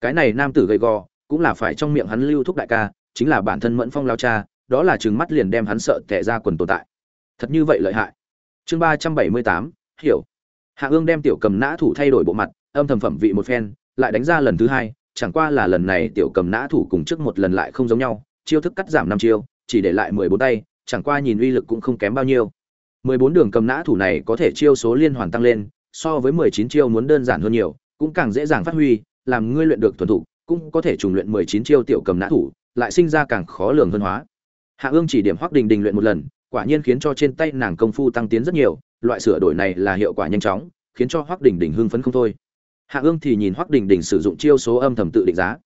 cái này nam tử gầy gò, cũng là phải trong miệng hắn lưu thúc đại ca, chính là bản thân mẫn phong lao cha, đó là trừng mắt liền đem hắn sợ tệ ra quần tồn tại. Thật như vậy lợi hại. Chương ba trăm bảy mươi tám, hiểu. Hạ ương đem tiểu cầm nã thủ thay đổi bộ mặt, âm thầm phẩm vị một phen, lại đánh ra lần thứ hai, chẳng qua là lần này tiểu cầm nã thủ cùng trước một lần lại không giống nhau, chiêu thức cắt giảm năm chiêu, chỉ để lại mười bốn tay, chẳng qua nhìn uy lực cũng không kém bao nhiêu. mười bốn đường cầm nã thủ này có thể chiêu số liên hoàn tăng lên, so với mười chín chiêu muốn đơn giản hơn nhiều, cũng càng dễ dàng phát huy làm ngươi luyện được thuần thục, cũng có thể trùng luyện mười chín chiêu tiểu cầm nã thủ, lại sinh ra càng khó lường hơn hóa. Hạ ương chỉ điểm hoắc đình đình luyện một lần, quả nhiên khiến cho trên tay nàng công phu tăng tiến rất nhiều, loại sửa đổi này là hiệu quả nhanh chóng, khiến cho hoắc đình đình hưng phấn không thôi. Hạ ương thì nhìn hoắc đình đình sử dụng chiêu số âm thầm tự định giá.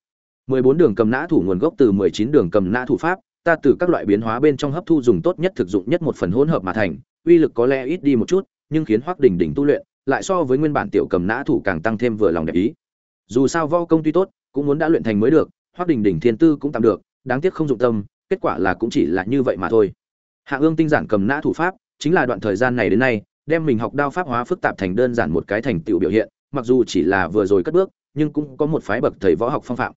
mười bốn đường cầm nã thủ nguồn gốc từ mười chín đường cầm nã thủ pháp, ta từ các loại biến hóa bên trong hấp thu dùng tốt nhất thực dụng nhất một phần hỗn hợp mà thành, uy lực có lẽ ít đi một chút, nhưng khiến hoắc đình đình tu luyện, lại so với nguyên bản tiểu cầm nã thủ càng tăng thêm vừa lòng đẹp ý dù sao võ công tuy tốt, cũng muốn đã luyện thành mới được hoác đình đỉnh thiên tư cũng tạm được, đáng tiếc không dụng tâm, kết quả là cũng chỉ là như vậy mà thôi. Hạ ương tinh giản cầm nã thủ pháp, chính là đoạn thời gian này đến nay, đem mình học đao pháp hóa phức tạp thành đơn giản một cái thành tựu biểu hiện, mặc dù chỉ là vừa rồi cất bước, nhưng cũng có một phái bậc thầy võ học phong phạm.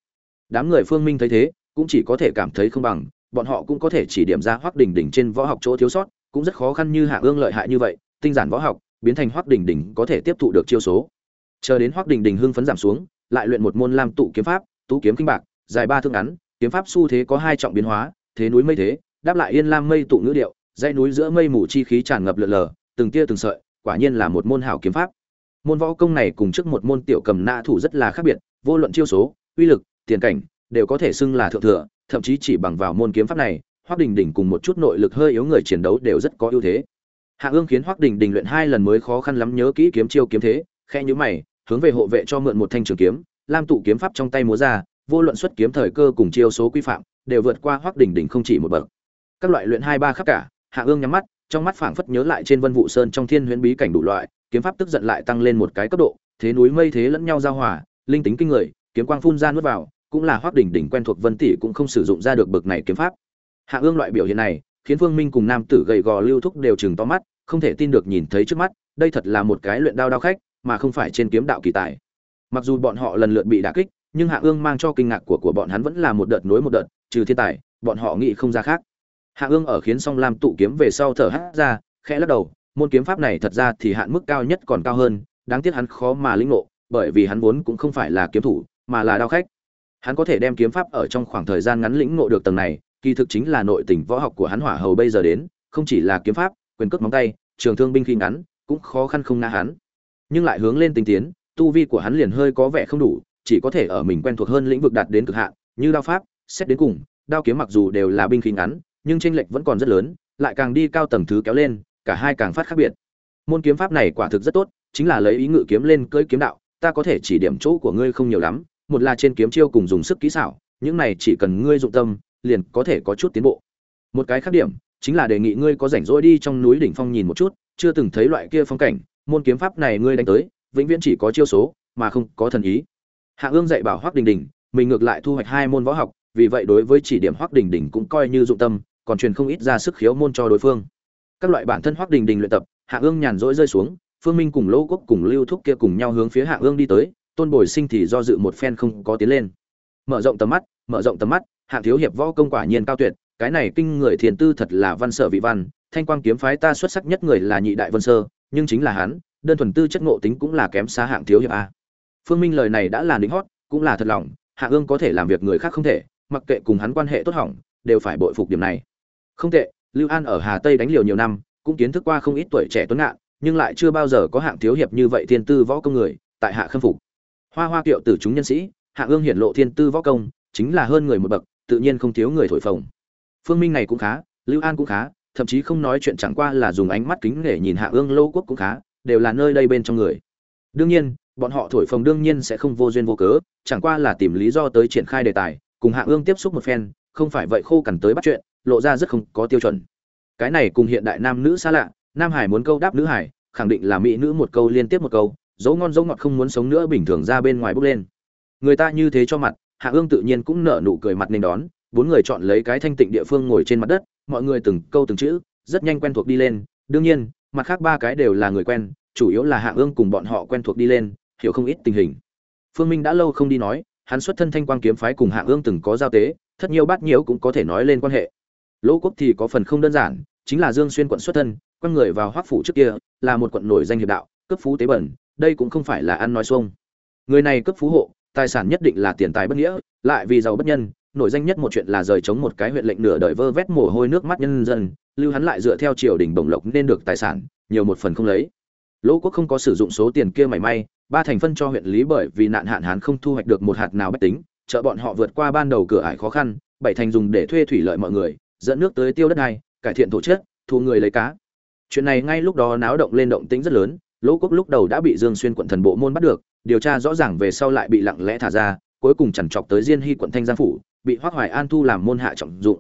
Đám người phương minh thấy thế, cũng chỉ có thể cảm thấy không bằng, bọn họ cũng có thể chỉ điểm ra hoác đỉnh đỉnh trên võ học chỗ thiếu sót, cũng rất khó khăn như hạ ương lợi hại như vậy, tinh giản võ học, biến thành hoác đỉnh đỉnh có thể tiếp thụ được chiêu số. Chờ đến hoác đỉnh đỉnh hưng phấn giảm xuống lại luyện một môn lam tụ kiếm pháp, tú kiếm kinh bạc, dài ba thước ngắn, kiếm pháp xu thế có hai trọng biến hóa, thế núi mây thế, đáp lại yên lam mây tụ ngữ điệu, dãy núi giữa mây mù chi khí tràn ngập lượn lờ, từng tia từng sợi, quả nhiên là một môn hảo kiếm pháp. Môn võ công này cùng trước một môn tiểu cầm nã thủ rất là khác biệt, vô luận chiêu số, uy lực, tiền cảnh, đều có thể xưng là thượng thừa, thậm chí chỉ bằng vào môn kiếm pháp này, hoắc đình đình cùng một chút nội lực hơi yếu người chiến đấu đều rất có ưu thế. Hạ ương khiến hoắc đình đình luyện hai lần mới khó khăn lắm nhớ kỹ kiếm chiêu kiếm thế khe nhíu mày hướng về hộ vệ cho mượn một thanh trường kiếm, lam tụ kiếm pháp trong tay múa ra, vô luận xuất kiếm thời cơ cùng chiêu số quy phạm, đều vượt qua hoắc đỉnh đỉnh không chỉ một bậc. Các loại luyện hai ba khắp cả, hạ ương nhắm mắt, trong mắt phảng phất nhớ lại trên vân vũ sơn trong thiên huyễn bí cảnh đủ loại, kiếm pháp tức giận lại tăng lên một cái cấp độ, thế núi mây thế lẫn nhau giao hòa, linh tính kinh người, kiếm quang phun ra nuốt vào, cũng là hoắc đỉnh đỉnh quen thuộc vân tỷ cũng không sử dụng ra được bậc này kiếm pháp. Hạ ương loại biểu hiện này, khiến vương minh cùng nam tử gầy gò lưu thúc đều chừng to mắt, không thể tin được nhìn thấy trước mắt, đây thật là một cái luyện đao đao khách mà không phải trên kiếm đạo kỳ tài. Mặc dù bọn họ lần lượt bị đả kích, nhưng hạ ương mang cho kinh ngạc của của bọn hắn vẫn là một đợt nối một đợt, trừ thiên tài, bọn họ nghĩ không ra khác. Hạ ương ở khiến song lam tụ kiếm về sau thở hắt ra, khẽ lắc đầu, môn kiếm pháp này thật ra thì hạn mức cao nhất còn cao hơn, đáng tiếc hắn khó mà lĩnh ngộ, bởi vì hắn vốn cũng không phải là kiếm thủ, mà là đao khách. Hắn có thể đem kiếm pháp ở trong khoảng thời gian ngắn lĩnh ngộ được tầng này, kỳ thực chính là nội tình võ học của hắn hỏa hầu bây giờ đến, không chỉ là kiếm pháp, quyền cước móng tay, trường thương binh khi ngắn, cũng khó khăn không ngã hắn nhưng lại hướng lên tinh tiến, tu vi của hắn liền hơi có vẻ không đủ, chỉ có thể ở mình quen thuộc hơn lĩnh vực đạt đến cực hạn, như đao pháp, xét đến cùng, đao kiếm mặc dù đều là binh khí ngắn, nhưng tranh lệch vẫn còn rất lớn, lại càng đi cao tầng thứ kéo lên, cả hai càng phát khác biệt. Môn kiếm pháp này quả thực rất tốt, chính là lấy ý ngự kiếm lên cưỡi kiếm đạo, ta có thể chỉ điểm chỗ của ngươi không nhiều lắm, một là trên kiếm chiêu cùng dùng sức kỹ xảo, những này chỉ cần ngươi dụng tâm, liền có thể có chút tiến bộ. Một cái khác điểm, chính là đề nghị ngươi có rảnh rỗi đi trong núi đỉnh phong nhìn một chút, chưa từng thấy loại kia phong cảnh môn kiếm pháp này ngươi đánh tới, vĩnh viễn chỉ có chiêu số, mà không có thần ý. Hạ ương dạy bảo hoắc đình đình, mình ngược lại thu hoạch hai môn võ học, vì vậy đối với chỉ điểm hoắc đình đình cũng coi như dụng tâm, còn truyền không ít ra sức khiếu môn cho đối phương. Các loại bản thân hoắc đình đình luyện tập, hạ ương nhàn rỗi rơi xuống, phương minh cùng lỗ quốc cùng lưu thúc kia cùng nhau hướng phía hạ ương đi tới, tôn bồi sinh thì do dự một phen không có tiến lên. Mở rộng tầm mắt, mở rộng tầm mắt, Hạ thiếu hiệp võ công quả nhiên cao tuyệt, cái này kinh người thiền tư thật là văn sở vị văn, thanh quang kiếm phái ta xuất sắc nhất người là nhị đại vân sơ nhưng chính là hắn, đơn thuần tư chất ngộ tính cũng là kém xa hạng thiếu hiệp a. Phương minh lời này đã là đính hót, cũng là thật lòng, hạ ương có thể làm việc người khác không thể, mặc kệ cùng hắn quan hệ tốt hỏng, đều phải bội phục điểm này. Không tệ, lưu an ở hà tây đánh liều nhiều năm, cũng kiến thức qua không ít tuổi trẻ tuấn ngạn, nhưng lại chưa bao giờ có hạng thiếu hiệp như vậy thiên tư võ công người, tại hạ khâm phục. Hoa hoa kiệu từ chúng nhân sĩ, hạ ương hiển lộ thiên tư võ công, chính là hơn người một bậc, tự nhiên không thiếu người thổi phồng. Phương minh này cũng khá, lưu an cũng khá thậm chí không nói chuyện chẳng qua là dùng ánh mắt kính để nhìn hạ ương lô quốc cũng khá, đều là nơi đây bên trong người. Đương nhiên, bọn họ thổi phồng đương nhiên sẽ không vô duyên vô cớ, chẳng qua là tìm lý do tới triển khai đề tài, cùng hạ ương tiếp xúc một phen, không phải vậy khô cằn tới bắt chuyện, lộ ra rất không có tiêu chuẩn. Cái này cùng hiện đại nam nữ xa lạ, nam hải muốn câu đáp nữ hải, khẳng định là mỹ nữ một câu liên tiếp một câu, dấu ngon dấu ngọt không muốn sống nữa bình thường ra bên ngoài bước lên. Người ta như thế cho mặt, hạ ương tự nhiên cũng nở nụ cười mặt nên đón, bốn người chọn lấy cái thanh tịnh địa phương ngồi trên mặt đất mọi người từng câu từng chữ, rất nhanh quen thuộc đi lên. Đương nhiên, mặt khác ba cái đều là người quen, chủ yếu là hạ ương cùng bọn họ quen thuộc đi lên, hiểu không ít tình hình. Phương minh đã lâu không đi nói, hắn xuất thân thanh quang kiếm phái cùng Hạ ương từng có giao tế, thất nhiều bát nhiễu cũng có thể nói lên quan hệ. Lỗ quốc thì có phần không đơn giản, chính là dương xuyên quận xuất thân quan người vào hoác phủ trước kia, là một quận nổi danh hiệp đạo, cấp phú tế bẩn, đây cũng không phải là ăn nói xuông. Người này cấp phú hộ, tài sản nhất định là tiền tài bất nghĩa, lại vì giàu bất nhân nổi danh nhất một chuyện là rời chống một cái huyện lệnh nửa đời vơ vét mồ hôi nước mắt nhân dân, lưu hắn lại dựa theo triều đình bổng lộc nên được tài sản, nhiều một phần không lấy. Lỗ quốc không có sử dụng số tiền kia mảy may, ba thành phân cho huyện lý bởi vì nạn hạn hán không thu hoạch được một hạt nào bách tính, trợ bọn họ vượt qua ban đầu cửa ải khó khăn, bảy thành dùng để thuê thủy lợi mọi người, dẫn nước tới tiêu đất này, cải thiện thổ chất, thu người lấy cá. Chuyện này ngay lúc đó náo động lên động tĩnh rất lớn, lỗ quốc lúc đầu đã bị dương xuyên quận thần bộ môn bắt được, điều tra rõ ràng về sau lại bị lặng lẽ thả ra, cuối cùng chằn chọc tới diên hy quận thanh giang phủ bị hoác hoài an thu làm môn hạ trọng dụng.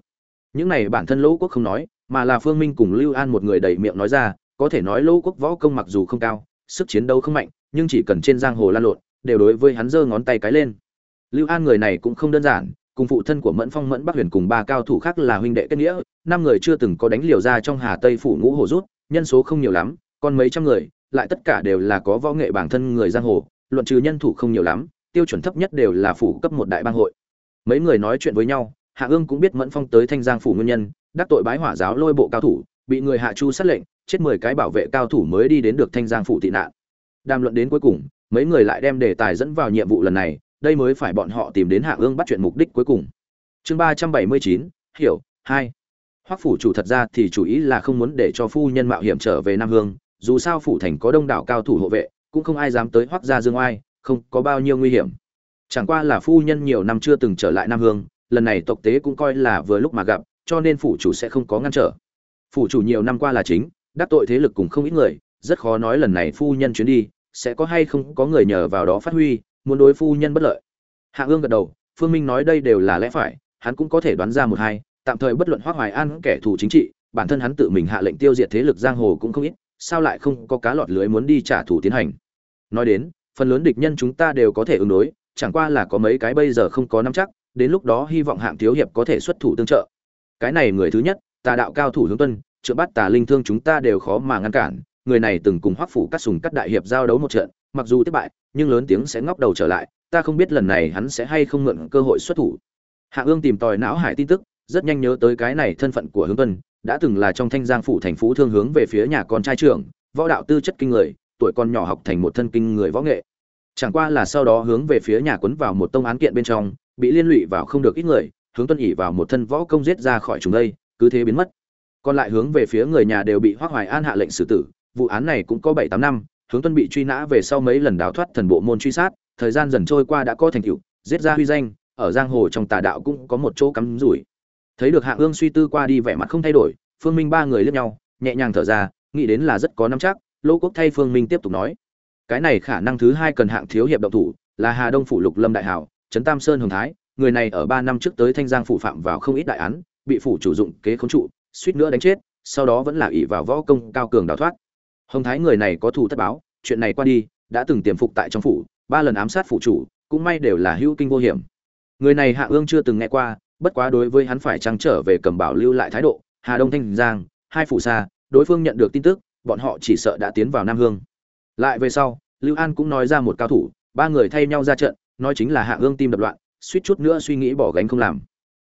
Những này bản thân lỗ quốc không nói, mà là phương minh cùng lưu an một người đầy miệng nói ra, có thể nói lỗ quốc võ công mặc dù không cao, sức chiến đấu không mạnh, nhưng chỉ cần trên giang hồ lan lộn, đều đối với hắn giơ ngón tay cái lên. Lưu an người này cũng không đơn giản, cùng phụ thân của mẫn phong mẫn bắc huyền cùng ba cao thủ khác là huynh đệ kết nghĩa, năm người chưa từng có đánh liều ra trong hà tây phủ ngũ hồ rút, nhân số không nhiều lắm, còn mấy trăm người, lại tất cả đều là có võ nghệ bản thân người giang hồ, luận trừ nhân thủ không nhiều lắm, tiêu chuẩn thấp nhất đều là phủ cấp một đại bang hội mấy người nói chuyện với nhau, hạ ương cũng biết mẫn phong tới thanh giang phủ nguyên nhân, đắc tội bái hỏa giáo lôi bộ cao thủ, bị người hạ chu sát lệnh, chết mười cái bảo vệ cao thủ mới đi đến được thanh giang phủ tị nạn. Đàm luận đến cuối cùng, mấy người lại đem đề tài dẫn vào nhiệm vụ lần này, đây mới phải bọn họ tìm đến hạ ương bắt chuyện mục đích cuối cùng. Chương ba trăm bảy mươi chín, hiểu, hai. Hoắc phủ chủ thật ra thì chủ ý là không muốn để cho phu nhân mạo hiểm trở về nam hương, dù sao phủ thành có đông đảo cao thủ hộ vệ, cũng không ai dám tới hoắc gia dương oai, không có bao nhiêu nguy hiểm chẳng qua là phu nhân nhiều năm chưa từng trở lại nam hương, lần này tộc tế cũng coi là vừa lúc mà gặp, cho nên phủ chủ sẽ không có ngăn trở. Phủ chủ nhiều năm qua là chính, đắc tội thế lực cùng không ít người, rất khó nói lần này phu nhân chuyến đi, sẽ có hay không có người nhờ vào đó phát huy, muốn đối phu nhân bất lợi. Hạ ương gật đầu, phương minh nói đây đều là lẽ phải, hắn cũng có thể đoán ra một hai, tạm thời bất luận hoác hoài an kẻ thù chính trị, bản thân hắn tự mình hạ lệnh tiêu diệt thế lực giang hồ cũng không ít, sao lại không có cá lọt lưới muốn đi trả thù tiến hành. Nói đến, phần lớn địch nhân chúng ta đều có thể ứng đối chẳng qua là có mấy cái bây giờ không có nắm chắc, đến lúc đó hy vọng hạng thiếu hiệp có thể xuất thủ tương trợ. Cái này người thứ nhất, tà đạo cao thủ hướng tuân trượng bắt tà linh thương chúng ta đều khó mà ngăn cản, người này từng cùng hoắc phủ cắt sùng cắt đại hiệp giao đấu một trận, mặc dù thất bại, nhưng lớn tiếng sẽ ngóc đầu trở lại, ta không biết lần này hắn sẽ hay không mượn cơ hội xuất thủ. Hạ ương tìm tòi não hải tin tức, rất nhanh nhớ tới cái này thân phận của hướng tuân, đã từng là trong thanh giang phủ thành phú thương hướng về phía nhà con trai trưởng, võ đạo tư chất kinh người, tuổi còn nhỏ học thành một thân kinh người võ nghệ chẳng qua là sau đó hướng về phía nhà quấn vào một tông án kiện bên trong, bị liên lụy vào không được ít người, hướng tuân ỉ vào một thân võ công giết ra khỏi chúng đây, cứ thế biến mất. Còn lại hướng về phía người nhà đều bị hoác hoài an hạ lệnh xử tử, vụ án này cũng có bảy tám năm, hướng tuân bị truy nã về sau mấy lần đào thoát thần bộ môn truy sát, thời gian dần trôi qua đã có thành tựu, giết ra huy danh, ở giang hồ trong tà đạo cũng có một chỗ cắm rủi. Thấy được hạ ương suy tư qua đi vẻ mặt không thay đổi, phương minh ba người lướt nhau, nhẹ nhàng thở ra, nghĩ đến là rất có nắm chắc lỗ quốc thay phương minh tiếp tục nói cái này khả năng thứ hai cần hạng thiếu hiệp động thủ, là hà đông phủ lục lâm đại hảo, trấn tam sơn hồng thái, người này ở ba năm trước tới thanh giang phủ phạm vào không ít đại án, bị phủ chủ dụng kế khống trụ, suýt nữa đánh chết, sau đó vẫn là ỷ vào võ công cao cường đào thoát. Hồng thái người này có thù thất báo, chuyện này qua đi, đã từng tiềm phục tại trong phủ, ba lần ám sát phủ chủ, cũng may đều là hữu kinh vô hiểm. Người này hạ ương chưa từng nghe qua, bất quá đối với hắn phải trăng trở về cầm bảo lưu lại thái độ, hà đông thanh giang, hai phủ xa, đối phương nhận được tin tức, bọn họ chỉ sợ đã tiến vào nam hương. Lại về sau lưu an cũng nói ra một cao thủ, ba người thay nhau ra trận, nói chính là hạ ương tim đập loạn, suýt chút nữa suy nghĩ bỏ gánh không làm.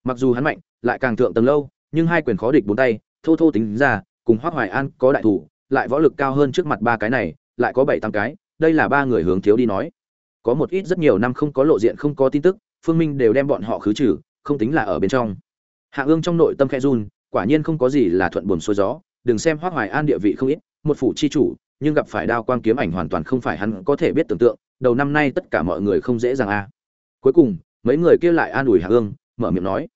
Mặc dù hắn mạnh, lại càng thượng tầng lâu, nhưng hai quyền khó địch bốn tay, thô thô tính ra, cùng Hoắc hoài an có đại thủ, lại võ lực cao hơn trước mặt ba cái này, lại có bảy tám cái, đây là ba người hướng thiếu đi nói. Có một ít rất nhiều năm không có lộ diện không có tin tức, phương minh đều đem bọn họ khứ trừ, không tính là ở bên trong. Hạ ương trong nội tâm khẽ run, quả nhiên không có gì là thuận buồm xuôi gió, đừng xem Hoắc hoài an địa vị không ít, một phủ chi chủ nhưng gặp phải đao quang kiếm ảnh hoàn toàn không phải hắn có thể biết tưởng tượng, đầu năm nay tất cả mọi người không dễ dàng a. Cuối cùng, mấy người kia lại an ủi hạ ương mở miệng nói,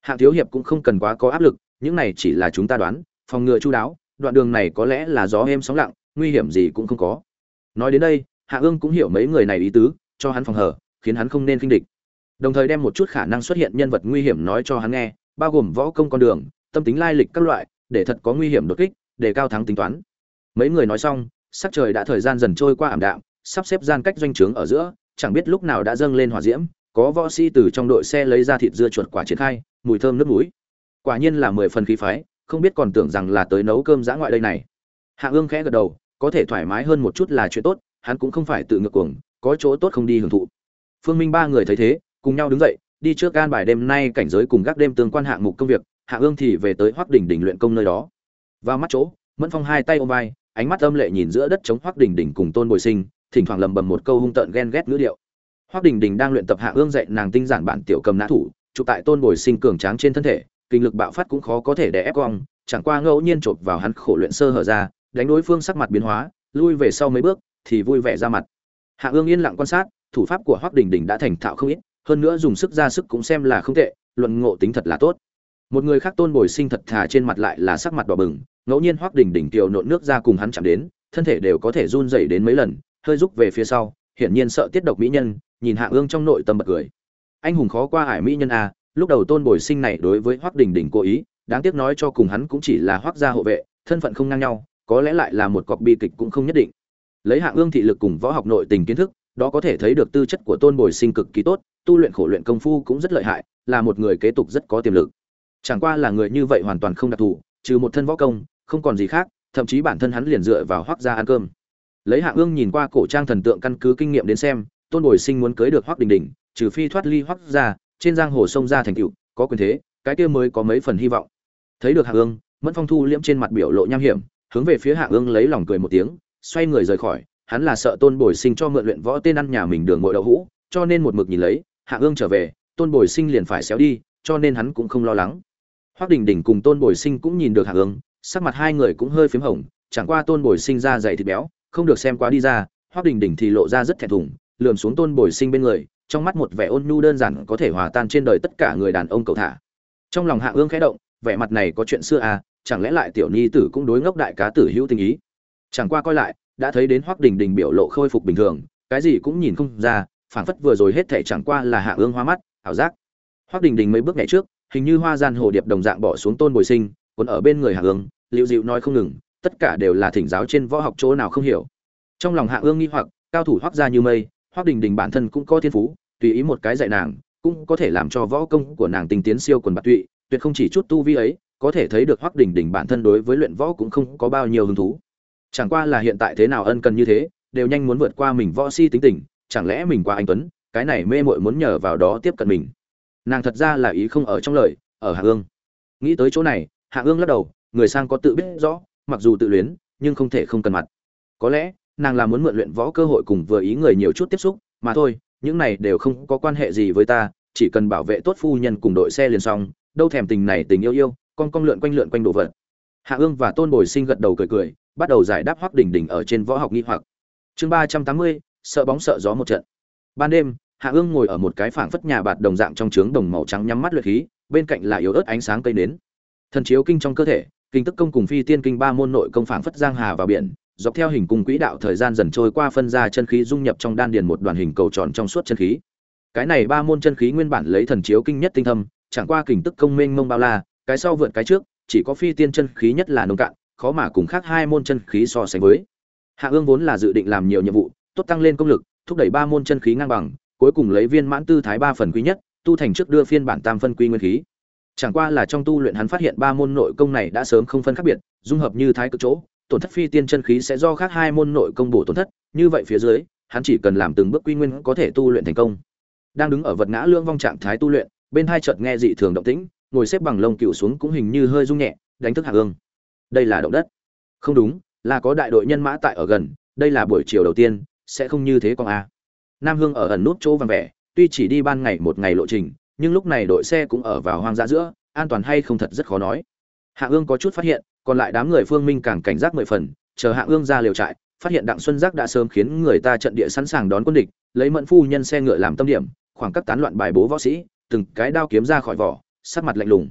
hạ thiếu hiệp cũng không cần quá có áp lực, những này chỉ là chúng ta đoán, phòng ngừa chu đáo, đoạn đường này có lẽ là gió êm sóng lặng, nguy hiểm gì cũng không có. Nói đến đây, hạ ương cũng hiểu mấy người này ý tứ, cho hắn phòng hở, khiến hắn không nên kinh địch. Đồng thời đem một chút khả năng xuất hiện nhân vật nguy hiểm nói cho hắn nghe, bao gồm võ công con đường, tâm tính lai lịch các loại, để thật có nguy hiểm đột kích, để cao thắng tính toán. Mấy người nói xong sắc trời đã thời gian dần trôi qua ảm đạm, sắp xếp gian cách doanh trướng ở giữa, chẳng biết lúc nào đã dâng lên hỏa diễm, có võ sĩ từ trong đội xe lấy ra thịt dưa chuột quả triển khai, mùi thơm nước mũi. Quả nhiên là mười phần khí phái, không biết còn tưởng rằng là tới nấu cơm dã ngoại đây này. Hạ ương khẽ gật đầu, có thể thoải mái hơn một chút là chuyện tốt, hắn cũng không phải tự ngược cuồng, có chỗ tốt không đi hưởng thụ. Phương minh ba người thấy thế, cùng nhau đứng dậy, đi trước gan bài đêm nay cảnh giới cùng gác đêm tương quan hạng mục công việc, hạ ương thì về tới hoác đỉnh đỉnh luyện công nơi đó. Vào mắt chỗ, mẫn phong hai tay ôm vai ánh mắt âm lệ nhìn giữa đất chống hoắc đỉnh đỉnh cùng tôn bồi sinh, thỉnh thoảng lầm bầm một câu hung tợn ghen ghét ngữ điệu. Hoắc đỉnh đỉnh đang luyện tập hạ ương dạy nàng tinh giản bản tiểu cầm nã thủ, chụp tại tôn bồi sinh cường tráng trên thân thể, kinh lực bạo phát cũng khó có thể đè ép cong, chẳng qua ngẫu nhiên chộp vào hắn khổ luyện sơ hở ra, đánh đối phương sắc mặt biến hóa, lui về sau mấy bước, thì vui vẻ ra mặt. Hạ ương yên lặng quan sát, thủ pháp của hoắc đình đình đã thành thạo không ít, hơn nữa dùng sức ra sức cũng xem là không tệ, luận ngộ tính thật là tốt. Một người khác tôn bồi sinh thật thà trên mặt lại là sắc mặt đỏ bừng ngẫu nhiên hoác đình đình tiểu nộn nước ra cùng hắn chạm đến, thân thể đều có thể run dày đến mấy lần, hơi rúc về phía sau, hiển nhiên sợ tiết độc mỹ nhân, nhìn hạ ương trong nội tâm bật cười. Anh hùng khó qua ải mỹ nhân a lúc đầu tôn bồi sinh này đối với hoác đình đình cố ý, đáng tiếc nói cho cùng hắn cũng chỉ là hoác gia hộ vệ, thân phận không ngang nhau, có lẽ lại là một cọc bi kịch cũng không nhất định. Lấy hạ ương thị lực cùng võ học nội tình kiến thức, đó có thể thấy được tư chất của tôn bồi sinh cực kỳ tốt, tu luyện khổ luyện công phu cũng rất lợi hại, là một người kế tục rất có tiềm lực. Chẳng qua là người như vậy hoàn toàn không đặc thù, trừ một thân võ công không còn gì khác, thậm chí bản thân hắn liền dựa vào hoác gia ăn cơm. Lấy hạ ương nhìn qua cổ trang thần tượng căn cứ kinh nghiệm đến xem, tôn bồi sinh muốn cưới được hoác đình đình, trừ phi thoát ly hoác gia, trên giang hồ sông ra thành cựu có quyền thế, cái kia mới có mấy phần hy vọng. Thấy được hạ ương, mẫn phong thu liễm trên mặt biểu lộ nham hiểm, hướng về phía hạ ương lấy lòng cười một tiếng, xoay người rời khỏi, hắn là sợ tôn bồi sinh cho mượn luyện võ tên ăn nhà mình đường ngội đậu hũ, cho nên một mực nhìn lấy, hạ ương trở về, tôn bồi sinh liền phải xéo đi, cho nên hắn cũng không lo lắng. Hoác đình đình cùng tôn bồi sinh cũng nhìn được hạ ương sắc mặt hai người cũng hơi phím hồng, chẳng qua tôn bồi sinh ra dày thịt béo, không được xem quá đi ra hoác đình đình thì lộ ra rất thẹn thùng, lườm xuống tôn bồi sinh bên người, trong mắt một vẻ ôn nhu đơn giản có thể hòa tan trên đời tất cả người đàn ông cầu thả. Trong lòng hạ ương khẽ động, vẻ mặt này có chuyện xưa à chẳng lẽ lại tiểu nhi tử cũng đối ngốc đại cá tử hữu tình ý? Chẳng qua coi lại, đã thấy đến hoắc đình đình biểu lộ khôi phục bình thường, cái gì cũng nhìn không ra, phảng phất vừa rồi hết thể chẳng qua là hạ ương hoa mắt, ảo giác. Hoắc đình đình mấy bước nhảy trước, hình như hoa gian hồ điệp đồng dạng bỏ xuống tôn bồi sinh còn ở bên người hạ ương liệu dịu nói không ngừng, tất cả đều là thỉnh giáo trên võ học chỗ nào không hiểu. Trong lòng hạ ương nghi hoặc, cao thủ hoác ra như mây, hoắc đình đình bản thân cũng có thiên phú, tùy ý một cái dạy nàng, cũng có thể làm cho võ công của nàng tinh tiến siêu quần bạc tụy, tuyệt không chỉ chút tu vi ấy, có thể thấy được hoắc đình đình bản thân đối với luyện võ cũng không có bao nhiêu hứng thú. Chẳng qua là hiện tại thế nào ân cần như thế, đều nhanh muốn vượt qua mình võ si tính tình, chẳng lẽ mình qua anh tuấn, cái này mê muội muốn nhờ vào đó tiếp cận mình. Nàng thật ra là ý không ở trong lời, ở hạ ương. Nghĩ tới chỗ này, hạ ương lắc đầu người sang có tự biết rõ, mặc dù tự luyến, nhưng không thể không cần mặt. Có lẽ, nàng là muốn mượn luyện võ cơ hội cùng vừa ý người nhiều chút tiếp xúc, mà thôi, những này đều không có quan hệ gì với ta, chỉ cần bảo vệ tốt phu nhân cùng đội xe liền xong, đâu thèm tình này tình yêu yêu, con con lượn quanh lượn quanh đồ vật. Hạ ương và tôn bồi sinh gật đầu cười cười, bắt đầu giải đáp hoác đỉnh đỉnh ở trên võ học nghi hoặc. Chương ba trăm tám mươi, sợ bóng sợ gió một trận. Ban đêm, hạ ương ngồi ở một cái phảng phất nhà bạt đồng dạng trong trướng đồng màu trắng nhắm mắt luyện khí, bên cạnh là yếu ớt ánh sáng cây nến. Thần chiếu kinh trong cơ thể kinh tức công cùng phi tiên kinh ba môn nội công phảng phất giang hà vào biển, dọc theo hình cung quỹ đạo thời gian dần trôi qua phân ra chân khí dung nhập trong đan điền một đoàn hình cầu tròn trong suốt chân khí. Cái này ba môn chân khí nguyên bản lấy thần chiếu kinh nhất tinh thâm, chẳng qua kình tức công mênh mông bao la, cái sau vượt cái trước, chỉ có phi tiên chân khí nhất là nông cạn, khó mà cùng khác hai môn chân khí so sánh với. Hạ ương vốn là dự định làm nhiều nhiệm vụ, tốt tăng lên công lực, thúc đẩy ba môn chân khí ngang bằng, cuối cùng lấy viên mãn tư thái ba phần quý nhất, tu thành trước đưa phiên bản tam phân quy nguyên khí chẳng qua là trong tu luyện hắn phát hiện ba môn nội công này đã sớm không phân khác biệt, dung hợp như thái cực chỗ, tổn thất phi tiên chân khí sẽ do khác hai môn nội công bổ tổn thất, như vậy phía dưới, hắn chỉ cần làm từng bước quy nguyên có thể tu luyện thành công. Đang đứng ở vật ngã lương vong trạng thái tu luyện, bên hai chợt nghe dị thường động tĩnh, ngồi xếp bằng lông cựu xuống cũng hình như hơi rung nhẹ, đánh thức hạ ương đây là động đất. Không đúng, là có đại đội nhân mã tại ở gần, đây là buổi chiều đầu tiên, sẽ không như thế con a. Nam hương ở ẩn nút chỗ vàng vẻ, tuy chỉ đi ban ngày một ngày lộ trình nhưng lúc này đội xe cũng ở vào hoang dã giữa, an toàn hay không thật rất khó nói. Hạ ương có chút phát hiện, còn lại đám người phương minh càng cảnh giác mười phần, chờ hạ ương ra liều trại, phát hiện đặng xuân giác đã sớm khiến người ta trận địa sẵn sàng đón quân địch, lấy mẫn phu nhân xe ngựa làm tâm điểm, khoảng các tán loạn bài bố võ sĩ, từng cái đao kiếm ra khỏi vỏ, sắc mặt lạnh lùng.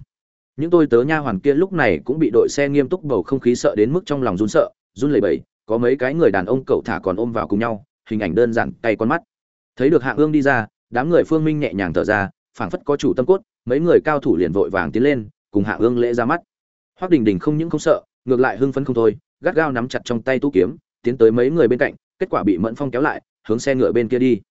Những tôi tớ nha hoàn kia lúc này cũng bị đội xe nghiêm túc bầu không khí sợ đến mức trong lòng run sợ, run lẩy bẩy, có mấy cái người đàn ông cậu thả còn ôm vào cùng nhau, hình ảnh đơn giản tay con mắt. Thấy được hạ ương đi ra, đám người phương minh nhẹ nhàng thở ra phảng phất có chủ tâm cốt, mấy người cao thủ liền vội vàng tiến lên, cùng hạ ương lễ ra mắt. Hoác đình đình không những không sợ, ngược lại hưng phấn không thôi, gắt gao nắm chặt trong tay tu kiếm, tiến tới mấy người bên cạnh, kết quả bị mẫn phong kéo lại, hướng xe ngựa bên kia đi.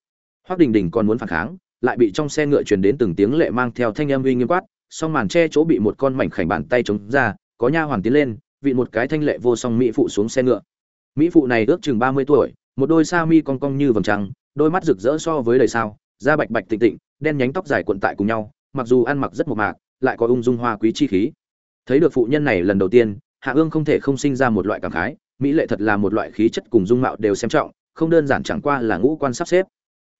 Hoác đình đình còn muốn phản kháng, lại bị trong xe ngựa truyền đến từng tiếng lệ mang theo thanh âm uy nghiêm quát, song màn che chỗ bị một con mảnh khảnh bàn tay chống ra, có nha hoàn tiến lên, vị một cái thanh lệ vô song mỹ phụ xuống xe ngựa. Mỹ phụ này ước chừng ba mươi tuổi, một đôi sa mi cong cong như vầng trăng, đôi mắt rực rỡ so với đời sao da bạch bạch tịnh tịnh, đen nhánh tóc dài cuộn tại cùng nhau, mặc dù ăn mặc rất mộc mạc, lại có ung dung hoa quý chi khí. Thấy được phụ nhân này lần đầu tiên, hạ ương không thể không sinh ra một loại cảm khái, mỹ lệ thật là một loại khí chất cùng dung mạo đều xem trọng, không đơn giản chẳng qua là ngũ quan sắp xếp.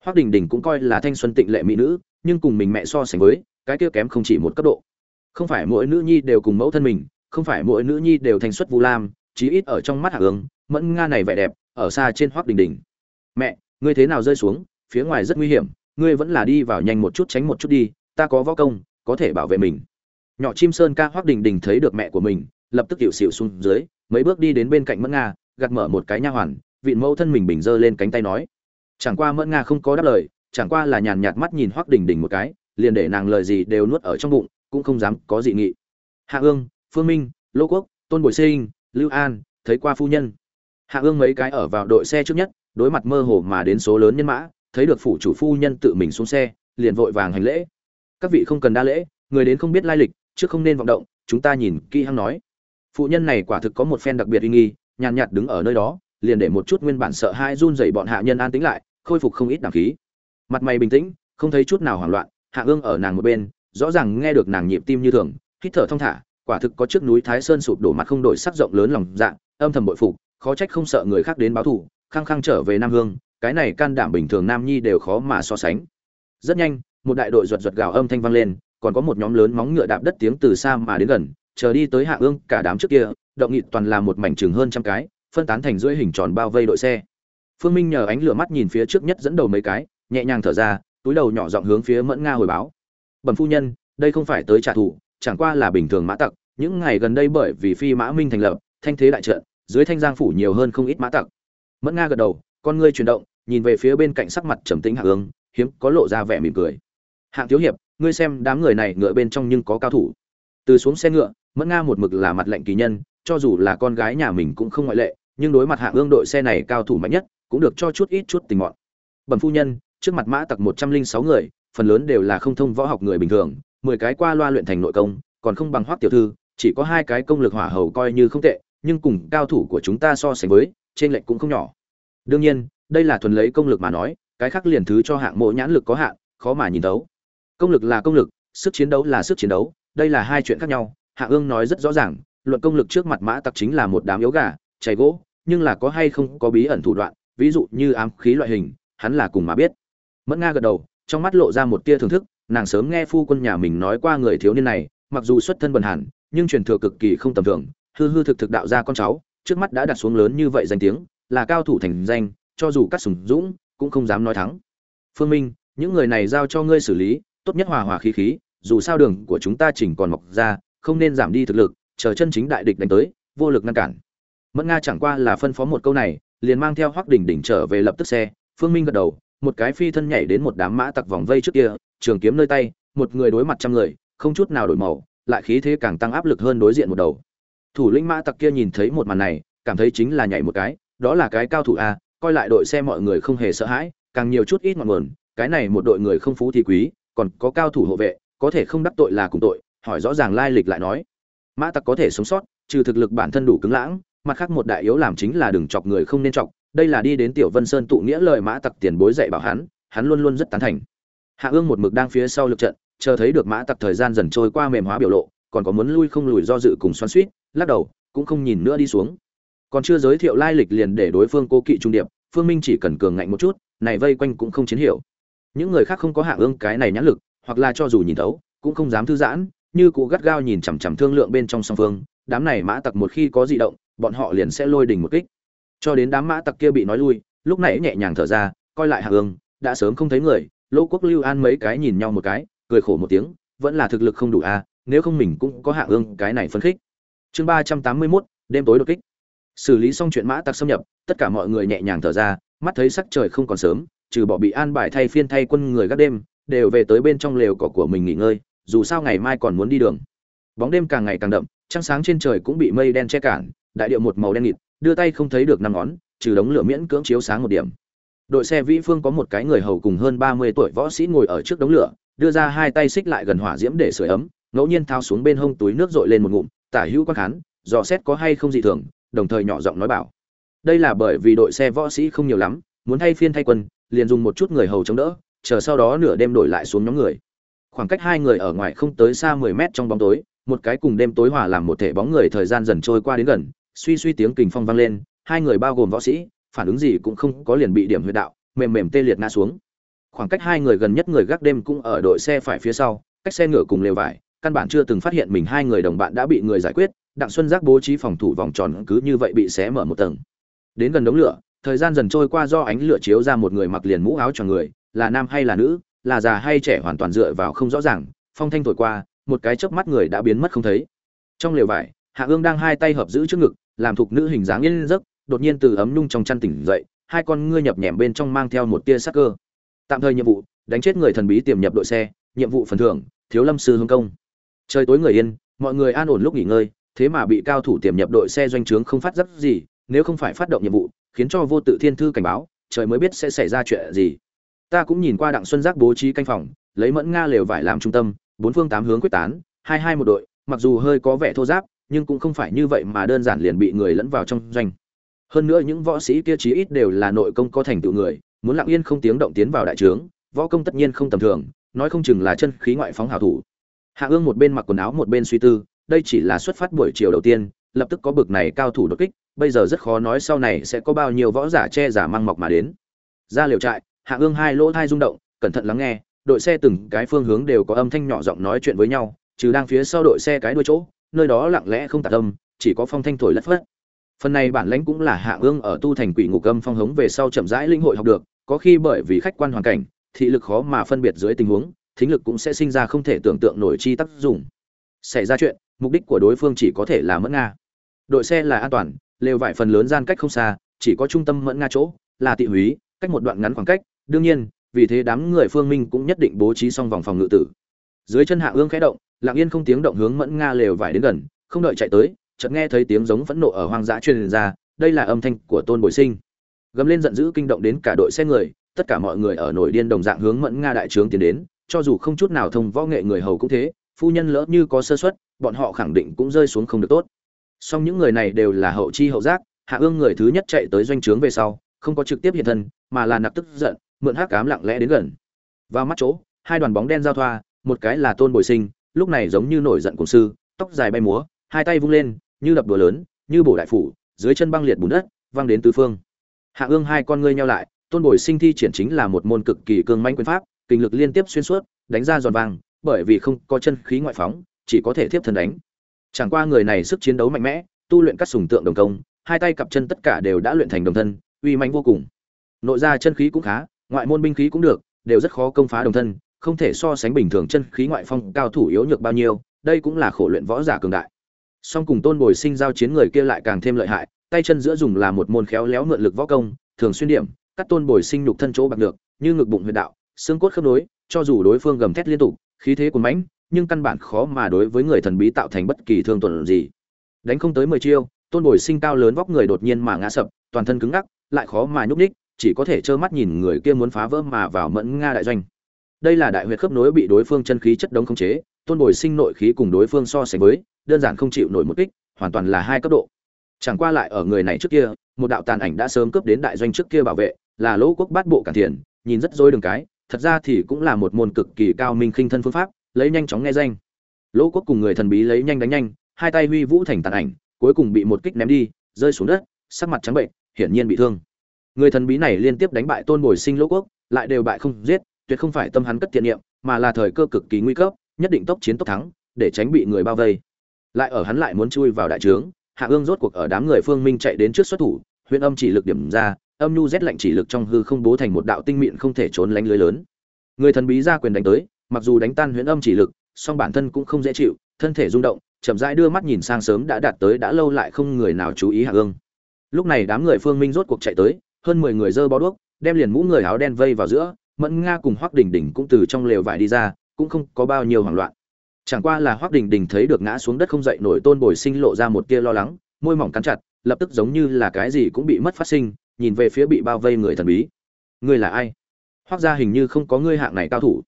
Hoác đình đình cũng coi là thanh xuân tịnh lệ mỹ nữ, nhưng cùng mình mẹ so sánh với, cái kia kém không chỉ một cấp độ. Không phải mỗi nữ nhi đều cùng mẫu thân mình, không phải mỗi nữ nhi đều thanh xuất vu lam, chí ít ở trong mắt hạ ương, mẫn nga này vẻ đẹp, ở xa trên hoác đình đình. Mẹ, ngươi thế nào rơi xuống? Phía ngoài rất nguy hiểm ngươi vẫn là đi vào nhanh một chút tránh một chút đi, ta có võ công, có thể bảo vệ mình. Nhỏ chim sơn ca hoác đình đình thấy được mẹ của mình, lập tức hiệu xịu xuống dưới, mấy bước đi đến bên cạnh mẫn nga, gạt mở một cái nha hoàn, vịn mẫu thân mình bình giơ lên cánh tay nói. Chẳng qua mẫn nga không có đáp lời, chẳng qua là nhàn nhạt mắt nhìn hoác đình đình một cái, liền để nàng lời gì đều nuốt ở trong bụng, cũng không dám có dị nghị. Hạ ương, phương minh, lô quốc, tôn bồi sinh, lưu an, thấy qua phu nhân. Hạ ương mấy cái ở vào đội xe trước nhất, đối mặt mơ hồ mà đến số lớn nhân mã thấy được phủ chủ phu nhân tự mình xuống xe liền vội vàng hành lễ. Các vị không cần đa lễ người đến không biết lai lịch trước không nên vọng động chúng ta nhìn kỹ hăng nói. Phụ nhân này quả thực có một phen đặc biệt uy nghi nhàn nhạt đứng ở nơi đó liền để một chút nguyên bản sợ hai run dày bọn hạ nhân an tĩnh lại khôi phục không ít đàm khí. Mặt mày bình tĩnh không thấy chút nào hoảng loạn hạ ương ở nàng một bên rõ ràng nghe được nàng nhịp tim như thường hít thở thong thả quả thực có trước núi thái sơn sụp đổ mặt không đổi sắc rộng lớn lòng dạng, âm thầm bội phục khó trách không sợ người khác đến báo thù khăng khăng trở về nam hương cái này can đảm bình thường nam nhi đều khó mà so sánh. Rất nhanh, một đại đội ruột ruột gào âm thanh vang lên, còn có một nhóm lớn móng ngựa đạp đất tiếng từ xa mà đến gần, chờ đi tới hạ ương, cả đám trước kia, động nghị toàn là một mảnh chừng hơn trăm cái, phân tán thành rưỡi hình tròn bao vây đội xe. Phương minh nhờ ánh lửa mắt nhìn phía trước nhất dẫn đầu mấy cái, nhẹ nhàng thở ra, túi đầu nhỏ giọng hướng phía mẫn nga hồi báo. Bẩm phu nhân, đây không phải tới trả thù, chẳng qua là bình thường mã tặc, những ngày gần đây bởi vì phi mã minh thành lập, thanh thế đại trận, dưới thanh giang phủ nhiều hơn không ít mã tặc. Mẫn nga gật đầu, con ngươi chuyển động nhìn về phía bên cạnh sắc mặt trầm tĩnh hạng ương, hiếm có lộ ra vẻ mỉm cười. Hạng thiếu hiệp, ngươi xem đám người này ngựa bên trong nhưng có cao thủ. Từ xuống xe ngựa, mẫn nga một mực là mặt lệnh kỳ nhân, cho dù là con gái nhà mình cũng không ngoại lệ, nhưng đối mặt hạng ương đội xe này cao thủ mạnh nhất, cũng được cho chút ít chút tình mọn. Bẩm phu nhân, trước mặt mã tặc một trăm linh sáu người, phần lớn đều là không thông võ học người bình thường, mười cái qua loa luyện thành nội công, còn không bằng hoác tiểu thư, chỉ có hai cái công lực hỏa hầu coi như không tệ, nhưng cùng cao thủ của chúng ta so sánh với trên lệnh cũng không nhỏ. Đương nhiên đây là thuần lấy công lực mà nói, cái khác liền thứ cho hạng mộ nhãn lực có hạn, khó mà nhìn thấu. Công lực là công lực, sức chiến đấu là sức chiến đấu, đây là hai chuyện khác nhau, hạ ương nói rất rõ ràng, luận công lực trước mặt mã tặc chính là một đám yếu gà, chảy gỗ, nhưng là có hay không có bí ẩn thủ đoạn, ví dụ như ám khí loại hình, hắn là cùng mà biết. Mẫn nga gật đầu, trong mắt lộ ra một tia thưởng thức, nàng sớm nghe phu quân nhà mình nói qua người thiếu niên này, mặc dù xuất thân bần hàn, nhưng truyền thừa cực kỳ không tầm thường, hư hư thực thực đạo ra con cháu, trước mắt đã đặt xuống lớn như vậy danh tiếng, là cao thủ thành danh cho dù cắt sùng dũng, cũng không dám nói thắng. Phương minh, những người này giao cho ngươi xử lý, tốt nhất hòa hòa khí khí, dù sao đường của chúng ta chỉnh còn mọc ra, không nên giảm đi thực lực, chờ chân chính đại địch đánh tới, vô lực ngăn cản. Mẫn nga chẳng qua là phân phó một câu này, liền mang theo hoắc đỉnh đỉnh trở về lập tức xe. Phương minh gật đầu, một cái phi thân nhảy đến một đám mã tặc vòng vây trước kia, trường kiếm nơi tay, một người đối mặt trăm người, không chút nào đổi màu, lại khí thế càng tăng áp lực hơn đối diện một đầu. Thủ lĩnh mã tặc kia nhìn thấy một màn này, cảm thấy chính là nhảy một cái, đó là cái cao thủ a coi lại đội xe mọi người không hề sợ hãi, càng nhiều chút ít ngọn nguồn, cái này một đội người không phú thì quý, còn có cao thủ hộ vệ, có thể không đắc tội là cùng tội, hỏi rõ ràng lai lịch lại nói. Mã tặc có thể sống sót, trừ thực lực bản thân đủ cứng lãng, mặt khác một đại yếu làm chính là đừng chọc người không nên chọc, đây là đi đến tiểu vân sơn tụ nghĩa lời mã tặc tiền bối dạy bảo hắn hắn luôn luôn rất tán thành. Hạ ương một mực đang phía sau lực trận, chờ thấy được mã tặc thời gian dần trôi qua mềm hóa biểu lộ, còn có muốn lui không lùi do dự cùng xoắn suýt lắc đầu, cũng không nhìn nữa đi xuống còn chưa giới thiệu lai lịch liền để đối phương cố kỵ trung điệp phương minh chỉ cần cường ngạnh một chút này vây quanh cũng không chiến hiểu. Những người khác không có hạ ương cái này nhãn lực hoặc là cho dù nhìn thấu cũng không dám thư giãn như cụ gắt gao nhìn chằm chằm thương lượng bên trong song phương đám này mã tặc một khi có di động bọn họ liền sẽ lôi đình một kích. Cho đến đám mã tặc kia bị nói lui lúc này nhẹ nhàng thở ra coi lại hạ ương đã sớm không thấy người lỗ quốc lưu an mấy cái nhìn nhau một cái cười khổ một tiếng vẫn là thực lực không đủ a à, nếu không mình cũng có hạ ương cái này phân khích. Chương ba trăm tám mươi mốt đêm tối đột kích xử lý xong chuyện mã tặc xâm nhập, tất cả mọi người nhẹ nhàng thở ra, mắt thấy sắc trời không còn sớm, trừ bỏ bị an bài thay phiên thay quân người gác đêm, đều về tới bên trong lều cỏ của mình nghỉ ngơi, dù sao ngày mai còn muốn đi đường. Bóng đêm càng ngày càng đậm, trăng sáng trên trời cũng bị mây đen che cản, đại điệu một màu đen nghịt, đưa tay không thấy được năm ngón, trừ đống lửa miễn cưỡng chiếu sáng một điểm. Đội xe vĩ phương có một cái người hầu cùng hơn ba mươi tuổi võ sĩ ngồi ở trước đống lửa, đưa ra hai tay xích lại gần hỏa diễm để sưởi ấm, ngẫu nhiên thao xuống bên hông túi nước dội lên một ngụm, tả hữu quan khán, dò xét có hay không dị thường đồng thời nhỏ giọng nói bảo. Đây là bởi vì đội xe võ sĩ không nhiều lắm, muốn thay phiên thay quân liền dùng một chút người hầu chống đỡ, chờ sau đó nửa đêm đổi lại xuống nhóm người. Khoảng cách hai người ở ngoài không tới xa mười mét trong bóng tối, một cái cùng đêm tối hòa làm một thể bóng người thời gian dần trôi qua đến gần, suy suy tiếng kình phong vang lên, hai người bao gồm võ sĩ, phản ứng gì cũng không có liền bị điểm huyệt đạo, mềm mềm tê liệt ngã xuống. Khoảng cách hai người gần nhất người gác đêm cũng ở đội xe phải phía sau, cách xe ngựa cùng lều vải căn bản chưa từng phát hiện mình hai người đồng bạn đã bị người giải quyết, đặng xuân giác bố trí phòng thủ vòng tròn cứ như vậy bị xé mở một tầng. Đến gần đống lửa, thời gian dần trôi qua do ánh lửa chiếu ra một người mặc liền mũ áo cho người, là nam hay là nữ, là già hay trẻ hoàn toàn dựa vào không rõ ràng, phong thanh thổi qua, một cái chớp mắt người đã biến mất không thấy. Trong lều vải, hạ ương đang hai tay hợp giữ trước ngực, làm thục nữ hình dáng yên giấc, đột nhiên từ ấm nhung trong chăn tỉnh dậy, hai con ngươi nhập nhèm bên trong mang theo một tia sắc cơ. Tạm thời nhiệm vụ, đánh chết người thần bí tiềm nhập đội xe, nhiệm vụ phần thưởng, thiếu lâm sư hương công trời tối người yên, mọi người an ổn lúc nghỉ ngơi, thế mà bị cao thủ tiềm nhập đội xe doanh trướng không phát giác gì, nếu không phải phát động nhiệm vụ, khiến cho vô tự thiên thư cảnh báo, trời mới biết sẽ xảy ra chuyện gì. Ta cũng nhìn qua đặng xuân giác bố trí canh phòng, lấy mẫn nga lều vải làm trung tâm, bốn phương tám hướng quyết tán, hai hai một đội, mặc dù hơi có vẻ thô giáp, nhưng cũng không phải như vậy mà đơn giản liền bị người lẫn vào trong doanh. Hơn nữa những võ sĩ kia chí ít đều là nội công có thành tựu người, muốn lặng yên không tiếng động tiến vào đại trướng, võ công tất nhiên không tầm thường, nói không chừng là chân khí ngoại phóng hảo thủ hạ ương một bên mặc quần áo một bên suy tư, đây chỉ là xuất phát buổi chiều đầu tiên, lập tức có bực này cao thủ đột kích, bây giờ rất khó nói sau này sẽ có bao nhiêu võ giả che giả mang mọc mà đến. Ra liều trại, hạ ương hai lỗ thai rung động, cẩn thận lắng nghe, đội xe từng cái phương hướng đều có âm thanh nhỏ giọng nói chuyện với nhau, trừ đang phía sau đội xe cái đuôi chỗ, nơi đó lặng lẽ không tạt âm, chỉ có phong thanh thổi lất phất. Phần này bản lãnh cũng là hạ ương ở tu thành quỷ ngục âm phong hống về sau chậm rãi linh hội học được, có khi bởi vì khách quan hoàn cảnh, thị lực khó mà phân biệt dưới tình huống thính lực cũng sẽ sinh ra không thể tưởng tượng nổi chi tác dụng. Xảy ra chuyện, mục đích của đối phương chỉ có thể là mẫn nga. Đội xe là an toàn, lều vải phần lớn gian cách không xa, chỉ có trung tâm mẫn nga chỗ, là tị húy, cách một đoạn ngắn khoảng cách. Đương nhiên, vì thế đám người phương minh cũng nhất định bố trí xong vòng phòng ngự tử. Dưới chân hạ ương khẽ động, lặng yên không tiếng động hướng mẫn nga lều vải đến gần, không đợi chạy tới, chợt nghe thấy tiếng giống phẫn nộ ở hoang dã truyền ra, đây là âm thanh của tôn bồi sinh. Gầm lên giận dữ kinh động đến cả đội xe người, tất cả mọi người ở nổi điên đồng dạng hướng mẫn nga đại trướng tiến đến cho dù không chút nào thông võ nghệ người hầu cũng thế, phu nhân lỡ như có sơ suất, bọn họ khẳng định cũng rơi xuống không được tốt. Song những người này đều là hậu chi hậu giác, hạ ương người thứ nhất chạy tới doanh trướng về sau, không có trực tiếp hiện thân, mà là nặc tức giận, mượn hắc cám lặng lẽ đến gần. Vào mắt chỗ, hai đoàn bóng đen giao thoa, một cái là tôn bồi sinh, lúc này giống như nổi giận cùng sư, tóc dài bay múa, hai tay vung lên, như đập đùa lớn, như bổ đại phủ, dưới chân băng liệt bùn đất, văng đến tứ phương. Hạ ương hai con ngươi nhau lại, tôn bồi sinh thi triển chính là một môn cực kỳ cương manh quyền pháp kinh lực liên tiếp xuyên suốt, đánh ra giòn vàng, bởi vì không có chân khí ngoại phóng, chỉ có thể tiếp thân đánh. Chẳng qua người này sức chiến đấu mạnh mẽ, tu luyện các sùng tượng đồng công, hai tay cặp chân tất cả đều đã luyện thành đồng thân, uy mãnh vô cùng. Nội ra chân khí cũng khá, ngoại môn binh khí cũng được, đều rất khó công phá đồng thân, không thể so sánh bình thường chân khí ngoại phong cao thủ yếu nhược bao nhiêu, đây cũng là khổ luyện võ giả cường đại. Song cùng tôn bồi sinh giao chiến người kia lại càng thêm lợi hại, tay chân giữa dùng là một môn khéo léo mượn lực võ công, thường xuyên điểm, cắt tôn bồi sinh nhục thân chỗ bạc được, như ngực bụng huyệt đạo xương cốt khớp nối, cho dù đối phương gầm thét liên tục, khí thế cuồn mãnh, nhưng căn bản khó mà đối với người thần bí tạo thành bất kỳ thương tổn gì. Đánh không tới mười chiêu, tôn bồi sinh cao lớn vóc người đột nhiên mà ngã sập, toàn thân cứng ngắc, lại khó mà nhúc ních chỉ có thể trơ mắt nhìn người kia muốn phá vỡ mà vào mẫn nga đại doanh. Đây là đại huyệt khớp nối bị đối phương chân khí chất đống khống chế, tôn bồi sinh nội khí cùng đối phương so sánh với, đơn giản không chịu nổi một kích, hoàn toàn là hai cấp độ. Chẳng qua lại ở người này trước kia, một đạo tàn ảnh đã sớm cướp đến đại doanh trước kia bảo vệ, là lỗ quốc bát bộ cản thiền nhìn rất dối đường cái thật ra thì cũng là một môn cực kỳ cao minh khinh thân phương pháp, lấy nhanh chóng nghe danh. Lỗ quốc cùng người thần bí lấy nhanh đánh nhanh, hai tay huy vũ thành tàn ảnh, cuối cùng bị một kích ném đi, rơi xuống đất, sắc mặt trắng bệnh, hiển nhiên bị thương. Người thần bí này liên tiếp đánh bại tôn bồi sinh lỗ quốc, lại đều bại không giết, tuyệt không phải tâm hắn cất thiện niệm, mà là thời cơ cực kỳ nguy cấp, nhất định tốc chiến tốc thắng, để tránh bị người bao vây. Lại ở hắn lại muốn chui vào đại trướng, hạ ương rốt cuộc ở đám người phương minh chạy đến trước xuất thủ huyện âm chỉ lực điểm ra âm nhu rét lạnh chỉ lực trong hư không bố thành một đạo tinh mịn không thể trốn lánh lưới lớn. Người thần bí ra quyền đánh tới, mặc dù đánh tan huyễn âm chỉ lực, song bản thân cũng không dễ chịu, thân thể rung động, chậm rãi đưa mắt nhìn sang sớm đã đạt tới đã lâu lại không người nào chú ý hạ ương lúc này đám người phương minh rốt cuộc chạy tới, hơn mười người dơ bó đuốc, đem liền mũ người áo đen vây vào giữa, mẫn nga cùng hoác đình đình cũng từ trong lều vải đi ra, cũng không có bao nhiêu hoảng loạn. Chẳng qua là hoác đình đình thấy được ngã xuống đất không dậy nổi tôn bồi sinh lộ ra một tia lo lắng, môi mỏng cắn chặt, lập tức giống như là cái gì cũng bị mất phát sinh nhìn về phía bị bao vây người thần bí. Ngươi là ai? Hoác ra hình như không có ngươi hạng này cao thủ.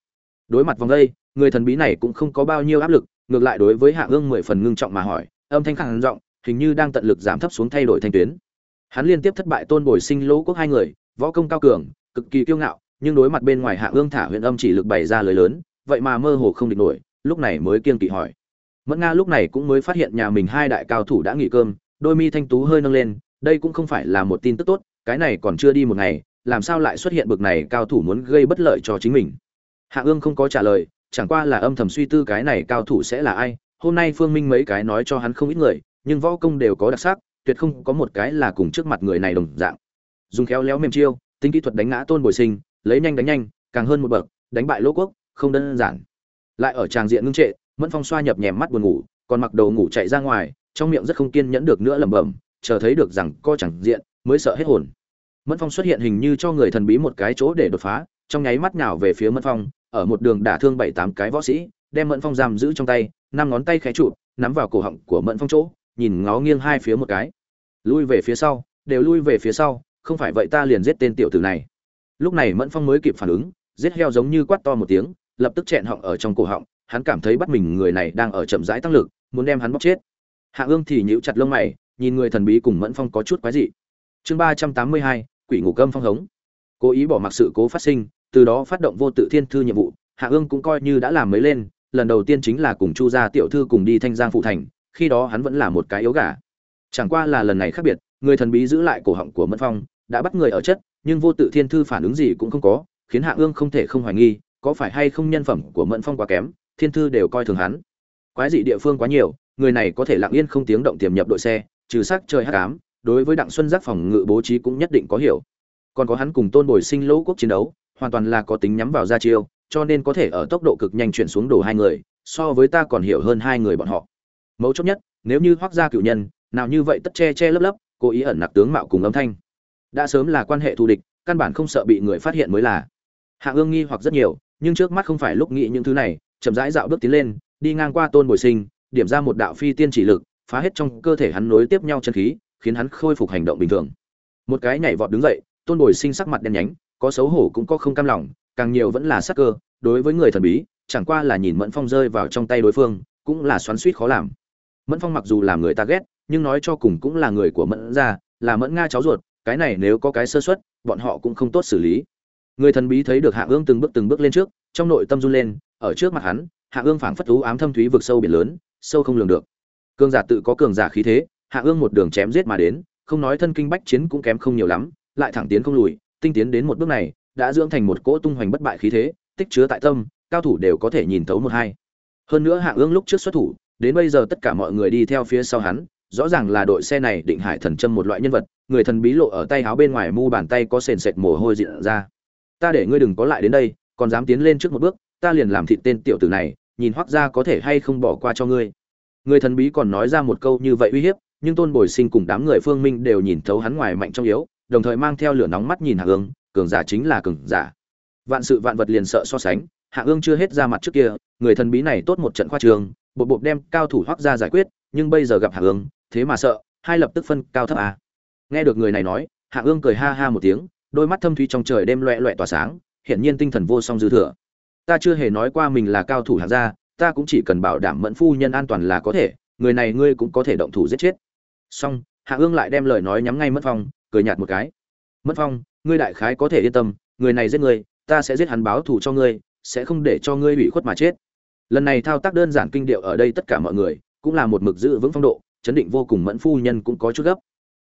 Đối mặt vòng đây, người thần bí này cũng không có bao nhiêu áp lực, ngược lại đối với hạng ương mười phần ngưng trọng mà hỏi, âm thanh khẳng giọng, hình như đang tận lực giảm thấp xuống thay đổi thanh tuyến. Hắn liên tiếp thất bại tôn bồi sinh lỗ quốc hai người, võ công cao cường, cực kỳ kiêu ngạo, nhưng đối mặt bên ngoài hạ ương thả huyện âm chỉ lực bày ra lời lớn, vậy mà mơ hồ không địch nổi, lúc này mới kiên kỵ hỏi. Mẫn nga lúc này cũng mới phát hiện nhà mình hai đại cao thủ đã nghỉ cơm, đôi mi thanh tú hơi nâng lên, đây cũng không phải là một tin tức tốt cái này còn chưa đi một ngày, làm sao lại xuất hiện bực này cao thủ muốn gây bất lợi cho chính mình? Hạ ương không có trả lời, chẳng qua là âm thầm suy tư cái này cao thủ sẽ là ai. Hôm nay phương minh mấy cái nói cho hắn không ít người, nhưng võ công đều có đặc sắc, tuyệt không có một cái là cùng trước mặt người này đồng dạng. Dùng khéo léo mềm chiêu, tính kỹ thuật đánh ngã tôn bồi sinh, lấy nhanh đánh nhanh, càng hơn một bậc, đánh bại lỗ quốc, không đơn giản. Lại ở tràng diện ngưng trệ, mẫn phong xoa nhập nhèm mắt buồn ngủ, còn mặc đầu ngủ chạy ra ngoài, trong miệng rất không kiên nhẫn được nữa lẩm bẩm, chờ thấy được rằng co chẳng diện mới sợ hết hồn. Mẫn phong xuất hiện hình như cho người thần bí một cái chỗ để đột phá, trong nháy mắt nhào về phía mẫn phong, ở một đường đả thương bảy tám cái võ sĩ, đem mẫn phong giam giữ trong tay, năm ngón tay khẽ trụ, nắm vào cổ họng của mẫn phong chỗ, nhìn ngó nghiêng hai phía một cái. Lui về phía sau, đều lui về phía sau, không phải vậy ta liền giết tên tiểu tử này. Lúc này mẫn phong mới kịp phản ứng, giết heo giống như quát to một tiếng, lập tức chẹn họng ở trong cổ họng, hắn cảm thấy bắt mình người này đang ở chậm rãi tăng lực, muốn đem hắn bóc chết. Hạ ương thì nhíu chặt lông mày, nhìn người thần bí cùng mẫn phong có chút quái dị chương ba trăm tám mươi hai, quỷ ngủ cơm phong hống. Cố ý bỏ mặc sự cố phát sinh, từ đó phát động vô tự thiên thư nhiệm vụ, hạ ương cũng coi như đã làm mới lên, lần đầu tiên chính là cùng chu gia tiểu thư cùng đi thanh giang phụ thành, khi đó hắn vẫn là một cái yếu gà. Chẳng qua là lần này khác biệt, người thần bí giữ lại cổ họng của mẫn phong, đã bắt người ở chất, nhưng vô tự thiên thư phản ứng gì cũng không có, khiến hạ ương không thể không hoài nghi, có phải hay không nhân phẩm của mẫn phong quá kém, thiên thư đều coi thường hắn. Quái dị địa phương quá nhiều, người này có thể lặng yên không tiếng động tiềm nhập đội xe, trừ sắc trời hắc ám đối với đặng xuân giác phòng ngự bố trí cũng nhất định có hiểu. Còn có hắn cùng tôn bồi sinh lỗ quốc chiến đấu, hoàn toàn là có tính nhắm vào ra chiêu, cho nên có thể ở tốc độ cực nhanh chuyển xuống đổ hai người, so với ta còn hiểu hơn hai người bọn họ. Mấu chốt nhất, nếu như hoác gia cựu nhân, nào như vậy tất che che lấp lấp, cố ý ẩn nặc tướng mạo cùng âm thanh. Đã sớm là quan hệ thù địch, căn bản không sợ bị người phát hiện mới là. Hạ ương nghi hoặc rất nhiều, nhưng trước mắt không phải lúc nghĩ những thứ này, chậm rãi dạo bước tiến lên, đi ngang qua tôn bồi sinh, điểm ra một đạo phi tiên chỉ lực, phá hết trong cơ thể hắn nối tiếp nhau chân khí khiến hắn khôi phục hành động bình thường. Một cái nhảy vọt đứng dậy, tôn bồi sinh sắc mặt đen nhánh, có xấu hổ cũng có không cam lòng, càng nhiều vẫn là sắc cơ, đối với người thần bí, chẳng qua là nhìn mẫn phong rơi vào trong tay đối phương, cũng là xoắn suýt khó làm. Mẫn phong mặc dù làm người ta ghét, nhưng nói cho cùng cũng là người của mẫn gia là mẫn nga cháu ruột, cái này nếu có cái sơ suất, bọn họ cũng không tốt xử lý. Người thần bí thấy được hạ ương từng bước từng bước lên trước, trong nội tâm run lên, ở trước mặt hắn, hạ ương phảng phất thú ám thâm thúy vực sâu biển lớn, sâu không lường được. Cường giả tự có cường giả khí thế hạ ương một đường chém giết mà đến, không nói thân kinh bách chiến cũng kém không nhiều lắm, lại thẳng tiến không lùi, tinh tiến đến một bước này, đã dưỡng thành một cỗ tung hoành bất bại khí thế, tích chứa tại tâm, cao thủ đều có thể nhìn thấu một hai. Hơn nữa hạ ương lúc trước xuất thủ, đến bây giờ tất cả mọi người đi theo phía sau hắn, rõ ràng là đội xe này định hải thần châm một loại nhân vật, người thần bí lộ ở tay áo bên ngoài mu bàn tay có sền sệt mồ hôi diện ra. Ta để ngươi đừng có lại đến đây, còn dám tiến lên trước một bước, ta liền làm thịt tên tiểu tử này, nhìn hoác ra có thể hay không bỏ qua cho ngươi. Người thần bí còn nói ra một câu như vậy uy hiếp nhưng tôn bồi sinh cùng đám người phương minh đều nhìn thấu hắn ngoài mạnh trong yếu, đồng thời mang theo lửa nóng mắt nhìn hạ ương, cường giả chính là cường giả. Vạn sự vạn vật liền sợ so sánh, hạ ương chưa hết ra mặt trước kia, người thần bí này tốt một trận khoa trường bột bột đem cao thủ hoác ra giải quyết, nhưng bây giờ gặp hạ ương, thế mà sợ, hai lập tức phân cao thấp à. nghe được người này nói, hạ ương cười ha ha một tiếng, đôi mắt thâm thúy trong trời đêm loẹ loẹ tỏa sáng, hiển nhiên tinh thần vô song dư thừa. Ta chưa hề nói qua mình là cao thủ hạng gia, ta cũng chỉ cần bảo đảm mẫn phu nhân an toàn là có thể, người này ngươi cũng có thể động thủ giết chết xong, hạ ương lại đem lời nói nhắm ngay mất phong, cười nhạt một cái. Mất phong, ngươi đại khái có thể yên tâm, người này giết ngươi, ta sẽ giết hắn báo thù cho ngươi, sẽ không để cho ngươi bị khuất mà chết. Lần này thao tác đơn giản kinh điệu ở đây tất cả mọi người, cũng là một mực giữ vững phong độ, chấn định vô cùng mẫn phu nhân cũng có chút gấp.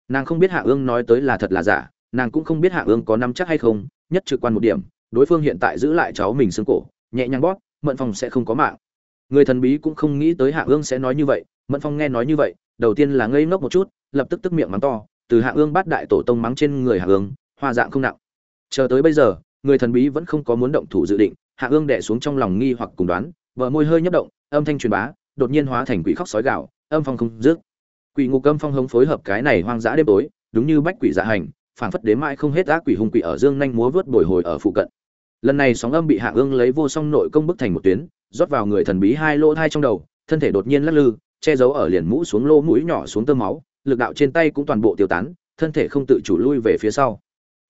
Nàng không biết hạ ương nói tới là thật là giả, nàng cũng không biết hạ ương có nắm chắc hay không, nhất trực quan một điểm, đối phương hiện tại giữ lại cháu mình xương cổ, nhẹ nhàng bóp, mẫn phong sẽ không có mạng. Người thần bí cũng không nghĩ tới hạ ương sẽ nói như vậy, mẫn phong nghe nói như vậy đầu tiên là ngây ngốc một chút, lập tức tức miệng mắng to, từ hạ ương bắt đại tổ tông mắng trên người hạ ương, hoa dạng không nặng. Chờ tới bây giờ, người thần bí vẫn không có muốn động thủ dự định hạ ương đẻ xuống trong lòng nghi hoặc cùng đoán vợ môi hơi nhấp động, âm thanh truyền bá, đột nhiên hóa thành quỷ khóc sói gạo âm phong không dứt. Quỷ ngục âm phong hống phối hợp cái này hoang dã đêm tối, đúng như bách quỷ dạ hành, phảng phất đến mãi không hết ác quỷ hung quỷ ở dương nhanh múa vớt bồi hồi ở phụ cận. Lần này sóng âm bị hạ ương lấy vô song nội công bức thành một tuyến, rót vào người thần bí hai lỗ thai trong đầu, thân thể đột nhiên lắc lư che giấu ở liền mũ xuống lô mũi nhỏ xuống tơ máu, lực đạo trên tay cũng toàn bộ tiêu tán, thân thể không tự chủ lui về phía sau.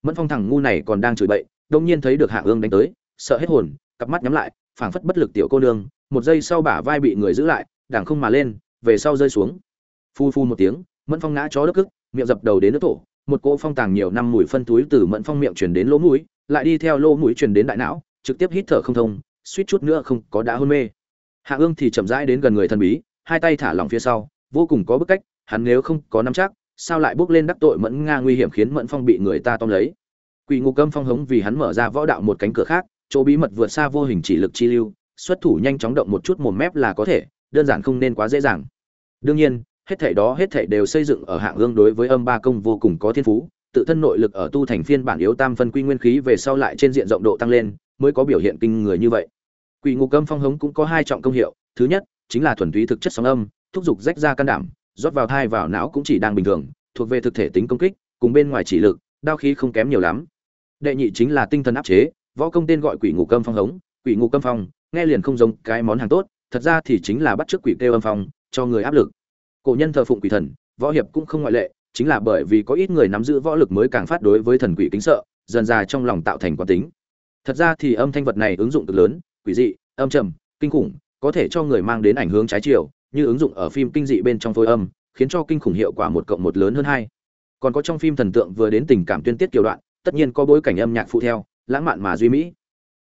Mẫn phong thằng ngu này còn đang chửi bậy, đông nhiên thấy được hạ ương đánh tới, sợ hết hồn, cặp mắt nhắm lại, phảng phất bất lực tiểu cô nương, một giây sau bả vai bị người giữ lại đảng không mà lên, về sau rơi xuống. Phu phu một tiếng, mẫn phong ngã chó đất cức, miệng dập đầu đến nước thổ, một cỗ phong tàng nhiều năm mùi phân túi từ mẫn phong miệng chuyển đến lỗ mũi, lại đi theo lỗ mũi truyền đến đại não, trực tiếp hít thở không thông, suýt chút nữa không có đã hôn mê. Hạ ương thì chậm rãi đến gần người thần bí hai tay thả lỏng phía sau, vô cùng có bức cách, hắn nếu không có nắm chắc, sao lại bước lên đắc tội mẫn nga nguy hiểm khiến mẫn phong bị người ta tóm lấy? Quỷ ngục âm phong hống vì hắn mở ra võ đạo một cánh cửa khác, chỗ bí mật vượt xa vô hình chỉ lực chi lưu, xuất thủ nhanh chóng động một chút mồm mép là có thể, đơn giản không nên quá dễ dàng. Đương nhiên, hết thảy đó hết thảy đều xây dựng ở hạng ương đối với âm ba công vô cùng có thiên phú, tự thân nội lực ở tu thành phiên bản yếu tam phân quy nguyên khí về sau lại trên diện rộng độ tăng lên, mới có biểu hiện kinh người như vậy. Quỷ ngục âm phong hống cũng có hai trọng công hiệu, thứ nhất chính là thuần túy thực chất sóng âm, thúc giục rách ra can đảm, rót vào thai vào não cũng chỉ đang bình thường, thuộc về thực thể tính công kích, cùng bên ngoài chỉ lực, đao khí không kém nhiều lắm. Đệ nhị chính là tinh thần áp chế, võ công tên gọi quỷ ngục cơm phong hống, quỷ ngục cơm phong, nghe liền không giống cái món hàng tốt, thật ra thì chính là bắt chước quỷ kêu âm phong, cho người áp lực. Cổ nhân thờ phụng quỷ thần, võ hiệp cũng không ngoại lệ, chính là bởi vì có ít người nắm giữ võ lực mới càng phát đối với thần quỷ kính sợ, dần ra trong lòng tạo thành quán tính. Thật ra thì âm thanh vật này ứng dụng cực lớn, quỷ dị, âm trầm, kinh khủng có thể cho người mang đến ảnh hướng trái chiều, như ứng dụng ở phim kinh dị bên trong phối âm, khiến cho kinh khủng hiệu quả một cộng một lớn hơn hai. Còn có trong phim thần tượng vừa đến tình cảm tuyên tiết kiều đoạn, tất nhiên có bối cảnh âm nhạc phụ theo, lãng mạn mà duy mỹ.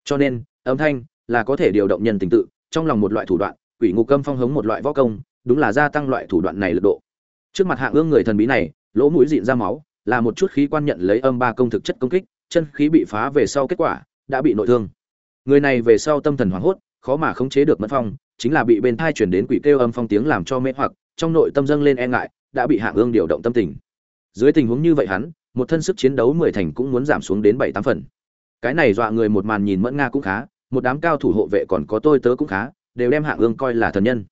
Cho nên, âm thanh là có thể điều động nhân tình tự, trong lòng một loại thủ đoạn, quỷ ngục câm phong hống một loại võ công, đúng là gia tăng loại thủ đoạn này lực độ. Trước mặt hạng ương người thần bí này, lỗ mũi dịn ra máu, là một chút khí quan nhận lấy âm ba công thực chất công kích, chân khí bị phá về sau kết quả, đã bị nội thương. Người này về sau tâm thần hoảng hốt khó mà khống chế được mẫn phong, chính là bị bên thai chuyển đến quỷ kêu âm phong tiếng làm cho mê hoặc, trong nội tâm dâng lên e ngại, đã bị hạng ương điều động tâm tình. Dưới tình huống như vậy hắn, một thân sức chiến đấu mười thành cũng muốn giảm xuống đến bảy tám phần. Cái này dọa người một màn nhìn mẫn nga cũng khá, một đám cao thủ hộ vệ còn có tôi tớ cũng khá, đều đem hạng ương coi là thần nhân.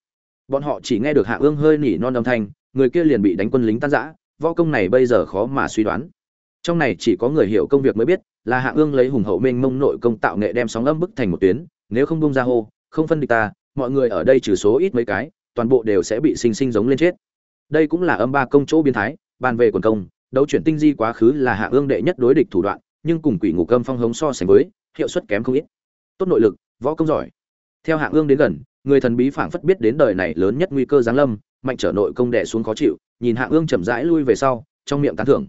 Bọn họ chỉ nghe được hạng ương hơi nỉ non âm thanh, người kia liền bị đánh quân lính tan giã võ công này bây giờ khó mà suy đoán. Trong này chỉ có người hiểu công việc mới biết, là hạng ương lấy hùng hậu mênh mông nội công tạo nghệ đem sóng âm bức thành một tuyến nếu không bung ra hô, không phân địch ta, mọi người ở đây trừ số ít mấy cái, toàn bộ đều sẽ bị sinh sinh giống lên chết. Đây cũng là âm ba công chỗ biến thái, bàn về quần công, đấu chuyển tinh di quá khứ là hạ ương đệ nhất đối địch thủ đoạn, nhưng cùng quỷ ngục âm phong hống so sánh với, hiệu suất kém không ít. Tốt nội lực, võ công giỏi. Theo hạ ương đến gần, người thần bí phảng phất biết đến đời này lớn nhất nguy cơ giáng lâm, mạnh trở nội công đệ xuống khó chịu, nhìn hạ ương chậm rãi lui về sau, trong miệng tán thưởng.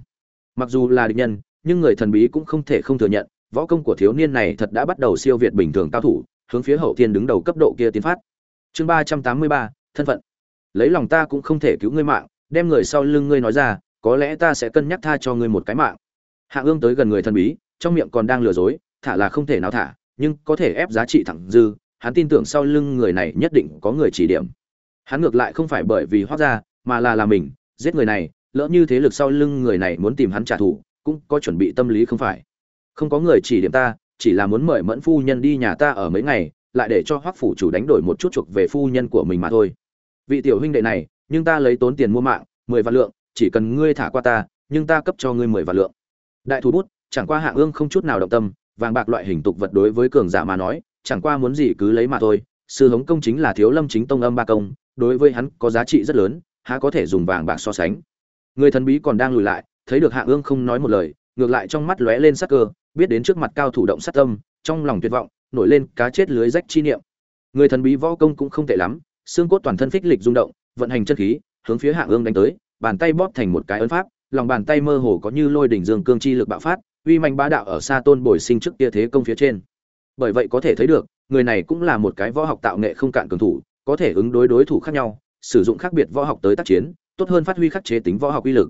Mặc dù là địch nhân, nhưng người thần bí cũng không thể không thừa nhận võ công của thiếu niên này thật đã bắt đầu siêu việt bình thường cao thủ, hướng phía hậu thiên đứng đầu cấp độ kia tiến phát. Chương ba trăm tám mươi ba, thân phận. Lấy lòng ta cũng không thể cứu ngươi mạng, đem người sau lưng ngươi nói ra, có lẽ ta sẽ cân nhắc tha cho ngươi một cái mạng. Hạ ương tới gần người thần bí, trong miệng còn đang lừa dối, thả là không thể nào thả, nhưng có thể ép giá trị thẳng dư, hắn tin tưởng sau lưng người này nhất định có người chỉ điểm. Hắn ngược lại không phải bởi vì hoác ra mà là là mình, giết người này, lỡ như thế lực sau lưng người này muốn tìm hắn trả thù, cũng có chuẩn bị tâm lý không phải không có người chỉ điểm ta, chỉ là muốn mời mẫn phu nhân đi nhà ta ở mấy ngày, lại để cho hoắc phủ chủ đánh đổi một chút chuộc về phu nhân của mình mà thôi. Vị tiểu huynh đệ này, nhưng ta lấy tốn tiền mua mạng, mười vạn lượng, chỉ cần ngươi thả qua ta, nhưng ta cấp cho ngươi mười vạn lượng. Đại thú bút, chẳng qua Hạ ương không chút nào động tâm, vàng bạc loại hình tục vật đối với cường giả mà nói, chẳng qua muốn gì cứ lấy mà thôi. Sư hống công chính là thiếu lâm chính tông âm ba công, đối với hắn có giá trị rất lớn, há có thể dùng vàng bạc so sánh. Người thần bí còn đang lùi lại, thấy được Hạ ương không nói một lời, ngược lại trong mắt lóe lên sắc cơ biết đến trước mặt cao thủ động sát tâm, trong lòng tuyệt vọng, nổi lên cá chết lưới rách chi niệm. Người thần bí võ công cũng không tệ lắm, xương cốt toàn thân phích lịch rung động, vận hành chân khí, hướng phía hạ ương đánh tới, bàn tay bóp thành một cái ấn pháp, lòng bàn tay mơ hồ có như lôi đỉnh dương cương chi lực bạo phát, uy mạnh bá đạo ở xa tôn bồi sinh trước kia thế công phía trên. Bởi vậy có thể thấy được, người này cũng là một cái võ học tạo nghệ không cạn cường thủ, có thể ứng đối đối thủ khác nhau, sử dụng khác biệt võ học tới tác chiến, tốt hơn phát huy khắc chế tính võ học uy lực.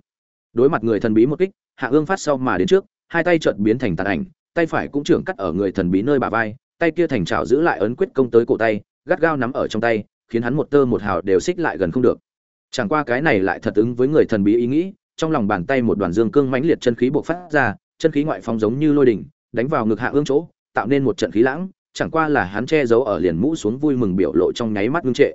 Đối mặt người thần bí một kích hạ ương phát sau mà đến trước hai tay chợt biến thành tàn ảnh, tay phải cũng trưởng cắt ở người thần bí nơi bả vai, tay kia thành chảo giữ lại ấn quyết công tới cổ tay, gắt gao nắm ở trong tay, khiến hắn một tơ một hào đều xích lại gần không được. Chẳng qua cái này lại thật ứng với người thần bí ý nghĩ, trong lòng bàn tay một đoàn dương cương mãnh liệt chân khí bộc phát ra, chân khí ngoại phong giống như lôi đỉnh, đánh vào ngực hạ ương chỗ, tạo nên một trận khí lãng, chẳng qua là hắn che giấu ở liền mũ xuống vui mừng biểu lộ trong nháy mắt ngưng trệ.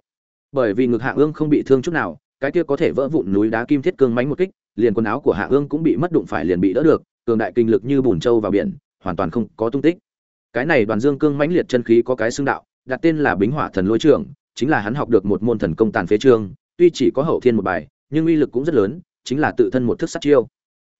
Bởi vì ngực hạ ương không bị thương chút nào, cái kia có thể vỡ vụn núi đá kim thiết cương mãnh một kích, liền quần áo của hạ ương cũng bị mất đụng phải liền bị đỡ được cường đại kinh lực như bùn trâu vào biển, hoàn toàn không có tung tích. Cái này đoàn dương cương mãnh liệt chân khí có cái xương đạo, đặt tên là bính hỏa thần lôi trường, chính là hắn học được một môn thần công tàn phế trường, tuy chỉ có hậu thiên một bài, nhưng uy lực cũng rất lớn, chính là tự thân một thức sát chiêu.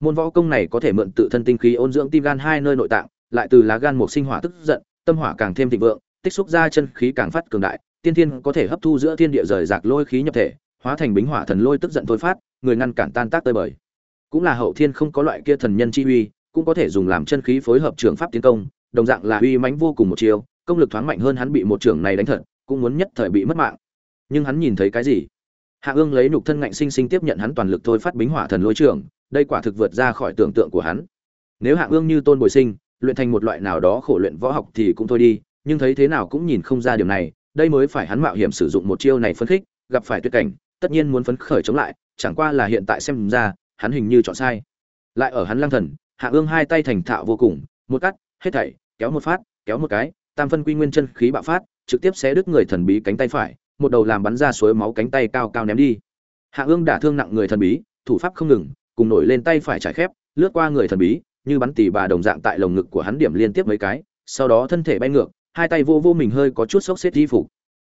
Môn võ công này có thể mượn tự thân tinh khí ôn dưỡng tim gan hai nơi nội tạng, lại từ lá gan một sinh hỏa tức giận, tâm hỏa càng thêm thịnh vượng, tích xúc ra chân khí càng phát cường đại, tiên thiên có thể hấp thu giữa thiên địa rời rạc lôi khí nhập thể, hóa thành bính hỏa thần lôi tức giận thôi phát, người ngăn cản tan tác tơi bời cũng là hậu thiên không có loại kia thần nhân chi uy, cũng có thể dùng làm chân khí phối hợp trường pháp tiến công, đồng dạng là uy mãnh vô cùng một chiều công lực thoáng mạnh hơn hắn bị một trưởng này đánh thật, cũng muốn nhất thời bị mất mạng. Nhưng hắn nhìn thấy cái gì? Hạ ương lấy nục thân ngạnh sinh sinh tiếp nhận hắn toàn lực thôi phát bính hỏa thần lôi trưởng, đây quả thực vượt ra khỏi tưởng tượng của hắn. Nếu hạ ương như tôn bồi sinh, luyện thành một loại nào đó khổ luyện võ học thì cũng thôi đi, nhưng thấy thế nào cũng nhìn không ra điều này, đây mới phải hắn mạo hiểm sử dụng một chiêu này phấn khích, gặp phải tuyệt cảnh, tất nhiên muốn phấn khởi chống lại, chẳng qua là hiện tại xem ra hắn hình như chọn sai. Lại ở hắn lang thần, hạ ương hai tay thành thạo vô cùng, một cắt, hết thảy, kéo một phát, kéo một cái, tam phân quy nguyên chân khí bạo phát, trực tiếp xé đứt người thần bí cánh tay phải, một đầu làm bắn ra suối máu cánh tay cao cao ném đi. Hạ ương đả thương nặng người thần bí, thủ pháp không ngừng, cùng nổi lên tay phải trải khép, lướt qua người thần bí, như bắn tỉ bà đồng dạng tại lồng ngực của hắn điểm liên tiếp mấy cái, sau đó thân thể bay ngược, hai tay vô vô mình hơi có chút sốc xếp di phục.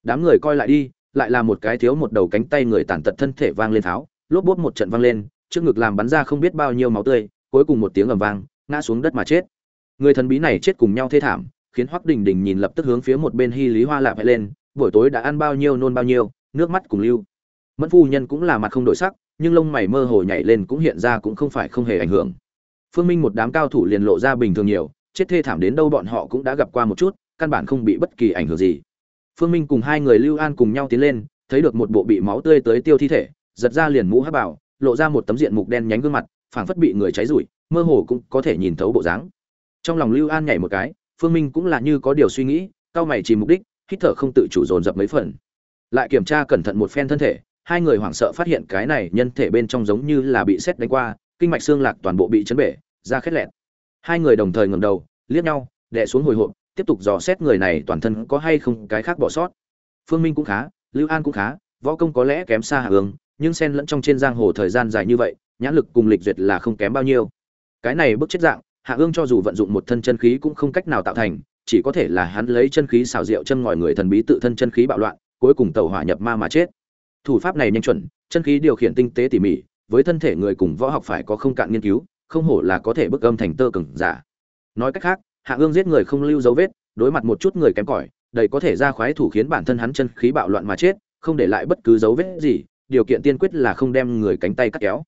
Đám người coi lại đi, lại là một cái thiếu một đầu cánh tay người tàn tật thân thể vang lên tháo lốp bốt một trận vang lên trước ngực làm bắn ra không biết bao nhiêu máu tươi, cuối cùng một tiếng ầm vang, ngã xuống đất mà chết. Người thần bí này chết cùng nhau thê thảm, khiến hoắc đình đình nhìn lập tức hướng phía một bên hy lý hoa lạp lên, buổi tối đã ăn bao nhiêu nôn bao nhiêu, nước mắt cùng lưu. Mẫn phu nhân cũng là mặt không đổi sắc, nhưng lông mày mơ hồ nhảy lên cũng hiện ra cũng không phải không hề ảnh hưởng. Phương minh một đám cao thủ liền lộ ra bình thường nhiều, chết thê thảm đến đâu bọn họ cũng đã gặp qua một chút, căn bản không bị bất kỳ ảnh hưởng gì. Phương minh cùng hai người lưu an cùng nhau tiến lên, thấy được một bộ bị máu tươi tới tiêu thi thể, giật ra liền mũ hát bảo lộ ra một tấm diện mục đen nhánh gương mặt, phảng phất bị người cháy rủi mơ hồ cũng có thể nhìn thấu bộ dáng. Trong lòng lưu an nhảy một cái, phương minh cũng là như có điều suy nghĩ cao mày chỉ mục đích, hít thở không tự chủ dồn dập mấy phần. Lại kiểm tra cẩn thận một phen thân thể, hai người hoảng sợ phát hiện cái này nhân thể bên trong giống như là bị xét đánh qua, kinh mạch xương lạc toàn bộ bị chấn bể ra khét lẹt. Hai người đồng thời ngẩng đầu, liếc nhau, đè xuống hồi hộp, tiếp tục dò xét người này toàn thân có hay không cái khác bỏ sót. Phương minh cũng khá, lưu an cũng khá, võ công có lẽ kém xa hạ hướng nhưng xen lẫn trong trên giang hồ thời gian dài như vậy, nhãn lực cùng lịch duyệt là không kém bao nhiêu. Cái này bức chết dạng, hạ ương cho dù vận dụng một thân chân khí cũng không cách nào tạo thành, chỉ có thể là hắn lấy chân khí xào rượu chân ngòi người thần bí tự thân chân khí bạo loạn, cuối cùng tàu hỏa nhập ma mà chết. Thủ pháp này nhanh chuẩn, chân khí điều khiển tinh tế tỉ mỉ, với thân thể người cùng võ học phải có không cạn nghiên cứu, không hổ là có thể bức âm thành tơ cừng giả. Nói cách khác, hạ ương giết người không lưu dấu vết, đối mặt một chút người kém cỏi, đầy có thể ra khoái thủ khiến bản thân hắn chân khí bạo loạn mà chết, không để lại bất cứ dấu vết gì điều kiện tiên quyết là không đem người cánh tay cắt kéo.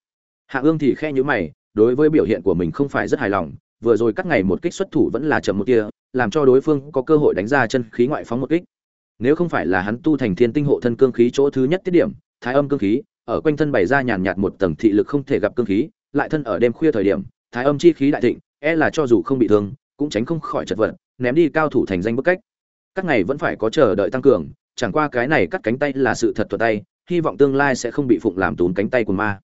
Hạ ương thì khe nhữ mày, đối với biểu hiện của mình không phải rất hài lòng, vừa rồi cắt ngày một kích xuất thủ vẫn là chậm một kia làm cho đối phương có cơ hội đánh ra chân khí ngoại phóng một kích. Nếu không phải là hắn tu thành thiên tinh hộ thân cương khí chỗ thứ nhất tiết điểm, thái âm cương khí, ở quanh thân bày ra nhàn nhạt một tầng thị lực không thể gặp cương khí, lại thân ở đêm khuya thời điểm, thái âm chi khí đại thịnh e là cho dù không bị thương, cũng tránh không khỏi chật vật, ném đi cao thủ thành danh bức cách. Các ngày vẫn phải có chờ đợi tăng cường, chẳng qua cái này cắt cánh tay là sự thật thuật tay hy vọng tương lai sẽ không bị phụng làm tốn cánh tay của ma.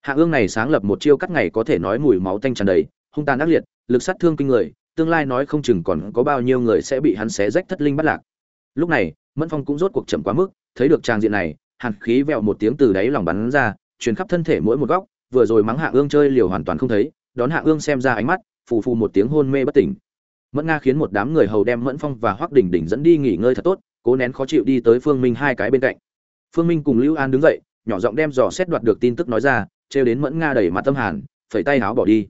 Hạ ương này sáng lập một chiêu cắt ngày có thể nói mùi máu tanh tràn đầy, hung tàn ác liệt, lực sát thương kinh người, tương lai nói không chừng còn có bao nhiêu người sẽ bị hắn xé rách thất linh bắt lạc. Lúc này, mẫn phong cũng rốt cuộc chậm quá mức, thấy được trang diện này, hàn khí vẹo một tiếng từ đáy lòng bắn ra, truyền khắp thân thể mỗi một góc, vừa rồi mắng hạ ương chơi liều hoàn toàn không thấy, đón hạ ương xem ra ánh mắt, phù phù một tiếng hôn mê bất tỉnh. Mẫn nga khiến một đám người hầu đem mẫn phong và hoắc đỉnh đỉnh dẫn đi nghỉ ngơi thật tốt, cố nén khó chịu đi tới phương minh hai cái bên cạnh phương minh cùng lưu an đứng dậy, nhỏ giọng đem dò xét đoạt được tin tức nói ra, trêu đến mẫn nga đẩy mặt tâm hàn, phẩy tay áo bỏ đi.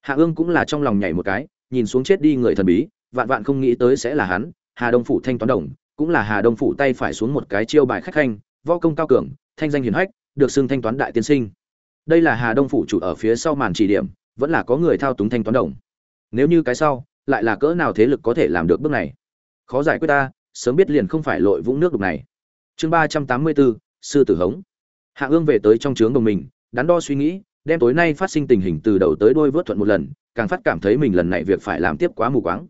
Hạ ương cũng là trong lòng nhảy một cái, nhìn xuống chết đi người thần bí, vạn vạn không nghĩ tới sẽ là hắn, hà đông phủ thanh toán đồng, cũng là hà đông phủ tay phải xuống một cái chiêu bài khách khanh, võ công cao cường, thanh danh hiển hách, được xưng thanh toán đại tiên sinh. Đây là hà đông phủ chủ ở phía sau màn chỉ điểm, vẫn là có người thao túng thanh toán đồng. Nếu như cái sau, lại là cỡ nào thế lực có thể làm được bước này? Khó giải quyết ta, sớm biết liền không phải lội vũng nước đục này chương ba trăm tám mươi bốn, sư tử hống. Hạ ương về tới trong trướng đồng mình, đắn đo suy nghĩ, đem tối nay phát sinh tình hình từ đầu tới đôi vớt thuận một lần, càng phát cảm thấy mình lần này việc phải làm tiếp quá mù quáng.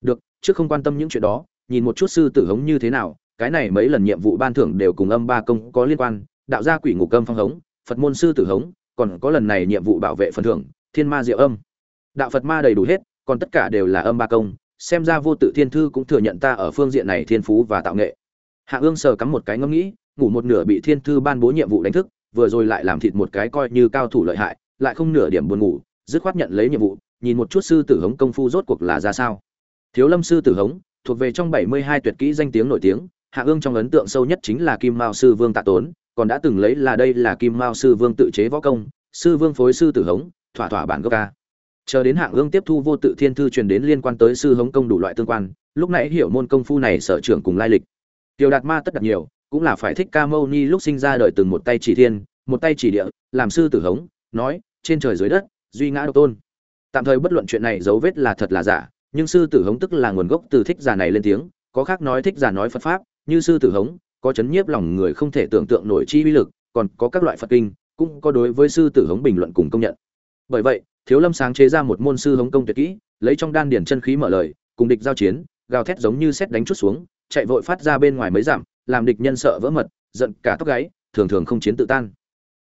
Được, trước không quan tâm những chuyện đó, nhìn một chút sư tử hống như thế nào, cái này mấy lần nhiệm vụ ban thưởng đều cùng âm ba công có liên quan, đạo gia quỷ ngục âm phong hống, phật môn sư tử hống, còn có lần này nhiệm vụ bảo vệ phần thưởng, thiên ma diệu âm. Đạo phật ma đầy đủ hết, còn tất cả đều là âm ba công, xem ra vô tự thiên thư cũng thừa nhận ta ở phương diện này thiên phú và tạo nghệ hạ ương sờ cắm một cái ngẫm nghĩ, ngủ một nửa bị thiên thư ban bố nhiệm vụ đánh thức, vừa rồi lại làm thịt một cái coi như cao thủ lợi hại, lại không nửa điểm buồn ngủ, dứt khoát nhận lấy nhiệm vụ, nhìn một chút sư tử hống công phu rốt cuộc là ra sao. Thiếu lâm sư tử hống, thuộc về trong bảy mươi hai tuyệt kỹ danh tiếng nổi tiếng, hạ ương trong ấn tượng sâu nhất chính là kim mao sư vương tạ tốn, còn đã từng lấy là đây là kim mao sư vương tự chế võ công, sư vương phối sư tử hống, thỏa thỏa bản gốc ca. Chờ đến hạng ương tiếp thu vô tự thiên thư truyền đến liên quan tới sư hống công đủ loại tương quan, lúc nãy hiểu môn công phu này sở trưởng cùng lai lịch tiểu đạt ma tất đặt nhiều, cũng là phải thích ca mâu ni lúc sinh ra đời từng một tay chỉ thiên, một tay chỉ địa, làm sư tử hống, nói, trên trời dưới đất, duy ngã độc tôn. Tạm thời bất luận chuyện này dấu vết là thật là giả, nhưng sư tử hống tức là nguồn gốc từ thích giả này lên tiếng, có khác nói thích giả nói phật pháp, như sư tử hống, có chấn nhiếp lòng người không thể tưởng tượng nổi chi uy lực, còn có các loại phật kinh, cũng có đối với sư tử hống bình luận cùng công nhận. Bởi vậy, thiếu lâm sáng chế ra một môn sư hống công tuyệt kỹ, lấy trong đan điển chân khí mở lời, cùng địch giao chiến, gào thét giống như xét đánh chút xuống chạy vội phát ra bên ngoài mấy dặm, làm địch nhân sợ vỡ mật, giận cả tóc gáy, thường thường không chiến tự tan.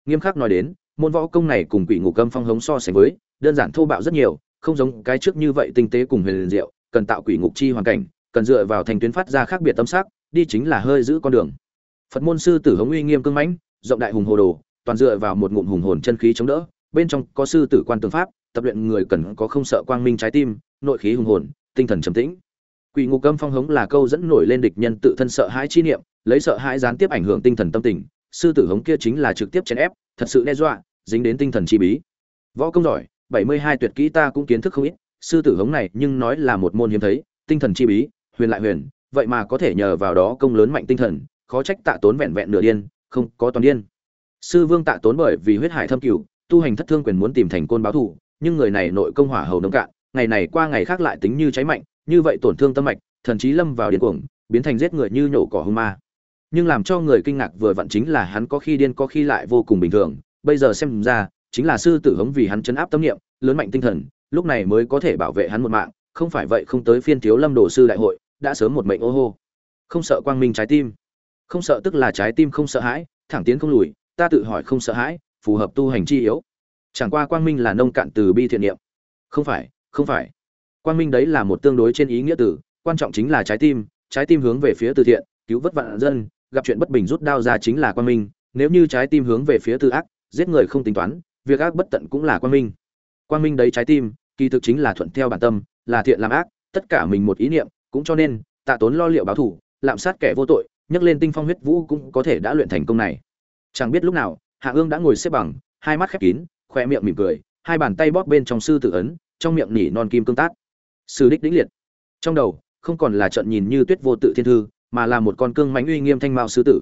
Nghiêm khắc nói đến, môn võ công này cùng quỷ ngục âm phong hống so sánh với, đơn giản thô bạo rất nhiều, không giống cái trước như vậy tinh tế cùng huyền diệu, cần tạo quỷ ngục chi hoàn cảnh, cần dựa vào thành tuyến phát ra khác biệt tâm sắc, đi chính là hơi giữ con đường. Phật môn sư tử hống uy nghiêm cương mãnh, rộng đại hùng hồ đồ, toàn dựa vào một ngụm hùng hồn chân khí chống đỡ, bên trong có sư tử quan tường pháp, tập luyện người cần có không sợ quang minh trái tim, nội khí hùng hồn, tinh thần trầm tĩnh quỷ ngục âm phong hống là câu dẫn nổi lên địch nhân tự thân sợ hãi chi niệm, lấy sợ hãi gián tiếp ảnh hưởng tinh thần tâm tình. Sư tử hống kia chính là trực tiếp chèn ép, thật sự đe dọa, dính đến tinh thần chi bí. Võ công giỏi, bảy mươi hai tuyệt kỹ ta cũng kiến thức không ít, sư tử hống này nhưng nói là một môn hiếm thấy, tinh thần chi bí, huyền lại huyền, vậy mà có thể nhờ vào đó công lớn mạnh tinh thần, khó trách tạ tốn vẹn vẹn nửa điên, không có toàn điên. Sư vương tạ tốn bởi vì huyết hải thâm cửu, tu hành thất thương quyền muốn tìm thành côn báo thù, nhưng người này nội công hỏa hầu nông cạn, ngày này qua ngày khác lại tính như cháy mạnh như vậy tổn thương tâm mạch, thần trí lâm vào điên cuồng, biến thành giết người như nhổ cỏ hung ma. Nhưng làm cho người kinh ngạc vừa vặn chính là hắn có khi điên có khi lại vô cùng bình thường. Bây giờ xem ra, chính là sư tử hống vì hắn chấn áp tâm niệm, lớn mạnh tinh thần, lúc này mới có thể bảo vệ hắn một mạng, không phải vậy không tới phiên thiếu lâm đồ sư đại hội, đã sớm một mệnh ô hô. Không sợ quang minh trái tim. Không sợ tức là trái tim không sợ hãi, thẳng tiến không lùi, ta tự hỏi không sợ hãi, phù hợp tu hành chi yếu. Chẳng qua quang minh là nông cạn từ bi thiện niệm. Không phải không phải quang minh đấy là một tương đối trên ý nghĩa từ, quan trọng chính là trái tim trái tim hướng về phía từ thiện, cứu vất vạn dân, gặp chuyện bất bình rút đao ra chính là quang minh, nếu như trái tim hướng về phía từ ác, giết người không tính toán, việc ác bất tận cũng là quang minh. Quang minh đấy trái tim, kỳ thực chính là thuận theo bản tâm, là thiện làm ác, tất cả mình một ý niệm, cũng cho nên, tạ tốn lo liệu báo thủ lạm sát kẻ vô tội, nhấc lên tinh phong huyết vũ cũng có thể đã luyện thành công này. Chẳng biết lúc nào, hạ ương đã ngồi xếp bằng, hai mắt khép kín, khoe miệng mỉm cười, hai bàn tay bóp bên trong sư tử ấn, trong miệng nỉ non kim cương tát sư đích đĩnh liệt. Trong đầu, không còn là trận nhìn như tuyết vô tự thiên thư, mà là một con cương mãnh uy nghiêm thanh mao sư tử.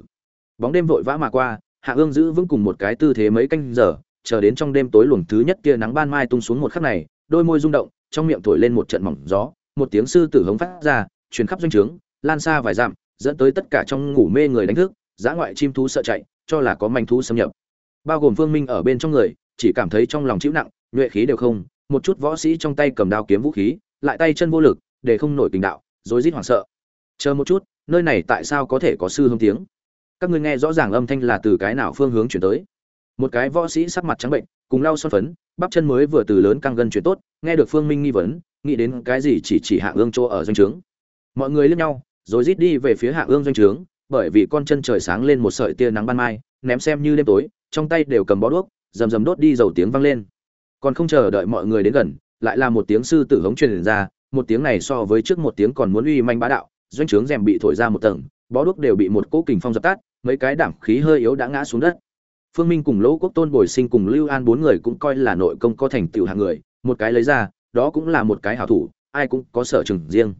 Bóng đêm vội vã mà qua, hạ ương giữ vững cùng một cái tư thế mấy canh giờ, chờ đến trong đêm tối luồng thứ nhất kia nắng ban mai tung xuống một khắc này, đôi môi rung động, trong miệng thổi lên một trận mỏng gió, một tiếng sư tử hống phát ra, truyền khắp doanh trướng, lan xa vài dặm, dẫn tới tất cả trong ngủ mê người đánh thức giã ngoại chim thú sợ chạy, cho là có manh thú xâm nhập. Bao gồm phương minh ở bên trong người, chỉ cảm thấy trong lòng chịu nặng, nhuệ khí đều không, một chút võ sĩ trong tay cầm đao kiếm vũ khí lại tay chân vô lực, để không nổi tình đạo, rối rít hoảng sợ. Chờ một chút, nơi này tại sao có thể có sư hương tiếng? Các ngươi nghe rõ ràng âm thanh là từ cái nào phương hướng chuyển tới? Một cái võ sĩ sắc mặt trắng bệnh, cùng lau son phấn, bắp chân mới vừa từ lớn căng gân chuyển tốt, nghe được phương minh nghi vấn, nghĩ đến cái gì chỉ chỉ hạ ương chỗ ở doanh trướng. Mọi người lướt nhau, rồi rít đi về phía hạ ương doanh trướng, bởi vì con chân trời sáng lên một sợi tia nắng ban mai, ném xem như đêm tối, trong tay đều cầm bó đuốc, rầm rầm đốt đi dầu tiếng vang lên. Còn không chờ đợi mọi người đến gần lại là một tiếng sư tử hống truyền ra, một tiếng này so với trước một tiếng còn muốn uy manh bá đạo, doanh trướng rèm bị thổi ra một tầng, bó đuốc đều bị một cỗ kình phong dập tắt, mấy cái đảm khí hơi yếu đã ngã xuống đất. Phương minh cùng lỗ quốc tôn bồi sinh cùng lưu an bốn người cũng coi là nội công có thành tựu hạng người, một cái lấy ra, đó cũng là một cái hảo thủ, ai cũng có sở trường riêng.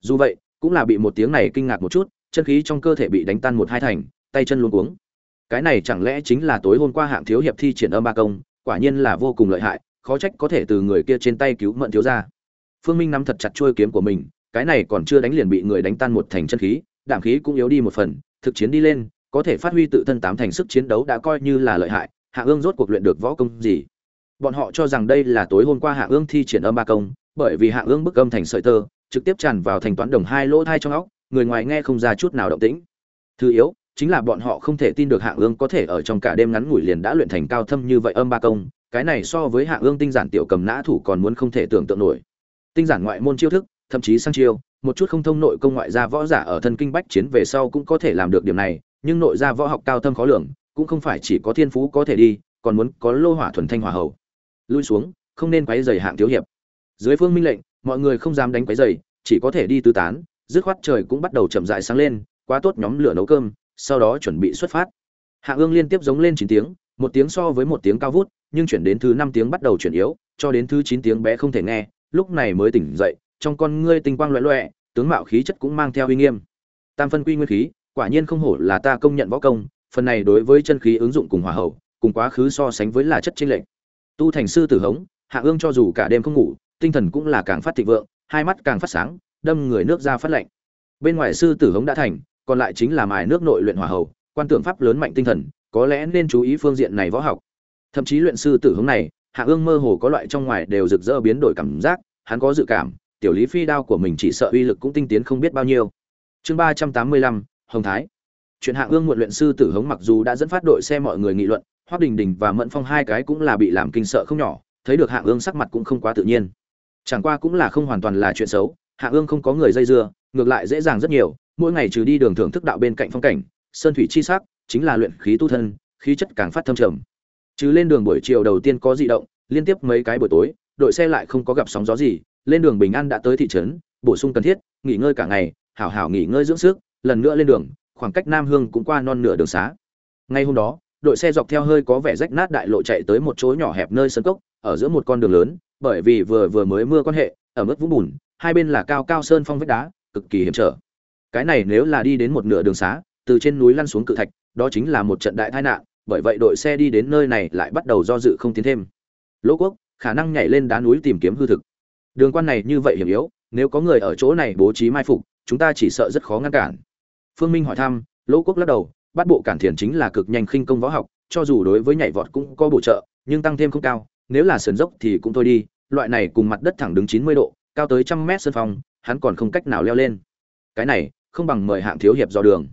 Dù vậy, cũng là bị một tiếng này kinh ngạc một chút, chân khí trong cơ thể bị đánh tan một hai thành, tay chân luôn cuống. Cái này chẳng lẽ chính là tối hôm qua hạng thiếu hiệp thi triển âm ba công, quả nhiên là vô cùng lợi hại khó trách có thể từ người kia trên tay cứu mận thiếu ra phương minh nắm thật chặt chuôi kiếm của mình, cái này còn chưa đánh liền bị người đánh tan một thành chân khí, đạm khí cũng yếu đi một phần, thực chiến đi lên, có thể phát huy tự thân tám thành sức chiến đấu đã coi như là lợi hại, hạ ương rốt cuộc luyện được võ công gì? Bọn họ cho rằng đây là tối hôm qua hạ ương thi triển âm ba công, bởi vì hạ ương bức âm thành sợi tơ, trực tiếp tràn vào thành toán đồng hai lỗ thai trong óc, người ngoài nghe không ra chút nào động tĩnh. Thứ yếu, chính là bọn họ không thể tin được hạ ương có thể ở trong cả đêm ngắn ngủi liền đã luyện thành cao thâm như vậy âm ba công cái này so với hạ ương tinh giản tiểu cầm nã thủ còn muốn không thể tưởng tượng nổi. Tinh giản ngoại môn chiêu thức, thậm chí sang chiêu, một chút không thông nội công ngoại gia võ giả ở thân kinh bách chiến về sau cũng có thể làm được điểm này, nhưng nội gia võ học cao thâm khó lường, cũng không phải chỉ có thiên phú có thể đi, còn muốn có lô hỏa thuần thanh hỏa hậu. Lui xuống, không nên quấy dày hạng thiếu hiệp. Dưới phương minh lệnh, mọi người không dám đánh quấy dày chỉ có thể đi tứ tán, dứt khoát trời cũng bắt đầu chậm rãi sáng lên, quá tốt nhóm lửa nấu cơm, sau đó chuẩn bị xuất phát. Hạ ương liên tiếp giống lên chín tiếng, một tiếng so với một tiếng cao vút nhưng chuyển đến thứ năm tiếng bắt đầu chuyển yếu cho đến thứ chín tiếng bé không thể nghe lúc này mới tỉnh dậy trong con ngươi tinh quang lóe lóe, tướng mạo khí chất cũng mang theo uy nghiêm. Tam phân quy nguyên khí quả nhiên không hổ là ta công nhận võ công phần này đối với chân khí ứng dụng cùng hòa hậu cùng quá khứ so sánh với là chất chênh lệch. Tu thành sư tử hống hạ ương cho dù cả đêm không ngủ tinh thần cũng là càng phát thịnh vượng hai mắt càng phát sáng đâm người nước ra phát lạnh. Bên ngoài sư tử hống đã thành còn lại chính là mài nước nội luyện hỏa hậu, quan tượng pháp lớn mạnh tinh thần có lẽ nên chú ý phương diện này võ học thậm chí luyện sư tử hống này, hạ ương mơ hồ có loại trong ngoài đều rực rỡ biến đổi cảm giác, hắn có dự cảm, tiểu lý phi đao của mình chỉ sợ uy lực cũng tinh tiến không biết bao nhiêu. Chương ba trăm tám mươi lăm, hồng thái. Chuyện hạ ương muộn luyện sư tử hống mặc dù đã dẫn phát đội xe mọi người nghị luận hoác đình đình và mẫn phong hai cái cũng là bị làm kinh sợ không nhỏ, thấy được hạ ương sắc mặt cũng không quá tự nhiên. Chẳng qua cũng là không hoàn toàn là chuyện xấu, hạ ương không có người dây dưa, ngược lại dễ dàng rất nhiều, mỗi ngày trừ đi đường thưởng thức đạo bên cạnh phong cảnh, sơn thủy chi sắc, chính là luyện khí tu thân, khí chất càng phát thâm trầm chứ lên đường buổi chiều đầu tiên có dị động, liên tiếp mấy cái buổi tối, đội xe lại không có gặp sóng gió gì, lên đường bình an đã tới thị trấn, bổ sung cần thiết, nghỉ ngơi cả ngày, hảo hảo nghỉ ngơi dưỡng sức, lần nữa lên đường, khoảng cách nam hương cũng qua non nửa đường xá. Ngay hôm đó, đội xe dọc theo hơi có vẻ rách nát đại lộ chạy tới một chỗ nhỏ hẹp nơi sân cốc, ở giữa một con đường lớn, bởi vì vừa vừa mới mưa quan hệ, ở mức vũng bùn, hai bên là cao cao sơn phong vách đá, cực kỳ hiểm trở. Cái này nếu là đi đến một nửa đường xá, từ trên núi lăn xuống cự thạch, đó chính là một trận đại tai nạn bởi vậy đội xe đi đến nơi này lại bắt đầu do dự không tiến thêm. Lỗ quốc, khả năng nhảy lên đá núi tìm kiếm hư thực. Đường quan này như vậy hiểm yếu, nếu có người ở chỗ này bố trí mai phục, chúng ta chỉ sợ rất khó ngăn cản. Phương minh hỏi thăm, lỗ quốc lắc đầu, bắt bộ cản thiền chính là cực nhanh khinh công võ học, cho dù đối với nhảy vọt cũng có bổ trợ, nhưng tăng thêm không cao, nếu là sườn dốc thì cũng thôi đi, loại này cùng mặt đất thẳng đứng chín mươi độ, cao tới trăm mét sân phong hắn còn không cách nào leo lên. Cái này, không bằng mời hạng thiếu hiệp dò đường.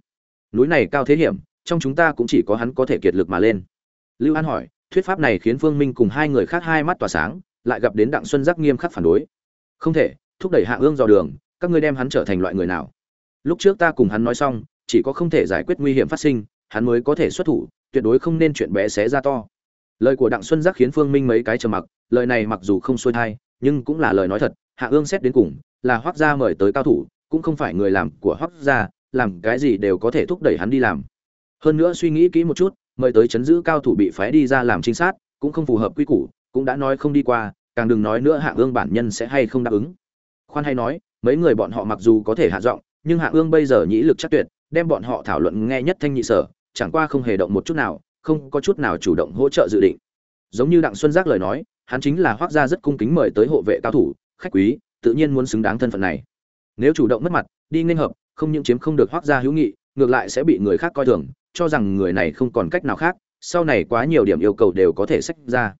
Núi này cao thế hiểm trong chúng ta cũng chỉ có hắn có thể kiệt lực mà lên. Lưu an hỏi, thuyết pháp này khiến phương minh cùng hai người khác hai mắt tỏa sáng, lại gặp đến đặng xuân giác nghiêm khắc phản đối. Không thể, thúc đẩy Hạ ương dò đường, các ngươi đem hắn trở thành loại người nào? Lúc trước ta cùng hắn nói xong, chỉ có không thể giải quyết nguy hiểm phát sinh, hắn mới có thể xuất thủ, tuyệt đối không nên chuyện bé xé ra to. Lời của đặng xuân giác khiến phương minh mấy cái trầm mặc, lời này mặc dù không xuôi thai, nhưng cũng là lời nói thật, hạ ương xét đến cùng, là hoác gia mời tới cao thủ, cũng không phải người làm của hoác gia, làm cái gì đều có thể thúc đẩy hắn đi làm hơn nữa suy nghĩ kỹ một chút, mời tới chấn giữ cao thủ bị phái đi ra làm trinh sát, cũng không phù hợp quy củ, cũng đã nói không đi qua, càng đừng nói nữa hạ ương bản nhân sẽ hay không đáp ứng. Khoan hay nói, mấy người bọn họ mặc dù có thể hạ giọng, nhưng hạ ương bây giờ nhĩ lực chắc tuyệt, đem bọn họ thảo luận nghe nhất thanh nhị sở, chẳng qua không hề động một chút nào, không có chút nào chủ động hỗ trợ dự định. Giống như đặng xuân giác lời nói, hắn chính là hoác gia rất cung kính mời tới hộ vệ cao thủ, khách quý, tự nhiên muốn xứng đáng thân phận này. Nếu chủ động mất mặt, đi nghênh hợp, không những chiếm không được hoác gia hữu nghị, ngược lại sẽ bị người khác coi thường cho rằng người này không còn cách nào khác, sau này quá nhiều điểm yêu cầu đều có thể sách ra.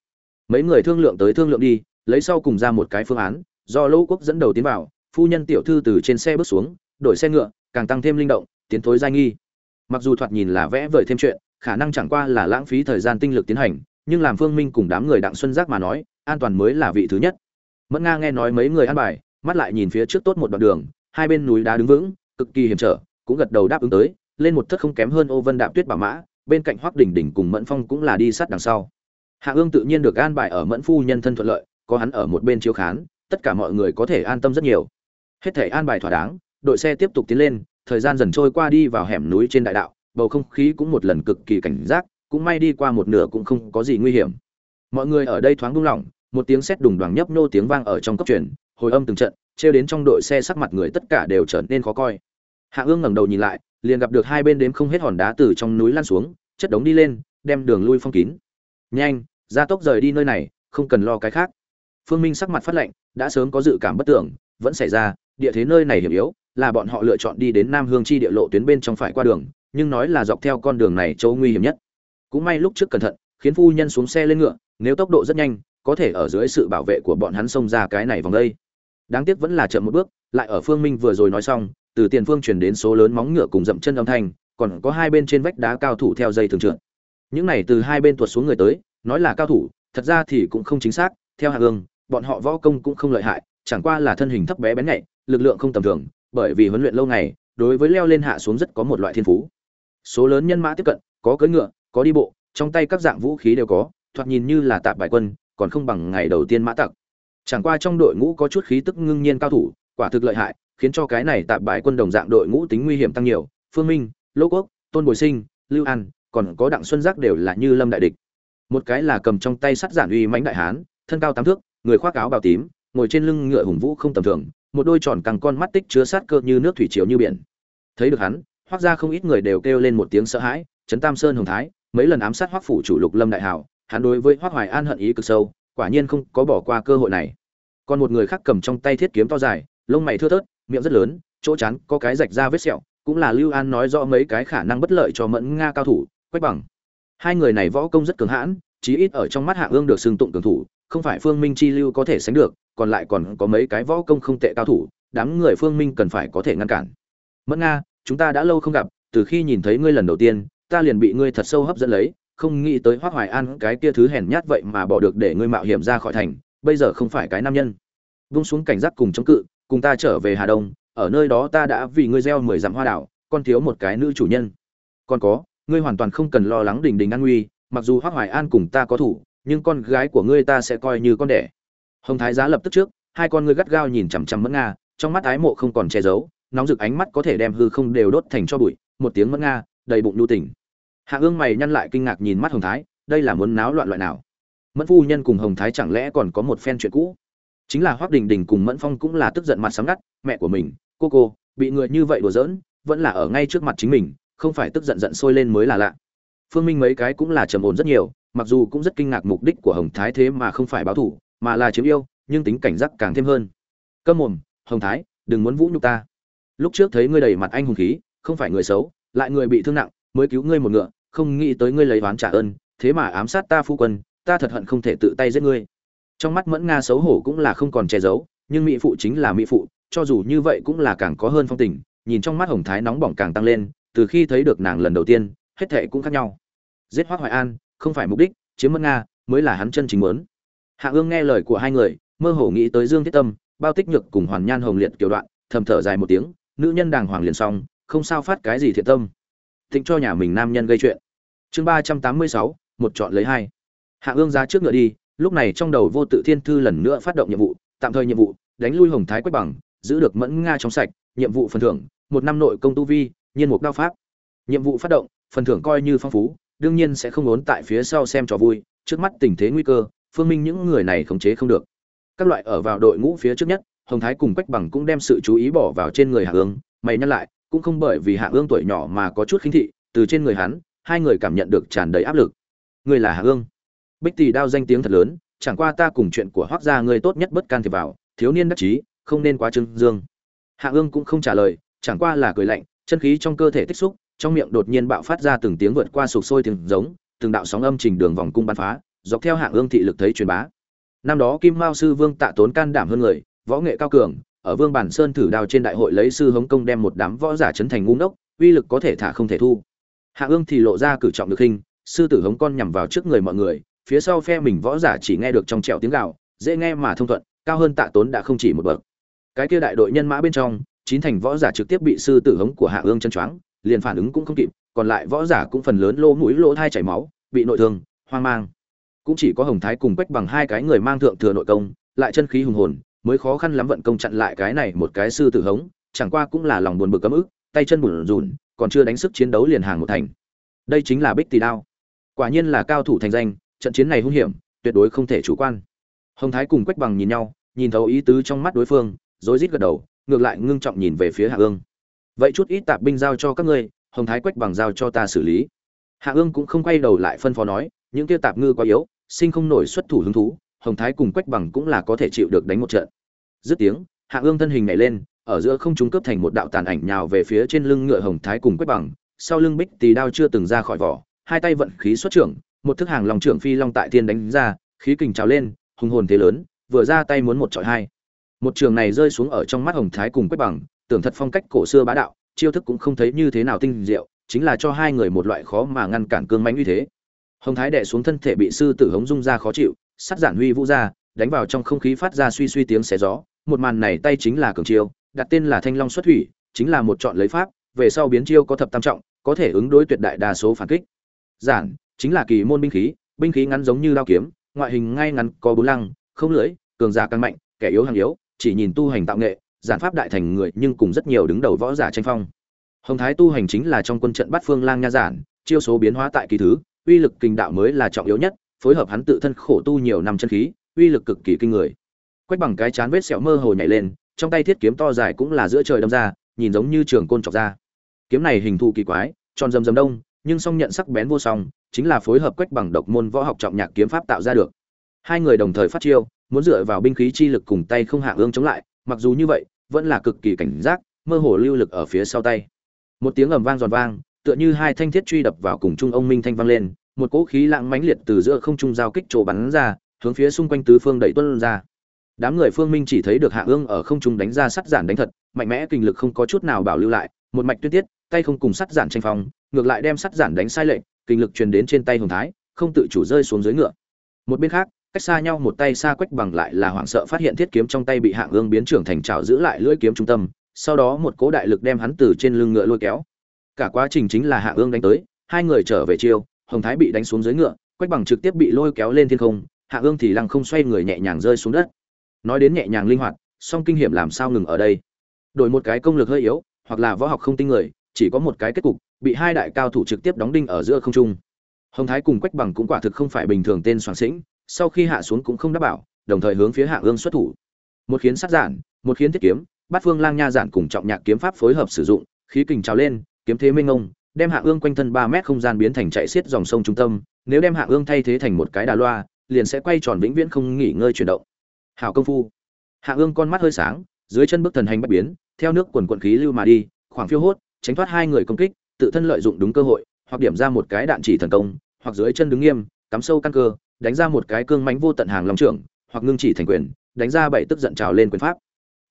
Mấy người thương lượng tới thương lượng đi, lấy sau cùng ra một cái phương án, do lỗ quốc dẫn đầu tiến vào, phu nhân tiểu thư từ trên xe bước xuống, đổi xe ngựa, càng tăng thêm linh động, tiến thối giai nghi. Mặc dù thoạt nhìn là vẽ vời thêm chuyện, khả năng chẳng qua là lãng phí thời gian tinh lực tiến hành, nhưng làm phương minh cùng đám người đặng xuân giác mà nói, an toàn mới là vị thứ nhất. Mẫn nga nghe nói mấy người ăn bài, mắt lại nhìn phía trước tốt một đoạn đường, hai bên núi đá đứng vững, cực kỳ hiểm trở, cũng gật đầu đáp ứng tới lên một thất không kém hơn ô vân đạp tuyết bảo mã, bên cạnh hoắc đỉnh đỉnh cùng mẫn phong cũng là đi sát đằng sau. Hạ ương tự nhiên được an bài ở mẫn phu nhân thân thuận lợi, có hắn ở một bên chiếu khán, tất cả mọi người có thể an tâm rất nhiều. Hết thể an bài thỏa đáng, đội xe tiếp tục tiến lên, thời gian dần trôi qua đi vào hẻm núi trên đại đạo, bầu không khí cũng một lần cực kỳ cảnh giác, cũng may đi qua một nửa cũng không có gì nguy hiểm. Mọi người ở đây thoáng buông lỏng, một tiếng sét đùng đoàng nhấp nô tiếng vang ở trong cấp truyền, hồi âm từng trận, trêu đến trong đội xe sắc mặt người tất cả đều trở nên khó coi. Hạ ương ngẩng đầu nhìn lại liền gặp được hai bên đếm không hết hòn đá từ trong núi lan xuống chất đống đi lên đem đường lui phong kín. Nhanh gia tốc rời đi nơi này không cần lo cái khác. Phương minh sắc mặt phát lệnh, đã sớm có dự cảm bất tưởng vẫn xảy ra địa thế nơi này hiểm yếu là bọn họ lựa chọn đi đến nam hương chi địa lộ tuyến bên trong phải qua đường nhưng nói là dọc theo con đường này chỗ nguy hiểm nhất. Cũng may lúc trước cẩn thận khiến phu nhân xuống xe lên ngựa nếu tốc độ rất nhanh có thể ở dưới sự bảo vệ của bọn hắn xông ra cái này vòng đây. Đáng tiếc vẫn là chậm một bước lại ở phương minh vừa rồi nói xong từ tiền phương truyền đến số lớn móng ngựa cùng dậm chân âm thanh, còn có hai bên trên vách đá cao thủ theo dây thường trượt. Những này từ hai bên tuột xuống người tới, nói là cao thủ, thật ra thì cũng không chính xác, theo hạ ương bọn họ võ công cũng không lợi hại, chẳng qua là thân hình thấp bé bén nhạy, lực lượng không tầm thường, bởi vì huấn luyện lâu ngày, đối với leo lên hạ xuống rất có một loại thiên phú. Số lớn nhân mã tiếp cận, có cưỡi ngựa, có đi bộ, trong tay các dạng vũ khí đều có, thoạt nhìn như là tạp bài quân, còn không bằng ngày đầu tiên mã tặc. Chẳng qua trong đội ngũ có chút khí tức ngưng nhiên cao thủ, quả thực lợi hại khiến cho cái này tạp bài quân đồng dạng đội ngũ tính nguy hiểm tăng nhiều. Phương minh lỗ quốc, tôn bồi sinh, lưu an, còn có đặng xuân giác đều là như lâm đại địch. Một cái là cầm trong tay sắt giản uy mãnh đại hán, thân cao tám thước, người khoác áo bào tím, ngồi trên lưng ngựa hùng vũ không tầm thường, một đôi tròn căng con mắt tích chứa sát cơ như nước thủy triều như biển. Thấy được hắn, hoác ra không ít người đều kêu lên một tiếng sợ hãi, trấn tam sơn hồng thái, mấy lần ám sát hoác phủ chủ lục lâm đại hảo, hắn đối với hoác hoài an hận ý cực sâu, quả nhiên không có bỏ qua cơ hội này. Còn một người khác cầm trong tay thiết kiếm to dài, lông mày thưa thớt miệng rất lớn, chỗ chán có cái rạch ra vết sẹo, cũng là lưu an nói rõ mấy cái khả năng bất lợi cho mẫn nga cao thủ, quách bằng. Hai người này võ công rất cường hãn, chí ít ở trong mắt hạ ương được xưng tụng cường thủ, không phải phương minh chi lưu có thể sánh được, còn lại còn có mấy cái võ công không tệ cao thủ, đám người phương minh cần phải có thể ngăn cản. Mẫn nga, chúng ta đã lâu không gặp, từ khi nhìn thấy ngươi lần đầu tiên, ta liền bị ngươi thật sâu hấp dẫn lấy, không nghĩ tới hoác hoài an cái kia thứ hèn nhát vậy mà bỏ được để ngươi mạo hiểm ra khỏi thành, bây giờ không phải cái nam nhân. Vung xuống cảnh giác cùng chống cự cùng ta trở về hà đông, ở nơi đó ta đã vì ngươi gieo mười dặm hoa đảo, con thiếu một cái nữ chủ nhân. Còn có, ngươi hoàn toàn không cần lo lắng đình đình an nguy, mặc dù Hoắc hoài an cùng ta có thủ, nhưng con gái của ngươi ta sẽ coi như con đẻ. Hồng thái giá lập tức trước, hai con ngươi gắt gao nhìn chằm chằm mẫn nga, trong mắt ái mộ không còn che giấu, nóng rực ánh mắt có thể đem hư không đều đốt thành cho bụi, một tiếng mẫn nga, đầy bụng nhu tình. Hạ ương mày nhăn lại kinh ngạc nhìn mắt hồng thái, đây là muốn náo loạn loại nào? Mẫn phu nhân cùng hồng thái chẳng lẽ còn có một phen chuyện cũ? Chính là hoác đình đình cùng mẫn phong cũng là tức giận mặt sắm ngắt, mẹ của mình, cô cô, bị người như vậy đùa giỡn, vẫn là ở ngay trước mặt chính mình, không phải tức giận giận sôi lên mới là lạ. Phương minh mấy cái cũng là trầm ổn rất nhiều, mặc dù cũng rất kinh ngạc mục đích của hồng thái thế mà không phải báo thủ, mà là chiếm yêu, nhưng tính cảnh giác càng thêm hơn. Cơm mồm, hồng thái, đừng muốn vũ nhục ta. Lúc trước thấy ngươi đầy mặt anh hùng khí, không phải người xấu, lại người bị thương nặng, mới cứu ngươi một ngựa, không nghĩ tới ngươi lấy oán trả ơn, thế mà ám sát ta phu quân, ta thật hận không thể tự tay giết ngươi trong mắt mẫn nga xấu hổ cũng là không còn che giấu, nhưng mỹ phụ chính là mỹ phụ, cho dù như vậy cũng là càng có hơn phong tình, nhìn trong mắt hồng thái nóng bỏng càng tăng lên, từ khi thấy được nàng lần đầu tiên, hết thệ cũng khác nhau. Giết hoác hoài an, không phải mục đích, chiếm mẫn nga, mới là hắn chân chính muốn. Hạ ương nghe lời của hai người, mơ hồ nghĩ tới dương thiết tâm, bao tích nhược cùng hoàn nhan hồng liệt kiểu đoạn, thầm thở dài một tiếng, nữ nhân đàng hoàng liền xong, không sao phát cái gì thiện tâm. Thịnh cho nhà mình nam nhân gây chuyện. Chương ba trăm tám mươi sáu, một chọn lấy hai. Hạ ương ra trước ngựa đi lúc này trong đầu vô tự thiên thư lần nữa phát động nhiệm vụ, tạm thời nhiệm vụ, đánh lui hồng thái quách bằng, giữ được mẫn nga trong sạch, nhiệm vụ phần thưởng, một năm nội công tu vi, nhiên mục đao pháp. Nhiệm vụ phát động, phần thưởng coi như phong phú, đương nhiên sẽ không ốn tại phía sau xem trò vui, trước mắt tình thế nguy cơ, phương minh những người này khống chế không được. Các loại ở vào đội ngũ phía trước nhất, hồng thái cùng quách bằng cũng đem sự chú ý bỏ vào trên người hạ ương, mày nhắc lại, cũng không bởi vì hạ ương tuổi nhỏ mà có chút khinh thị, từ trên người hắn, hai người cảm nhận được tràn đầy áp lực. Người là hạ ương bích tỷ đao danh tiếng thật lớn, chẳng qua ta cùng chuyện của hoác gia người tốt nhất bất can thiệp vào, thiếu niên đắc chí, không nên quá trưng dương. Hạ ương cũng không trả lời, chẳng qua là cười lạnh, chân khí trong cơ thể tích xúc, trong miệng đột nhiên bạo phát ra từng tiếng vượt qua sụp sôi tiếng giống, từng đạo sóng âm trình đường vòng cung bắn phá, dọc theo hạ ương thị lực thấy truyền bá. Năm đó kim mao sư vương tạ tốn can đảm hơn người, võ nghệ cao cường, ở vương bản sơn thử đao trên đại hội lấy sư hống công đem một đám võ giả chấn thành ngu ngốc, uy lực có thể thả không thể thu. Hạ ương thì lộ ra cử trọng được hình, sư tử hống con nhằm vào trước người mọi người phía sau phe mình võ giả chỉ nghe được trong trẹo tiếng gạo dễ nghe mà thông thuận, cao hơn tạ tốn đã không chỉ một bậc. Cái kia đại đội nhân mã bên trong, chín thành võ giả trực tiếp bị sư tử hống của hạ ương chân choáng, liền phản ứng cũng không kịp, còn lại võ giả cũng phần lớn lỗ mũi lỗ thai chảy máu, bị nội thương, hoang mang. Cũng chỉ có hồng thái cùng quách bằng hai cái người mang thượng thừa nội công, lại chân khí hùng hồn, mới khó khăn lắm vận công chặn lại cái này một cái sư tử hống, chẳng qua cũng là lòng buồn bực cấm ức, tay chân bùn rùn còn chưa đánh sức chiến đấu liền hàng một thành. Đây chính là bích tỷ đao. Quả nhiên là cao thủ thành danh trận chiến này hung hiểm, tuyệt đối không thể chủ quan. Hồng thái cùng quách bằng nhìn nhau, nhìn thấu ý tứ trong mắt đối phương, rối rít gật đầu, ngược lại ngưng trọng nhìn về phía hạ ương. Vậy chút ít tạp binh giao cho các ngươi, hồng thái quách bằng giao cho ta xử lý. Hạ ương cũng không quay đầu lại phân phó nói, những kia tạp ngư quá yếu, sinh không nổi xuất thủ hứng thú, hồng thái cùng quách bằng cũng là có thể chịu được đánh một trận. Dứt tiếng, hạ ương thân hình nhảy lên, ở giữa không trung cấp thành một đạo tàn ảnh nhào về phía trên lưng ngựa hồng thái cùng quách bằng, sau lưng bích tỳ đao chưa từng ra khỏi vỏ, hai tay vận khí xuất trưởng một thức hàng lòng trưởng phi long tại thiên đánh ra, khí kình trào lên, hùng hồn thế lớn, vừa ra tay muốn một trọi hai. Một trường này rơi xuống ở trong mắt hồng thái cùng quách bằng, tưởng thật phong cách cổ xưa bá đạo, chiêu thức cũng không thấy như thế nào tinh diệu, chính là cho hai người một loại khó mà ngăn cản cương mãnh uy thế. Hồng thái đẻ xuống thân thể bị sư tử hống dung ra khó chịu, sắt giản huy vũ ra, đánh vào trong không khí phát ra suy suy tiếng xé gió. Một màn này tay chính là cường chiêu, đặt tên là thanh long xuất thủy, chính là một chọn lấy pháp, về sau biến chiêu có thập tam trọng, có thể ứng đối tuyệt đại đa số phản kích giản, chính là kỳ môn binh khí binh khí ngắn giống như lao kiếm, ngoại hình ngay ngắn, có bốn lăng, không lưỡi, cường giả càng mạnh, kẻ yếu hàng yếu, chỉ nhìn tu hành tạo nghệ, giản pháp đại thành người nhưng cùng rất nhiều đứng đầu võ giả tranh phong. Hồng thái tu hành chính là trong quân trận bắt phương lang nha giản, chiêu số biến hóa tại kỳ thứ, uy lực kinh đạo mới là trọng yếu nhất, phối hợp hắn tự thân khổ tu nhiều năm chân khí, uy lực cực kỳ kinh người. Quách bằng cái chán vết sẹo mơ hồ nhảy lên, trong tay thiết kiếm to dài cũng là giữa trời đâm ra, nhìn giống như trường côn chọc ra. Kiếm này hình thù kỳ quái, tròn rầm rầm đông nhưng song nhận sắc bén vô song, chính là phối hợp quách bằng độc môn võ học trọng nhạc kiếm pháp tạo ra được. Hai người đồng thời phát chiêu, muốn dựa vào binh khí chi lực cùng tay không hạ ương chống lại, mặc dù như vậy, vẫn là cực kỳ cảnh giác, mơ hồ lưu lực ở phía sau tay. Một tiếng ầm vang giòn vang, tựa như hai thanh thiết truy đập vào cùng trung ông minh thanh vang lên, một cỗ khí lặng mãnh liệt từ giữa không trung giao kích trổ bắn ra, hướng phía xung quanh tứ phương đẩy tuôn ra. Đám người phương minh chỉ thấy được hạ ương ở không trung đánh ra sắt giản đánh thật, mạnh mẽ kinh lực không có chút nào bảo lưu lại, một mạch tuyết tiết tay không cùng sắt giản tranh phong, ngược lại đem sắt giản đánh sai lệnh kinh lực truyền đến trên tay hồng thái, không tự chủ rơi xuống dưới ngựa. Một bên khác, cách xa nhau một tay xa quách bằng lại là hoảng sợ phát hiện thiết kiếm trong tay bị hạng ương biến trưởng thành trào giữ lại lưỡi kiếm trung tâm, sau đó một cố đại lực đem hắn từ trên lưng ngựa lôi kéo. Cả quá trình chính là hạng ương đánh tới, hai người trở về chiêu, hồng thái bị đánh xuống dưới ngựa, quách bằng trực tiếp bị lôi kéo lên thiên không, hạng ương thì lăng không xoay người nhẹ nhàng rơi xuống đất. Nói đến nhẹ nhàng linh hoạt, song kinh nghiệm làm sao ngừng ở đây? Đổi một cái công lực hơi yếu, hoặc là võ học không tinh người chỉ có một cái kết cục, bị hai đại cao thủ trực tiếp đóng đinh ở giữa không trung. Hồng thái cùng quách bằng cũng quả thực không phải bình thường tên soạn sĩnh, sau khi hạ xuống cũng không đáp bảo, đồng thời hướng phía hạ ương xuất thủ. Một khiến sát giản, một khiến thiết kiếm, bát phương lang nha giản cùng trọng nhạc kiếm pháp phối hợp sử dụng, khí kình trào lên, kiếm thế minh ông đem hạ ương quanh thân ba mét không gian biến thành chạy xiết dòng sông trung tâm, nếu đem hạ ương thay thế thành một cái đà loa, liền sẽ quay tròn vĩnh viễn không nghỉ ngơi chuyển động. Hảo công phu. Hạ ương con mắt hơi sáng, dưới chân bước thần hành bất biến, theo nước quần quận khí lưu mà đi, khoảng phiêu hốt tránh thoát hai người công kích, tự thân lợi dụng đúng cơ hội, hoặc điểm ra một cái đạn chỉ thần công, hoặc dưới chân đứng nghiêm, cắm sâu căn cơ, đánh ra một cái cương mánh vô tận hàng long trưởng, hoặc ngưng chỉ thành quyền, đánh ra bảy tức giận trào lên quyền pháp.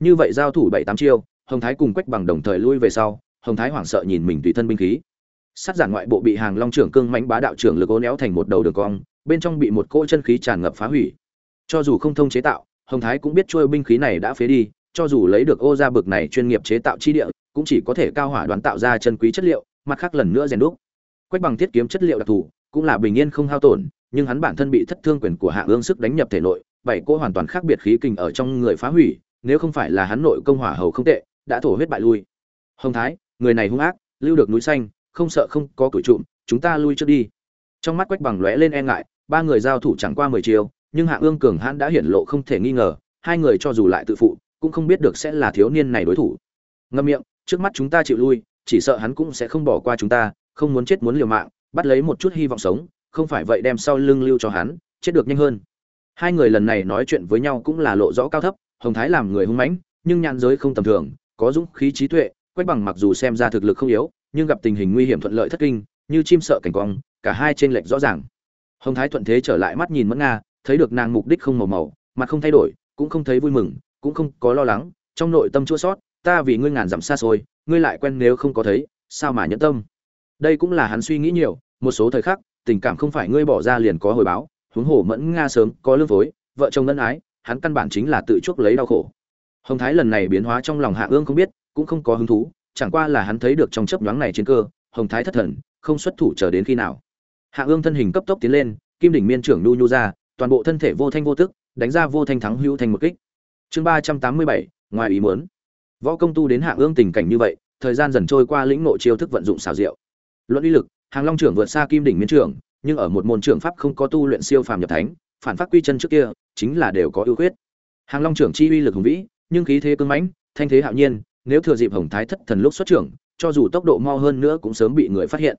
Như vậy giao thủ bảy tám chiêu, hồng thái cùng quách bằng đồng thời lui về sau, hồng thái hoảng sợ nhìn mình tùy thân binh khí. Sát giản ngoại bộ bị hàng long trưởng cương mánh bá đạo trưởng lực ố néo thành một đầu đường cong, bên trong bị một cỗ chân khí tràn ngập phá hủy. Cho dù không thông chế tạo, hồng thái cũng biết trôi binh khí này đã phế đi cho dù lấy được ô gia bực này chuyên nghiệp chế tạo chi địa, cũng chỉ có thể cao hỏa đoán tạo ra chân quý chất liệu, mặt khác lần nữa rèn đúc. Quách bằng thiết kiếm chất liệu đặc thù, cũng là bình yên không hao tổn, nhưng hắn bản thân bị thất thương quyền của hạ ương sức đánh nhập thể nội, bảy cô hoàn toàn khác biệt khí kình ở trong người phá hủy, nếu không phải là hắn nội công hỏa hầu không tệ, đã thổ huyết bại lui. Hồng thái, người này hung ác, lưu được núi xanh, không sợ không có tuổi trụm, chúng ta lui trước đi. Trong mắt quách bằng lóe lên e ngại, ba người giao thủ chẳng qua mười chiều nhưng hạ ương cường hãn đã hiển lộ không thể nghi ngờ, hai người cho dù lại tự phụ cũng không biết được sẽ là thiếu niên này đối thủ. Ngâm miệng, trước mắt chúng ta chịu lui, chỉ sợ hắn cũng sẽ không bỏ qua chúng ta, không muốn chết muốn liều mạng, bắt lấy một chút hy vọng sống, không phải vậy đem sau lưng lưu cho hắn, chết được nhanh hơn. Hai người lần này nói chuyện với nhau cũng là lộ rõ cao thấp, hồng thái làm người hung mãnh, nhưng nhãn giới không tầm thường, có dũng khí trí tuệ, quách bằng mặc dù xem ra thực lực không yếu, nhưng gặp tình hình nguy hiểm thuận lợi thất kinh, như chim sợ cảnh quang, cả hai trên lệch rõ ràng. Hồng thái thuận thế trở lại mắt nhìn mẫn nga, thấy được nàng mục đích không màu màu, mặt không thay đổi, cũng không thấy vui mừng cũng không có lo lắng, trong nội tâm chua sót, ta vì ngươi ngàn dặm xa xôi, ngươi lại quen nếu không có thấy, sao mà nhẫn tâm? Đây cũng là hắn suy nghĩ nhiều, một số thời khắc, tình cảm không phải ngươi bỏ ra liền có hồi báo, huống hồ mẫn nga sớm có lương phối, vợ chồng ân ái, hắn căn bản chính là tự chuốc lấy đau khổ. Hồng thái lần này biến hóa trong lòng hạ ương không biết, cũng không có hứng thú, chẳng qua là hắn thấy được trong chấp nhoáng này trên cơ, hồng thái thất thần, không xuất thủ chờ đến khi nào. Hạ ương thân hình cấp tốc tiến lên, kim đỉnh miên trưởng nhu nhu ra, toàn bộ thân thể vô thanh vô tức, đánh ra vô thanh thắng hữu thành một kích chương ba trăm tám mươi bảy, ngoài ý muốn. Võ công tu đến hạ ương tình cảnh như vậy, thời gian dần trôi qua lĩnh nội chiêu thức vận dụng xảo diệu. Luận uy lực, hàng long trưởng vượt xa kim đỉnh miên trưởng, nhưng ở một môn trưởng pháp không có tu luyện siêu phàm nhập thánh, phản phát quy chân trước kia, chính là đều có ưu khuyết. Hàng long trưởng chi uy lực hùng vĩ, nhưng khí thế cứng mãnh, thanh thế hạo nhiên, nếu thừa dịp hồng thái thất thần lúc xuất trưởng, cho dù tốc độ mau hơn nữa cũng sớm bị người phát hiện.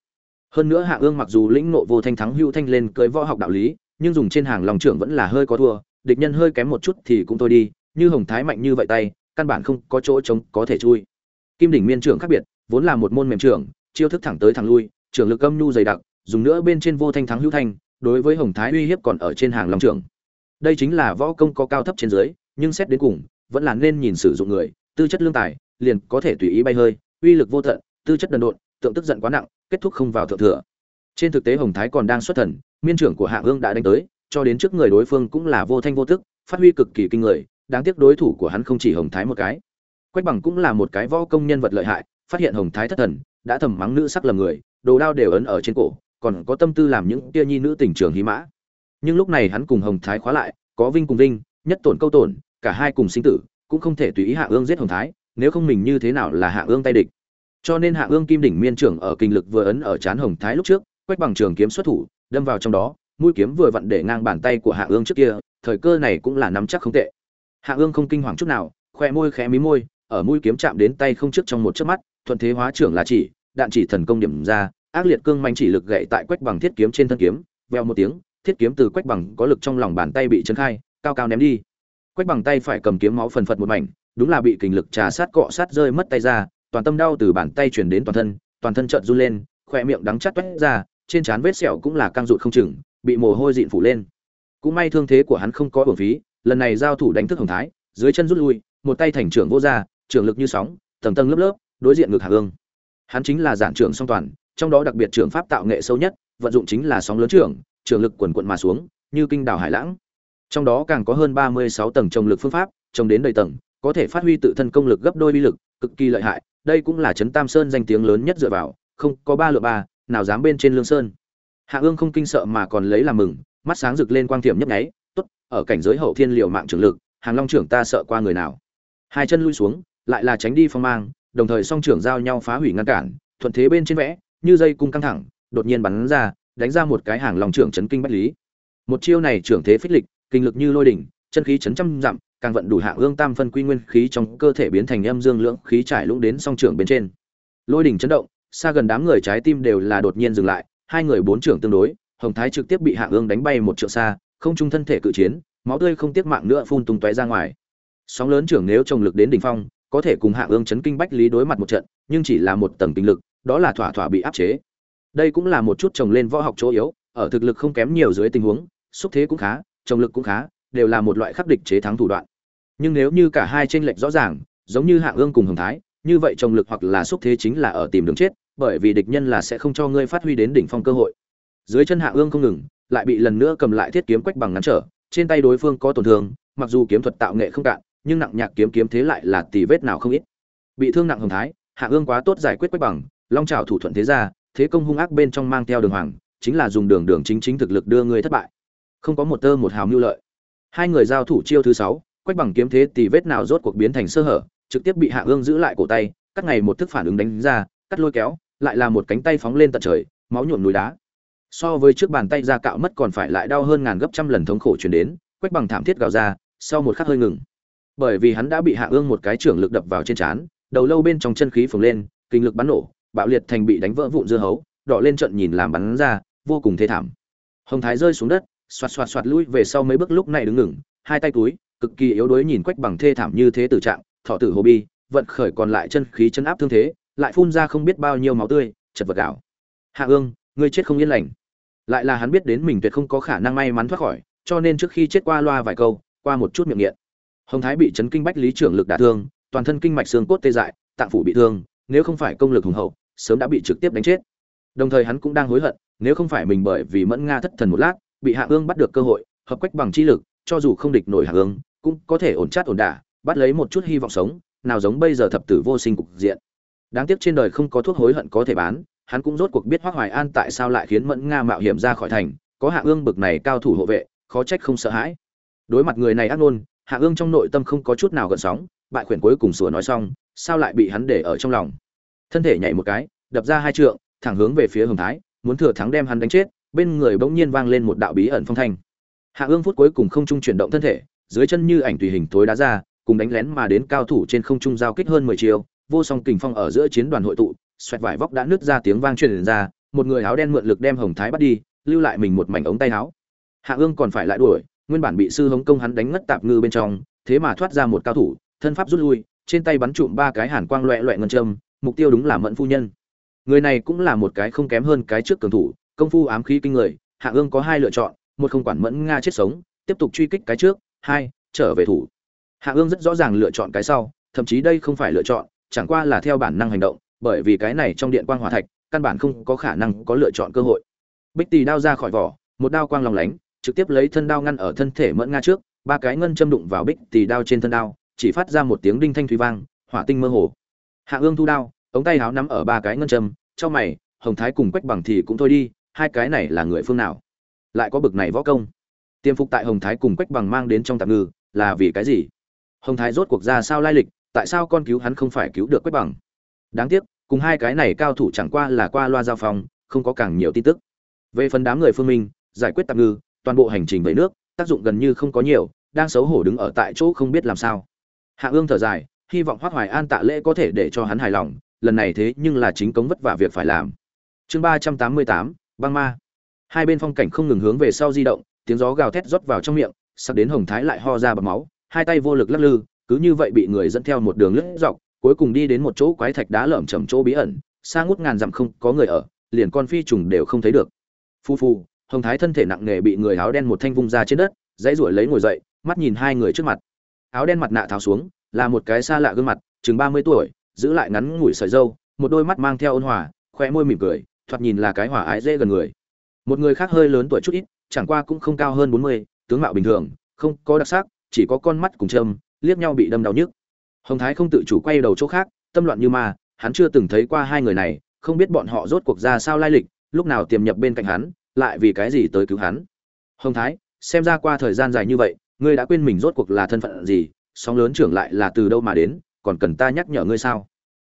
Hơn nữa hạ ương mặc dù lĩnh nộ vô thanh thắng hữu thanh lên cưới võ học đạo lý, nhưng dùng trên hàng long trưởng vẫn là hơi có thua, địch nhân hơi kém một chút thì cũng thôi đi như hồng thái mạnh như vậy tay, căn bản không có chỗ trống có thể chui. Kim đỉnh miên trưởng khác biệt, vốn là một môn mềm trưởng, chiêu thức thẳng tới thẳng lui, trưởng lực âm nhu dày đặc, dùng nữa bên trên vô thanh thắng hữu thanh, đối với hồng thái uy hiếp còn ở trên hàng long trưởng. Đây chính là võ công có cao thấp trên dưới, nhưng xét đến cùng, vẫn là nên nhìn sử dụng người, tư chất lương tài, liền có thể tùy ý bay hơi, uy lực vô tận, tư chất đần độn, tượng tức giận quá nặng, kết thúc không vào thượng thừa. Trên thực tế hồng thái còn đang xuất thần, miên trưởng của hạ ương đã đánh tới, cho đến trước người đối phương cũng là vô thanh vô tức, phát huy cực kỳ kinh người đáng tiếc đối thủ của hắn không chỉ hồng thái một cái. Quách bằng cũng là một cái võ công nhân vật lợi hại, phát hiện hồng thái thất thần, đã thầm mắng nữ sắc lầm người, đồ đao đều ấn ở trên cổ, còn có tâm tư làm những tia nhi nữ tình trường hí mã. Nhưng lúc này hắn cùng hồng thái khóa lại, có vinh cùng vinh, nhất tổn câu tổn, cả hai cùng sinh tử, cũng không thể tùy ý hạ ương giết hồng thái, nếu không mình như thế nào là hạ ương tay địch. Cho nên hạ ương kim đỉnh miên trưởng ở kinh lực vừa ấn ở chán hồng thái lúc trước, quách bằng trường kiếm xuất thủ, đâm vào trong đó, mũi kiếm vừa vặn để ngang bàn tay của hạ ương trước kia, thời cơ này cũng là nắm chắc không tệ hạ ương không kinh hoàng chút nào khoe môi khẽ mí môi, ở mũi kiếm chạm đến tay không trước trong một chớp mắt, thuận thế hóa trưởng là chỉ, đạn chỉ thần công điểm ra, ác liệt cương manh chỉ lực gậy tại quách bằng thiết kiếm trên thân kiếm, veo một tiếng, thiết kiếm từ quách bằng có lực trong lòng bàn tay bị chấn khai, cao cao ném đi. Quách bằng tay phải cầm kiếm máu phần phật một mảnh, đúng là bị kình lực trà sát cọ sát rơi mất tay ra, toàn tâm đau từ bàn tay chuyển đến toàn thân toàn thân trợn run lên khỏe miệng đắng chắt toét ra, trên trán vết sẹo cũng là căng rụt không chừng, bị mồ hôi dịn phủ lên. Cũng may thương thế của hắn không có uổng phí lần này giao thủ đánh thức hồng thái, dưới chân rút lui, một tay thành trưởng vô ra trưởng lực như sóng, tầng tầng lớp lớp, đối diện ngược hạ ương hắn chính là giản trưởng song toàn, trong đó đặc biệt trưởng pháp tạo nghệ sâu nhất, vận dụng chính là sóng lớn trưởng trưởng lực quần quận mà xuống, như kinh đảo hải lãng. Trong đó càng có hơn ba mươi sáu tầng trồng lực phương pháp, trồng đến đầy tầng, có thể phát huy tự thân công lực gấp đôi uy lực, cực kỳ lợi hại, đây cũng là trấn tam sơn danh tiếng lớn nhất dựa vào, không có ba lựa ba, nào dám bên trên lương sơn. Hạ ương không kinh sợ mà còn lấy làm mừng, mắt sáng rực lên quang tiệm nhấp nháy tốt, ở cảnh giới hậu thiên liều mạng trưởng lực, hàng long trưởng ta sợ qua người nào? Hai chân lui xuống, lại là tránh đi phong mang, đồng thời song trưởng giao nhau phá hủy ngăn cản, thuận thế bên trên vẽ, như dây cung căng thẳng, đột nhiên bắn ra, đánh ra một cái hàng long trưởng chấn kinh bách lý. Một chiêu này trưởng thế phích lịch, kinh lực như lôi đỉnh, chân khí chấn trăm dặm, càng vận đủ hạ ương tam phân quy nguyên khí trong cơ thể biến thành âm dương lưỡng khí trải lũng đến song trưởng bên trên. Lôi đỉnh chấn động, xa gần đám người trái tim đều là đột nhiên dừng lại, hai người bốn trưởng tương đối, hồng thái trực tiếp bị hạ ương đánh bay một trượng xa không trung thân thể cự chiến, máu tươi không tiếc mạng nữa phun tung tóe ra ngoài. Sóng lớn trưởng nếu trồng lực đến đỉnh phong, có thể cùng hạ ương chấn kinh bách lý đối mặt một trận, nhưng chỉ là một tầng kinh lực, đó là thỏa thỏa bị áp chế. Đây cũng là một chút trồng lên võ học chỗ yếu, ở thực lực không kém nhiều dưới tình huống, xúc thế cũng khá, trồng lực cũng khá, đều là một loại khắc địch chế thắng thủ đoạn. Nhưng nếu như cả hai tranh lệch rõ ràng, giống như hạ ương cùng hồng thái, như vậy trồng lực hoặc là xúc thế chính là ở tìm đường chết, bởi vì địch nhân là sẽ không cho ngươi phát huy đến đỉnh phong cơ hội. Dưới chân hạ ương không ngừng lại bị lần nữa cầm lại thiết kiếm quách bằng ngắn trở, trên tay đối phương có tổn thương, mặc dù kiếm thuật tạo nghệ không cạn, nhưng nặng nhạc kiếm kiếm thế lại là tỷ vết nào không ít. Bị thương nặng hồng thái, hạ ương quá tốt giải quyết quách bằng, long trào thủ thuận thế ra, thế công hung ác bên trong mang theo đường hoàng, chính là dùng đường đường chính chính thực lực đưa người thất bại. Không có một tơ một hào mưu lợi. Hai người giao thủ chiêu thứ sáu, quách bằng kiếm thế tỷ vết nào rốt cuộc biến thành sơ hở, trực tiếp bị hạ ương giữ lại cổ tay, cắt ngày một thức phản ứng đánh ra, cắt lôi kéo, lại là một cánh tay phóng lên tận trời, máu nhuộm núi đá so với trước bàn tay ra cạo mất còn phải lại đau hơn ngàn gấp trăm lần thống khổ chuyển đến, quách bằng thảm thiết gào ra, sau một khắc hơi ngừng. Bởi vì hắn đã bị hạ ương một cái trưởng lực đập vào trên trán, đầu lâu bên trong chân khí phồng lên, kinh lực bắn nổ, bạo liệt thành bị đánh vỡ vụn dưa hấu, đỏ lên trận nhìn làm bắn ra, vô cùng thê thảm. Hồng thái rơi xuống đất, xoạt xoạt xoạt lui về sau mấy bước lúc này đứng ngừng, hai tay túi, cực kỳ yếu đuối nhìn quách bằng thê thảm như thế tử trạng, thọ tử hồ bi, vận khởi còn lại chân khí chân áp thương thế, lại phun ra không biết bao nhiêu máu tươi, chật vật gạo. Hạ ương, ngươi chết không yên lành lại là hắn biết đến mình tuyệt không có khả năng may mắn thoát khỏi, cho nên trước khi chết qua loa vài câu, qua một chút miệng nghiện. Hồng thái bị chấn kinh bách lý trưởng lực đả thương, toàn thân kinh mạch xương cốt tê dại, tạng phủ bị thương, nếu không phải công lực hùng hậu, sớm đã bị trực tiếp đánh chết. Đồng thời hắn cũng đang hối hận, nếu không phải mình bởi vì mẫn nga thất thần một lát, bị hạ ương bắt được cơ hội, hợp quách bằng chi lực, cho dù không địch nổi hạ ương, cũng có thể ổn chát ổn đả, bắt lấy một chút hy vọng sống, nào giống bây giờ thập tử vô sinh cục diện. Đáng tiếc trên đời không có thuốc hối hận có thể bán hắn cũng rốt cuộc biết hoắc hoài an tại sao lại khiến mẫn nga mạo hiểm ra khỏi thành, có hạ ương bực này cao thủ hộ vệ, khó trách không sợ hãi. Đối mặt người này ác nôn hạ ương trong nội tâm không có chút nào gợn sóng, bại khuyển cuối cùng sủa nói xong, sao lại bị hắn để ở trong lòng? Thân thể nhảy một cái, đập ra hai trượng, thẳng hướng về phía hồng thái, muốn thừa thắng đem hắn đánh chết, bên người bỗng nhiên vang lên một đạo bí ẩn phong thanh. Hạ ương phút cuối cùng không trung chuyển động thân thể, dưới chân như ảnh tùy hình tối đá ra, cùng đánh lén mà đến cao thủ trên không trung giao kích hơn mười chiều vô song kình phong ở giữa chiến đoàn hội tụ xoẹt vải vóc đã nứt ra tiếng vang truyền ra, một người áo đen mượn lực đem hồng thái bắt đi, lưu lại mình một mảnh ống tay áo. Hạ ương còn phải lại đuổi, nguyên bản bị sư hống công hắn đánh ngất tạp ngư bên trong, thế mà thoát ra một cao thủ, thân pháp rút lui, trên tay bắn trụm ba cái hàn quang loẹt loẹt ngân châm, mục tiêu đúng là mẫn phu nhân. Người này cũng là một cái không kém hơn cái trước cường thủ, công phu ám khí kinh người, hạ ương có hai lựa chọn, một không quản mẫn nga chết sống, tiếp tục truy kích cái trước, hai, trở về thủ. Hạ ương rất rõ ràng lựa chọn cái sau, thậm chí đây không phải lựa chọn, chẳng qua là theo bản năng hành động bởi vì cái này trong điện quang hỏa thạch, căn bản không có khả năng có lựa chọn cơ hội. Bích tỳ đao ra khỏi vỏ, một đao quang lòng lánh, trực tiếp lấy thân đao ngăn ở thân thể mẫn nga trước, ba cái ngân châm đụng vào bích tỳ đao trên thân đao, chỉ phát ra một tiếng đinh thanh thủy vang, hỏa tinh mơ hồ. Hạ ương thu đao, ống tay háo nắm ở ba cái ngân châm trong mày, hồng thái cùng quách bằng thì cũng thôi đi, hai cái này là người phương nào? Lại có bực này võ công. Tiêm phục tại hồng thái cùng quách bằng mang đến trong tạm ngư, là vì cái gì? Hồng thái rốt cuộc ra sao lai lịch, tại sao con cứu hắn không phải cứu được quách bằng? Đáng tiếc, cùng hai cái này cao thủ chẳng qua là qua loa giao phòng không có càng nhiều tin tức. Về phần đám người phương minh, giải quyết tạm ngư, toàn bộ hành trình về nước, tác dụng gần như không có nhiều, đang xấu hổ đứng ở tại chỗ không biết làm sao. Hạ ương thở dài, hy vọng hoác hoài an tạ lễ có thể để cho hắn hài lòng, lần này thế nhưng là chính cống vất vả việc phải làm. Chương ba trăm tám mươi tám, băng ma. Hai bên phong cảnh không ngừng hướng về sau di động, tiếng gió gào thét rót vào trong miệng, sắp đến hồng thái lại ho ra bằng máu, hai tay vô lực lắc lư, cứ như vậy bị người dẫn theo một đường lướt dọc cuối cùng đi đến một chỗ quái thạch đá lởm chởm chỗ bí ẩn, xa ngút ngàn dặm không có người ở, liền con phi trùng đều không thấy được. Phu phu hồng thái thân thể nặng nề bị người áo đen một thanh vung ra trên đất, dãy ruổi lấy ngồi dậy, mắt nhìn hai người trước mặt. Áo đen mặt nạ tháo xuống, là một cái xa lạ gương mặt, chừng ba mươi tuổi, giữ lại ngắn ngủi sợi dâu một đôi mắt mang theo ôn hòa, khoe môi mỉm cười, thoạt nhìn là cái hòa ái dễ gần người. Một người khác hơi lớn tuổi chút ít, chẳng qua cũng không cao hơn bốn mươi, tướng mạo bình thường, không có đặc sắc, chỉ có con mắt cùng châm, liếc nhau bị đâm đau nhức hồng thái không tự chủ quay đầu chỗ khác, tâm loạn như ma, hắn chưa từng thấy qua hai người này, không biết bọn họ rốt cuộc ra sao lai lịch, lúc nào tiềm nhập bên cạnh hắn, lại vì cái gì tới cứu hắn. Hồng thái, xem ra qua thời gian dài như vậy, ngươi đã quên mình rốt cuộc là thân phận gì, sóng lớn trưởng lại là từ đâu mà đến, còn cần ta nhắc nhở ngươi sao?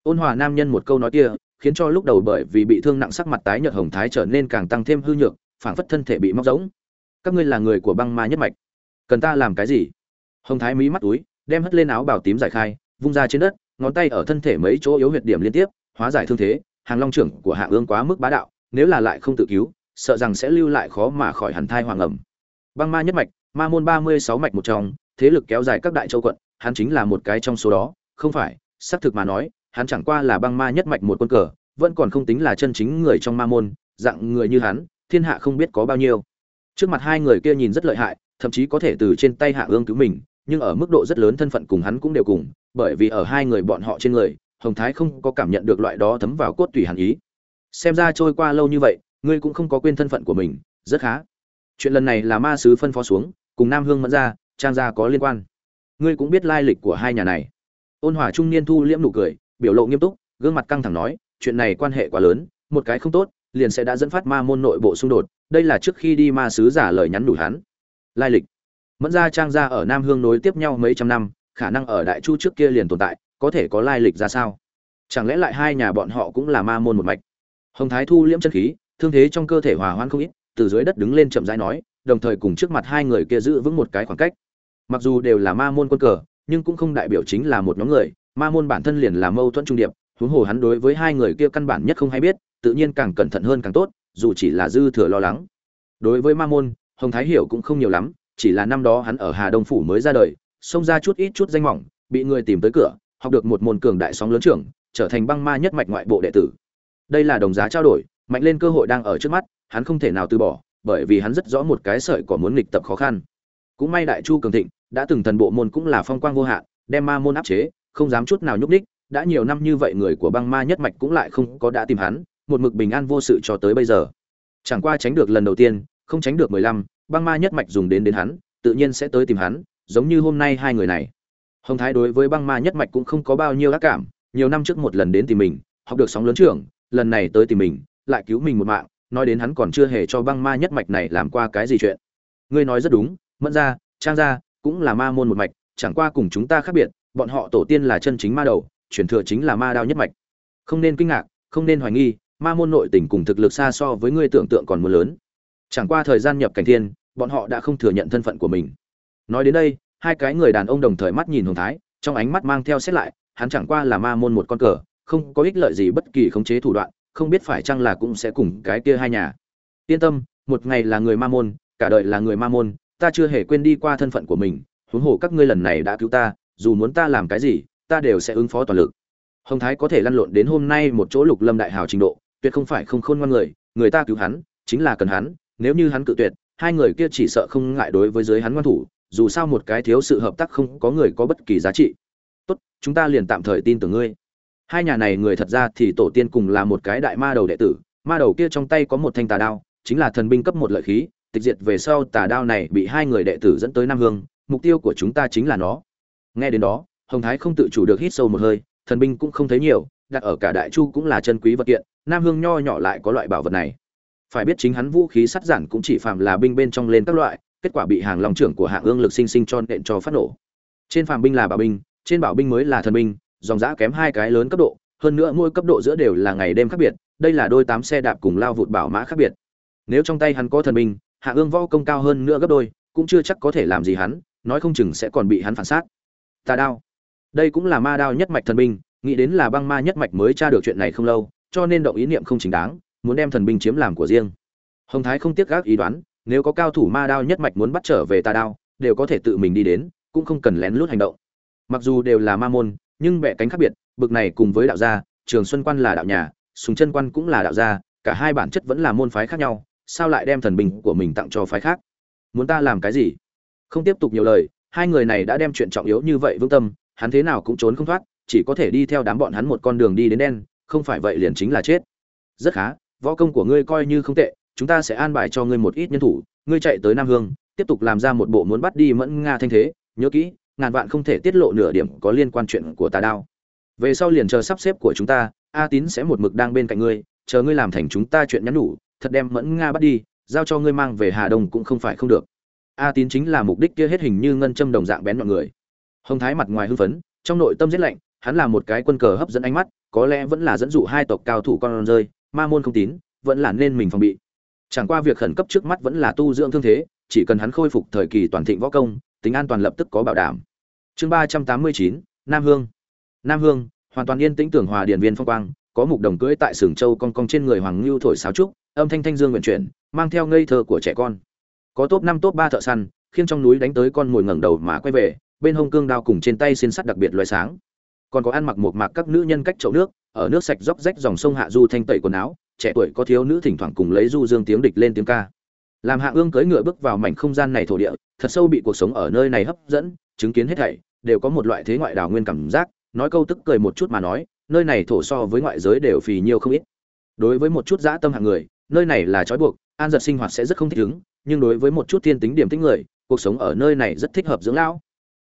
Ôn hòa nam nhân một câu nói kia, khiến cho lúc đầu bởi vì bị thương nặng sắc mặt tái nhợt hồng thái trở nên càng tăng thêm hư nhược, phảng phất thân thể bị móc rỗng. Các ngươi là người của băng ma nhất mạch, cần ta làm cái gì? Hồng thái mí mắt túi, đem hất lên áo bào tím giải khai vung ra trên đất, ngón tay ở thân thể mấy chỗ yếu huyệt điểm liên tiếp, hóa giải thương thế. Hàng long trưởng của hạ ương quá mức bá đạo, nếu là lại không tự cứu, sợ rằng sẽ lưu lại khó mà khỏi hẳn thai hoàng ẩm. Băng ma nhất mạch, ma môn ba mươi sáu mạch một trong, thế lực kéo dài các đại châu quận, hắn chính là một cái trong số đó. Không phải, xác thực mà nói, hắn chẳng qua là băng ma nhất mạch một quân cờ, vẫn còn không tính là chân chính người trong ma môn, dạng người như hắn, thiên hạ không biết có bao nhiêu. Trước mặt hai người kia nhìn rất lợi hại, thậm chí có thể từ trên tay hạ ương cứu mình nhưng ở mức độ rất lớn thân phận cùng hắn cũng đều cùng, bởi vì ở hai người bọn họ trên người, hồng thái không có cảm nhận được loại đó thấm vào cốt tủy hàn ý. Xem ra trôi qua lâu như vậy, ngươi cũng không có quên thân phận của mình, rất khá. Chuyện lần này là ma sứ phân phó xuống, cùng nam hương mẫn gia trang gia có liên quan. Ngươi cũng biết lai lịch của hai nhà này. Ôn hòa trung niên thu liễm nụ cười, biểu lộ nghiêm túc, gương mặt căng thẳng nói, chuyện này quan hệ quá lớn, một cái không tốt, liền sẽ đã dẫn phát ma môn nội bộ xung đột, đây là trước khi đi ma sứ giả lời nhắn đủ hắn. Lai lịch mẫn gia trang gia ở nam hương nối tiếp nhau mấy trăm năm, khả năng ở đại chu trước kia liền tồn tại, có thể có lai lịch ra sao? Chẳng lẽ lại hai nhà bọn họ cũng là ma môn một mạch? Hồng thái thu liễm chân khí, thương thế trong cơ thể hòa hoãn không ít, từ dưới đất đứng lên chậm rãi nói, đồng thời cùng trước mặt hai người kia giữ vững một cái khoảng cách. Mặc dù đều là ma môn quân cờ, nhưng cũng không đại biểu chính là một nhóm người, ma môn bản thân liền là mâu thuẫn trung điệp, huống hồ hắn đối với hai người kia căn bản nhất không hay biết, tự nhiên càng cẩn thận hơn càng tốt, dù chỉ là dư thừa lo lắng. Đối với ma môn, hồng thái hiểu cũng không nhiều lắm chỉ là năm đó hắn ở hà đông phủ mới ra đời xông ra chút ít chút danh mỏng bị người tìm tới cửa học được một môn cường đại sóng lớn trưởng trở thành băng ma nhất mạch ngoại bộ đệ tử. Đây là đồng giá trao đổi mạnh lên cơ hội đang ở trước mắt hắn không thể nào từ bỏ bởi vì hắn rất rõ một cái sợi cỏ muốn nghịch tập khó khăn. Cũng may đại chu cường thịnh đã từng thần bộ môn cũng là phong quang vô hạn đem ma môn áp chế không dám chút nào nhúc nhích, đã nhiều năm như vậy người của băng ma nhất mạch cũng lại không có đã tìm hắn một mực bình an vô sự cho tới bây giờ. Chẳng qua tránh được lần đầu tiên không tránh được mười lăm băng ma nhất mạch dùng đến đến hắn, tự nhiên sẽ tới tìm hắn, giống như hôm nay hai người này. Hồng thái đối với băng ma nhất mạch cũng không có bao nhiêu ác cảm, nhiều năm trước một lần đến tìm mình, học được sóng lớn trưởng, lần này tới tìm mình, lại cứu mình một mạng, nói đến hắn còn chưa hề cho băng ma nhất mạch này làm qua cái gì chuyện. Ngươi nói rất đúng, mẫn ra trang ra cũng là ma môn một mạch, chẳng qua cùng chúng ta khác biệt, bọn họ tổ tiên là chân chính ma đầu, truyền thừa chính là ma đao nhất mạch. Không nên kinh ngạc, không nên hoài nghi, ma môn nội tình cùng thực lực xa so với ngươi tưởng tượng còn muốn lớn. Chẳng qua thời gian nhập cảnh thiên bọn họ đã không thừa nhận thân phận của mình. Nói đến đây, hai cái người đàn ông đồng thời mắt nhìn hồng thái, trong ánh mắt mang theo xét lại, hắn chẳng qua là ma môn một con cờ, không có ích lợi gì bất kỳ khống chế thủ đoạn, không biết phải chăng là cũng sẽ cùng cái kia hai nhà. Yên tâm, một ngày là người ma môn, cả đời là người ma môn, ta chưa hề quên đi qua thân phận của mình, huống hồ các ngươi lần này đã cứu ta, dù muốn ta làm cái gì, ta đều sẽ ứng phó toàn lực. Hồng thái có thể lăn lộn đến hôm nay một chỗ lục lâm đại hào trình độ, tuyệt không phải không khôn ngoan người người ta cứu hắn, chính là cần hắn, nếu như hắn cự tuyệt hai người kia chỉ sợ không ngại đối với dưới hắn ngoan thủ, dù sao một cái thiếu sự hợp tác không có người có bất kỳ giá trị. Tốt, chúng ta liền tạm thời tin tưởng ngươi. Hai nhà này người thật ra thì tổ tiên cùng là một cái đại ma đầu đệ tử, ma đầu kia trong tay có một thanh tà đao, chính là thần binh cấp một lợi khí, tịch diệt về sau tà đao này bị hai người đệ tử dẫn tới nam hương, mục tiêu của chúng ta chính là nó. Nghe đến đó, hồng thái không tự chủ được hít sâu một hơi, thần binh cũng không thấy nhiều, đặt ở cả đại chu cũng là chân quý vật kiện, nam hương nho nhỏ lại có loại bảo vật này phải biết chính hắn vũ khí sắt giản cũng chỉ phạm là binh bên trong lên các loại, kết quả bị hàng long trưởng của hạng ương lực sinh sinh cho nện cho phát nổ. Trên phàm binh là bảo binh, trên bảo binh mới là thần binh, dòng giã kém hai cái lớn cấp độ, hơn nữa mỗi cấp độ giữa đều là ngày đêm khác biệt, đây là đôi tám xe đạp cùng lao vụt bảo mã khác biệt. Nếu trong tay hắn có thần binh hạ ương võ công cao hơn nữa gấp đôi, cũng chưa chắc có thể làm gì hắn, nói không chừng sẽ còn bị hắn phản sát. Tà đao. Đây cũng là ma đao nhất mạch thần binh, nghĩ đến là băng ma nhất mạch mới tra được chuyện này không lâu, cho nên động ý niệm không chính đáng muốn đem thần binh chiếm làm của riêng. Hồng thái không tiếc gác ý đoán, nếu có cao thủ ma đao nhất mạch muốn bắt trở về tà đao, đều có thể tự mình đi đến, cũng không cần lén lút hành động. Mặc dù đều là ma môn, nhưng bẻ cánh khác biệt, bực này cùng với đạo gia, trường xuân quan là đạo nhà, sùng chân quan cũng là đạo gia, cả hai bản chất vẫn là môn phái khác nhau, sao lại đem thần bình của mình tặng cho phái khác? Muốn ta làm cái gì? Không tiếp tục nhiều lời, hai người này đã đem chuyện trọng yếu như vậy vững tâm, hắn thế nào cũng trốn không thoát, chỉ có thể đi theo đám bọn hắn một con đường đi đến đen, không phải vậy liền chính là chết. Rất khá võ công của ngươi coi như không tệ, chúng ta sẽ an bài cho ngươi một ít nhân thủ, ngươi chạy tới nam hương, tiếp tục làm ra một bộ muốn bắt đi mẫn nga thanh thế, nhớ kỹ, ngàn vạn không thể tiết lộ nửa điểm có liên quan chuyện của tà đao. Về sau liền chờ sắp xếp của chúng ta, a tín sẽ một mực đang bên cạnh ngươi, chờ ngươi làm thành chúng ta chuyện nhắn nhủ, thật đem mẫn nga bắt đi, giao cho ngươi mang về hà đông cũng không phải không được. A tín chính là mục đích kia hết hình như ngân châm đồng dạng bén mọi người. Hồng thái mặt ngoài hưng phấn, trong nội tâm giết lạnh, hắn là một cái quân cờ hấp dẫn ánh mắt, có lẽ vẫn là dẫn dụ hai tộc cao thủ con rơi ma môn không tín, vẫn là nên mình phòng bị. Chẳng qua việc khẩn cấp trước mắt vẫn là tu dưỡng thương thế, chỉ cần hắn khôi phục thời kỳ toàn thịnh võ công, tính an toàn lập tức có bảo đảm. Chương ba trăm tám mươi chín, nam hương. Nam hương, hoàn toàn yên tĩnh tưởng hòa điện viên phong quang, có mục đồng cưỡi tại sừng châu cong cong trên người hoàng lưu thổi sáo trúc, âm thanh thanh dương nguyện chuyển, mang theo ngây thơ của trẻ con. Có top năm, top ba thợ săn, khiêng trong núi đánh tới con mồi ngẩng đầu mà quay về, bên hông cương đao cùng trên tay xin sắt đặc biệt loài sáng. Còn có ăn mặc một mạc các nữ nhân cách chậu nước ở nước sạch róc rách dòng sông hạ du thanh tẩy quần áo, trẻ tuổi có thiếu nữ thỉnh thoảng cùng lấy du dương tiếng địch lên tiếng ca. Làm hạ ương cưỡi ngựa bước vào mảnh không gian này thổ địa, thật sâu bị cuộc sống ở nơi này hấp dẫn, chứng kiến hết thảy, đều có một loại thế ngoại đảo nguyên cảm giác, nói câu tức cười một chút mà nói, nơi này thổ so với ngoại giới đều phì nhiều không ít. Đối với một chút dã tâm hạng người, nơi này là trói buộc, an giật sinh hoạt sẽ rất không thích ứng, nhưng đối với một chút thiên tính điểm tính người, cuộc sống ở nơi này rất thích hợp dưỡng lão.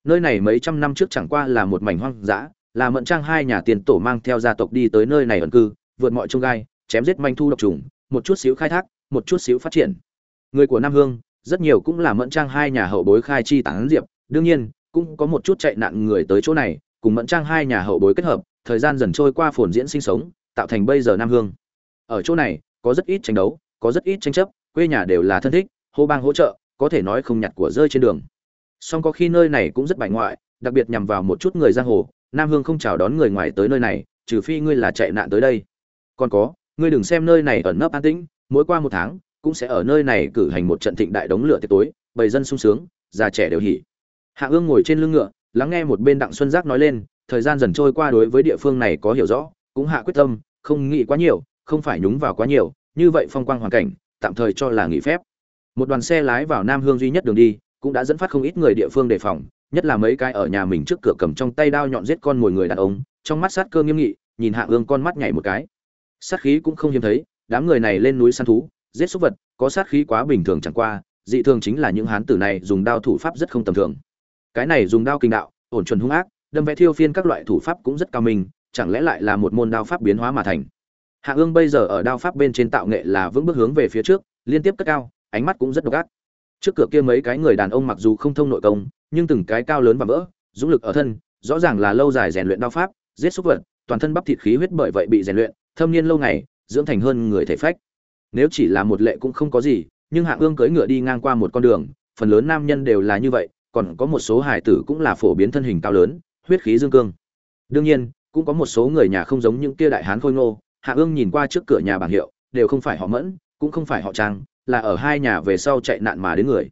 Nơi này mấy trăm năm trước chẳng qua là một mảnh hoang dã là mận trang hai nhà tiền tổ mang theo gia tộc đi tới nơi này ẩn cư, vượt mọi trông gai, chém giết manh thu độc trùng, một chút xíu khai thác, một chút xíu phát triển. Người của nam hương, rất nhiều cũng là mẫn trang hai nhà hậu bối khai chi tán diệp, đương nhiên, cũng có một chút chạy nạn người tới chỗ này, cùng mẫn trang hai nhà hậu bối kết hợp, thời gian dần trôi qua phồn diễn sinh sống, tạo thành bây giờ nam hương. Ở chỗ này, có rất ít tranh đấu, có rất ít tranh chấp, quê nhà đều là thân thích, hô bang hỗ trợ, có thể nói không nhặt của rơi trên đường. Song có khi nơi này cũng rất bài ngoại, đặc biệt nhằm vào một chút người giang hồ nam hương không chào đón người ngoài tới nơi này, trừ phi ngươi là chạy nạn tới đây. Còn có, ngươi đừng xem nơi này ẩn nấp an tĩnh, mỗi qua một tháng, cũng sẽ ở nơi này cử hành một trận thịnh đại đống lửa tiệc tối bầy dân sung sướng, già trẻ đều hỉ. Hạ ương ngồi trên lưng ngựa, lắng nghe một bên đặng xuân giác nói lên, thời gian dần trôi qua đối với địa phương này có hiểu rõ, cũng hạ quyết tâm, không nghĩ quá nhiều, không phải nhúng vào quá nhiều, như vậy phong quang hoàn cảnh, tạm thời cho là nghỉ phép. Một đoàn xe lái vào nam hương duy nhất đường đi, cũng đã dẫn phát không ít người địa phương đề phòng nhất là mấy cái ở nhà mình trước cửa cầm trong tay đao nhọn giết con mồi người đàn ông, trong mắt sát cơ nghiêm nghị, nhìn hạ ương con mắt nhảy một cái. Sát khí cũng không hiếm thấy, đám người này lên núi săn thú, giết súc vật, có sát khí quá bình thường chẳng qua, dị thường chính là những hán tử này dùng đao thủ pháp rất không tầm thường. Cái này dùng đao kinh đạo, ổn chuẩn hung ác, đâm vẽ thiêu phiên các loại thủ pháp cũng rất cao minh, chẳng lẽ lại là một môn đao pháp biến hóa mà thành? Hạ ương bây giờ ở đao pháp bên trên tạo nghệ là vững bước hướng về phía trước, liên tiếp cất cao, ánh mắt cũng rất độc ác. Trước cửa kia mấy cái người đàn ông mặc dù không thông nội công nhưng từng cái cao lớn và vỡ, dũng lực ở thân, rõ ràng là lâu dài rèn luyện đao pháp, giết xúc vật, toàn thân bắp thịt khí huyết bởi vậy bị rèn luyện, thâm niên lâu ngày, dưỡng thành hơn người thể phách. Nếu chỉ là một lệ cũng không có gì, nhưng hạng ương cưỡi ngựa đi ngang qua một con đường, phần lớn nam nhân đều là như vậy, còn có một số hải tử cũng là phổ biến thân hình cao lớn, huyết khí dương cương. Đương nhiên, cũng có một số người nhà không giống những kia đại hán khôi ngô hạ ương nhìn qua trước cửa nhà bảng hiệu, đều không phải họ mẫn, cũng không phải họ trang, là ở hai nhà về sau chạy nạn mà đến người.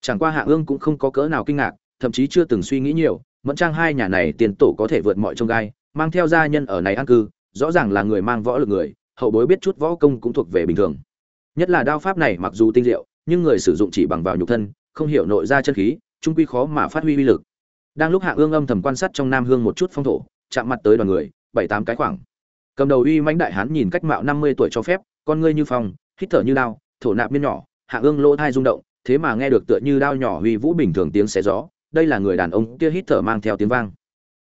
Chẳng qua hạ ương cũng không có cỡ nào kinh ngạc thậm chí chưa từng suy nghĩ nhiều, mẫn trang hai nhà này tiền tổ có thể vượt mọi trông gai, mang theo gia nhân ở này an cư, rõ ràng là người mang võ lực người, hậu bối biết chút võ công cũng thuộc về bình thường. Nhất là đao pháp này mặc dù tinh diệu, nhưng người sử dụng chỉ bằng vào nhục thân, không hiểu nội ra chân khí, trung quy khó mà phát huy uy lực. Đang lúc hạ ương âm thầm quan sát trong nam hương một chút phong thổ, chạm mặt tới đoàn người, bảy tám cái khoảng. Cầm đầu uy mãnh đại hán nhìn cách mạo năm mươi tuổi cho phép, con ngươi như phong, hít thở như đao, thổ nạp miên nhỏ hạ ương lỗ thai rung động, thế mà nghe được tựa như đao nhỏ huy vũ bình thường tiếng xé gió đây là người đàn ông kia hít thở mang theo tiếng vang.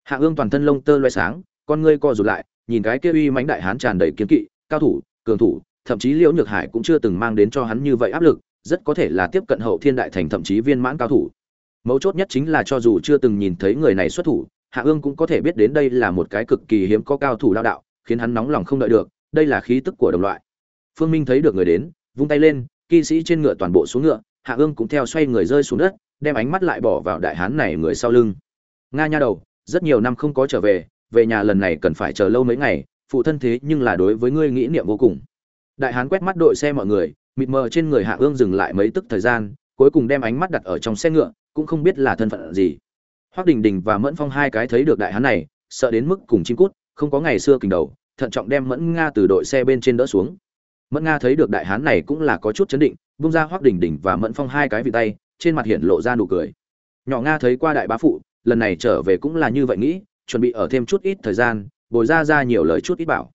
Hạ ương toàn thân lông tơ loe sáng, con ngươi co rụt lại, nhìn cái kia uy mãnh đại hán tràn đầy kiến kỵ, cao thủ, cường thủ, thậm chí liễu nhược hải cũng chưa từng mang đến cho hắn như vậy áp lực, rất có thể là tiếp cận hậu thiên đại thành thậm chí viên mãn cao thủ. Mấu chốt nhất chính là cho dù chưa từng nhìn thấy người này xuất thủ, hạ ương cũng có thể biết đến đây là một cái cực kỳ hiếm có cao thủ lao đạo, khiến hắn nóng lòng không đợi được, đây là khí tức của đồng loại. Phương minh thấy được người đến, vung tay lên, kỵ sĩ trên ngựa toàn bộ xuống ngựa, hạ ương cũng theo xoay người rơi xuống đất đem ánh mắt lại bỏ vào đại hán này người sau lưng. Nga nha đầu, rất nhiều năm không có trở về về nhà lần này cần phải chờ lâu mấy ngày, phụ thân thế nhưng là đối với ngươi nghĩ niệm vô cùng. Đại hán quét mắt đội xe mọi người, mịt mờ trên người hạ ương dừng lại mấy tức thời gian, cuối cùng đem ánh mắt đặt ở trong xe ngựa, cũng không biết là thân phận gì. Hoác đình đình và mẫn phong hai cái thấy được đại hán này, sợ đến mức cùng chim cút, không có ngày xưa kình đầu, thận trọng đem mẫn nga từ đội xe bên trên đỡ xuống. Mẫn nga thấy được đại hán này cũng là có chút chấn định bung ra hoác đình đình và mẫn phong hai cái vị tay trên mặt hiện lộ ra nụ cười. Nhỏ nga thấy qua đại bá phụ, lần này trở về cũng là như vậy nghĩ, chuẩn bị ở thêm chút ít thời gian, bồi ra ra nhiều lời chút ít bảo.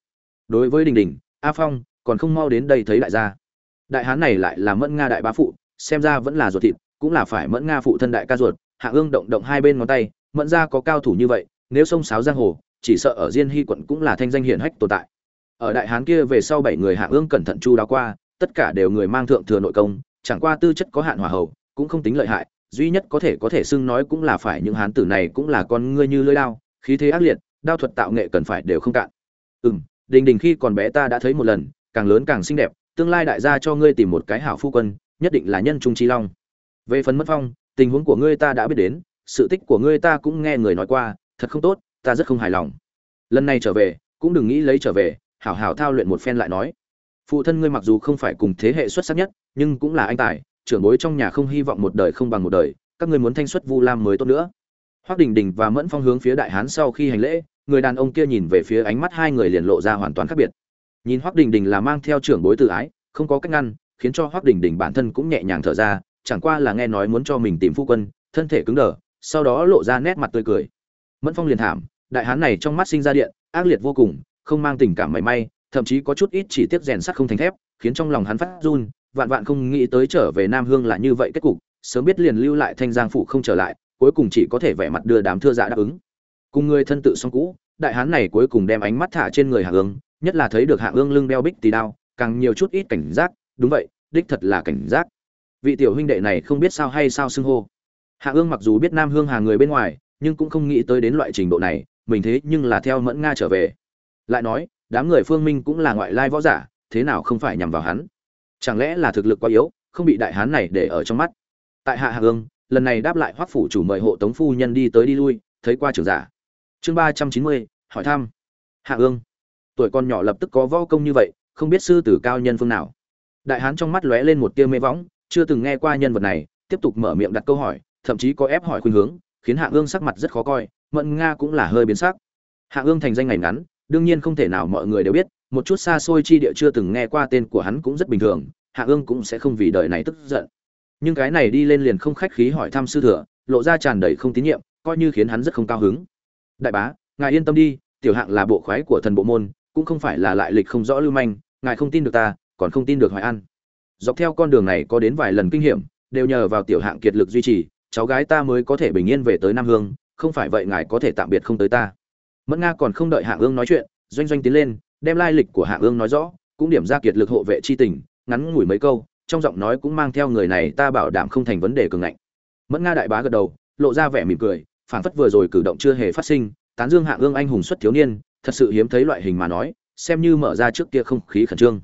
Đối với đình đình, a phong, còn không mau đến đây thấy đại gia. Đại hán này lại là mẫn nga đại bá phụ, xem ra vẫn là ruột thịt, cũng là phải mẫn nga phụ thân đại ca ruột, hạ ương động động hai bên ngón tay, mẫn ra có cao thủ như vậy, nếu sông sáo giang hồ, chỉ sợ ở diên hy quận cũng là thanh danh hiển hách tồn tại. Ở đại hán kia về sau bảy người hạ ương cẩn thận chu đáo qua, tất cả đều người mang thượng thừa nội công, chẳng qua tư chất có hạn hỏa hầu cũng không tính lợi hại, duy nhất có thể có thể xưng nói cũng là phải những hán tử này cũng là con ngươi như lưỡi đao, khí thế ác liệt, đao thuật tạo nghệ cần phải đều không cạn. Ừm, đình đình khi còn bé ta đã thấy một lần, càng lớn càng xinh đẹp, tương lai đại gia cho ngươi tìm một cái hảo phu quân, nhất định là nhân trung trí long. Về phần mất phong, tình huống của ngươi ta đã biết đến, sự tích của ngươi ta cũng nghe người nói qua, thật không tốt, ta rất không hài lòng. Lần này trở về, cũng đừng nghĩ lấy trở về, hảo hảo thao luyện một phen lại nói. Phụ thân ngươi mặc dù không phải cùng thế hệ xuất sắc nhất, nhưng cũng là anh tài trưởng bối trong nhà không hy vọng một đời không bằng một đời, các ngươi muốn thanh xuất vu lam mới tốt nữa. Hoác đình đình và mẫn phong hướng phía đại hán sau khi hành lễ, người đàn ông kia nhìn về phía ánh mắt hai người liền lộ ra hoàn toàn khác biệt. Nhìn hoác đình đình là mang theo trưởng bối tự ái, không có cách ngăn, khiến cho hoác đình đình bản thân cũng nhẹ nhàng thở ra, chẳng qua là nghe nói muốn cho mình tìm phu quân, thân thể cứng đờ, sau đó lộ ra nét mặt tươi cười. Mẫn phong liền thảm, đại hán này trong mắt sinh ra điện, ác liệt vô cùng, không mang tình cảm mảy may, thậm chí có chút ít chỉ tiếp rèn sắt không thành thép, khiến trong lòng hắn phát run vạn vạn không nghĩ tới trở về nam hương là như vậy kết cục, sớm biết liền lưu lại thanh giang phủ không trở lại, cuối cùng chỉ có thể vẻ mặt đưa đám thưa dạ đáp ứng. Cùng người thân tự song cũ, đại hán này cuối cùng đem ánh mắt thả trên người hạ ương nhất là thấy được hạ ương lưng đeo bích tì đao, càng nhiều chút ít cảnh giác, đúng vậy, đích thật là cảnh giác. Vị tiểu huynh đệ này không biết sao hay sao xưng hô. Hạ ương mặc dù biết nam hương hà người bên ngoài, nhưng cũng không nghĩ tới đến loại trình độ này, mình thế nhưng là theo mẫn nga trở về. Lại nói, đám người phương minh cũng là ngoại lai võ giả, thế nào không phải nhằm vào hắn? Chẳng lẽ là thực lực quá yếu, không bị đại hán này để ở trong mắt? Tại hạ hạ hương, lần này đáp lại hoắc phủ chủ mời hộ tống phu nhân đi tới đi lui, thấy qua trưởng giả. Chương ba trăm chín mươi, hỏi thăm. Hạ hương. Tuổi con nhỏ lập tức có võ công như vậy, không biết sư tử cao nhân phương nào. Đại hán trong mắt lóe lên một tia mê võng, chưa từng nghe qua nhân vật này, tiếp tục mở miệng đặt câu hỏi, thậm chí có ép hỏi khuynh hướng, khiến hạ ương sắc mặt rất khó coi, mẫn nga cũng là hơi biến sắc. Hạ ương thành danh ngày ngắn, đương nhiên không thể nào mọi người đều biết một chút xa xôi chi địa chưa từng nghe qua tên của hắn cũng rất bình thường, hạ ương cũng sẽ không vì đời này tức giận. Nhưng cái này đi lên liền không khách khí hỏi thăm sư thừa, lộ ra tràn đầy không tín nhiệm, coi như khiến hắn rất không cao hứng. Đại bá, ngài yên tâm đi, tiểu hạng là bộ khoái của thần bộ môn, cũng không phải là lại lịch không rõ lưu manh, ngài không tin được ta, còn không tin được hoài an. Dọc theo con đường này có đến vài lần kinh hiểm, đều nhờ vào tiểu hạng kiệt lực duy trì, cháu gái ta mới có thể bình yên về tới nam hương, không phải vậy ngài có thể tạm biệt không tới ta. Mẫn nga còn không đợi hạng ương nói chuyện, doanh doanh tiến lên đem lai lịch của Hạ ương nói rõ, cũng điểm ra kiệt lực hộ vệ chi tình, ngắn ngủi mấy câu, trong giọng nói cũng mang theo người này ta bảo đảm không thành vấn đề cường ngạnh. Mẫn nga đại bá gật đầu, lộ ra vẻ mỉm cười, phảng phất vừa rồi cử động chưa hề phát sinh, tán dương Hạ ương anh hùng xuất thiếu niên, thật sự hiếm thấy loại hình mà nói, xem như mở ra trước kia không khí khẩn trương.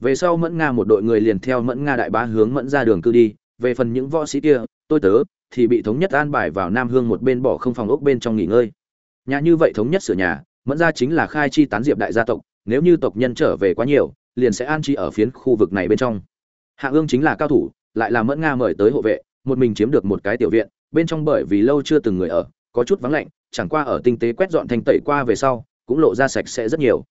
Về sau mẫn nga một đội người liền theo mẫn nga đại bá hướng mẫn ra đường cư đi, về phần những võ sĩ kia, tôi tớ, thì bị thống nhất an bài vào nam hương một bên bỏ không phòng ốc bên trong nghỉ ngơi. Nhà như vậy thống nhất sửa nhà mẫn gia chính là khai chi tán diệp đại gia tộc, nếu như tộc nhân trở về quá nhiều, liền sẽ an chi ở phiến khu vực này bên trong. Hạ ương chính là cao thủ, lại là mẫn nga mời tới hộ vệ, một mình chiếm được một cái tiểu viện, bên trong bởi vì lâu chưa từng người ở, có chút vắng lạnh, chẳng qua ở tinh tế quét dọn thanh tẩy qua về sau, cũng lộ ra sạch sẽ rất nhiều.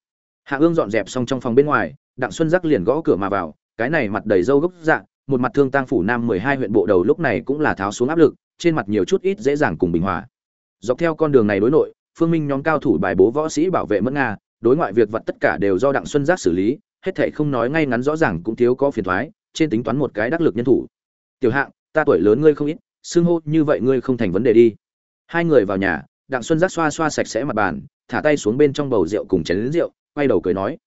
Hạ ương dọn dẹp xong trong phòng bên ngoài, đặng xuân giác liền gõ cửa mà vào, cái này mặt đầy râu gốc dạng một mặt thương tang phủ nam mười hai huyện bộ đầu lúc này cũng là tháo xuống áp lực, trên mặt nhiều chút ít dễ dàng cùng bình hòa. Dọc theo con đường này đối nội phương minh nhóm cao thủ bài bố võ sĩ bảo vệ mẫn nga, đối ngoại việc vật tất cả đều do đặng xuân giác xử lý, hết thảy không nói ngay ngắn rõ ràng cũng thiếu có phiền thoái trên tính toán một cái đắc lực nhân thủ. Tiểu hạng, ta tuổi lớn ngươi không ít, xưng hô như vậy ngươi không thành vấn đề đi. Hai người vào nhà, đặng xuân giác xoa xoa sạch sẽ mặt bàn, thả tay xuống bên trong bầu rượu cùng chén lính rượu, quay đầu cười nói,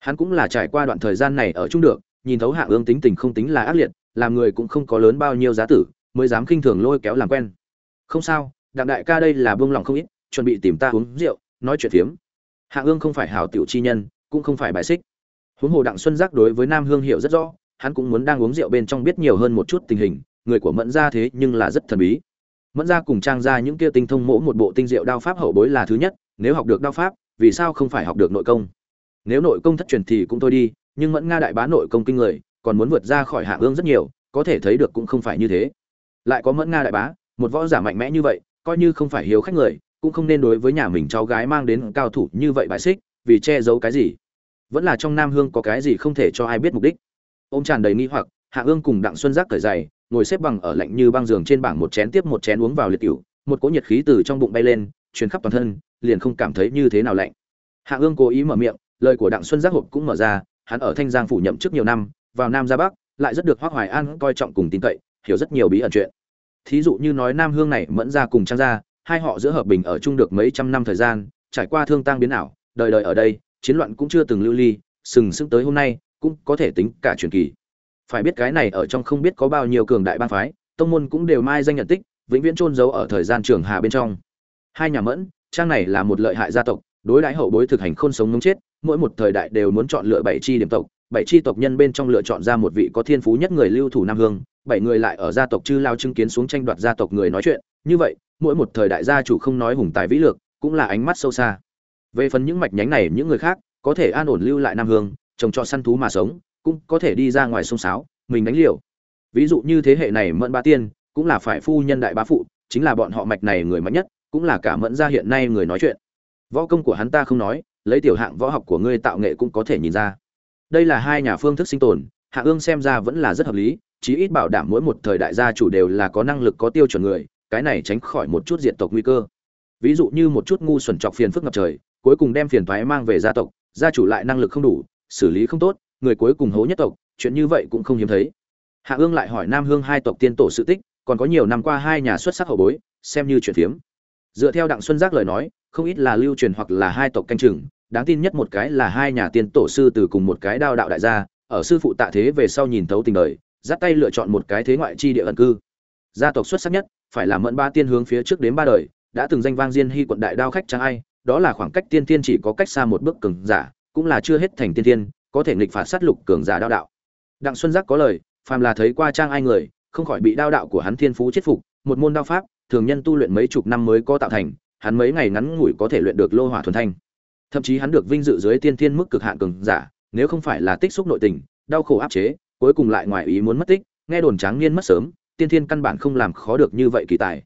hắn cũng là trải qua đoạn thời gian này ở chung được, nhìn thấu hạ ương tính tình không tính là ác liệt, làm người cũng không có lớn bao nhiêu giá tử, mới dám khinh thường lôi kéo làm quen. Không sao, đặng đại ca đây là buông lòng không ít chuẩn bị tìm ta uống rượu, nói chuyện phiếm. Hạ ương không phải hảo tiểu chi nhân, cũng không phải bài xích. Huống hồ đặng xuân giác đối với nam hương hiểu rất rõ, hắn cũng muốn đang uống rượu bên trong biết nhiều hơn một chút tình hình, người của mẫn gia thế nhưng là rất thần bí. Mẫn gia cùng trang ra những kia tinh thông mỗ một bộ tinh diệu đao pháp hậu bối là thứ nhất, nếu học được đao pháp, vì sao không phải học được nội công? Nếu nội công thất truyền thì cũng thôi đi, nhưng mẫn nga đại bá nội công kinh người, còn muốn vượt ra khỏi hạ ương rất nhiều, có thể thấy được cũng không phải như thế. Lại có mẫn nga đại bá, một võ giả mạnh mẽ như vậy, coi như không phải hiếu khách người cũng không nên đối với nhà mình cháu gái mang đến cao thủ như vậy bài xích, vì che giấu cái gì. Vẫn là trong nam hương có cái gì không thể cho ai biết mục đích. Ô m tràn đầy nghi hoặc, hạ ương cùng đặng xuân giác cởi dày ngồi xếp bằng ở lạnh như băng giường trên bảng một chén tiếp một chén uống vào liệt cựu một cỗ nhiệt khí từ trong bụng bay lên, truyền khắp toàn thân, liền không cảm thấy như thế nào lạnh. Hạ ương cố ý mở miệng, lời của đặng xuân giác hộp cũng mở ra, hắn ở thanh giang phủ nhậm trước nhiều năm, vào nam ra bắc, lại rất được hoác hoài an coi trọng cùng tin cậy, hiểu rất nhiều bí ẩn chuyện. Thí dụ như nói nam hương này mẫn ra cùng trang ra hai họ giữa hợp bình ở chung được mấy trăm năm thời gian, trải qua thương tang biến ảo, đời đời ở đây, chiến loạn cũng chưa từng lưu ly, sừng sững tới hôm nay, cũng có thể tính cả truyền kỳ. Phải biết cái này ở trong không biết có bao nhiêu cường đại bang phái, tông môn cũng đều mai danh nhận tích, vĩnh viễn trôn giấu ở thời gian trường hà bên trong. Hai nhà mẫn, trang này là một lợi hại gia tộc, đối đãi hậu bối thực hành khôn sống ngấm chết, mỗi một thời đại đều muốn chọn lựa bảy chi điểm tộc, bảy chi tộc nhân bên trong lựa chọn ra một vị có thiên phú nhất người lưu thủ nam hương, bảy người lại ở gia tộc chư lao chứng kiến xuống tranh đoạt gia tộc người nói chuyện, như vậy mỗi một thời đại gia chủ không nói hùng tài vĩ lược cũng là ánh mắt sâu xa. Về phần những mạch nhánh này, những người khác, có thể an ổn lưu lại nam hương, trồng cho săn thú mà sống, cũng có thể đi ra ngoài sông sáo, mình đánh liều. Ví dụ như thế hệ này mẫn ba tiên, cũng là phải phu nhân đại bá phụ, chính là bọn họ mạch này người mạnh nhất, cũng là cả mẫn gia hiện nay người nói chuyện. Võ công của hắn ta không nói, lấy tiểu hạng võ học của ngươi tạo nghệ cũng có thể nhìn ra. Đây là hai nhà phương thức sinh tồn, hạ ương xem ra vẫn là rất hợp lý, chí ít bảo đảm mỗi một thời đại gia chủ đều là có năng lực, có tiêu chuẩn người cái này tránh khỏi một chút diện tộc nguy cơ. Ví dụ như một chút ngu xuẩn chọc phiền phức ngập trời, cuối cùng đem phiền thoái mang về gia tộc, gia chủ lại năng lực không đủ, xử lý không tốt, người cuối cùng hố nhất tộc, chuyện như vậy cũng không hiếm thấy. Hạ ương lại hỏi nam hương hai tộc tiên tổ sự tích, còn có nhiều năm qua hai nhà xuất sắc hậu bối, xem như chuyện phiếm. Dựa theo đặng xuân giác lời nói, không ít là lưu truyền hoặc là hai tộc canh chừng, đáng tin nhất một cái là hai nhà tiên tổ sư từ cùng một cái đao đạo đại gia, ở sư phụ tạ thế về sau nhìn thấu tình đời, dắt tay lựa chọn một cái thế ngoại chi địa ẩn cư. Gia tộc xuất sắc nhất phải là mẫn ba tiên hướng phía trước đến ba đời, đã từng danh vang diên hy quận đại đao khách trang ai, đó là khoảng cách tiên tiên chỉ có cách xa một bước cường giả, cũng là chưa hết thành tiên tiên có thể nghịch phạt sát lục cường giả đao đạo. Đặng xuân giác có lời, phàm là thấy qua trang ai người, không khỏi bị đao đạo của hắn thiên phú chết phục, một môn đao pháp, thường nhân tu luyện mấy chục năm mới có tạo thành, hắn mấy ngày ngắn ngủi có thể luyện được lô hỏa thuần thanh. Thậm chí hắn được vinh dự dưới tiên thiên mức cực hạn cường giả, nếu không phải là tích xúc nội tình, đau khổ áp chế, cuối cùng lại ngoài ý muốn mất tích, nghe đồn tráng niên mất sớm tiên thiên căn bản không làm khó được như vậy kỳ tài.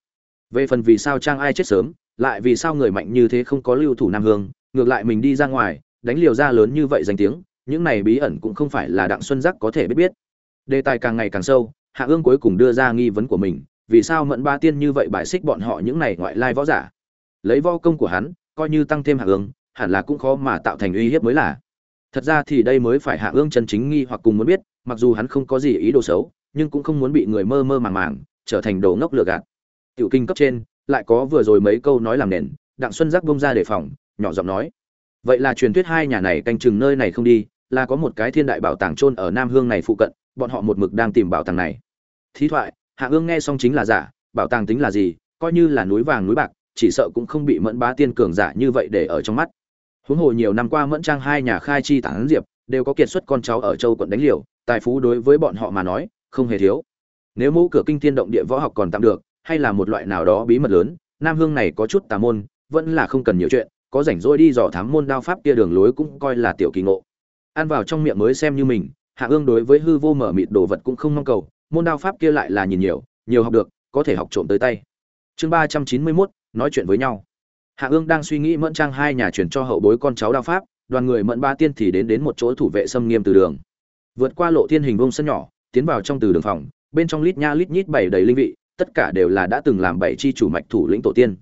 Về phần vì sao trang ai chết sớm, lại vì sao người mạnh như thế không có lưu thủ nam hương, ngược lại mình đi ra ngoài, đánh liều ra lớn như vậy danh tiếng, những này bí ẩn cũng không phải là đặng xuân giác có thể biết biết. Đề tài càng ngày càng sâu, hạ ương cuối cùng đưa ra nghi vấn của mình, vì sao mẫn ba tiên như vậy bài xích bọn họ những này ngoại lai võ giả? Lấy võ công của hắn, coi như tăng thêm hạ ương, hẳn là cũng khó mà tạo thành uy hiếp mới là. Thật ra thì đây mới phải hạ ương chân chính nghi hoặc cùng muốn biết, mặc dù hắn không có gì ý đồ xấu nhưng cũng không muốn bị người mơ mơ màng màng, trở thành đồ ngốc lừa gạt. Tiểu kinh cấp trên, lại có vừa rồi mấy câu nói làm nền, đặng xuân giác bông ra đề phòng, nhỏ giọng nói, vậy là truyền thuyết hai nhà này canh chừng nơi này không đi, là có một cái thiên đại bảo tàng chôn ở nam hương này phụ cận, bọn họ một mực đang tìm bảo tàng này. Thí thoại, hạ ương nghe xong chính là giả, bảo tàng tính là gì, coi như là núi vàng núi bạc, chỉ sợ cũng không bị mẫn bá tiên cường giả như vậy để ở trong mắt. Huống hồ nhiều năm qua mẫn trang hai nhà khai chi tản diệp, đều có kiệt xuất con cháu ở châu quận đánh liều, tài phú đối với bọn họ mà nói không hề thiếu. Nếu mẫu cửa kinh thiên động địa võ học còn tạm được, hay là một loại nào đó bí mật lớn, nam hương này có chút tà môn, vẫn là không cần nhiều chuyện, có rảnh rỗi đi dò thám môn đao pháp kia đường lối cũng coi là tiểu kỳ ngộ. Ăn vào trong miệng mới xem như mình, hạ ương đối với hư vô mở mịt đồ vật cũng không mong cầu, môn đao pháp kia lại là nhìn nhiều nhiều học được, có thể học trộm tới tay. Chương ba trăm chín mươi mốt, nói chuyện với nhau. Hạ ương đang suy nghĩ mẫn trang hai nhà chuyển cho hậu bối con cháu đao pháp, đoàn người mẫn ba tiên thì đến đến một chỗ thủ vệ xâm nghiêm từ đường. Vượt qua lộ thiên hình vông sân nhỏ tiến vào trong từ đường phòng, bên trong lít nha lít nhít bảy đầy linh vị, tất cả đều là đã từng làm bảy chi chủ mạch thủ lĩnh tổ tiên.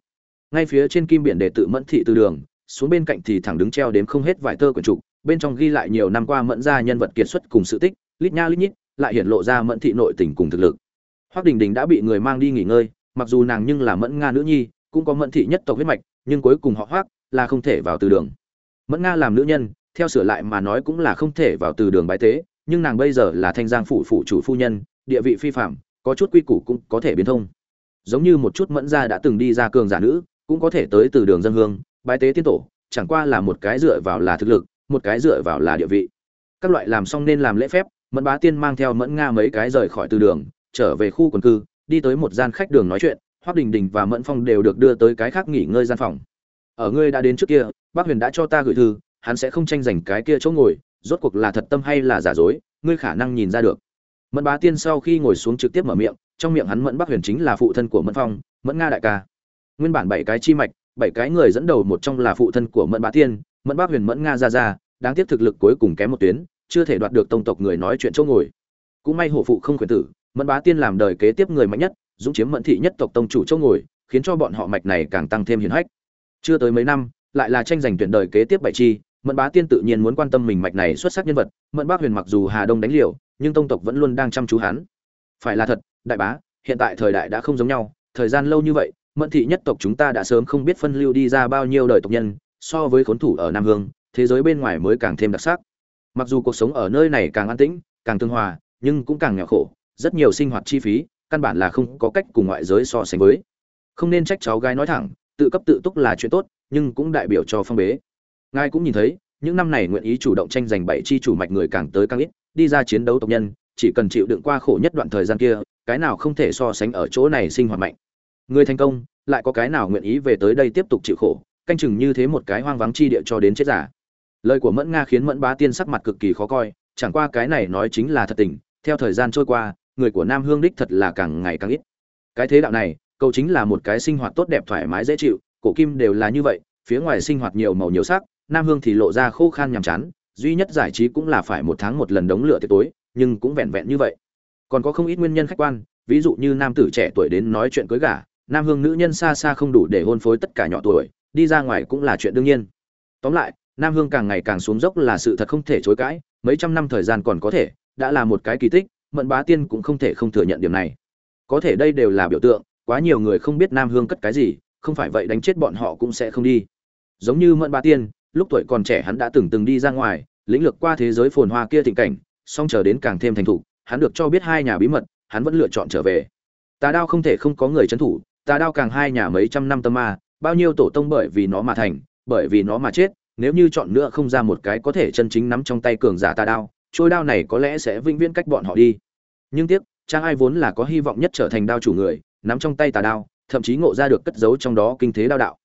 Ngay phía trên kim biển đệ tự mẫn thị từ đường, xuống bên cạnh thì thẳng đứng treo đếm không hết vài tơ quyển trục, bên trong ghi lại nhiều năm qua mẫn ra nhân vật kiệt xuất cùng sự tích, lít nha lít nhít, lại hiện lộ ra mẫn thị nội tình cùng thực lực. Hoác đình đình đã bị người mang đi nghỉ ngơi, mặc dù nàng nhưng là mẫn nga nữ nhi, cũng có mẫn thị nhất tộc huyết mạch, nhưng cuối cùng họ hoác là không thể vào từ đường. Mẫn nga làm nữ nhân, theo sửa lại mà nói cũng là không thể vào từ đường bái tế nhưng nàng bây giờ là thanh giang phủ phủ chủ phu nhân, địa vị phi phạm, có chút quy củ cũng có thể biến thông. Giống như một chút mẫn gia đã từng đi ra cường giả nữ, cũng có thể tới từ đường dân hương, bái tế tiên tổ, chẳng qua là một cái dựa vào là thực lực, một cái dựa vào là địa vị. Các loại làm xong nên làm lễ phép, mẫn bá tiên mang theo mẫn nga mấy cái rời khỏi từ đường, trở về khu quần cư, đi tới một gian khách đường nói chuyện hoác đình đình và mẫn phong đều được đưa tới cái khác nghỉ ngơi gian phòng. Ở ngươi đã đến trước kia, bác huyền đã cho ta gửi thư, hắn sẽ không tranh giành cái kia chỗ ngồi rốt cuộc là thật tâm hay là giả dối, ngươi khả năng nhìn ra được. Mẫn bá tiên sau khi ngồi xuống trực tiếp mở miệng, trong miệng hắn mẫn bắc huyền chính là phụ thân của mẫn phong, mẫn nga đại ca. Nguyên bản bảy cái chi mạch, bảy cái người dẫn đầu một trong là phụ thân của mẫn bá tiên, mẫn bắc huyền, mẫn nga ra ra, đáng tiếc thực lực cuối cùng kém một tuyến, chưa thể đoạt được tông tộc người nói chuyện chỗ ngồi. Cũng may hổ phụ không khuyển tử, mẫn bá tiên làm đời kế tiếp người mạnh nhất, dũng chiếm mẫn thị nhất tộc tông chủ chỗ ngồi, khiến cho bọn họ mạch này càng tăng thêm hiển hách. Chưa tới mấy năm, lại là tranh giành tuyển đời kế tiếp bảy chi mẫn bá tiên tự nhiên muốn quan tâm mình mạch này xuất sắc nhân vật, mẫn bác huyền mặc dù hà đông đánh liều, nhưng tông tộc vẫn luôn đang chăm chú hắn. Phải là thật, đại bá, hiện tại thời đại đã không giống nhau, thời gian lâu như vậy, mẫn thị nhất tộc chúng ta đã sớm không biết phân lưu đi ra bao nhiêu đời tộc nhân, so với khốn thủ ở nam hương, thế giới bên ngoài mới càng thêm đặc sắc. Mặc dù cuộc sống ở nơi này càng an tĩnh, càng tương hòa, nhưng cũng càng nghèo khổ, rất nhiều sinh hoạt chi phí, căn bản là không có cách cùng ngoại giới so sánh với. Không nên trách cháu gái nói thẳng, tự cấp tự túc là chuyện tốt, nhưng cũng đại biểu cho phong bế ngài cũng nhìn thấy, những năm này nguyện ý chủ động tranh giành bảy chi chủ mạch người càng tới càng ít, đi ra chiến đấu tộc nhân, chỉ cần chịu đựng qua khổ nhất đoạn thời gian kia, cái nào không thể so sánh ở chỗ này sinh hoạt mạnh. Người thành công, lại có cái nào nguyện ý về tới đây tiếp tục chịu khổ, canh chừng như thế một cái hoang vắng chi địa cho đến chết giả lời của mẫn nga khiến mẫn bá tiên sắc mặt cực kỳ khó coi, chẳng qua cái này nói chính là thật tình, theo thời gian trôi qua, người của nam hương đích thật là càng ngày càng ít. Cái thế đạo này, cầu chính là một cái sinh hoạt tốt đẹp thoải mái dễ chịu, cổ kim đều là như vậy, phía ngoài sinh hoạt nhiều màu nhiều sắc nam hương thì lộ ra khô khan nhàm chán, duy nhất giải trí cũng là phải một tháng một lần đống lửa tiệc tối, nhưng cũng vẹn vẹn như vậy. Còn có không ít nguyên nhân khách quan, ví dụ như nam tử trẻ tuổi đến nói chuyện cưới gả, nam hương nữ nhân xa xa không đủ để hôn phối tất cả nhỏ tuổi, đi ra ngoài cũng là chuyện đương nhiên. Tóm lại, nam hương càng ngày càng xuống dốc là sự thật không thể chối cãi, mấy trăm năm thời gian còn có thể, đã là một cái kỳ tích, mận bá tiên cũng không thể không thừa nhận điểm này. Có thể đây đều là biểu tượng, quá nhiều người không biết nam hương cất cái gì, không phải vậy đánh chết bọn họ cũng sẽ không đi. Giống như mận bá tiên lúc tuổi còn trẻ hắn đã từng từng đi ra ngoài, lĩnh lược qua thế giới phồn hoa kia thịnh cảnh, song chờ đến càng thêm thành thục, hắn được cho biết hai nhà bí mật, hắn vẫn lựa chọn trở về. Tà đao không thể không có người trấn thủ, tà đao càng hai nhà mấy trăm năm tâm ma, bao nhiêu tổ tông bởi vì nó mà thành, bởi vì nó mà chết, nếu như chọn nữa không ra một cái có thể chân chính nắm trong tay cường giả tà đao, trôi đao này có lẽ sẽ vĩnh viễn cách bọn họ đi. Nhưng tiếc trang ai vốn là có hy vọng nhất trở thành đao chủ người, nắm trong tay tà đao, thậm chí ngộ ra được cất giấu trong đó kinh thế đao đạo.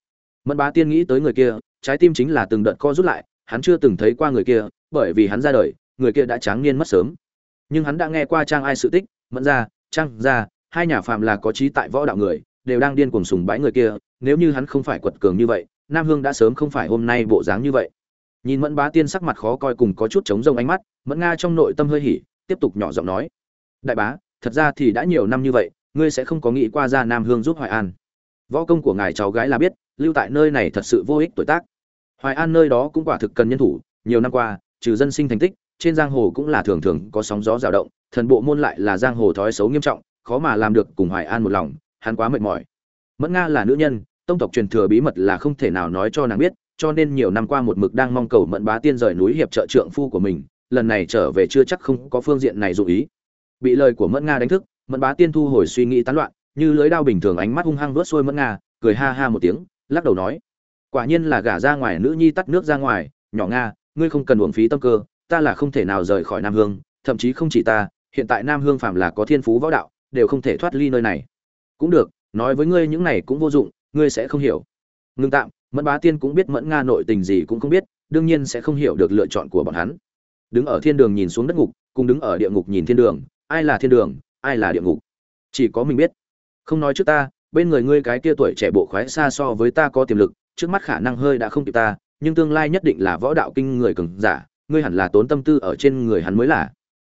Mẫn bá tiên nghĩ tới người kia trái tim chính là từng đợt co rút lại, hắn chưa từng thấy qua người kia, bởi vì hắn ra đời, người kia đã tráng niên mất sớm. Nhưng hắn đã nghe qua trang ai sự tích, mẫn ra trang ra hai nhà phạm là có trí tại võ đạo người, đều đang điên cuồng sùng bái người kia, nếu như hắn không phải quật cường như vậy, nam hương đã sớm không phải hôm nay bộ dáng như vậy. Nhìn mẫn bá tiên sắc mặt khó coi cùng có chút trống rông ánh mắt, mẫn nga trong nội tâm hơi hỉ, tiếp tục nhỏ giọng nói. Đại bá, thật ra thì đã nhiều năm như vậy, ngươi sẽ không có nghĩ qua ra nam hương giúp hoài an. Võ công của ngài cháu gái là biết, lưu tại nơi này thật sự vô ích tuổi tác hoài an nơi đó cũng quả thực cần nhân thủ, nhiều năm qua, trừ dân sinh thành tích, trên giang hồ cũng là thường thường có sóng gió dao động, thần bộ môn lại là giang hồ thói xấu nghiêm trọng, khó mà làm được cùng hoài an một lòng, hắn quá mệt mỏi. Mẫn nga là nữ nhân, tông tộc truyền thừa bí mật là không thể nào nói cho nàng biết, cho nên nhiều năm qua một mực đang mong cầu mẫn bá tiên rời núi hiệp trợ trượng phu của mình, lần này trở về chưa chắc không có phương diện này dụ ý. Bị lời của mẫn nga đánh thức, mẫn bá tiên thu hồi suy nghĩ tán loạn, như lưới đao bình thường ánh mắt hung hăng vớt xuôi mẫn nga, cười ha ha một tiếng, lắc đầu nói quả nhiên là gả ra ngoài nữ nhi tắt nước ra ngoài, nhỏ nga, ngươi không cần uổng phí tâm cơ, ta là không thể nào rời khỏi nam hương, thậm chí không chỉ ta, hiện tại nam hương phàm là có thiên phú võ đạo, đều không thể thoát ly nơi này. Cũng được, nói với ngươi những này cũng vô dụng, ngươi sẽ không hiểu. Ngưng tạm, mẫn bá tiên cũng biết mẫn nga nội tình gì cũng không biết, đương nhiên sẽ không hiểu được lựa chọn của bọn hắn. Đứng ở thiên đường nhìn xuống đất ngục, cùng đứng ở địa ngục nhìn thiên đường, ai là thiên đường, ai là địa ngục? Chỉ có mình biết. Không nói trước ta, bên người ngươi cái kia tuổi trẻ bộ khoái xa so với ta có tiềm lực trước mắt khả năng hơi đã không kịp ta, nhưng tương lai nhất định là võ đạo kinh người cường giả, ngươi hẳn là tốn tâm tư ở trên người hắn mới là.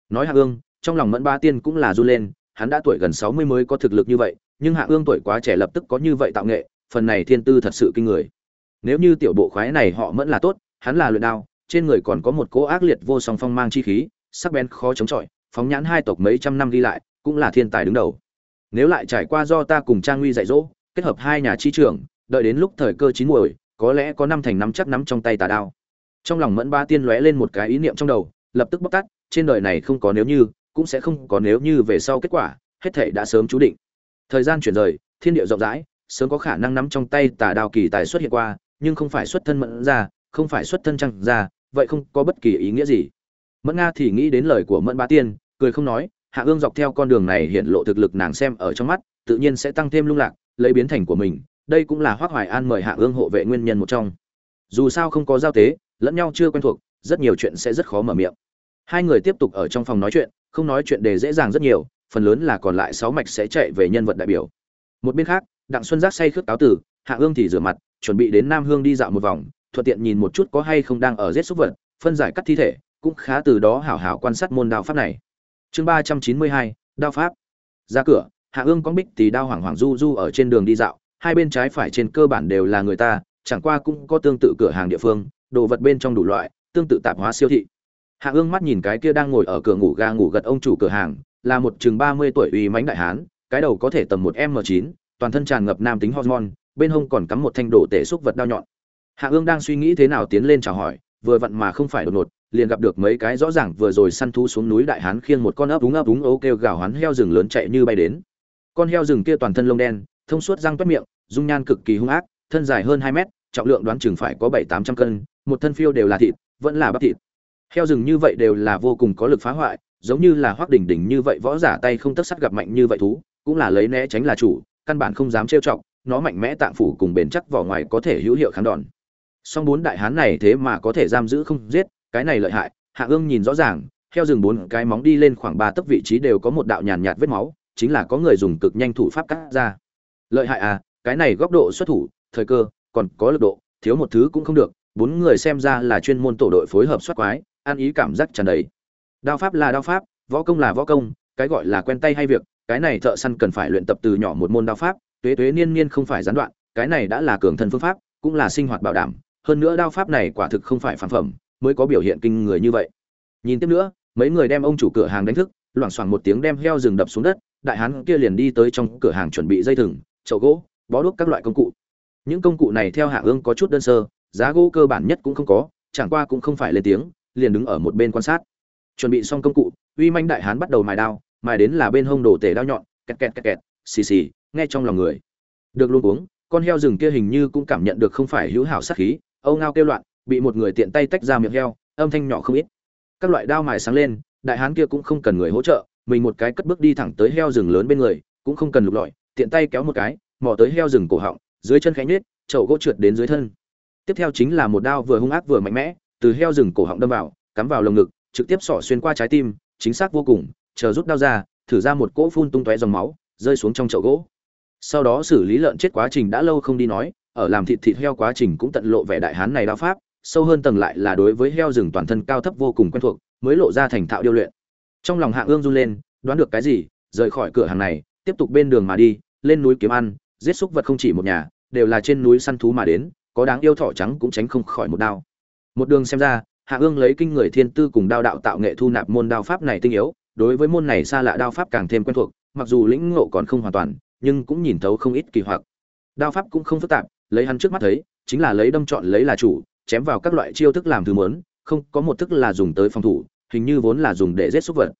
Nói hạ ương, trong lòng mẫn ba tiên cũng là du lên, hắn đã tuổi gần sáu mươi mới có thực lực như vậy, nhưng hạ ương tuổi quá trẻ lập tức có như vậy tạo nghệ, phần này thiên tư thật sự kinh người. Nếu như tiểu bộ khoái này họ mẫn là tốt, hắn là luyện đao, trên người còn có một cỗ ác liệt vô song phong mang chi khí, sắc bén khó chống chọi, phóng nhãn hai tộc mấy trăm năm đi lại, cũng là thiên tài đứng đầu. Nếu lại trải qua do ta cùng trang nguy dạy dỗ, kết hợp hai nhà chi trưởng đợi đến lúc thời cơ chín muồi, có lẽ có năm thành năm chắc nắm trong tay tà đao. Trong lòng mẫn ba tiên lóe lên một cái ý niệm trong đầu, lập tức bóc tắt trên đời này không có nếu như, cũng sẽ không có nếu như về sau kết quả, hết thảy đã sớm chú định. Thời gian chuyển rời, thiên địa rộng rãi, sớm có khả năng nắm trong tay tà đao kỳ tài xuất hiện qua, nhưng không phải xuất thân mẫn ra không phải xuất thân trăng ra vậy không có bất kỳ ý nghĩa gì. Mẫn nga thì nghĩ đến lời của mẫn ba tiên, cười không nói, hạ ương dọc theo con đường này hiện lộ thực lực nàng xem ở trong mắt, tự nhiên sẽ tăng thêm lung lạc, lấy biến thành của mình đây cũng là hoác hoài an mời hạ ương hộ vệ nguyên nhân một trong. Dù sao không có giao tế, lẫn nhau chưa quen thuộc, rất nhiều chuyện sẽ rất khó mở miệng. Hai người tiếp tục ở trong phòng nói chuyện, không nói chuyện đề dễ dàng rất nhiều, phần lớn là còn lại sáu mạch sẽ chạy về nhân vật đại biểu. Một bên khác, đặng xuân giác say khướt cáo tử hạ ương thì rửa mặt, chuẩn bị đến nam hương đi dạo một vòng, thuận tiện nhìn một chút có hay không đang ở giết súc vật, phân giải cắt thi thể, cũng khá từ đó hảo hảo quan sát môn đao pháp này. Chương ba trăm chín mươi hai, đao pháp. Ra cửa, hạ ương có bích thì đao hoảng hoảng du du ở trên đường đi dạo hai bên trái phải trên cơ bản đều là người ta, chẳng qua cũng có tương tự cửa hàng địa phương, đồ vật bên trong đủ loại, tương tự tạp hóa siêu thị. Hạ ương mắt nhìn cái kia đang ngồi ở cửa ngủ ga ngủ gật ông chủ cửa hàng, là một chừng ba mươi tuổi uy mánh đại hán, cái đầu có thể tầm một m chín, toàn thân tràn ngập nam tính hormone, bên hông còn cắm một thanh đồ tể xúc vật đao nhọn. Hạ ương đang suy nghĩ thế nào tiến lên chào hỏi, vừa vặn mà không phải đột ngột, liền gặp được mấy cái rõ ràng vừa rồi săn thu xuống núi đại hán khiêng một con ấp đúng ấp đúng ấu kêu gào hắn heo rừng lớn chạy như bay đến. Con heo rừng kia toàn thân lông đen thông suốt răng toét miệng, dung nhan cực kỳ hung ác, thân dài hơn hai mét, trọng lượng đoán chừng phải có bảy tám trăm cân, một thân phiêu đều là thịt, vẫn là bắp thịt. Heo rừng như vậy đều là vô cùng có lực phá hoại, giống như là hoắc đỉnh đỉnh như vậy võ giả tay không tất sắt gặp mạnh như vậy thú, cũng là lấy né tránh là chủ, căn bản không dám trêu chọc, nó mạnh mẽ tạng phủ cùng bền chắc vỏ ngoài có thể hữu hiệu kháng đòn. Song bốn đại hán này thế mà có thể giam giữ không giết, cái này lợi hại, hạ ương nhìn rõ ràng, heo rừng bốn cái móng đi lên khoảng ba tấc vị trí đều có một đạo nhàn nhạt vết máu, chính là có người dùng cực nhanh thủ pháp cắt ra lợi hại à cái này góc độ xuất thủ, thời cơ, còn có lực độ, thiếu một thứ cũng không được, bốn người xem ra là chuyên môn tổ đội phối hợp soát quái, ăn ý cảm giác tràn đầy. Đao pháp là đao pháp, võ công là võ công, cái gọi là quen tay hay việc, cái này thợ săn cần phải luyện tập từ nhỏ một môn đao pháp, tuế tuế niên niên không phải gián đoạn, cái này đã là cường thân phương pháp, cũng là sinh hoạt bảo đảm, hơn nữa đao pháp này quả thực không phải phản phẩm, mới có biểu hiện kinh người như vậy. Nhìn tiếp nữa, mấy người đem ông chủ cửa hàng đánh thức, loảng xoảng một tiếng đem heo rừng đập xuống đất, đại hán kia liền đi tới trong cửa hàng chuẩn bị dây thừng chậu gỗ, bó đuốc các loại công cụ. Những công cụ này theo hạ ương có chút đơn sơ, giá gỗ cơ bản nhất cũng không có, chẳng qua cũng không phải lên tiếng, liền đứng ở một bên quan sát. Chuẩn bị xong công cụ, uy manh đại hán bắt đầu mài đao, mài đến là bên hông đổ tể đao nhọn, kẹt kẹt kẹt kẹt, xì xì, nghe trong lòng người. Được luôn uống con heo rừng kia hình như cũng cảm nhận được không phải hữu hảo sát khí, âu ngao kêu loạn, bị một người tiện tay tách ra miệng heo, âm thanh nhỏ không ít. Các loại đao mài sáng lên, đại hán kia cũng không cần người hỗ trợ, mình một cái cất bước đi thẳng tới heo rừng lớn bên người, cũng không cần lục lọi tiện tay kéo một cái, mò tới heo rừng cổ họng, dưới chân khẽ nhếch, chậu gỗ trượt đến dưới thân. Tiếp theo chính là một đao vừa hung ác vừa mạnh mẽ, từ heo rừng cổ họng đâm vào, cắm vào lồng ngực, trực tiếp xỏ xuyên qua trái tim, chính xác vô cùng, chờ rút đao ra, thử ra một cỗ phun tung tóe dòng máu, rơi xuống trong chậu gỗ. Sau đó xử lý lợn chết quá trình đã lâu không đi nói, ở làm thịt thịt heo quá trình cũng tận lộ vẻ đại hán này đao pháp, sâu hơn tầng lại là đối với heo rừng toàn thân cao thấp vô cùng quen thuộc, mới lộ ra thành thạo điêu luyện. Trong lòng hạ ương run lên, đoán được cái gì, rời khỏi cửa hàng này, tiếp tục bên đường mà đi lên núi kiếm ăn, giết súc vật không chỉ một nhà, đều là trên núi săn thú mà đến, có đáng yêu thỏ trắng cũng tránh không khỏi một đao. Một đường xem ra, hạ ương lấy kinh người thiên tư cùng đao đạo tạo nghệ thu nạp môn đao pháp này tinh yếu, đối với môn này xa lạ đao pháp càng thêm quen thuộc, mặc dù lĩnh ngộ còn không hoàn toàn, nhưng cũng nhìn thấu không ít kỳ hoặc. Đao pháp cũng không phức tạp, lấy hắn trước mắt thấy, chính là lấy đâm chọn lấy là chủ, chém vào các loại chiêu thức làm thứ mớn không có một thức là dùng tới phòng thủ, hình như vốn là dùng để giết súc vật.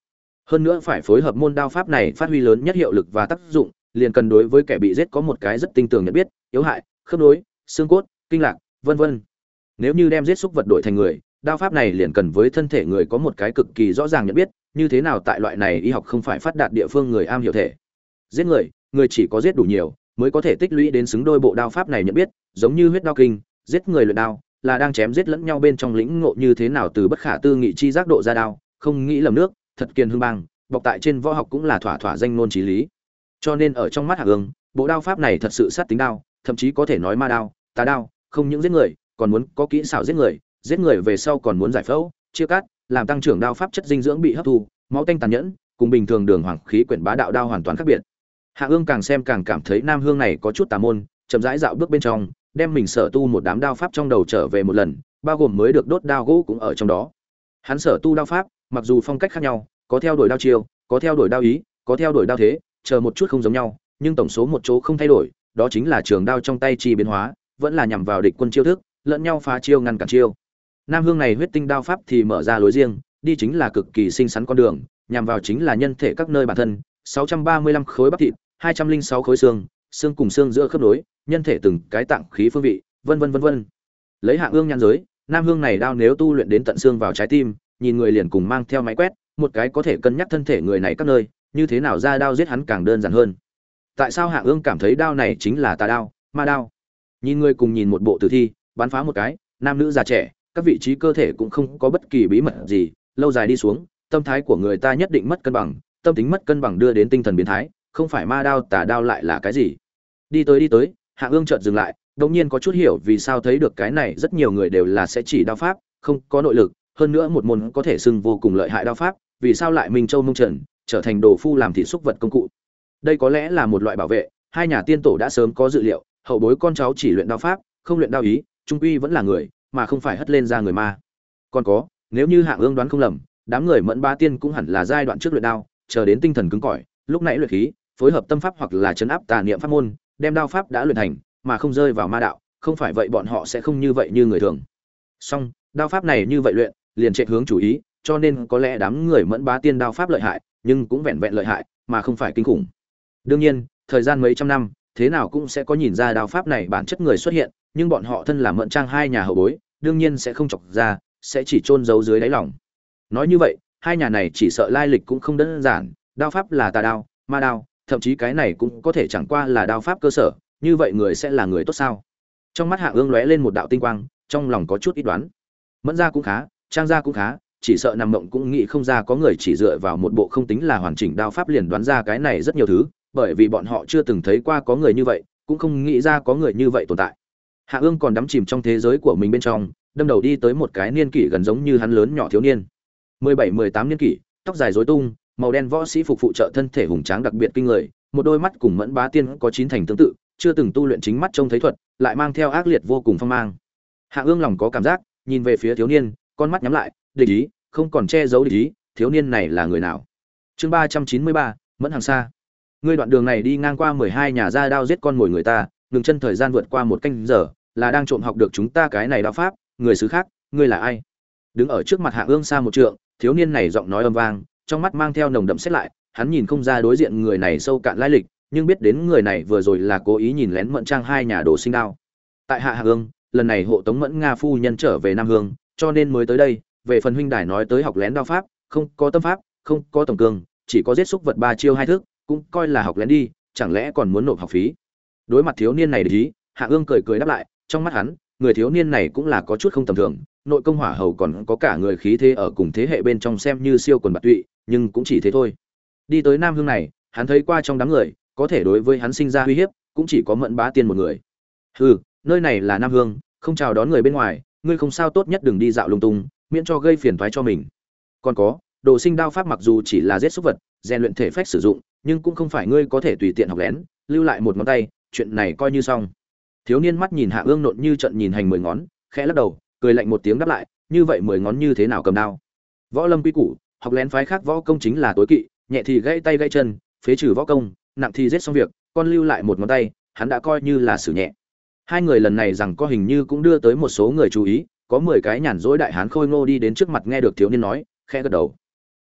Hơn nữa phải phối hợp môn đao pháp này phát huy lớn nhất hiệu lực và tác dụng liền cần đối với kẻ bị giết có một cái rất tinh tường nhận biết, yếu hại, khớp nối, xương cốt, kinh lạc, vân vân. Nếu như đem giết xúc vật đổi thành người, đao pháp này liền cần với thân thể người có một cái cực kỳ rõ ràng nhận biết, như thế nào tại loại này y học không phải phát đạt địa phương người am hiểu thể. Giết người người chỉ có giết đủ nhiều, mới có thể tích lũy đến xứng đôi bộ đao pháp này nhận biết, giống như huyết đao kinh, giết người luyện đao, là đang chém giết lẫn nhau bên trong lĩnh ngộ như thế nào từ bất khả tư nghị chi giác độ ra đao, không nghĩ lầm nước, thật kiên hương bang bọc tại trên võ học cũng là thỏa thỏa danh ngôn trí lý cho nên ở trong mắt hạ ương bộ đao pháp này thật sự sát tính đao, thậm chí có thể nói ma đao, tà đao, không những giết người, còn muốn có kỹ xảo giết người giết người về sau còn muốn giải phẫu, chia cắt, làm tăng trưởng đao pháp chất dinh dưỡng bị hấp thu, máu tanh tàn nhẫn, cùng bình thường đường hoàng khí quyển bá đạo đao hoàn toàn khác biệt. Hạ ương càng xem càng cảm thấy nam hương này có chút tà môn, chậm rãi dạo bước bên trong, đem mình sở tu một đám đao pháp trong đầu trở về một lần, bao gồm mới được đốt đao gỗ cũng ở trong đó. Hắn sở tu đao pháp, mặc dù phong cách khác nhau, có theo đuổi đao chiêu, có theo đuổi đao ý, có theo đuổi đao thế chờ một chút không giống nhau, nhưng tổng số một chỗ không thay đổi, đó chính là trường đao trong tay chi biến hóa, vẫn là nhằm vào địch quân chiêu thức, lẫn nhau phá chiêu ngăn cản chiêu. Nam hương này huyết tinh đao pháp thì mở ra lối riêng, đi chính là cực kỳ xinh xắn con đường, nhằm vào chính là nhân thể các nơi bản thân 635 khối bắp thịt 206 khối xương xương cùng xương giữa khớp nối, nhân thể từng cái tạng khí phương vị, vân vân vân vân. Lấy hạng ương nhan giới, nam hương này đao nếu tu luyện đến tận xương vào trái tim, nhìn người liền cùng mang theo máy quét, một cái có thể cân nhắc thân thể người này các nơi như thế nào ra đao giết hắn càng đơn giản hơn. Tại sao Hạ ương cảm thấy đao này chính là tà đao, ma đao? Nhìn người cùng nhìn một bộ tử thi, bắn phá một cái, nam nữ già trẻ, các vị trí cơ thể cũng không có bất kỳ bí mật gì, lâu dài đi xuống, tâm thái của người ta nhất định mất cân bằng, tâm tính mất cân bằng đưa đến tinh thần biến thái, không phải ma đao tà đao lại là cái gì? Đi tới đi tới, hạ ương chợt dừng lại, đột nhiên có chút hiểu vì sao thấy được cái này rất nhiều người đều là sẽ chỉ đao pháp, không có nội lực, hơn nữa một môn có thể xưng vô cùng lợi hại đao pháp, vì sao lại minh châu mông trần trở thành đồ phu làm thị xúc vật công cụ. Đây có lẽ là một loại bảo vệ, hai nhà tiên tổ đã sớm có dự liệu, hậu bối con cháu chỉ luyện đao pháp, không luyện đao ý, trung quy vẫn là người, mà không phải hất lên ra người ma. Còn có, nếu như hạng ương đoán không lầm, đám người mẫn ba tiên cũng hẳn là giai đoạn trước luyện đao, chờ đến tinh thần cứng cỏi, lúc nãy luyện khí, phối hợp tâm pháp hoặc là chấn áp tà niệm pháp môn, đem đao pháp đã luyện thành, mà không rơi vào ma đạo, không phải vậy bọn họ sẽ không như vậy như người thường. Song, đao pháp này như vậy luyện, liền chạy hướng chủ ý, cho nên có lẽ đám người mẫn bá tiên đao pháp lợi hại nhưng cũng vẹn vẹn lợi hại, mà không phải kinh khủng. Đương nhiên, thời gian mấy trăm năm, thế nào cũng sẽ có nhìn ra đao pháp này bản chất người xuất hiện, nhưng bọn họ thân là mượn trang hai nhà hậu bối, đương nhiên sẽ không chọc ra, sẽ chỉ chôn giấu dưới đáy lòng. Nói như vậy, hai nhà này chỉ sợ lai lịch cũng không đơn giản, đao pháp là tà đao, ma đao, thậm chí cái này cũng có thể chẳng qua là đao pháp cơ sở, như vậy người sẽ là người tốt sao? Trong mắt hạ ương lóe lên một đạo tinh quang, trong lòng có chút ít đoán. Mẫn gia cũng khá, trang gia cũng khá chỉ sợ nằm mộng cũng nghĩ không ra có người chỉ dựa vào một bộ không tính là hoàn chỉnh đao pháp liền đoán ra cái này rất nhiều thứ, bởi vì bọn họ chưa từng thấy qua có người như vậy, cũng không nghĩ ra có người như vậy tồn tại. Hạ ương còn đắm chìm trong thế giới của mình bên trong, đâm đầu đi tới một cái niên kỷ gần giống như hắn lớn nhỏ thiếu niên. Mười bảy, mười tám niên kỷ, tóc dài rối tung, màu đen võ sĩ phục phụ trợ thân thể hùng tráng đặc biệt kinh người, một đôi mắt cùng mẫn bá tiên có chín thành tương tự, chưa từng tu luyện chính mắt trông thấy thuật, lại mang theo ác liệt vô cùng phong mang. Hạ ương lòng có cảm giác, nhìn về phía thiếu niên, con mắt nhắm lại địch ý, không còn che giấu địch ý, thiếu niên này là người nào? Chương ba trăm chín mươi ba, mẫn hàng xa ngươi đoạn đường này đi ngang qua mười hai nhà gia đao giết con mồi người ta, ngừng chân thời gian vượt qua một canh giờ, là đang trộm học được chúng ta cái này đao pháp, người xứ khác, ngươi là ai? Đứng ở trước mặt hạ ương xa một trượng, thiếu niên này giọng nói âm vang, trong mắt mang theo nồng đậm xét lại, hắn nhìn không ra đối diện người này sâu cạn lai lịch, nhưng biết đến người này vừa rồi là cố ý nhìn lén mẫn trang hai nhà đồ sinh đao. Tại hạ hạ ương, lần này hộ tống mẫn nga phu nhân trở về nam hương, cho nên mới tới đây về phần huynh đài nói tới học lén đao pháp không có tâm pháp không có tổng cường, chỉ có giết xúc vật ba chiêu hai thước cũng coi là học lén đi chẳng lẽ còn muốn nộp học phí? Đối mặt thiếu niên này để ý hạ ương cười cười đáp lại trong mắt hắn người thiếu niên này cũng là có chút không tầm thường nội công hỏa hầu còn có cả người khí thế ở cùng thế hệ bên trong xem như siêu quần bạc tụy nhưng cũng chỉ thế thôi. Đi tới nam hương này hắn thấy qua trong đám người có thể đối với hắn sinh ra uy hiếp cũng chỉ có mẫn bá tiên một người. Hừ nơi này là nam hương không chào đón người bên ngoài ngươi không sao tốt nhất đừng đi dạo lung tung miễn cho gây phiền toái cho mình. Còn có, đồ sinh đao pháp mặc dù chỉ là giết súc vật, rèn luyện thể phách sử dụng, nhưng cũng không phải ngươi có thể tùy tiện học lén, lưu lại một ngón tay, chuyện này coi như xong. Thiếu niên mắt nhìn hạ ương nộn như trận nhìn hành mười ngón, khẽ lắc đầu, cười lạnh một tiếng đáp lại, như vậy mười ngón như thế nào cầm đao? Võ lâm quy củ, học lén phái khác võ công chính là tối kỵ, nhẹ thì gãy tay gãy chân, phế trừ võ công, nặng thì giết xong việc, con lưu lại một ngón tay, hắn đã coi như là xử nhẹ. Hai người lần này rằng có hình như cũng đưa tới một số người chú ý có mười cái nhàn rỗi đại hán khôi ngô đi đến trước mặt nghe được thiếu niên nói, khẽ gật đầu.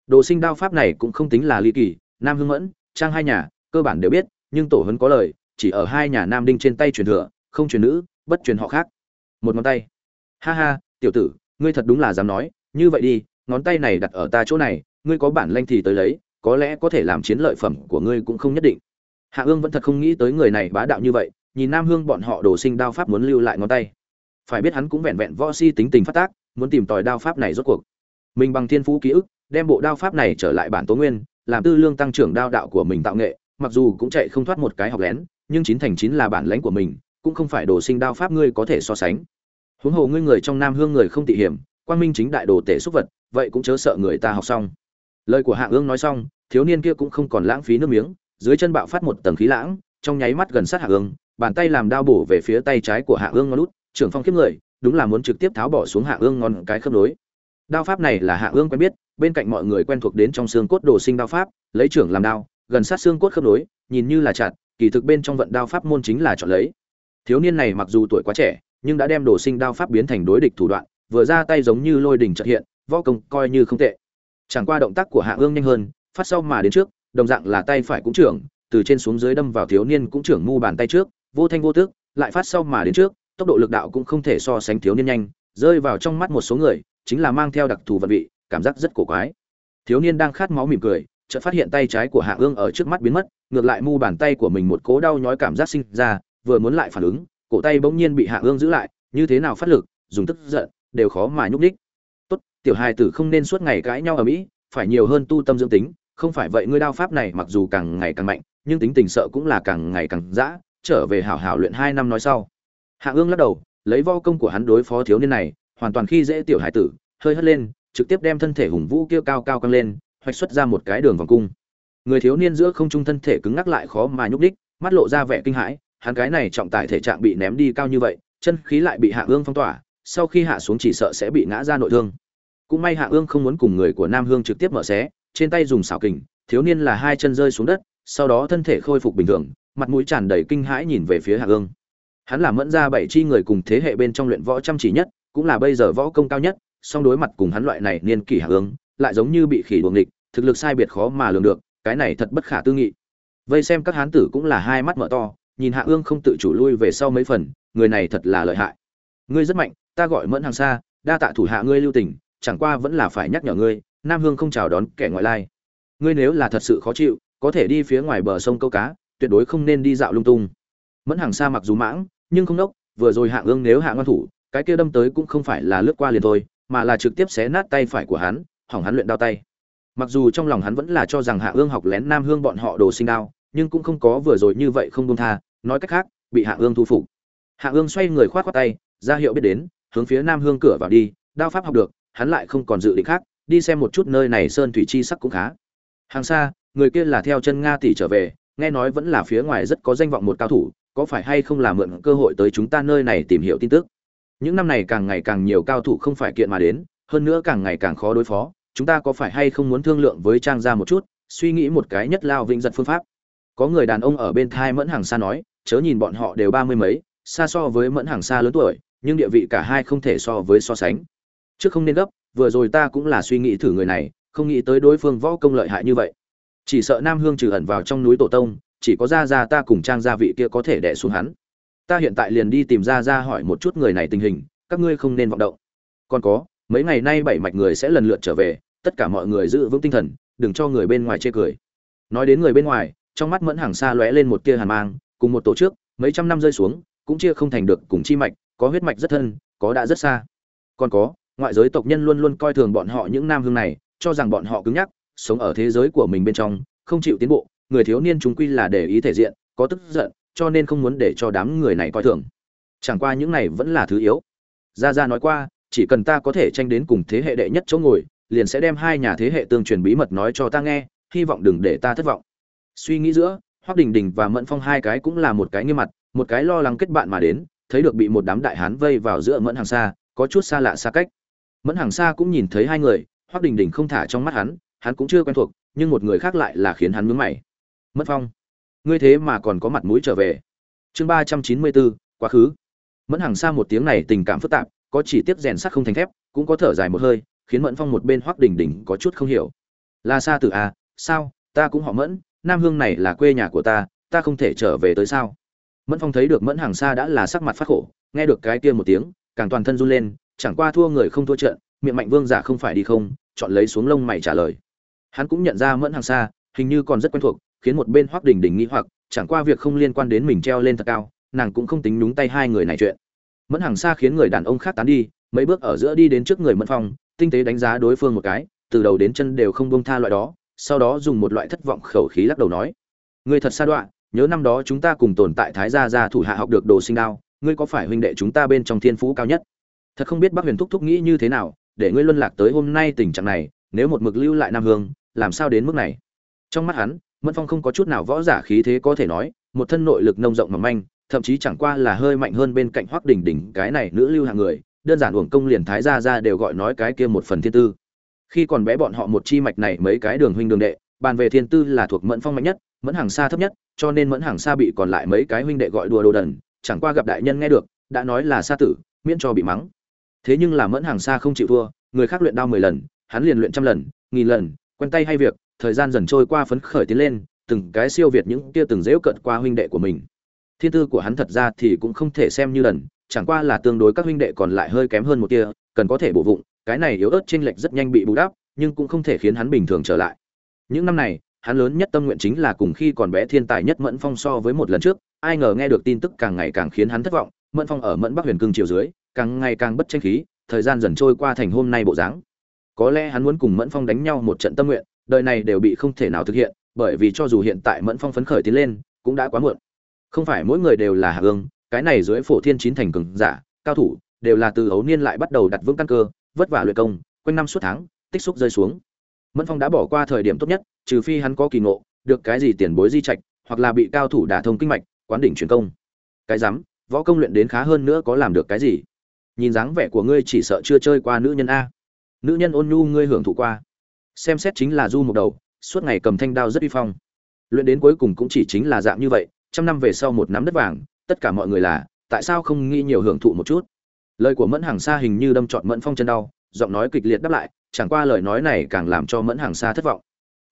Đồ sinh đao pháp này cũng không tính là ly kỳ, nam hưng mẫn, trang hai nhà, cơ bản đều biết, nhưng tổ hấn có lời, chỉ ở hai nhà nam đinh trên tay truyền thừa, không truyền nữ, bất truyền họ khác. Một ngón tay. Ha ha, tiểu tử, ngươi thật đúng là dám nói, như vậy đi, ngón tay này đặt ở ta chỗ này, ngươi có bản lanh thì tới lấy, có lẽ có thể làm chiến lợi phẩm của ngươi cũng không nhất định. Hạ ương vẫn thật không nghĩ tới người này bá đạo như vậy, nhìn nam hương bọn họ đồ sinh đao pháp muốn lưu lại ngón tay phải biết hắn cũng vẹn vẹn võ si tính tình phát tác, muốn tìm tòi đao pháp này rốt cuộc. Mình bằng thiên phú ký ức, đem bộ đao pháp này trở lại bản tố nguyên, làm tư lương tăng trưởng đao đạo của mình tạo nghệ, mặc dù cũng chạy không thoát một cái học lén, nhưng chín thành chín là bản lãnh của mình, cũng không phải đồ sinh đao pháp ngươi có thể so sánh. Huống hồ ngươi người trong nam hương người không tị hiểm quan minh chính đại đồ tể xúc vật, vậy cũng chớ sợ người ta học xong. Lời của hạ ương nói xong, thiếu niên kia cũng không còn lãng phí nước miếng, dưới chân bạo phát một tầng khí lãng, trong nháy mắt gần sát hạ ương, bàn tay làm đao bổ về phía tay trái của hạ ương ngón lút trưởng phong kiếp người, đúng là muốn trực tiếp tháo bỏ xuống hạ ương ngon cái khớp nối. Đao pháp này là hạ ương quen biết, bên cạnh mọi người quen thuộc đến trong xương cốt đồ sinh đao pháp, lấy trưởng làm đao, gần sát xương cốt khớp nối, nhìn như là chặt, kỳ thực bên trong vận đao pháp môn chính là chọn lấy. Thiếu niên này mặc dù tuổi quá trẻ, nhưng đã đem đồ sinh đao pháp biến thành đối địch thủ đoạn, vừa ra tay giống như lôi đình trật hiện, võ công coi như không tệ. Chẳng qua động tác của hạ ương nhanh hơn, phát sau mà đến trước, đồng dạng là tay phải cũng trưởng, từ trên xuống dưới đâm vào thiếu niên cũng trưởng mu bàn tay trước, vô thanh vô tước lại phát sau mà đến trước tốc độ lực đạo cũng không thể so sánh thiếu niên nhanh, rơi vào trong mắt một số người, chính là mang theo đặc thù vận vị, cảm giác rất cổ quái. Thiếu niên đang khát máu mỉm cười, chợt phát hiện tay trái của hạ ương ở trước mắt biến mất, ngược lại mu bàn tay của mình một cố đau nhói cảm giác sinh ra, vừa muốn lại phản ứng, cổ tay bỗng nhiên bị hạ ương giữ lại, như thế nào phát lực, dùng tức giận, đều khó mà nhúc đích tốt, tiểu hài tử không nên suốt ngày cãi nhau ở mỹ, phải nhiều hơn tu tâm dưỡng tính, không phải vậy ngươi đao pháp này mặc dù càng ngày càng mạnh, nhưng tính tình sợ cũng là càng ngày càng dã, trở về hảo hảo luyện hai năm nói sau hạ ương lắc đầu, lấy vo công của hắn đối phó thiếu niên này, hoàn toàn khi dễ tiểu hải tử, hơi hất lên, trực tiếp đem thân thể hùng vũ kia cao cao căng lên, hoạch xuất ra một cái đường vòng cung. Người thiếu niên giữa không trung thân thể cứng ngắc lại khó mà nhúc đích mắt lộ ra vẻ kinh hãi, hắn cái này trọng tải thể trạng bị ném đi cao như vậy, chân khí lại bị hạ ương phong tỏa, sau khi hạ xuống chỉ sợ sẽ bị ngã ra nội thương. Cũng may hạ ương không muốn cùng người của nam hương trực tiếp mở xé, trên tay dùng xảo kình, thiếu niên là hai chân rơi xuống đất, sau đó thân thể khôi phục bình thường, mặt mũi tràn đầy kinh hãi nhìn về phía hạ ương hắn là mẫn ra bảy chi người cùng thế hệ bên trong luyện võ chăm chỉ nhất, cũng là bây giờ võ công cao nhất, song đối mặt cùng hắn loại này niên kỷ hạ ương lại giống như bị khỉ đuồng địch thực lực sai biệt khó mà lường được, cái này thật bất khả tư nghị. Vây xem các hán tử cũng là hai mắt mở to, nhìn hạ ương không tự chủ lui về sau mấy phần, người này thật là lợi hại. Ngươi rất mạnh, ta gọi mẫn hàng xa đa tạ thủ hạ ngươi lưu tình, chẳng qua vẫn là phải nhắc nhở ngươi, nam hương không chào đón kẻ ngoại lai. Ngươi nếu là thật sự khó chịu, có thể đi phía ngoài bờ sông câu cá, tuyệt đối không nên đi dạo lung tung. Mẫn hàng xa mặc dù mãng nhưng không đốc vừa rồi hạ ương nếu hạ ngoan thủ, cái kia đâm tới cũng không phải là lướt qua liền thôi, mà là trực tiếp xé nát tay phải của hắn, hỏng hắn luyện đao tay. Mặc dù trong lòng hắn vẫn là cho rằng hạ ương học lén nam hương bọn họ đồ sinh đao, nhưng cũng không có vừa rồi như vậy không buông tha, nói cách khác, bị hạ ương thu phục. Hạ ương xoay người khoát khoát tay, ra hiệu biết đến, hướng phía nam hương cửa vào đi, đao pháp học được, hắn lại không còn dự định khác, đi xem một chút nơi này sơn thủy chi sắc cũng khá. Hàng xa, người kia là theo chân nga tỷ trở về, nghe nói vẫn là phía ngoài rất có danh vọng một cao thủ có phải hay không là mượn cơ hội tới chúng ta nơi này tìm hiểu tin tức? Những năm này càng ngày càng nhiều cao thủ không phải kiện mà đến, hơn nữa càng ngày càng khó đối phó, chúng ta có phải hay không muốn thương lượng với trang gia một chút, suy nghĩ một cái nhất lao vĩnh giật phương pháp. Có người đàn ông ở bên thai mẫn hàng xa nói, chớ nhìn bọn họ đều ba mươi mấy, xa so với mẫn hàng xa lớn tuổi, nhưng địa vị cả hai không thể so với so sánh. Trước không nên gấp, vừa rồi ta cũng là suy nghĩ thử người này, không nghĩ tới đối phương võ công lợi hại như vậy. Chỉ sợ nam hương trừ ẩn vào trong núi tổ tông chỉ có ra ra ta cùng trang gia vị kia có thể đẻ xuống hắn. Ta hiện tại liền đi tìm ra ra hỏi một chút người này tình hình, các ngươi không nên vọng động. Còn có, mấy ngày nay bảy mạch người sẽ lần lượt trở về, tất cả mọi người giữ vững tinh thần, đừng cho người bên ngoài chê cười. Nói đến người bên ngoài, trong mắt mẫn hàng xa lóe lên một tia hàn mang, cùng một tổ chức, mấy trăm năm rơi xuống, cũng chia không thành được cùng chi mạch, có huyết mạch rất thân, có đã rất xa. Còn có, ngoại giới tộc nhân luôn luôn coi thường bọn họ những nam hương này, cho rằng bọn họ cứng nhắc, sống ở thế giới của mình bên trong, không chịu tiến bộ người thiếu niên chúng quy là để ý thể diện, có tức giận, cho nên không muốn để cho đám người này coi thường. Chẳng qua những này vẫn là thứ yếu. Gia gia nói qua, chỉ cần ta có thể tranh đến cùng thế hệ đệ nhất chỗ ngồi, liền sẽ đem hai nhà thế hệ tương truyền bí mật nói cho ta nghe, hy vọng đừng để ta thất vọng. Suy nghĩ giữa hoác đình đình và mẫn phong hai cái cũng là một cái nghiêm mặt, một cái lo lắng kết bạn mà đến, thấy được bị một đám đại hán vây vào giữa mẫn hàng xa có chút xa lạ xa cách. Mẫn hàng xa cũng nhìn thấy hai người hoác đình đình không thả trong mắt hắn hắn cũng chưa quen thuộc, nhưng một người khác lại là khiến hắn mướn mày mất phong. Ngươi thế mà còn có mặt mũi trở về. Chương ba trăm chín mươi bốn, quá khứ. Mẫn hàng xa một tiếng này tình cảm phức tạp, có chỉ tiếp rèn sắt không thành thép, cũng có thở dài một hơi, khiến mẫn phong một bên hoác đỉnh đỉnh có chút không hiểu. Là xa từ à sao? Ta cũng họ mẫn, nam hương này là quê nhà của ta ta không thể trở về tới sao? Mẫn phong thấy được mẫn hàng xa đã là sắc mặt phát khổ, nghe được cái kia một tiếng, càng toàn thân run lên, chẳng qua thua người không thua trận, miệng mạnh vương giả không phải đi không, chọn lấy xuống lông mày trả lời. Hắn cũng nhận ra mẫn hàng xa hình như còn rất quen thuộc, khiến một bên hoác đình đình nghĩ hoặc, chẳng qua việc không liên quan đến mình treo lên thật cao, nàng cũng không tính nhúng tay hai người này chuyện. Mẫn hàng xa khiến người đàn ông khác tán đi, mấy bước ở giữa đi đến trước người mẫn phong, tinh tế đánh giá đối phương một cái, từ đầu đến chân đều không bông tha loại đó, sau đó dùng một loại thất vọng khẩu khí lắc đầu nói, ngươi thật xa đoạn nhớ năm đó chúng ta cùng tồn tại thái gia gia thủ hạ học được đồ sinh đao, ngươi có phải huynh đệ chúng ta bên trong thiên phú cao nhất? Thật không biết bác huyền thúc thúc nghĩ như thế nào, để ngươi luân lạc tới hôm nay tình trạng này, nếu một mực lưu lại nam hương, làm sao đến mức này? Trong mắt hắn, mẫn phong không có chút nào võ giả khí thế có thể nói, một thân nội lực nông rộng mỏng manh, thậm chí chẳng qua là hơi mạnh hơn bên cạnh hoắc đỉnh đỉnh cái này nữ lưu hạng người, đơn giản uổng công liền thái gia ra đều gọi nói cái kia một phần thiên tư. Khi còn bé bọn họ một chi mạch này mấy cái đường huynh đường đệ, bàn về thiên tư là thuộc mẫn phong mạnh nhất, mẫn hàng xa thấp nhất, cho nên mẫn hàng xa bị còn lại mấy cái huynh đệ gọi đùa đồ đần, chẳng qua gặp đại nhân nghe được, đã nói là xa tử, miễn cho bị mắng. Thế nhưng là mẫn hàng xa không chịu thua, người khác luyện đao mười lần, hắn liền luyện trăm lần, nghìn lần, quen tay hay việc thời gian dần trôi qua phấn khởi tiến lên, từng cái siêu việt những kia từng dễu cận qua huynh đệ của mình. Thiên tư của hắn thật ra thì cũng không thể xem như lần, chẳng qua là tương đối các huynh đệ còn lại hơi kém hơn một kia, cần có thể bổ vụng, cái này yếu ớt chênh lệch rất nhanh bị bù đắp, nhưng cũng không thể khiến hắn bình thường trở lại. Những năm này, hắn lớn nhất tâm nguyện chính là cùng khi còn bé thiên tài nhất mẫn phong so với một lần trước, ai ngờ nghe được tin tức càng ngày càng khiến hắn thất vọng, mẫn phong ở mẫn bắc huyền cương chiều dưới, càng ngày càng bất tranh khí, thời gian dần trôi qua thành hôm nay bộ dáng. Có lẽ hắn muốn cùng mẫn phong đánh nhau một trận tâm nguyện đời này đều bị không thể nào thực hiện, bởi vì cho dù hiện tại mẫn phong phấn khởi tiến lên, cũng đã quá muộn. Không phải mỗi người đều là hạ ương, cái này dưới phổ thiên chín thành cường giả, cao thủ, đều là từ ấu niên lại bắt đầu đặt vững căn cơ, vất vả luyện công, quanh năm suốt tháng, tích xúc rơi xuống. Mẫn phong đã bỏ qua thời điểm tốt nhất, trừ phi hắn có kỳ ngộ, được cái gì tiền bối di trạch, hoặc là bị cao thủ đả thông kinh mạch, quán đỉnh truyền công. Cái rắm võ công luyện đến khá hơn nữa có làm được cái gì? Nhìn dáng vẻ của ngươi chỉ sợ chưa chơi qua nữ nhân a. Nữ nhân ôn nhu ngươi hưởng thụ qua xem xét chính là du một đầu, suốt ngày cầm thanh đao rất uy phong. Luyện đến cuối cùng cũng chỉ chính là dạng như vậy, trăm năm về sau một nắm đất vàng, tất cả mọi người là, tại sao không nghĩ nhiều hưởng thụ một chút? Lời của mẫn hàng sa hình như đâm trọn mẫn phong chân đau, giọng nói kịch liệt đáp lại, chẳng qua lời nói này càng làm cho mẫn hàng sa thất vọng.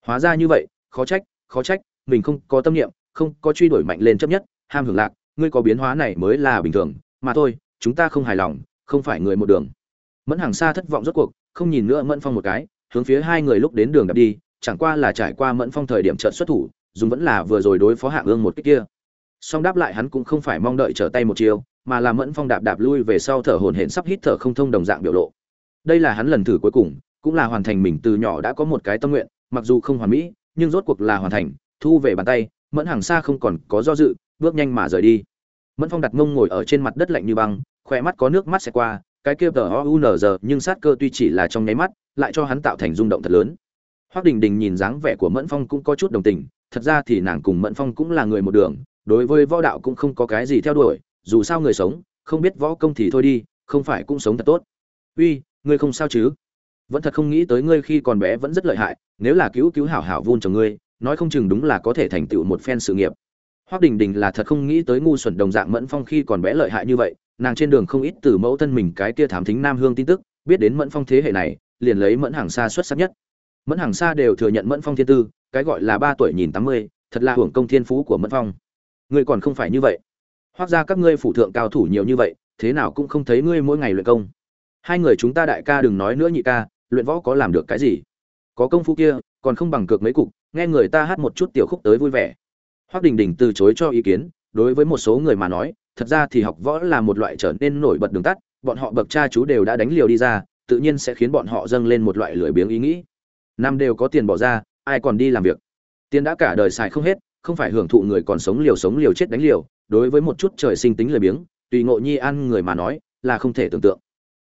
Hóa ra như vậy, khó trách khó trách, mình không có tâm niệm, không có truy đuổi mạnh lên chấp nhất, ham hưởng lạc, ngươi có biến hóa này mới là bình thường, mà thôi, chúng ta không hài lòng, không phải người một đường. Mẫn hàng sa thất vọng rốt cuộc, không nhìn nữa mẫn phong một cái hướng phía hai người lúc đến đường đạp đi, chẳng qua là trải qua mẫn phong thời điểm trận xuất thủ, dùng vẫn là vừa rồi đối phó hạng ương một cách kia. Song đáp lại hắn cũng không phải mong đợi trở tay một chiều mà là mẫn phong đạp đạp lui về sau thở hổn hển sắp hít thở không thông đồng dạng biểu lộ. Đây là hắn lần thử cuối cùng, cũng là hoàn thành mình từ nhỏ đã có một cái tâm nguyện, mặc dù không hoàn mỹ, nhưng rốt cuộc là hoàn thành, thu về bàn tay, mẫn hàng xa không còn có do dự, bước nhanh mà rời đi. Mẫn phong đặt mông ngồi ở trên mặt đất lạnh như băng khỏe mắt có nước mắt xẹt qua cái kia tờ o u n g nhưng sát cơ tuy chỉ là trong nháy mắt, lại cho hắn tạo thành rung động thật lớn. Hoác đình đình nhìn dáng vẻ của mẫn phong cũng có chút đồng tình, thật ra thì nàng cùng mẫn phong cũng là người một đường, đối với võ đạo cũng không có cái gì theo đuổi, dù sao người sống, không biết võ công thì thôi đi, không phải cũng sống thật tốt. Uy, ngươi không sao chứ? Vẫn thật không nghĩ tới ngươi khi còn bé vẫn rất lợi hại, nếu là cứu cứu hảo hảo vun cho ngươi, nói không chừng đúng là có thể thành tựu một phen sự nghiệp. Hoác đình đình là thật không nghĩ tới ngu xuẩn đồng dạng mẫn phong khi còn bé lợi hại như vậy nàng trên đường không ít từ mẫu thân mình cái kia thám thính nam hương tin tức, biết đến mẫn phong thế hệ này, liền lấy mẫn hàng xa xuất sắc nhất. Mẫn hàng xa đều thừa nhận mẫn phong thiên tư, cái gọi là ba tuổi nhìn tám mươi, thật là hưởng công thiên phú của mẫn phong. Ngươi còn không phải như vậy. Hoác ra các ngươi phủ thượng cao thủ nhiều như vậy, thế nào cũng không thấy ngươi mỗi ngày luyện công. Hai người chúng ta đại ca đừng nói nữa nhị ca, luyện võ có làm được cái gì? Có công phu kia, còn không bằng cược mấy cục, nghe người ta hát một chút tiểu khúc tới vui vẻ. Hoác đình đình từ chối cho ý kiến, đối với một số người mà nói thật ra thì học võ là một loại trở nên nổi bật đường tắt, bọn họ bậc cha chú đều đã đánh liều đi ra, tự nhiên sẽ khiến bọn họ dâng lên một loại lười biếng ý nghĩ. Năm đều có tiền bỏ ra, ai còn đi làm việc? Tiền đã cả đời xài không hết, không phải hưởng thụ người còn sống liều sống liều chết đánh liều, đối với một chút trời sinh tính lười biếng, tùy ngộ nhi ăn người mà nói, là không thể tưởng tượng.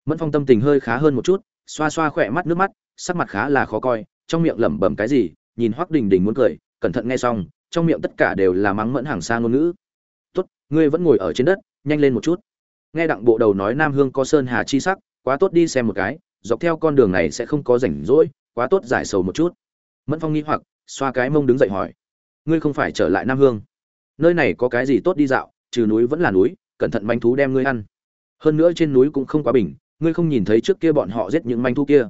Mẫn phong tâm tình hơi khá hơn một chút, xoa xoa khỏe mắt nước mắt, sắc mặt khá là khó coi, trong miệng lẩm bẩm cái gì, nhìn hoắc đình đình muốn cười, cẩn thận nghe xong, trong miệng tất cả đều là mắng mẫn hàng xa ngôn ngữ ngươi vẫn ngồi ở trên đất, nhanh lên một chút. Nghe đặng bộ đầu nói nam hương có sơn hà chi sắc, quá tốt đi xem một cái, dọc theo con đường này sẽ không có rảnh rỗi, quá tốt giải sầu một chút. Mẫn phong nghĩ hoặc, xoa cái mông đứng dậy hỏi, ngươi không phải trở lại nam hương? Nơi này có cái gì tốt đi dạo, trừ núi vẫn là núi, cẩn thận manh thú đem ngươi ăn. Hơn nữa trên núi cũng không quá bình, ngươi không nhìn thấy trước kia bọn họ giết những manh thú kia.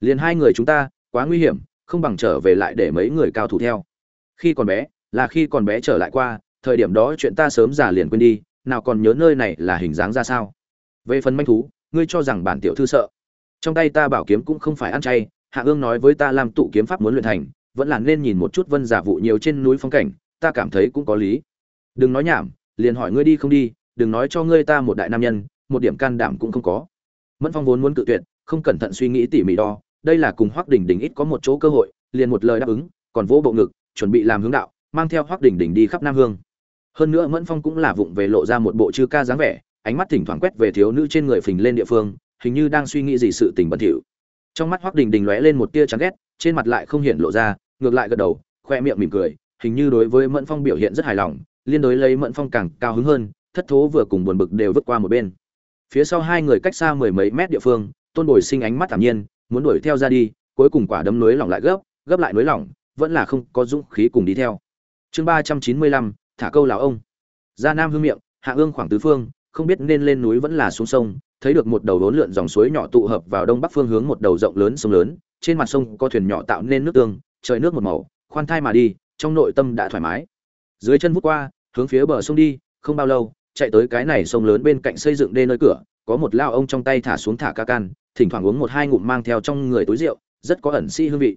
Liền hai người chúng ta, quá nguy hiểm, không bằng trở về lại để mấy người cao thủ theo. Khi còn bé, là khi còn bé trở lại qua thời điểm đó chuyện ta sớm già liền quên đi, nào còn nhớ nơi này là hình dáng ra sao? Về phần manh thú, ngươi cho rằng bản tiểu thư sợ. Trong tay ta bảo kiếm cũng không phải ăn chay, hạ ương nói với ta làm tụ kiếm pháp muốn luyện thành, vẫn là nên nhìn một chút vân giả vụ nhiều trên núi phong cảnh, ta cảm thấy cũng có lý. Đừng nói nhảm, liền hỏi ngươi đi không đi, đừng nói cho ngươi ta một đại nam nhân, một điểm can đảm cũng không có. Mẫn phong vốn muốn cự tuyệt, không cẩn thận suy nghĩ tỉ mỉ đo, đây là cùng hoắc đỉnh đỉnh ít có một chỗ cơ hội, liền một lời đáp ứng, còn vỗ bộ ngực, chuẩn bị làm hướng đạo, mang theo hoắc đỉnh đỉnh đi khắp nam hương hơn nữa mẫn phong cũng là vụng về lộ ra một bộ chư ca dáng vẻ, ánh mắt thỉnh thoảng quét về thiếu nữ trên người phình lên địa phương, hình như đang suy nghĩ gì sự tình bẩn thỉu. Trong mắt hoắc đình đình lóe lên một tia chán ghét, trên mặt lại không hiện lộ ra, ngược lại gật đầu, khoe miệng mỉm cười, hình như đối với mẫn phong biểu hiện rất hài lòng, liên đối lấy mẫn phong càng cao hứng hơn, thất thố vừa cùng buồn bực đều vứt qua một bên. Phía sau hai người cách xa mười mấy mét địa phương, tôn bồi sinh ánh mắt thản nhiên, muốn đuổi theo ra đi, cuối cùng quả đấm núi lỏng lại gấp gấp lại núi lỏng, vẫn là không có dũng khí cùng đi theo. Chương ba trăm chín mươi lăm thả câu lão ông. Ra nam hương miệng, hạ ương khoảng tứ phương, không biết nên lên núi vẫn là xuống sông, thấy được một đầu đốn lượn dòng suối nhỏ tụ hợp vào đông bắc phương hướng một đầu rộng lớn sông lớn, trên mặt sông có thuyền nhỏ tạo nên nước tương, trời nước một màu, khoan thai mà đi, trong nội tâm đã thoải mái. Dưới chân vút qua, hướng phía bờ sông đi, không bao lâu, chạy tới cái này sông lớn bên cạnh xây dựng đê nơi cửa, có một lao ông trong tay thả xuống thả ca can, thỉnh thoảng uống một hai ngụm mang theo trong người túi rượu, rất có ẩn si hương vị.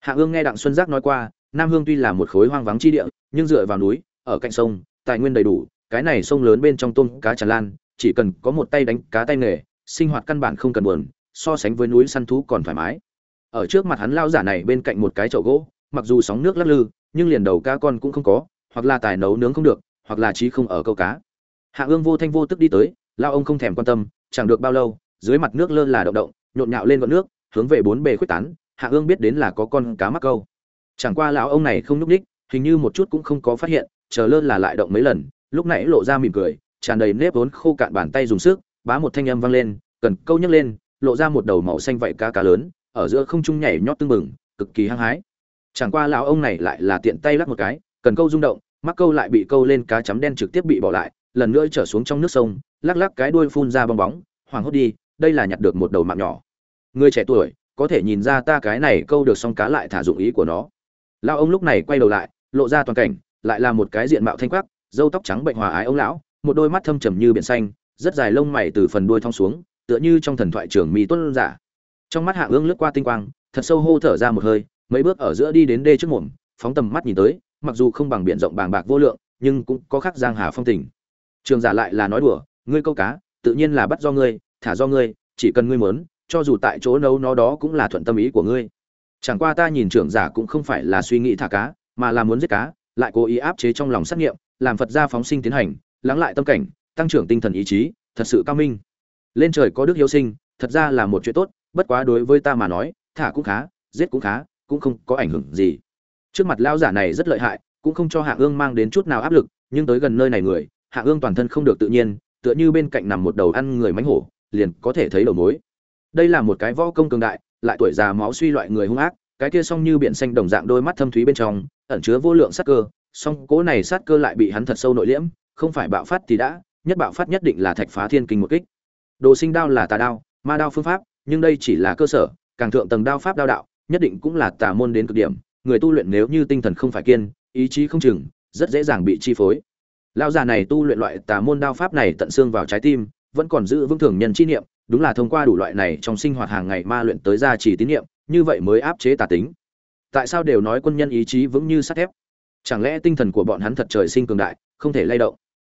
Hạ ương nghe đặng xuân giác nói qua, nam hương tuy là một khối hoang vắng chi địa, nhưng dựa vào núi ở cạnh sông, tài nguyên đầy đủ, cái này sông lớn bên trong tôm cá tràn lan, chỉ cần có một tay đánh cá tay nghề, sinh hoạt căn bản không cần buồn, so sánh với núi săn thú còn thoải mái. Ở trước mặt hắn lao giả này bên cạnh một cái chậu gỗ, mặc dù sóng nước lắc lư, nhưng liền đầu cá con cũng không có, hoặc là tài nấu nướng không được, hoặc là trí không ở câu cá. Hạ ương vô thanh vô tức đi tới lao ông không thèm quan tâm, chẳng được bao lâu, dưới mặt nước lơ là động động, nhộn nhạo lên gọn nước, hướng về bốn bề khuếch tán, hạ ương biết đến là có con cá mắc câu. Chẳng qua lão ông này không nhúc ních hình như một chút cũng không có phát hiện chờ lơ là lại động mấy lần, lúc nãy lộ ra mỉm cười, tràn đầy nếp vốn khô cạn bàn tay dùng sức, bá một thanh âm vang lên, cần câu nhấc lên, lộ ra một đầu màu xanh vạy cá cá lớn, ở giữa không trung nhảy nhót tưng bừng, cực kỳ hăng hái. Chẳng qua lão ông này lại là tiện tay lắc một cái, cần câu rung động, mắc câu lại bị câu lên cá chấm đen trực tiếp bị bỏ lại, lần nữa trở xuống trong nước sông, lắc lắc cái đuôi phun ra bong bóng hoàng hốt đi, đây là nhặt được một đầu mạng nhỏ. Người trẻ tuổi, có thể nhìn ra ta cái này câu được xong cá lại thả dụng ý của nó. Lão ông lúc này quay đầu lại, lộ ra toàn cảnh lại là một cái diện mạo thanh quắc, râu tóc trắng bệnh hòa ái ông lão, một đôi mắt thâm trầm như biển xanh, rất dài lông mày từ phần đuôi thong xuống, tựa như trong thần thoại trường mi tuân giả. Trong mắt hạ ương lướt qua tinh quang, thật sâu hô thở ra một hơi, mấy bước ở giữa đi đến đê trước mồm, phóng tầm mắt nhìn tới, mặc dù không bằng biển rộng bàng bạc vô lượng, nhưng cũng có khác giang hà phong tình. Trường giả lại là nói đùa, ngươi câu cá, tự nhiên là bắt do ngươi, thả do ngươi, chỉ cần ngươi muốn, cho dù tại chỗ nấu nó đó cũng là thuận tâm ý của ngươi. Chẳng qua ta nhìn trưởng giả cũng không phải là suy nghĩ thả cá, mà là muốn giết cá lại cố ý áp chế trong lòng sát nghiệm, làm phật gia phóng sinh tiến hành, lắng lại tâm cảnh, tăng trưởng tinh thần ý chí, thật sự cao minh. Lên trời có đức hiếu sinh, thật ra là một chuyện tốt, bất quá đối với ta mà nói, thả cũng khá, giết cũng khá, cũng không có ảnh hưởng gì. Trước mặt lão giả này rất lợi hại, cũng không cho hạ ương mang đến chút nào áp lực, nhưng tới gần nơi này người, hạ ương toàn thân không được tự nhiên, tựa như bên cạnh nằm một đầu ăn người mánh hổ, liền có thể thấy đầu mối. Đây là một cái võ công cường đại, lại tuổi già máu suy loại người hung ác cái kia song như biển xanh đồng dạng đôi mắt thâm thúy bên trong, ẩn chứa vô lượng sát cơ, song cố này sát cơ lại bị hắn thật sâu nội liễm, không phải bạo phát thì đã, nhất bạo phát nhất định là thạch phá thiên kinh một kích. Đồ sinh đao là tà đao, ma đao phương pháp, nhưng đây chỉ là cơ sở, càng thượng tầng đao pháp đao đạo, nhất định cũng là tà môn đến cực điểm, người tu luyện nếu như tinh thần không phải kiên, ý chí không chừng, rất dễ dàng bị chi phối. Lão già này tu luyện loại tà môn đao pháp này tận xương vào trái tim, vẫn còn giữ vững thường nhân chi niệm, đúng là thông qua đủ loại này trong sinh hoạt hàng ngày ma luyện tới gia trì tín niệm như vậy mới áp chế tà tính. Tại sao đều nói quân nhân ý chí vững như sắt thép? Chẳng lẽ tinh thần của bọn hắn thật trời sinh cường đại, không thể lay động?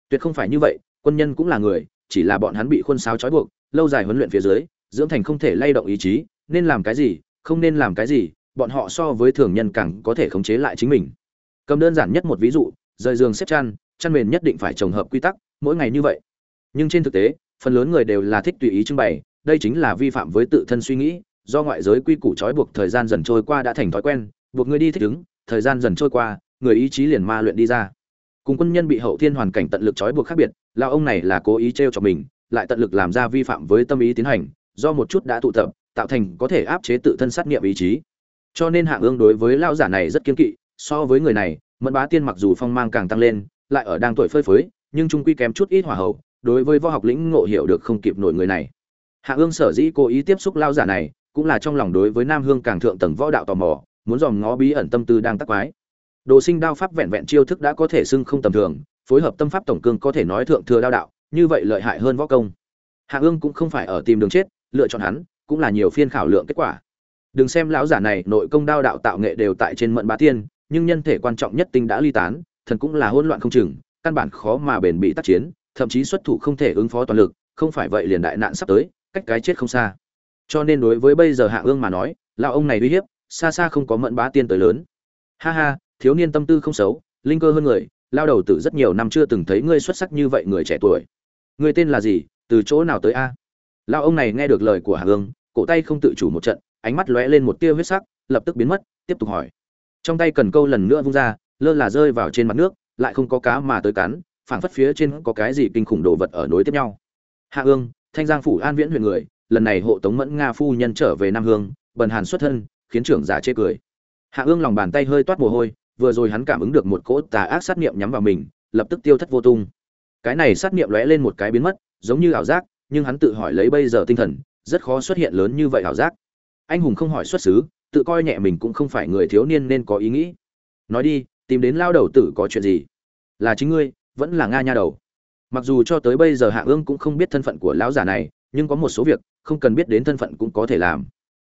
Tuyệt không phải như vậy, quân nhân cũng là người, chỉ là bọn hắn bị khuôn sáo trói buộc, lâu dài huấn luyện phía dưới, dưỡng thành không thể lay động ý chí, nên làm cái gì, không nên làm cái gì, bọn họ so với thường nhân càng có thể khống chế lại chính mình. Cầm đơn giản nhất một ví dụ, rời giường xếp chăn chăn mền nhất định phải trồng hợp quy tắc, mỗi ngày như vậy. Nhưng trên thực tế, phần lớn người đều là thích tùy ý trưng bày, đây chính là vi phạm với tự thân suy nghĩ do ngoại giới quy củ trói buộc thời gian dần trôi qua đã thành thói quen, buộc người đi thích ứng, thời gian dần trôi qua, người ý chí liền ma luyện đi ra. Cùng quân nhân bị hậu thiên hoàn cảnh tận lực trói buộc khác biệt lao ông này là cố ý trêu cho mình, lại tận lực làm ra vi phạm với tâm ý tiến hành, do một chút đã tụ tập, tạo thành có thể áp chế tự thân sát nghiệm ý chí. Cho nên hạng ương đối với lao giả này rất kiên kỵ, so với người này, mẫn bá tiên mặc dù phong mang càng tăng lên, lại ở đang tuổi phơi phới, nhưng trung quy kém chút ít hỏa hậu, đối với võ học lĩnh ngộ hiểu được không kịp nổi người này. Hạ ương sở dĩ cố ý tiếp xúc lao giả này cũng là trong lòng đối với nam hương càng thượng tầng võ đạo tò mò muốn dòm ngó bí ẩn tâm tư đang tắc quái Đồ sinh đao pháp vẹn vẹn chiêu thức đã có thể xưng không tầm thường, phối hợp tâm pháp tổng cương có thể nói thượng thừa đao đạo, như vậy lợi hại hơn võ công. Hạ Ương cũng không phải ở tìm đường chết, lựa chọn hắn, cũng là nhiều phiên khảo lượng kết quả. Đừng xem lão giả này nội công đao đạo tạo nghệ đều tại trên mận bá tiên, nhưng nhân thể quan trọng nhất tinh đã ly tán, thần cũng là hỗn loạn không chừng, căn bản khó mà bền bị tác chiến, thậm chí xuất thủ không thể ứng phó toàn lực, không phải vậy liền đại nạn sắp tới, cách cái chết không xa. Cho nên đối với bây giờ Hạ Ương mà nói, lão ông này uy hiếp, xa xa không có mẫn bá tiên tới lớn. Ha ha, thiếu niên tâm tư không xấu linh cơ hơn người lao đầu tử rất nhiều năm chưa từng thấy ngươi xuất sắc như vậy người trẻ tuổi. Ngươi tên là gì từ chỗ nào tới a? Lao ông này nghe được lời của hạ ương cổ tay không tự chủ một trận ánh mắt lóe lên một tia huyết sắc lập tức biến mất tiếp tục hỏi. Trong tay cần câu lần nữa vung ra lơ là rơi vào trên mặt nước lại không có cá mà tới cắn phảng phất phía trên có cái gì kinh khủng đồ vật ở nối tiếp nhau. Hạ ương thanh giang phủ an viễn huyện người lần này hộ tống mẫn nga phu nhân trở về nam hương bần hàn xuất thân khiến trưởng giả chê cười hạ ương lòng bàn tay hơi toát mồ hôi vừa rồi hắn cảm ứng được một cỗ tà ác sát niệm nhắm vào mình, lập tức tiêu thất vô tung. Cái này sát niệm lóe lên một cái biến mất, giống như ảo giác, nhưng hắn tự hỏi lấy bây giờ tinh thần, rất khó xuất hiện lớn như vậy ảo giác. Anh hùng không hỏi xuất xứ, tự coi nhẹ mình cũng không phải người thiếu niên nên có ý nghĩ. Nói đi, tìm đến lao đầu tử có chuyện gì? Là chính ngươi, vẫn là nga nha đầu. Mặc dù cho tới bây giờ Hạ Ương cũng không biết thân phận của lão giả này, nhưng có một số việc không cần biết đến thân phận cũng có thể làm.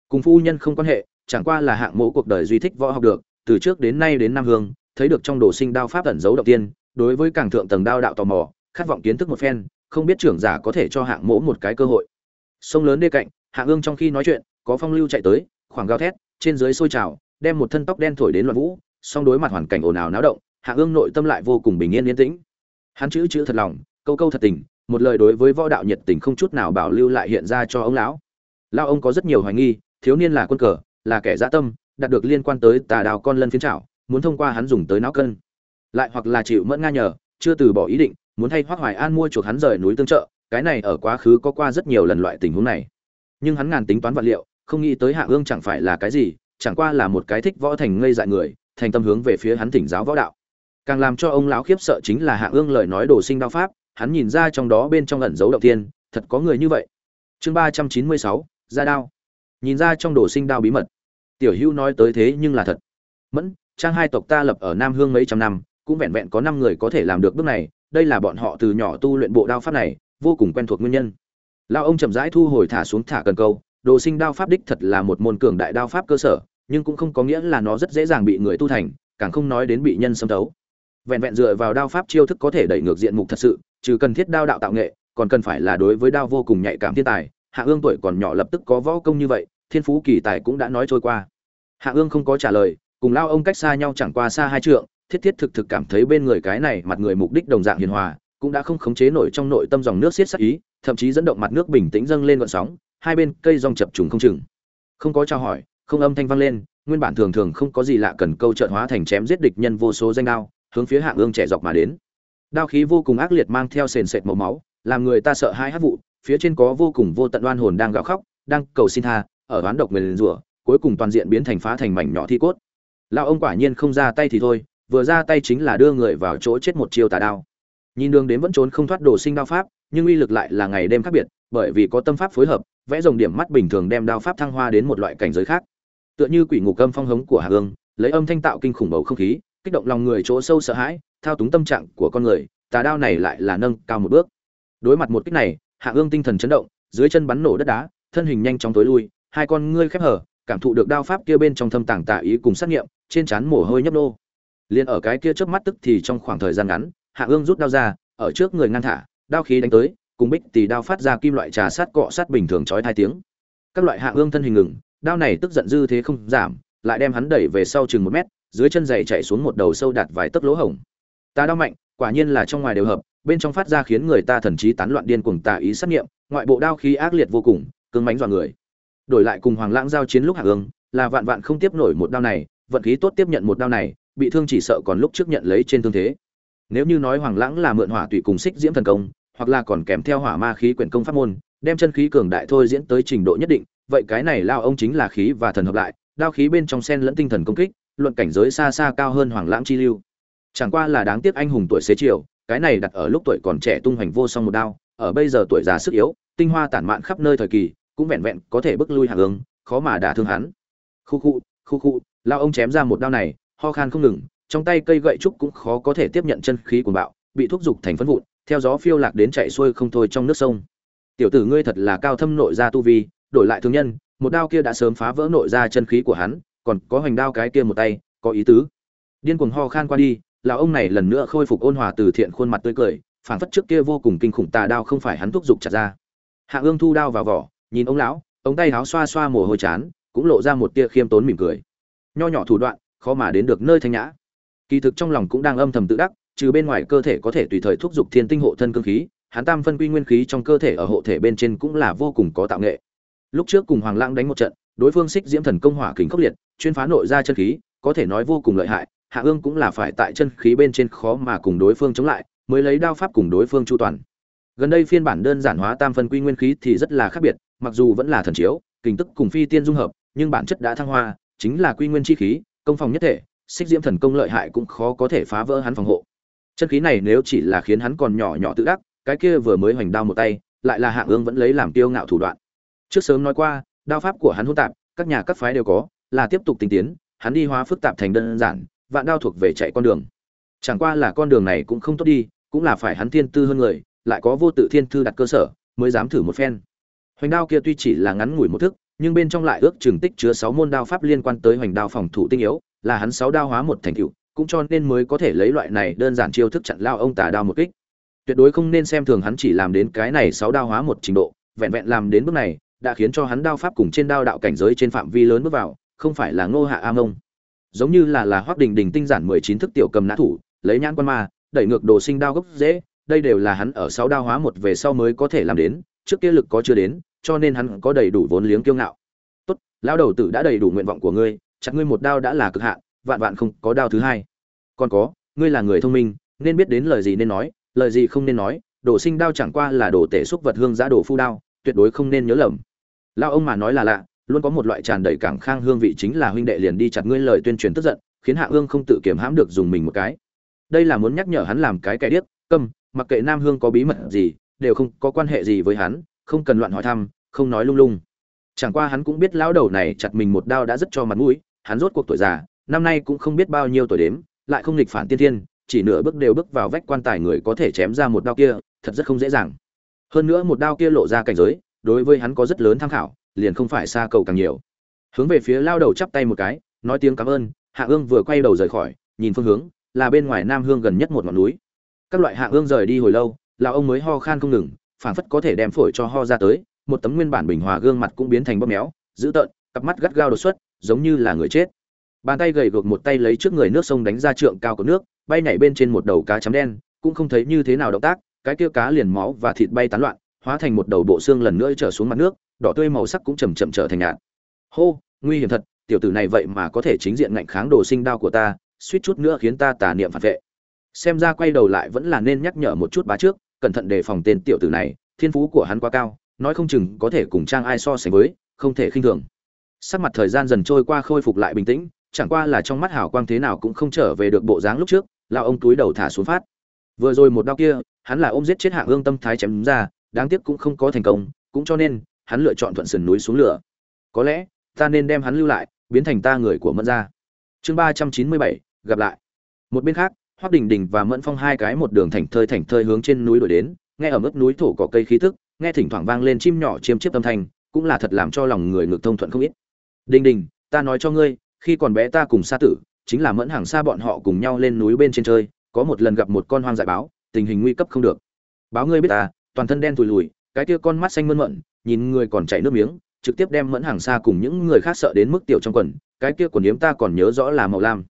Cùng phu nhân không quan hệ, chẳng qua là hạng mẫu cuộc đời duy thích võ học được, từ trước đến nay đến Nam Hương, thấy được trong đồ sinh đao pháp ẩn dấu đầu tiên, đối với càng thượng tầng đao đạo tò mò, khát vọng kiến thức một phen, không biết trưởng giả có thể cho hạng mỗ một cái cơ hội. Sông lớn đê cạnh, Hạ Ương trong khi nói chuyện, có phong lưu chạy tới, khoảng gào thét trên dưới sôi trào đem một thân tóc đen thổi đến loạn vũ song đối mặt hoàn cảnh ồn ào náo động hạ ương nội tâm lại vô cùng bình yên yên tĩnh hắn chữ chữ thật lòng câu câu thật tình một lời đối với võ đạo nhiệt tình không chút nào bảo lưu lại hiện ra cho ông lão. Lao ông có rất nhiều hoài nghi, thiếu niên là quân cờ, là kẻ dã tâm, đạt được liên quan tới tà đào con lân phiến trảo, muốn thông qua hắn dùng tới não cân. Lại hoặc là chịu mẫn nga nhờ, chưa từ bỏ ý định, muốn thay hoác hoài an mua chuộc hắn rời núi tương trợ, cái này ở quá khứ có qua rất nhiều lần loại tình huống này. Nhưng hắn ngàn tính toán vật liệu, không nghĩ tới hạ ương chẳng phải là cái gì, chẳng qua là một cái thích võ thành ngây dại người, thành tâm hướng về phía hắn thỉnh giáo võ đạo. Càng làm cho ông lão khiếp sợ chính là hạ ương lời nói đồ sinh đao pháp hắn nhìn ra trong đó bên trong ẩn dấu động tiên, thật có người như vậy. Chương ba trăm chín mươi sáu ra đao. Nhìn ra trong đồ sinh đao bí mật. Tiểu hữu nói tới thế nhưng là thật. Mẫn, trang hai tộc ta lập ở nam hương mấy trăm năm, cũng vẹn vẹn có năm người có thể làm được bước này, đây là bọn họ từ nhỏ tu luyện bộ đao pháp này, vô cùng quen thuộc nguyên nhân. Lão ông chậm rãi thu hồi thả xuống thả cần câu, đồ sinh đao pháp đích thật là một môn cường đại đao pháp cơ sở, nhưng cũng không có nghĩa là nó rất dễ dàng bị người tu thành, càng không nói đến bị nhân xâm thấu. Vẹn vẹn dựa vào đao pháp chiêu thức có thể đẩy ngược diện mục thật sự trừ cần thiết đao đạo tạo nghệ, còn cần phải là đối với đao vô cùng nhạy cảm thiên tài. Hạ ương tuổi còn nhỏ lập tức có võ công như vậy, thiên phú kỳ tài cũng đã nói trôi qua. Hạ ương không có trả lời, cùng lao ông cách xa nhau chẳng qua xa hai trượng, thiết thiết thực thực cảm thấy bên người cái này mặt người mục đích đồng dạng hiền hòa, cũng đã không khống chế nổi trong nội tâm dòng nước xiết sắc ý, thậm chí dẫn động mặt nước bình tĩnh dâng lên gợn sóng, hai bên cây rong chập trùng không chừng. Không có trao hỏi, không âm thanh vang lên, nguyên bản thường thường không có gì lạ cần câu trợn hóa thành chém giết địch nhân vô số danh đao, hướng phía hạ ương trẻ dọc mà đến đao khí vô cùng ác liệt mang theo sền sệt màu máu, làm người ta sợ hai hát vụ, phía trên có vô cùng vô tận oan hồn đang gào khóc, đang cầu xin tha, ở oán độc nguyền rủa, cuối cùng toàn diện biến thành phá thành mảnh nhỏ thi cốt. Lão ông quả nhiên không ra tay thì thôi, vừa ra tay chính là đưa người vào chỗ chết một chiêu tà đao. Nhìn đường đến vẫn trốn không thoát đồ sinh đao pháp, nhưng uy lực lại là ngày đêm khác biệt, bởi vì có tâm pháp phối hợp, vẽ dòng điểm mắt bình thường đem đao pháp thăng hoa đến một loại cảnh giới khác. Tựa như quỷ ngục âm phong hống của hà hương, lấy âm thanh tạo kinh khủng bầu không khí, kích động lòng người chỗ sâu sợ hãi thao túng tâm trạng của con người, tà đao này lại là nâng cao một bước. Đối mặt một kích này, hạ ương tinh thần chấn động, dưới chân bắn nổ đất đá, thân hình nhanh chóng tối lui, hai con ngươi khép hở cảm thụ được đao pháp kia bên trong thâm tàng tà ý cùng sát nghiệm, trên trán mồ hôi nhấp nô. Liền ở cái kia chớp mắt tức thì trong khoảng thời gian ngắn, hạ ương rút đao ra, ở trước người ngăn thả, đao khí đánh tới, cùng bích tỷ đao phát ra kim loại trà sát cọ sát bình thường chói hai tiếng. Các loại hạ ương thân hình ngừng, đao này tức giận dư thế không giảm, lại đem hắn đẩy về sau chừng một mét, dưới chân giày chạy xuống một đầu sâu đạt vài tấc lỗ hổng ta đao mạnh, quả nhiên là trong ngoài đều hợp, bên trong phát ra khiến người ta thần trí tán loạn điên cuồng tà ý sát nghiệm ngoại bộ đao khí ác liệt vô cùng cứng mãnh dọa người. Đổi lại cùng hoàng lãng giao chiến lúc hạ ương, là vạn vạn không tiếp nổi một đao này, vận khí tốt tiếp nhận một đao này, bị thương chỉ sợ còn lúc trước nhận lấy trên thương thế. Nếu như nói hoàng lãng là mượn hỏa tụy cùng xích diễm thần công, hoặc là còn kèm theo hỏa ma khí quyển công pháp môn, đem chân khí cường đại thôi diễn tới trình độ nhất định, vậy cái này lao ông chính là khí và thần hợp lại, đao khí bên trong sen lẫn tinh thần công kích, luận cảnh giới xa xa cao hơn hoàng lãng chi lưu chẳng qua là đáng tiếc anh hùng tuổi xế chiều cái này đặt ở lúc tuổi còn trẻ tung hoành vô song một đao ở bây giờ tuổi già sức yếu tinh hoa tản mạn khắp nơi thời kỳ cũng vẹn vẹn có thể bước lui hạ ứng, khó mà đả thương hắn. Khu khu khu khu lao ông chém ra một đao này ho khan không ngừng trong tay cây gậy trúc cũng khó có thể tiếp nhận chân khí của bạo bị thúc giục thành phấn vụn theo gió phiêu lạc đến chạy xuôi không thôi trong nước sông. Tiểu tử ngươi thật là cao thâm nội gia tu vi đổi lại thương nhân một đao kia đã sớm phá vỡ nội gia chân khí của hắn còn có hoành đao cái kia một tay có ý tứ. Điên cuồng ho khan qua đi lão ông này lần nữa khôi phục ôn hòa từ thiện khuôn mặt tươi cười phản phất trước kia vô cùng kinh khủng tà đao không phải hắn thúc giục chặt ra. Hạ ương thu đao vào vỏ, nhìn ông lão ông tay áo xoa xoa mồ hôi chán, cũng lộ ra một tia khiêm tốn mỉm cười. Nho nhỏ thủ đoạn, khó mà đến được nơi thanh nhã. Kỳ thực trong lòng cũng đang âm thầm tự đắc, trừ bên ngoài cơ thể có thể tùy thời thúc giục thiên tinh hộ thân cương khí, hắn tam phân quy nguyên khí trong cơ thể ở hộ thể bên trên cũng là vô cùng có tạo nghệ. Lúc trước cùng hoàng lãng đánh một trận, đối phương xích diễm thần công hỏa kính khốc liệt, chuyên phá nội ra chân khí, có thể nói vô cùng lợi hại hạ ương cũng là phải tại chân khí bên trên khó mà cùng đối phương chống lại, mới lấy đao pháp cùng đối phương chu toàn. Gần đây phiên bản đơn giản hóa tam phân quy nguyên khí thì rất là khác biệt, mặc dù vẫn là thần chiếu, kình tức cùng phi tiên dung hợp, nhưng bản chất đã thăng hoa, chính là quy nguyên chi khí, công phòng nhất thể, xích diễm thần công lợi hại cũng khó có thể phá vỡ hắn phòng hộ. Chân khí này nếu chỉ là khiến hắn còn nhỏ nhỏ tự đắc, cái kia vừa mới hoành đao một tay, lại là Hạ ương vẫn lấy làm tiêu ngạo thủ đoạn. Trước sớm nói qua, đao pháp của hắn hỗn tạp, các nhà các phái đều có, là tiếp tục tinh tiến, hắn đi hóa phức tạp thành đơn giản vạn đao thuộc về chạy con đường. Chẳng qua là con đường này cũng không tốt đi, cũng là phải hắn thiên tư hơn người, lại có vô tự thiên thư đặt cơ sở, mới dám thử một phen. Hoành đao kia tuy chỉ là ngắn ngủi một thức, nhưng bên trong lại ước chừng tích chứa sáu môn đao pháp liên quan tới hoành đao phòng thủ tinh yếu, là hắn sáu đao hóa một thành tựu, cũng cho nên mới có thể lấy loại này đơn giản chiêu thức chặn lao ông tà đao một kích. Tuyệt đối không nên xem thường hắn chỉ làm đến cái này sáu đao hóa một trình độ, vẹn vẹn làm đến bước này, đã khiến cho hắn đao pháp cùng trên đao đạo cảnh giới trên phạm vi lớn bước vào, không phải là ngô hạ a mông giống như là là hoác đình đình tinh giản mười chín thức tiểu cầm nã thủ, lấy nhãn quan ma, đẩy ngược đồ sinh đao gốc dễ đây đều là hắn ở sáu đao hóa một về sau mới có thể làm đến, trước kia lực có chưa đến, cho nên hắn có đầy đủ vốn liếng kiêu ngạo. Tốt, lão đầu tử đã đầy đủ nguyện vọng của ngươi, chặt ngươi một đao đã là cực hạn, vạn vạn không có đao thứ hai. Còn có, ngươi là người thông minh, nên biết đến lời gì nên nói, lời gì không nên nói, đồ sinh đao chẳng qua là đồ tể xúc vật hương giã đồ phu đao, tuyệt đối không nên nhớ lầm. Lao ông mà nói là lạ luôn có một loại tràn đầy cảng khang hương vị chính là huynh đệ liền đi chặt ngươi lời tuyên truyền tức giận, khiến hạ ương không tự kiểm hãm được dùng mình một cái. Đây là muốn nhắc nhở hắn làm cái kẻ điếc, câm, mặc kệ nam hương có bí mật gì, đều không có quan hệ gì với hắn, không cần loạn hỏi thăm, không nói lung lung. Chẳng qua hắn cũng biết lão đầu này chặt mình một đao đã rất cho mặt mũi, hắn rốt cuộc tuổi già, năm nay cũng không biết bao nhiêu tuổi đếm, lại không nghịch phản tiên thiên, chỉ nửa bước đều bước vào vách quan tài người có thể chém ra một đao kia, thật rất không dễ dàng. Hơn nữa một đao kia lộ ra cảnh giới, đối với hắn có rất lớn tham khảo liền không phải xa cầu càng nhiều. Hướng về phía lao đầu chắp tay một cái, nói tiếng cảm ơn, hạ ương vừa quay đầu rời khỏi, nhìn phương hướng, là bên ngoài nam hương gần nhất một ngọn núi. Các loại hạ ương rời đi hồi lâu là ông mới ho khan không ngừng, phảng phất có thể đem phổi cho ho ra tới, một tấm nguyên bản bình hòa gương mặt cũng biến thành bóp méo, dữ tợn, cặp mắt gắt gao đột xuất, giống như là người chết. Bàn tay gầy gộc một tay lấy trước người nước sông đánh ra trượng cao của nước, bay nhảy bên trên một đầu cá chấm đen, cũng không thấy như thế nào động tác, cái kia cá liền máu và thịt bay tán loạn, hóa thành một đầu bộ xương lần nữa trở xuống mặt nước đỏ tươi màu sắc cũng chầm chậm trở thành nhạt. Hô, nguy hiểm thật, tiểu tử này vậy mà có thể chính diện ngạnh kháng đồ sinh đao của ta, suýt chút nữa khiến ta tà niệm phản vệ. Xem ra quay đầu lại vẫn là nên nhắc nhở một chút bá trước, cẩn thận đề phòng tên tiểu tử này, thiên phú của hắn quá cao, nói không chừng có thể cùng trang ai so sánh với, không thể khinh thường. Sắc mặt thời gian dần trôi qua khôi phục lại bình tĩnh, chẳng qua là trong mắt hảo quang thế nào cũng không trở về được bộ dáng lúc trước lao ông túi đầu thả xuống phát. Vừa rồi một đau kia, hắn là ôm giết chết hạ ương tâm thái chém ra, đáng tiếc cũng không có thành công, cũng cho nên hắn lựa chọn thuận sườn núi xuống lửa. Có lẽ, ta nên đem hắn lưu lại, biến thành ta người của mẫn gia. Chương ba trăm chín mươi bảy, gặp lại. Một bên khác hoác đình đình và mẫn phong hai cái một đường thành thơi thành thơi hướng trên núi đổi đến, nghe ở mức núi thổ có cây khí thức nghe thỉnh thoảng vang lên chim nhỏ chiêm chiếp âm thanh, cũng là thật làm cho lòng người ngực thông thuận không ít. Đình đình, ta nói cho ngươi, khi còn bé ta cùng sa tử, chính là mẫn hàng xa bọn họ cùng nhau lên núi bên trên chơi, có một lần gặp một con hoang dại báo, tình hình nguy cấp không được. Báo ngươi biết ta toàn thân đen thùi lùi cái kia con mắt xanh mơn mận nhìn người còn chảy nước miếng, trực tiếp đem mẫn hàng xa cùng những người khác sợ đến mức tiểu trong quần, cái kia quần yếm ta còn nhớ rõ là màu lam.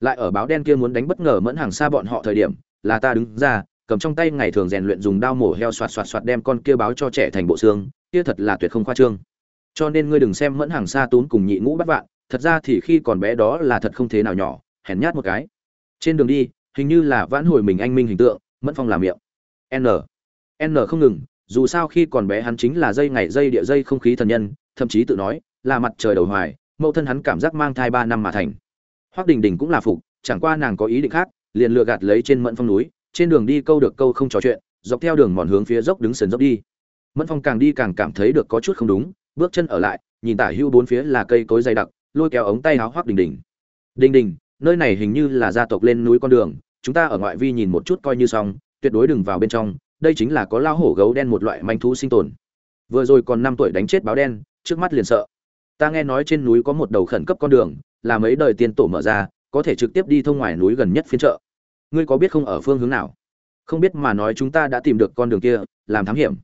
Lại ở báo đen kia muốn đánh bất ngờ mẫn hàng xa bọn họ thời điểm, là ta đứng ra, cầm trong tay ngày thường rèn luyện dùng đao mổ heo xoạt xoạt xoạt đem con kia báo cho trẻ thành bộ xương, kia thật là tuyệt không khoa trương. Cho nên ngươi đừng xem mẫn hàng xa tốn cùng nhị ngũ bắt vạn, thật ra thì khi còn bé đó là thật không thế nào nhỏ, hèn nhát một cái. Trên đường đi, hình như là vãn hồi mình anh minh hình tượng, mẫn phong làm miệng. N. N không ngừng dù sao khi còn bé hắn chính là dây ngày dây địa dây không khí thần nhân, thậm chí tự nói, là mặt trời đầu hoài, mẫu thân hắn cảm giác mang thai ba năm mà thành. Hoác đình đình cũng là phục, chẳng qua nàng có ý định khác, liền lựa gạt lấy trên mẫn phong núi, trên đường đi câu được câu không trò chuyện, dọc theo đường mòn hướng phía dốc đứng sườn dốc đi. Mẫn phong càng đi càng cảm thấy được có chút không đúng, bước chân ở lại, nhìn tả hưu bốn phía là cây cối dày đặc, lôi kéo ống tay áo hoác đình đình. Đình đình, nơi này hình như là gia tộc lên núi con đường, chúng ta ở ngoại vi nhìn một chút coi như xong, tuyệt đối đừng vào bên trong đây chính là có lao hổ gấu đen một loại manh thú sinh tồn. Vừa rồi còn năm tuổi đánh chết báo đen, trước mắt liền sợ. Ta nghe nói trên núi có một đầu khẩn cấp con đường, là mấy đời tiên tổ mở ra, có thể trực tiếp đi thông ngoài núi gần nhất phiên chợ. Ngươi có biết không ở phương hướng nào? Không biết mà nói chúng ta đã tìm được con đường kia, làm thám hiểm.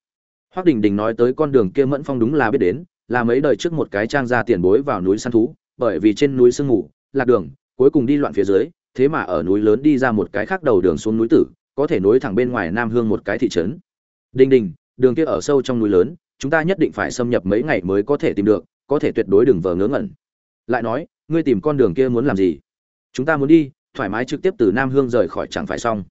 Hoác đình đình nói tới con đường kia mẫn phong đúng là biết đến, là mấy đời trước một cái trang ra tiền bối vào núi săn thú, bởi vì trên núi sương ngủ lạc đường, cuối cùng đi loạn phía dưới, thế mà ở núi lớn đi ra một cái khác đầu đường xuống núi tử có thể nối thẳng bên ngoài nam hương một cái thị trấn. Đình đình đường kia ở sâu trong núi lớn, chúng ta nhất định phải xâm nhập mấy ngày mới có thể tìm được, có thể tuyệt đối đừng vờ ngớ ngẩn. Lại nói, ngươi tìm con đường kia muốn làm gì? Chúng ta muốn đi, thoải mái trực tiếp từ nam hương rời khỏi chẳng phải xong.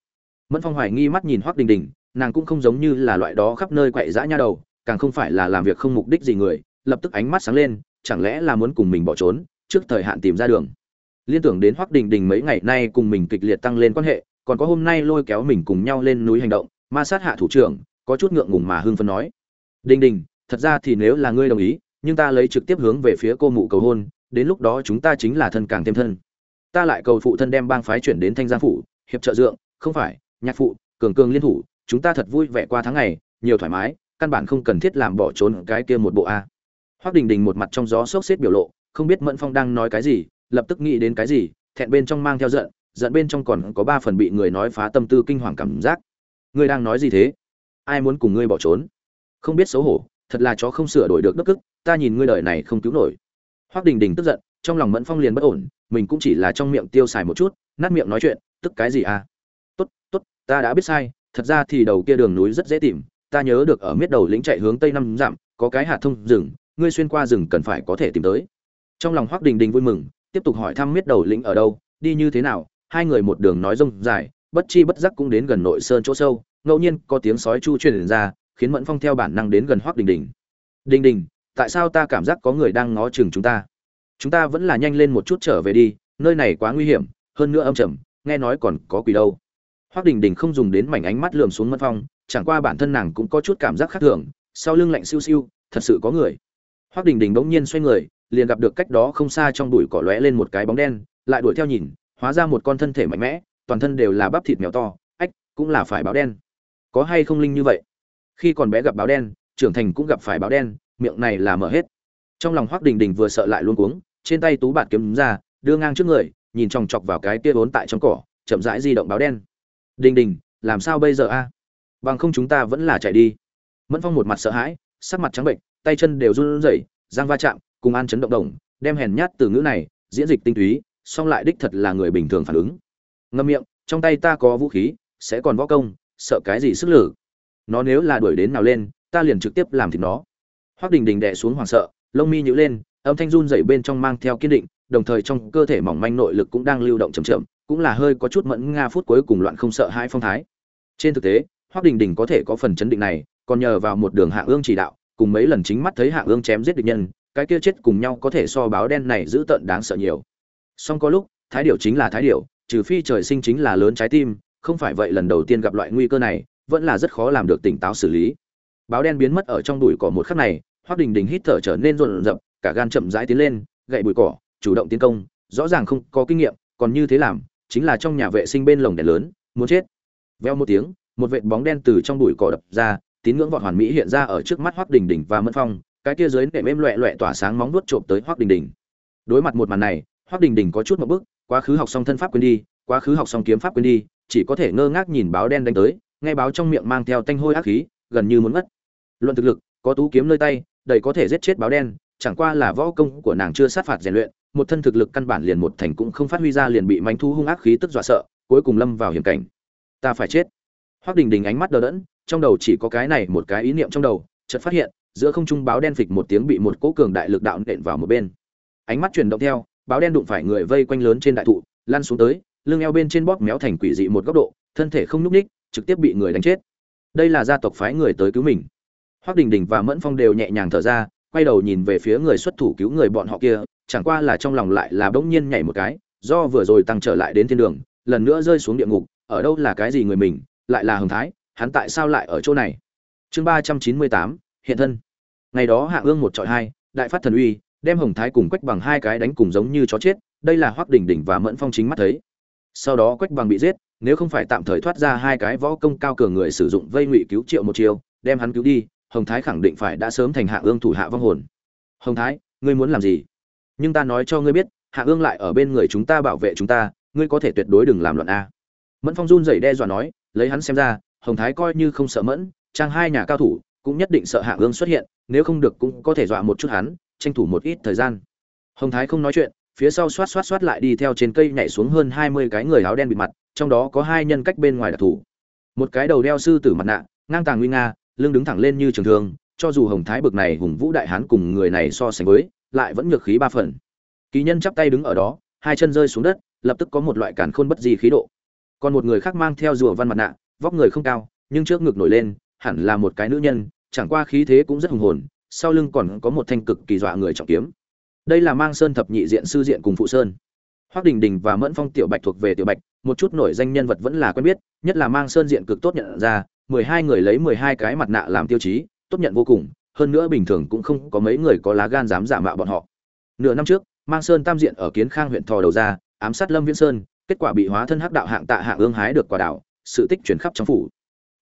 Mẫn phong hoài nghi mắt nhìn hoắc đình đình nàng cũng không giống như là loại đó khắp nơi quậy dã nha đầu, càng không phải là làm việc không mục đích gì người, lập tức ánh mắt sáng lên, chẳng lẽ là muốn cùng mình bỏ trốn, trước thời hạn tìm ra đường. Liên tưởng đến hoắc đình đình mấy ngày nay cùng mình kịch liệt tăng lên quan hệ còn có hôm nay lôi kéo mình cùng nhau lên núi hành động, ma sát hạ thủ trưởng, có chút ngượng ngùng mà hưng phấn nói. Đình đình, thật ra thì nếu là ngươi đồng ý, nhưng ta lấy trực tiếp hướng về phía cô mụ cầu hôn, đến lúc đó chúng ta chính là thân càng thêm thân. Ta lại cầu phụ thân đem bang phái chuyển đến thanh giang phủ, hiệp trợ dượng, không phải, nhạc phụ, cường cường liên thủ, chúng ta thật vui vẻ qua tháng ngày, nhiều thoải mái, căn bản không cần thiết làm bỏ trốn cái kia một bộ a. Hoác đình đình một mặt trong gió sốc xếp biểu lộ, không biết mẫn phong đang nói cái gì, lập tức nghĩ đến cái gì, thẹn bên trong mang theo giận giận bên trong còn có ba phần bị người nói phá tâm tư kinh hoàng cảm giác. Ngươi đang nói gì thế? Ai muốn cùng ngươi bỏ trốn? Không biết xấu hổ, thật là chó không sửa đổi được đức ức ta nhìn ngươi đời này không cứu nổi. Hoác đình đình tức giận, trong lòng mẫn phong liền bất ổn, mình cũng chỉ là trong miệng tiêu xài một chút, nát miệng nói chuyện, tức cái gì à? Tốt tốt, ta đã biết sai, thật ra thì đầu kia đường núi rất dễ tìm, ta nhớ được ở miết đầu lĩnh chạy hướng tây năm dặm, có cái hạt thông rừng, ngươi xuyên qua rừng cần phải có thể tìm tới. Trong lòng hoác đình đình vui mừng, tiếp tục hỏi thăm miết đầu lĩnh ở đâu, đi như thế nào hai người một đường nói rông dài, bất chi bất giác cũng đến gần nội sơn chỗ sâu, ngẫu nhiên có tiếng sói chu truyền ra, khiến mẫn phong theo bản năng đến gần hoác đình đình. Đình đình, tại sao ta cảm giác có người đang ngó chừng chúng ta? Chúng ta vẫn là nhanh lên một chút trở về đi, nơi này quá nguy hiểm, hơn nữa âm trầm, nghe nói còn có quỷ đâu. Hoác đình đình không dùng đến mảnh ánh mắt lườm xuống mẫn phong, chẳng qua bản thân nàng cũng có chút cảm giác khác thường, sau lưng lạnh siêu siêu, thật sự có người. Hoác đình đình bỗng nhiên xoay người, liền gặp được cách đó không xa trong bụi cỏ lóe lên một cái bóng đen, lại đuổi theo nhìn hóa ra một con thân thể mạnh mẽ, toàn thân đều là bắp thịt mèo to, ách, cũng là phải báo đen. Có hay không linh như vậy? Khi còn bé gặp báo đen, trưởng thành cũng gặp phải báo đen, miệng này là mở hết. Trong lòng hoác đình đình vừa sợ lại luôn cuống, trên tay tú bạt kiếm ra, đưa ngang trước người, nhìn chòng chọc vào cái kia vốn tại trong cỏ, chậm rãi di động báo đen. Đình đình, làm sao bây giờ a? Bằng không chúng ta vẫn là chạy đi. Mẫn phong một mặt sợ hãi, sắc mặt trắng bệnh, tay chân đều run rẩy giang va chạm, cùng an chấn động đồng, đem hèn nhát từ ngữ này diễn dịch tinh túy song lại đích thật là người bình thường phản ứng. Ngâm miệng, trong tay ta có vũ khí, sẽ còn võ công, sợ cái gì sức lử nó nếu là đuổi đến nào lên, ta liền trực tiếp làm thịt nó. Hoác đình đình đè xuống hoảng sợ, lông mi nhữ lên, âm thanh run dậy bên trong mang theo kiên định, đồng thời trong cơ thể mỏng manh nội lực cũng đang lưu động chậm chậm, cũng là hơi có chút mẫn nga phút cuối cùng loạn không sợ hai phong thái. Trên thực tế, hoác đình đình có thể có phần chấn định này, còn nhờ vào một đường hạ ương chỉ đạo, cùng mấy lần chính mắt thấy hạ ương chém giết địch nhân, cái kia chết cùng nhau có thể so báo đen này giữ tận đáng sợ nhiều song có lúc, thái điểu chính là thái điểu, trừ phi trời sinh chính là lớn trái tim, không phải vậy lần đầu tiên gặp loại nguy cơ này, vẫn là rất khó làm được tỉnh táo xử lý. Báo đen biến mất ở trong bụi cỏ một khắc này hoác đình đình hít thở trở nên rộn rập, cả gan chậm rãi tiến lên, gậy bụi cỏ, chủ động tiến công, rõ ràng không có kinh nghiệm, còn như thế làm, chính là trong nhà vệ sinh bên lồng đèn lớn, muốn chết. Veo một tiếng, một vệt bóng đen từ trong bụi cỏ đập ra, tín ngưỡng vọt hoàn mỹ hiện ra ở trước mắt hoác đình đình và mẫn phong, cái kia dưới nệm êm loẹ loẹ tỏa sáng móng nuốt trộm tới hoác đình đình. Đối mặt một màn này Hoắc đình đình có chút một bước, quá khứ học xong thân pháp quên đi quá khứ học xong kiếm pháp quên đi chỉ có thể ngơ ngác nhìn báo đen đánh tới nghe báo trong miệng mang theo tanh hôi ác khí gần như muốn mất. Luận thực lực có tú kiếm nơi tay đầy có thể giết chết báo đen chẳng qua là võ công của nàng chưa sát phạt rèn luyện một thân thực lực căn bản liền một thành cũng không phát huy ra liền bị manh thu hung ác khí tức dọa sợ cuối cùng lâm vào hiểm cảnh. Ta phải chết. Hoắc đình đình ánh mắt đờ đẫn trong đầu chỉ có cái này một cái ý niệm trong đầu chợt phát hiện giữa không trung báo đen phịch một tiếng bị một cỗ cường đại lực đạo nện vào một bên. Ánh mắt chuyển động theo báo đen đụng phải người vây quanh lớn trên đại thụ, lăn xuống tới, lưng eo bên trên bóp méo thành quỷ dị một góc độ, thân thể không nhúc ních trực tiếp bị người đánh chết. Đây là gia tộc phái người tới cứu mình. Hoác đình đình và mẫn phong đều nhẹ nhàng thở ra, quay đầu nhìn về phía người xuất thủ cứu người bọn họ kia, chẳng qua là trong lòng lại là bỗng nhiên nhảy một cái, do vừa rồi tăng trở lại đến thiên đường, lần nữa rơi xuống địa ngục, ở đâu là cái gì người mình, lại là hồng thái, hắn tại sao lại ở chỗ này? Chương ba trăm chín mươi tám, hiện thân. Ngày đó hạ ương một trọi hai, đại phát thần uy đem hồng thái cùng quách bằng hai cái đánh cùng giống như chó chết, đây là hoác đỉnh đỉnh và mẫn phong chính mắt thấy. Sau đó quách bằng bị giết, nếu không phải tạm thời thoát ra hai cái võ công cao cường người sử dụng vây ngụy cứu triệu một chiều đem hắn cứu đi, hồng thái khẳng định phải đã sớm thành hạ ương thủ hạ vong hồn. Hồng thái, ngươi muốn làm gì? Nhưng ta nói cho ngươi biết, hạ ương lại ở bên người chúng ta bảo vệ chúng ta, ngươi có thể tuyệt đối đừng làm loạn a. Mẫn phong run rẩy đe dọa nói, lấy hắn xem ra, hồng thái coi như không sợ mẫn, trang hai nhà cao thủ, cũng nhất định sợ hạ ương xuất hiện, nếu không được cũng có thể dọa một chút hắn tranh thủ một ít thời gian. Hồng thái không nói chuyện, phía sau xoát xoát xoát lại đi theo trên cây nhảy xuống hơn hai mươi cái người áo đen bịt mặt, trong đó có hai nhân cách bên ngoài đặc thủ một cái đầu đeo sư tử mặt nạ, ngang tàng nguy nga, lưng đứng thẳng lên như trường thương, cho dù hồng thái bực này hùng vũ đại hán cùng người này so sánh với, lại vẫn nhược khí ba phần. Kỳ nhân chắp tay đứng ở đó, hai chân rơi xuống đất, lập tức có một loại cản khôn bất di khí độ. Còn một người khác mang theo rùa văn mặt nạ, vóc người không cao, nhưng trước ngực nổi lên, hẳn là một cái nữ nhân, chẳng qua khí thế cũng rất hùng hồn sau lưng còn có một thanh cực kỳ dọa người trọng kiếm. Đây là mang sơn thập nhị diện sư diện cùng phụ sơn. Hoác đình đình và mẫn phong tiểu bạch thuộc về tiểu bạch, một chút nổi danh nhân vật vẫn là quen biết, nhất là mang sơn diện cực tốt nhận ra, mười hai người lấy mười hai cái mặt nạ làm tiêu chí, tốt nhận vô cùng, hơn nữa bình thường cũng không có mấy người có lá gan dám giả mạo bọn họ. Nửa năm trước, mang sơn tam diện ở kiến khang huyện thò đầu ra, ám sát lâm viễn sơn, kết quả bị hóa thân hắc đạo hạng tạ hạng ương hái được quả đảo, sự tích chuyển khắp trong phủ.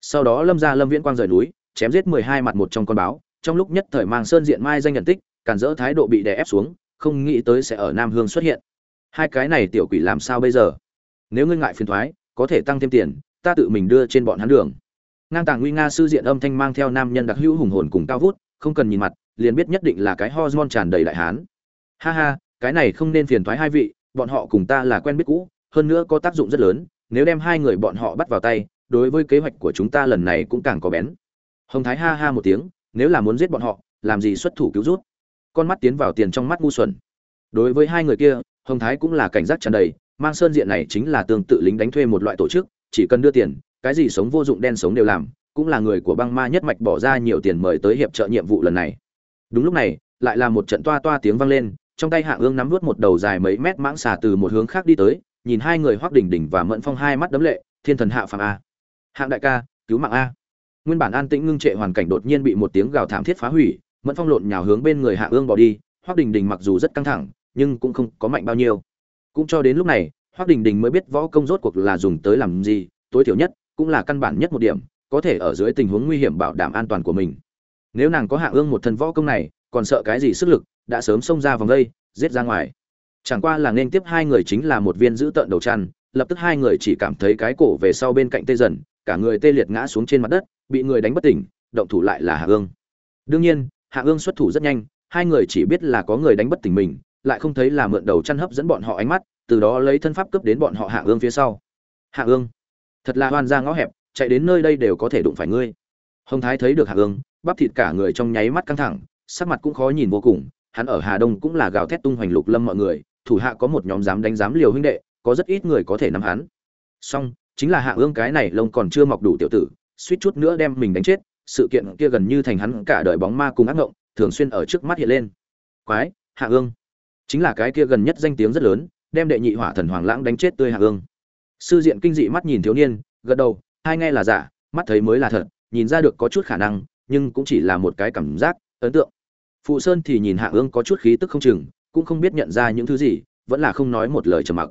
Sau đó lâm ra lâm viễn quang rời núi, chém giết mười hai mặt một trong con báo trong lúc nhất thời mang sơn diện mai danh nhận tích cản dỡ thái độ bị đè ép xuống, không nghĩ tới sẽ ở nam hương xuất hiện. Hai cái này tiểu quỷ làm sao bây giờ? Nếu ngươi ngại phiền thoái, có thể tăng thêm tiền, ta tự mình đưa trên bọn hắn đường. Ngang tàng nguy nga sư diện âm thanh mang theo nam nhân đặc hữu hùng hồn cùng cao vút, không cần nhìn mặt, liền biết nhất định là cái hormone tràn đầy đại hán. Ha ha, cái này không nên phiền thoái hai vị, bọn họ cùng ta là quen biết cũ, hơn nữa có tác dụng rất lớn, nếu đem hai người bọn họ bắt vào tay, đối với kế hoạch của chúng ta lần này cũng càng có bén. Hồng thái ha ha một tiếng nếu là muốn giết bọn họ, làm gì xuất thủ cứu rút? Con mắt tiến vào tiền trong mắt ngu xuẩn. Đối với hai người kia, hồng thái cũng là cảnh giác tràn đầy, mang sơn diện này chính là tương tự lính đánh thuê một loại tổ chức, chỉ cần đưa tiền, cái gì sống vô dụng đen sống đều làm, cũng là người của băng ma nhất mạch bỏ ra nhiều tiền mời tới hiệp trợ nhiệm vụ lần này. Đúng lúc này, lại là một trận toa toa tiếng vang lên, trong tay hạ ương nắm vút một đầu dài mấy mét mãng xà từ một hướng khác đi tới, nhìn hai người hoác đỉnh đỉnh và mẫn phong hai mắt đấm lệ, thiên thần hạ phàm a. Hạng đại ca, cứu mạng a nguyên bản an tĩnh ngưng trệ hoàn cảnh đột nhiên bị một tiếng gào thảm thiết phá hủy, mẫn phong lộn nhào hướng bên người hạ ương bỏ đi hoác đình đình mặc dù rất căng thẳng, nhưng cũng không có mạnh bao nhiêu. Cũng cho đến lúc này hoác đình đình mới biết võ công rốt cuộc là dùng tới làm gì, tối thiểu nhất cũng là căn bản nhất một điểm, có thể ở dưới tình huống nguy hiểm bảo đảm an toàn của mình. Nếu nàng có hạ ương một thân võ công này, còn sợ cái gì sức lực, đã sớm xông ra vòng đây, giết ra ngoài. Chẳng qua là nên tiếp hai người chính là một viên giữ tợn đầu chăn, lập tức hai người chỉ cảm thấy cái cổ về sau bên cạnh tê dần, cả người tê liệt ngã xuống trên mặt đất bị người đánh bất tỉnh, động thủ lại là hạ ương. Đương nhiên, hạ ương xuất thủ rất nhanh, hai người chỉ biết là có người đánh bất tỉnh mình, lại không thấy là mượn đầu chăn hấp dẫn bọn họ ánh mắt, từ đó lấy thân pháp cướp đến bọn họ hạ ương phía sau. Hạ ương, thật là hoan ra ngõ hẹp, chạy đến nơi đây đều có thể đụng phải ngươi. Hồng thái thấy được hạ ương, bắp thịt cả người trong nháy mắt căng thẳng, sắc mặt cũng khó nhìn vô cùng, hắn ở hà đông cũng là gào thét tung hoành lục lâm mọi người, thủ hạ có một nhóm dám đánh dám liều huynh đệ, có rất ít người có thể nắm hắn. Song chính là hạ ương cái này lông còn chưa mọc đủ tiểu tử suýt chút nữa đem mình đánh chết, sự kiện kia gần như thành hắn cả đời bóng ma cùng ác ngộng, thường xuyên ở trước mắt hiện lên. Quái, hạ ương. Chính là cái kia gần nhất danh tiếng rất lớn, đem đệ nhị hỏa thần hoàng lãng đánh chết tươi hạ ương. Sư diện kinh dị mắt nhìn thiếu niên, gật đầu, hai nghe là giả, mắt thấy mới là thật, nhìn ra được có chút khả năng, nhưng cũng chỉ là một cái cảm giác, ấn tượng. Phụ sơn thì nhìn hạ ương có chút khí tức không chừng, cũng không biết nhận ra những thứ gì, vẫn là không nói một lời trầm mặc.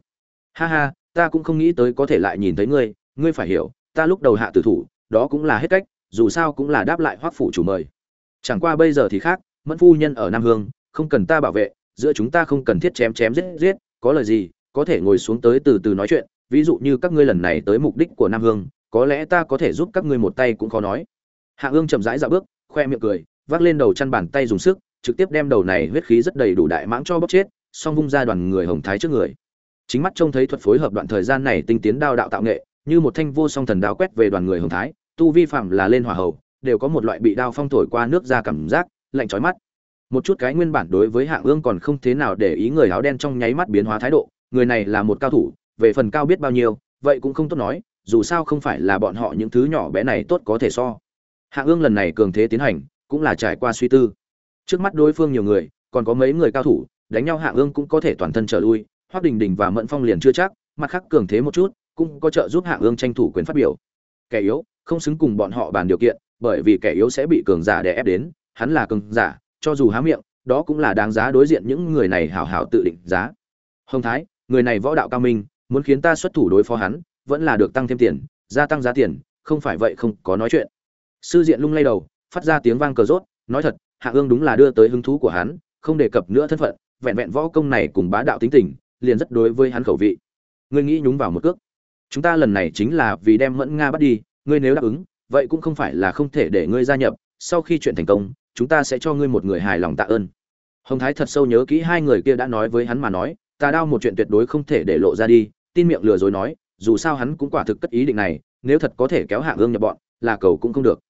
Ha ha, ta cũng không nghĩ tới có thể lại nhìn thấy ngươi ngươi phải hiểu, ta lúc đầu hạ tử thủ đó cũng là hết cách, dù sao cũng là đáp lại hoắc phủ chủ mời. Chẳng qua bây giờ thì khác, mẫn phu nhân ở nam hương, không cần ta bảo vệ, giữa chúng ta không cần thiết chém chém giết giết, có lời gì, có thể ngồi xuống tới từ từ nói chuyện, ví dụ như các ngươi lần này tới mục đích của nam hương, có lẽ ta có thể giúp các ngươi một tay cũng khó nói. Hạ ương chậm rãi dạo bước, khoe miệng cười, vác lên đầu chăn bàn tay dùng sức, trực tiếp đem đầu này huyết khí rất đầy đủ đại mãng cho bóc chết, song vung ra đoàn người hồng thái trước người. Chính mắt trông thấy thuật phối hợp đoạn thời gian này tinh tiến đao đạo tạo nghệ như một thanh vô song thần đao quét về đoàn người hồng thái, tu vi phạm là lên hỏa hầu, đều có một loại bị đao phong thổi qua nước ra cảm giác, lạnh chói mắt. Một chút cái nguyên bản đối với hạng ương còn không thế nào để ý người áo đen trong nháy mắt biến hóa thái độ, người này là một cao thủ, về phần cao biết bao nhiêu, vậy cũng không tốt nói, dù sao không phải là bọn họ những thứ nhỏ bé này tốt có thể so. Hạng ương lần này cường thế tiến hành, cũng là trải qua suy tư. Trước mắt đối phương nhiều người, còn có mấy người cao thủ, đánh nhau hạng ương cũng có thể toàn thân trở lui hoác đình đình và mẫn phong liền chưa chắc, mặt khác cường thế một chút cũng có trợ giúp hạng ương tranh thủ quyền phát biểu. Kẻ yếu, không xứng cùng bọn họ bàn điều kiện, bởi vì kẻ yếu sẽ bị cường giả đè ép đến, hắn là cường giả, cho dù há miệng, đó cũng là đáng giá đối diện những người này hảo hảo tự định giá. Hồng thái, người này võ đạo cao minh, muốn khiến ta xuất thủ đối phó hắn, vẫn là được tăng thêm tiền, gia tăng giá tiền, không phải vậy không có nói chuyện. Sư diện lung lay đầu, phát ra tiếng vang cờ rốt, nói thật hạ ương đúng là đưa tới hứng thú của hắn, không đề cập nữa thân phận, vẹn vẹn võ công này cùng bá đạo tính tình, liền rất đối với hắn khẩu vị. Ngươi nghĩ nhúng vào một cước chúng ta lần này chính là vì đem mẫn nga bắt đi, ngươi nếu đáp ứng, vậy cũng không phải là không thể để ngươi gia nhập. Sau khi chuyện thành công, chúng ta sẽ cho ngươi một người hài lòng tạ ơn. Hồng thái thật sâu nhớ kỹ hai người kia đã nói với hắn mà nói, ta đao một chuyện tuyệt đối không thể để lộ ra đi. Tin miệng lừa dối nói, dù sao hắn cũng quả thực cất ý định này, nếu thật có thể kéo hạ ương nhập bọn, là cầu cũng không được.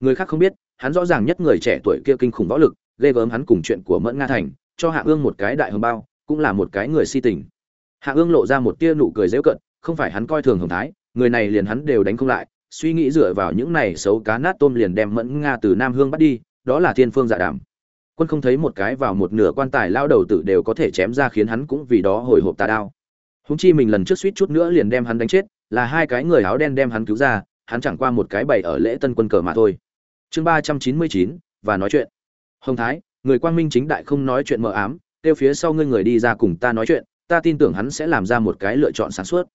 Người khác không biết, hắn rõ ràng nhất người trẻ tuổi kia kinh khủng võ lực, ghê gớm hắn cùng chuyện của mẫn nga thành, cho hạ ương một cái đại hồng bao, cũng là một cái người si tình. Hạ ương lộ ra một tia nụ cười dễu cận không phải hắn coi thường hồng thái, người này liền hắn đều đánh không lại, suy nghĩ dựa vào những này xấu cá nát tôm liền đem mẫn nga từ nam hương bắt đi, đó là thiên phương dạ đảm quân không thấy một cái vào một nửa quan tài lao đầu tử đều có thể chém ra khiến hắn cũng vì đó hồi hộp tà đao. Húng chi mình lần trước suýt chút nữa liền đem hắn đánh chết, là hai cái người áo đen đem hắn cứu ra, hắn chẳng qua một cái bày ở lễ tân quân cờ mà thôi. Chương ba trăm chín mươi chín, và nói chuyện. Hồng thái, người quang minh chính đại không nói chuyện mờ ám, kêu phía sau ngươi người đi ra cùng ta nói chuyện, ta tin tưởng hắn sẽ làm ra một cái lựa chọn sáng suốt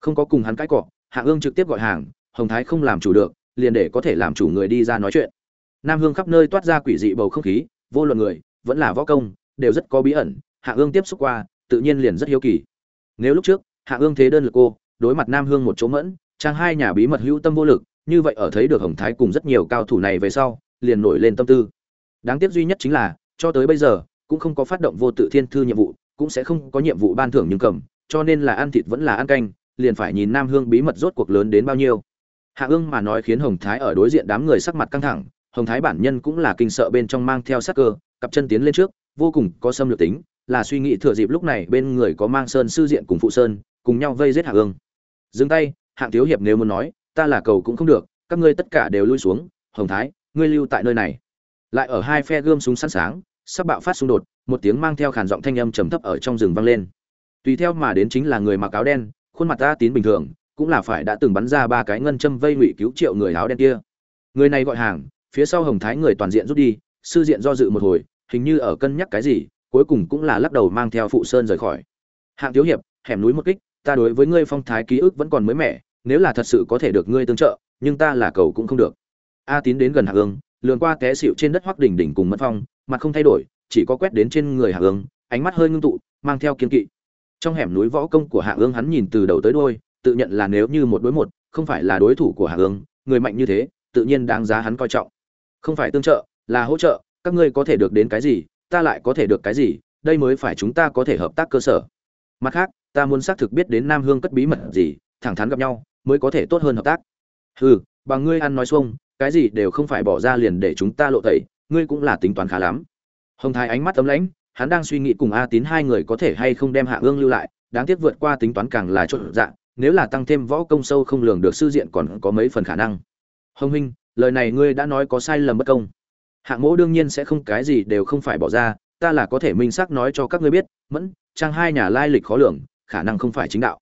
không có cùng hắn cãi cọ, hạ ương trực tiếp gọi hàng, hồng thái không làm chủ được, liền để có thể làm chủ người đi ra nói chuyện. Nam hương khắp nơi toát ra quỷ dị bầu không khí, vô luận người, vẫn là võ công, đều rất có bí ẩn, hạ ương tiếp xúc qua, tự nhiên liền rất hiếu kỳ. Nếu lúc trước, hạ ương thế đơn lực cô, đối mặt nam hương một chỗ mẫn, trang hai nhà bí mật hữu tâm vô lực, như vậy ở thấy được hồng thái cùng rất nhiều cao thủ này về sau, liền nổi lên tâm tư. Đáng tiếc duy nhất chính là, cho tới bây giờ, cũng không có phát động vô tự thiên thư nhiệm vụ, cũng sẽ không có nhiệm vụ ban thưởng nhưng cầm, cho nên là ăn thịt vẫn là ăn canh liền phải nhìn nam hương bí mật rốt cuộc lớn đến bao nhiêu. Hạ ương mà nói khiến hồng thái ở đối diện đám người sắc mặt căng thẳng, hồng thái bản nhân cũng là kinh sợ bên trong mang theo sát cơ, cặp chân tiến lên trước, vô cùng có xâm lược tính, là suy nghĩ thừa dịp lúc này bên người có mang sơn sư diện cùng phụ sơn, cùng nhau vây giết hạ ương. Dừng tay, hạng thiếu hiệp nếu muốn nói, ta là cầu cũng không được, các ngươi tất cả đều lui xuống, hồng thái, ngươi lưu tại nơi này. Lại ở hai phe gươm súng sẵn sáng sắp bạo phát xung đột, một tiếng mang theo khàn giọng thanh âm trầm thấp ở trong rừng vang lên. Tùy theo mà đến chính là người mặc áo đen khuôn mặt ta tín bình thường, cũng là phải đã từng bắn ra ba cái ngân châm vây ngụy cứu triệu người áo đen kia. Người này gọi hàng, phía sau hồng thái người toàn diện rút đi, sư diện do dự một hồi, hình như ở cân nhắc cái gì, cuối cùng cũng là lắc đầu mang theo phụ sơn rời khỏi. Hạng thiếu hiệp, hẻm núi một kích, ta đối với ngươi phong thái ký ức vẫn còn mới mẻ, nếu là thật sự có thể được ngươi tương trợ, nhưng ta là cầu cũng không được. A tín đến gần hạ ương lượn qua té xịu trên đất hoắc đỉnh đỉnh cùng mẫn phong, mặt không thay đổi, chỉ có quét đến trên người hạ ương, ánh mắt hơi ngưng tụ, mang theo kiên kỵ trong hẻm núi võ công của hạ ương hắn nhìn từ đầu tới đôi tự nhận là nếu như một đối một, không phải là đối thủ của hạ ương, người mạnh như thế, tự nhiên đáng giá hắn coi trọng. Không phải tương trợ, là hỗ trợ, các ngươi có thể được đến cái gì, ta lại có thể được cái gì, đây mới phải chúng ta có thể hợp tác cơ sở. Mặt khác, ta muốn xác thực biết đến nam hương cất bí mật gì, thẳng thắn gặp nhau, mới có thể tốt hơn hợp tác. Hừ, bằng ngươi ăn nói xuông, cái gì đều không phải bỏ ra liền để chúng ta lộ tẩy, ngươi cũng là tính toán khá lắm. Hồng thái ánh mắt tấm lãnh hắn đang suy nghĩ cùng a tín hai người có thể hay không đem hạ ương lưu lại, đáng tiếc vượt qua tính toán càng là trộn dạng nếu là tăng thêm võ công sâu không lường được sư diện còn có mấy phần khả năng. Hồng huynh lời này ngươi đã nói có sai lầm bất công. Hạng mỗ đương nhiên sẽ không cái gì đều không phải bỏ ra, ta là có thể minh xác nói cho các ngươi biết, mẫn, trang hai nhà lai lịch khó lường, khả năng không phải chính đạo.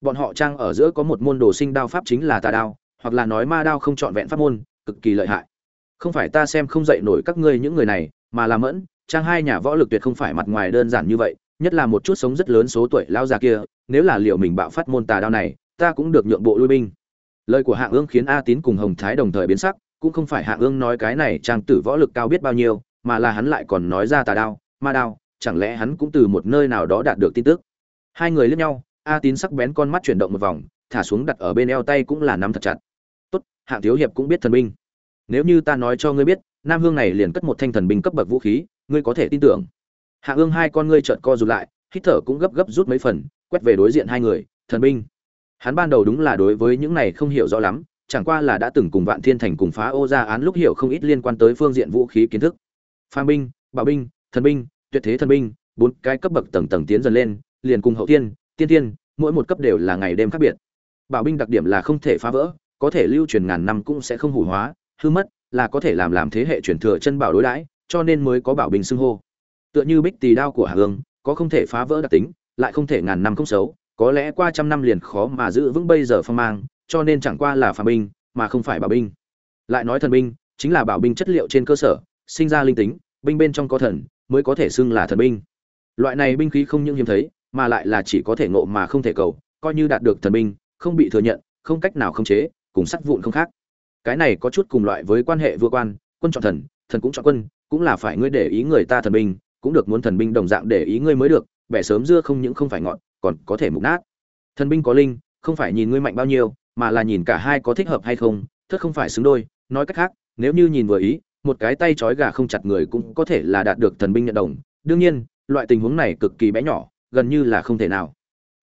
Bọn họ trang ở giữa có một môn đồ sinh đao pháp chính là tà đao, hoặc là nói ma đao không trọn vẹn pháp môn, cực kỳ lợi hại. Không phải ta xem không dạy nổi các ngươi những người này, mà là mẫn trang hai nhà võ lực tuyệt không phải mặt ngoài đơn giản như vậy, nhất là một chút sống rất lớn số tuổi lao già kia, nếu là liệu mình bạo phát môn tà đao này, ta cũng được nhượng bộ lui binh. Lời của hạ ương khiến a tín cùng hồng thái đồng thời biến sắc, cũng không phải hạ ương nói cái này trang tử võ lực cao biết bao nhiêu, mà là hắn lại còn nói ra tà đao, ma đao, chẳng lẽ hắn cũng từ một nơi nào đó đạt được tin tức? Hai người liếc nhau, a tín sắc bén con mắt chuyển động một vòng, thả xuống đặt ở bên eo tay cũng là nắm thật chặt. Tốt, hạng thiếu hiệp cũng biết thần binh. Nếu như ta nói cho ngươi biết, nam hương này liền cất một thanh thần binh cấp bậc vũ khí ngươi có thể tin tưởng. Hạ ương hai con ngươi trợn co rụt lại, hít thở cũng gấp gấp rút mấy phần, quét về đối diện hai người, thần binh. Hắn ban đầu đúng là đối với những này không hiểu rõ lắm, chẳng qua là đã từng cùng vạn thiên thành cùng phá ô ra án lúc hiểu không ít liên quan tới phương diện vũ khí kiến thức. Phàm binh bảo binh, thần binh, tuyệt thế thần binh, bốn cái cấp bậc tầng tầng tiến dần lên, liền cùng hậu tiên tiên tiên mỗi một cấp đều là ngày đêm khác biệt. Bảo binh đặc điểm là không thể phá vỡ, có thể lưu truyền ngàn năm cũng sẽ không hủ hóa, hư mất, là có thể làm làm thế hệ truyền thừa chân bảo đối đãi cho nên mới có bảo bình xưng hô. Tựa như bích tỳ đao của hà hương, có không thể phá vỡ đặc tính, lại không thể ngàn năm không xấu, có lẽ qua trăm năm liền khó mà giữ vững bây giờ phong mang, cho nên chẳng qua là phà binh, mà không phải bảo binh. Lại nói thần binh, chính là bảo binh chất liệu trên cơ sở, sinh ra linh tính, binh bên trong có thần, mới có thể xưng là thần binh. Loại này binh khí không những hiếm thấy, mà lại là chỉ có thể ngộ mà không thể cầu, coi như đạt được thần binh, không bị thừa nhận, không cách nào khống chế, cùng sắt vụn không khác. Cái này có chút cùng loại với quan hệ vua quan, quân chọn thần thần cũng chọn quân cũng là phải ngươi để ý người ta thần binh, cũng được muốn thần binh đồng dạng để ý ngươi mới được, bẻ sớm dưa không những không phải ngọn, còn có thể mục nát. Thần binh có linh, không phải nhìn ngươi mạnh bao nhiêu, mà là nhìn cả hai có thích hợp hay không, thất không phải xứng đôi, nói cách khác, nếu như nhìn vừa ý, một cái tay trói gà không chặt người cũng có thể là đạt được thần binh nhận đồng. Đương nhiên, loại tình huống này cực kỳ bé nhỏ, gần như là không thể nào.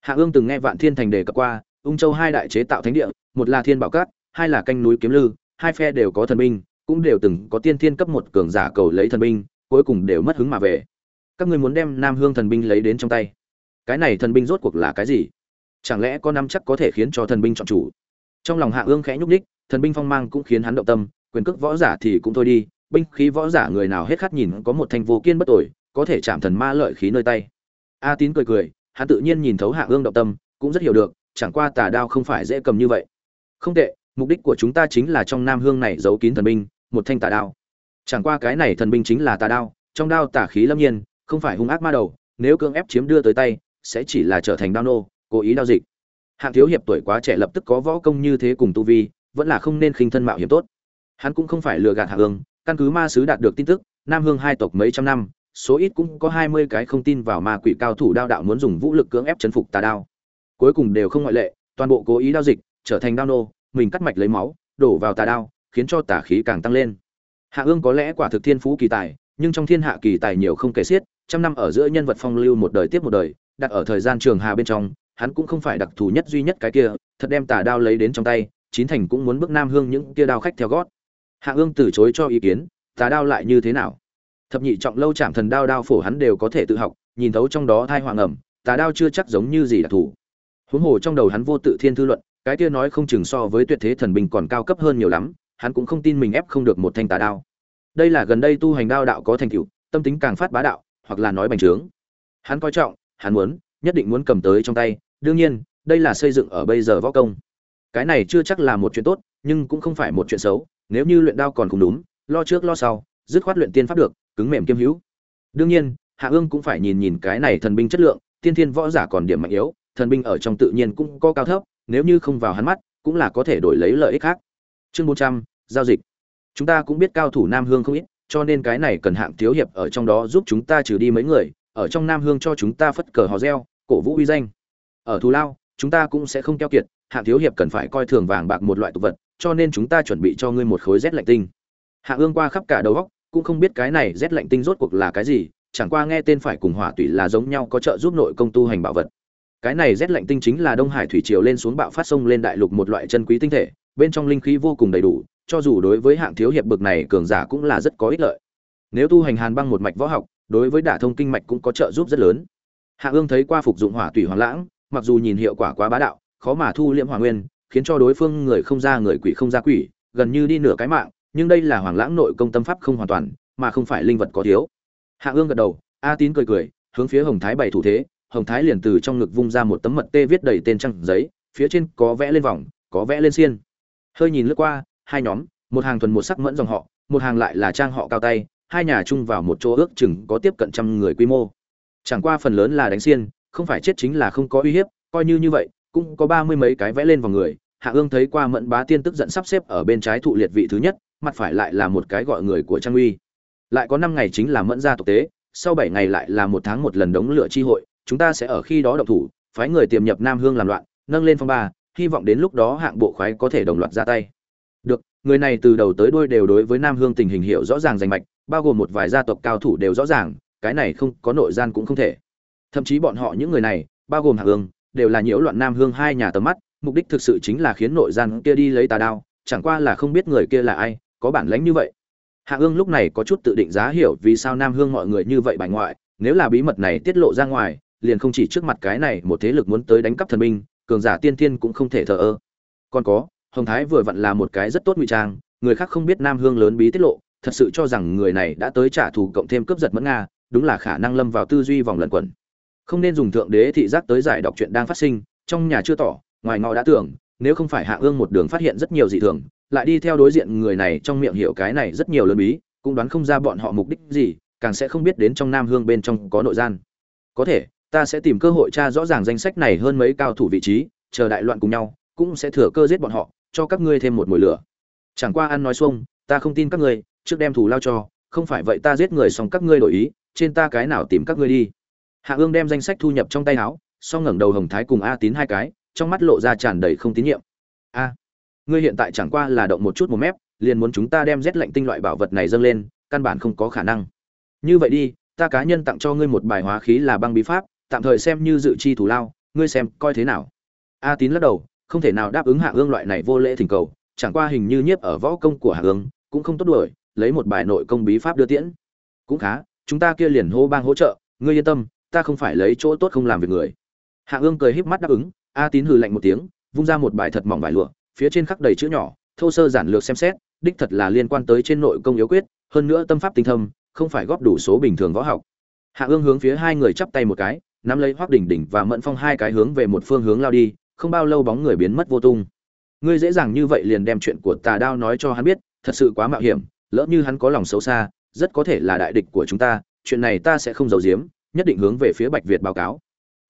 Hạ ương từng nghe vạn thiên thành đề cập qua, ung châu hai đại chế tạo thánh địa, một là thiên bảo cát, hai là canh núi kiếm lư, hai phe đều có thần binh cũng đều từng có tiên thiên cấp một cường giả cầu lấy thần binh, cuối cùng đều mất hứng mà về. Các ngươi muốn đem nam hương thần binh lấy đến trong tay. Cái này thần binh rốt cuộc là cái gì? Chẳng lẽ có năm chắc có thể khiến cho thần binh chọn chủ? Trong lòng hạ ương khẽ nhúc ních thần binh phong mang cũng khiến hắn động tâm, quyền cước võ giả thì cũng thôi đi, binh khí võ giả người nào hết khát nhìn có một thanh vô kiên bất tội, có thể chạm thần ma lợi khí nơi tay. A tín cười cười, hắn tự nhiên nhìn thấu hạ ương động tâm, cũng rất hiểu được, chẳng qua tà đao không phải dễ cầm như vậy. Không tệ mục đích của chúng ta chính là trong nam hương này giấu kín thần binh, một thanh tà đao. Chẳng qua cái này thần binh chính là tà đao, trong đao tà khí lâm nhiên, không phải hung ác ma đầu, nếu cưỡng ép chiếm đưa tới tay, sẽ chỉ là trở thành đao nô, cố ý đao dịch. Hạng thiếu hiệp tuổi quá trẻ lập tức có võ công như thế cùng tu vi, vẫn là không nên khinh thân mạo hiểm tốt. Hắn cũng không phải lừa gạt hạ hương, căn cứ ma sứ đạt được tin tức, nam hương hai tộc mấy trăm năm, số ít cũng có hai mươi cái không tin vào ma quỷ cao thủ đao đạo muốn dùng vũ lực cưỡng ép chấn phục tà đao. Cuối cùng đều không ngoại lệ, toàn bộ cố ý đao dịch, trở thành đao nô mình cắt mạch lấy máu, đổ vào tà đao, khiến cho tà khí càng tăng lên. Hạ ương có lẽ quả thực thiên phú kỳ tài, nhưng trong thiên hạ kỳ tài nhiều không kể xiết, trăm năm ở giữa nhân vật phong lưu một đời tiếp một đời, đặt ở thời gian trường hà bên trong, hắn cũng không phải đặc thù nhất duy nhất cái kia, thật đem tà đao lấy đến trong tay, chín thành cũng muốn bước nam hương những kia đao khách theo gót. Hạ ương từ chối cho ý kiến, tà đao lại như thế nào? Thập nhị trọng lâu chạm thần đao đao phổ hắn đều có thể tự học, nhìn thấu trong đó thai hoàng ẩm, tà đao chưa chắc giống như gì đặc thù. Huống hồ trong đầu hắn vô tự thiên thư luận cái kia nói không chừng so với tuyệt thế thần binh còn cao cấp hơn nhiều lắm, hắn cũng không tin mình ép không được một thanh tà đao. Đây là gần đây tu hành đao đạo có thành tựu, tâm tính càng phát bá đạo, hoặc là nói bành trướng. Hắn coi trọng, hắn muốn, nhất định muốn cầm tới trong tay, đương nhiên, đây là xây dựng ở bây giờ võ công. Cái này chưa chắc là một chuyện tốt, nhưng cũng không phải một chuyện xấu, nếu như luyện đao còn không đúng, lo trước lo sau, dứt khoát luyện tiên pháp được, cứng mềm kiêm hữu. Đương nhiên, hạ ương cũng phải nhìn nhìn cái này thần binh chất lượng, tiên thiên võ giả còn điểm mạnh yếu, thần binh ở trong tự nhiên cũng có cao thấp nếu như không vào hắn mắt, cũng là có thể đổi lấy lợi ích khác. Chương bốn trăm, giao dịch. Chúng ta cũng biết cao thủ nam hương không ít, cho nên cái này cần hạng thiếu hiệp ở trong đó giúp chúng ta trừ đi mấy người, ở trong nam hương cho chúng ta phất cờ hò reo, cổ vũ uy danh. Ở thù lao, chúng ta cũng sẽ không keo kiệt, hạng thiếu hiệp cần phải coi thường vàng bạc một loại tục vật, cho nên chúng ta chuẩn bị cho ngươi một khối rét lạnh tinh. Hạ ương qua khắp cả đầu góc cũng không biết cái này rét lạnh tinh rốt cuộc là cái gì, chẳng qua nghe tên phải cùng hỏa tụy là giống nhau có trợ giúp nội công tu hành bảo vật cái này rét lạnh tinh chính là đông hải thủy triều lên xuống bạo phát sông lên đại lục một loại chân quý tinh thể, bên trong linh khí vô cùng đầy đủ, cho dù đối với hạng thiếu hiệp bực này cường giả cũng là rất có ích lợi. Nếu tu hành hàn băng một mạch võ học, đối với đả thông kinh mạch cũng có trợ giúp rất lớn. Hạ ương thấy qua phục dụng hỏa tủy hoàng lãng, mặc dù nhìn hiệu quả quá bá đạo, khó mà thu liễm hỏa nguyên, khiến cho đối phương người không ra người quỷ không ra quỷ, gần như đi nửa cái mạng, nhưng đây là hoàng lãng nội công tâm pháp không hoàn toàn, mà không phải linh vật có thiếu. Hạ ương gật đầu, a tín cười cười, hướng phía hồng thái bày thủ thế hồng thái liền từ trong ngực vung ra một tấm mật tê viết đầy tên trăng giấy, phía trên có vẽ lên vòng, có vẽ lên xiên. Hơi nhìn lướt qua, hai nhóm, một hàng thuần một sắc mẫn dòng họ, một hàng lại là trang họ cao tay, hai nhà chung vào một chỗ ước chừng có tiếp cận trăm người quy mô. Chẳng qua phần lớn là đánh xiên, không phải chết chính là không có uy hiếp, coi như như vậy, cũng có ba mươi mấy cái vẽ lên vào người. Hạ ương thấy qua mẫn bá tiên tức giận sắp xếp ở bên trái thụ liệt vị thứ nhất, mặt phải lại là một cái gọi người của trang uy. Lại có năm ngày chính là mẫn gia tộc tế, sau bảy ngày lại là một tháng một lần đống lửa chi hội chúng ta sẽ ở khi đó động thủ, phái người tiềm nhập nam hương làm loạn, nâng lên phong ba, hy vọng đến lúc đó hạng bộ khoái có thể đồng loạt ra tay. Được, người này từ đầu tới đuôi đều đối với nam hương tình hình hiểu rõ ràng rành mạch, bao gồm một vài gia tộc cao thủ đều rõ ràng, cái này không, có nội gian cũng không thể. Thậm chí bọn họ những người này, bao gồm hạ hương, đều là nhiễu loạn nam hương hai nhà tầm mắt, mục đích thực sự chính là khiến nội gian kia đi lấy tà đao, chẳng qua là không biết người kia là ai, có bản lĩnh như vậy. Hạ ương lúc này có chút tự định giá hiểu vì sao nam hương mọi người như vậy bài ngoại, nếu là bí mật này tiết lộ ra ngoài liền không chỉ trước mặt cái này một thế lực muốn tới đánh cắp thần binh, cường giả tiên thiên cũng không thể thờ ơ. Còn có, hồng thái vừa vặn là một cái rất tốt ngụy trang, người khác không biết nam hương lớn bí tiết lộ, thật sự cho rằng người này đã tới trả thù cộng thêm cướp giật mẫn nga, đúng là khả năng lâm vào tư duy vòng lẩn quẩn. Không nên dùng thượng đế thị giác tới giải đọc chuyện đang phát sinh, trong nhà chưa tỏ, ngoài ngọ đã tưởng, nếu không phải hạ ương một đường phát hiện rất nhiều dị thường, lại đi theo đối diện người này trong miệng hiểu cái này rất nhiều lớn bí, cũng đoán không ra bọn họ mục đích gì, càng sẽ không biết đến trong nam hương bên trong có nội gian. Có thể ta sẽ tìm cơ hội tra rõ ràng danh sách này hơn mấy cao thủ vị trí, chờ đại loạn cùng nhau, cũng sẽ thừa cơ giết bọn họ, cho các ngươi thêm một mùi lửa. Chẳng qua ăn nói xuông, ta không tin các ngươi, trước đem thủ lao cho, không phải vậy ta giết người xong các ngươi đổi ý, trên ta cái nào tìm các ngươi đi. Hạ ương đem danh sách thu nhập trong tay áo, sau ngẩng đầu hồng thái cùng a tín hai cái, trong mắt lộ ra tràn đầy không tín nhiệm. A, ngươi hiện tại chẳng qua là động một chút một mép, liền muốn chúng ta đem rét lạnh tinh loại bảo vật này dâng lên, căn bản không có khả năng. Như vậy đi, ta cá nhân tặng cho ngươi một bài hóa khí là băng bí pháp tạm thời xem như dự chi thủ lao, ngươi xem coi thế nào. A tín lắc đầu, không thể nào đáp ứng hạ ương loại này vô lễ thỉnh cầu, chẳng qua hình như nhiếp ở võ công của hạ ương cũng không tốt đuổi, lấy một bài nội công bí pháp đưa tiễn. Cũng khá, chúng ta kia liền hô bang hỗ trợ, ngươi yên tâm, ta không phải lấy chỗ tốt không làm việc người. Hạ ương cười híp mắt đáp ứng, a tín hừ lạnh một tiếng, vung ra một bài thật mỏng vải lụa, phía trên khắc đầy chữ nhỏ, thô sơ giản lược xem xét, đích thật là liên quan tới trên nội công yếu quyết, hơn nữa tâm pháp tinh thâm, không phải góp đủ số bình thường võ học. Hạ ương hướng phía hai người chắp tay một cái nắm lấy hoác đỉnh đỉnh và mẫn phong hai cái hướng về một phương hướng lao đi, không bao lâu bóng người biến mất vô tung. Ngươi dễ dàng như vậy liền đem chuyện của tà đao nói cho hắn biết, thật sự quá mạo hiểm, lỡ như hắn có lòng xấu xa, rất có thể là đại địch của chúng ta, chuyện này ta sẽ không giấu giếm, nhất định hướng về phía bạch việt báo cáo.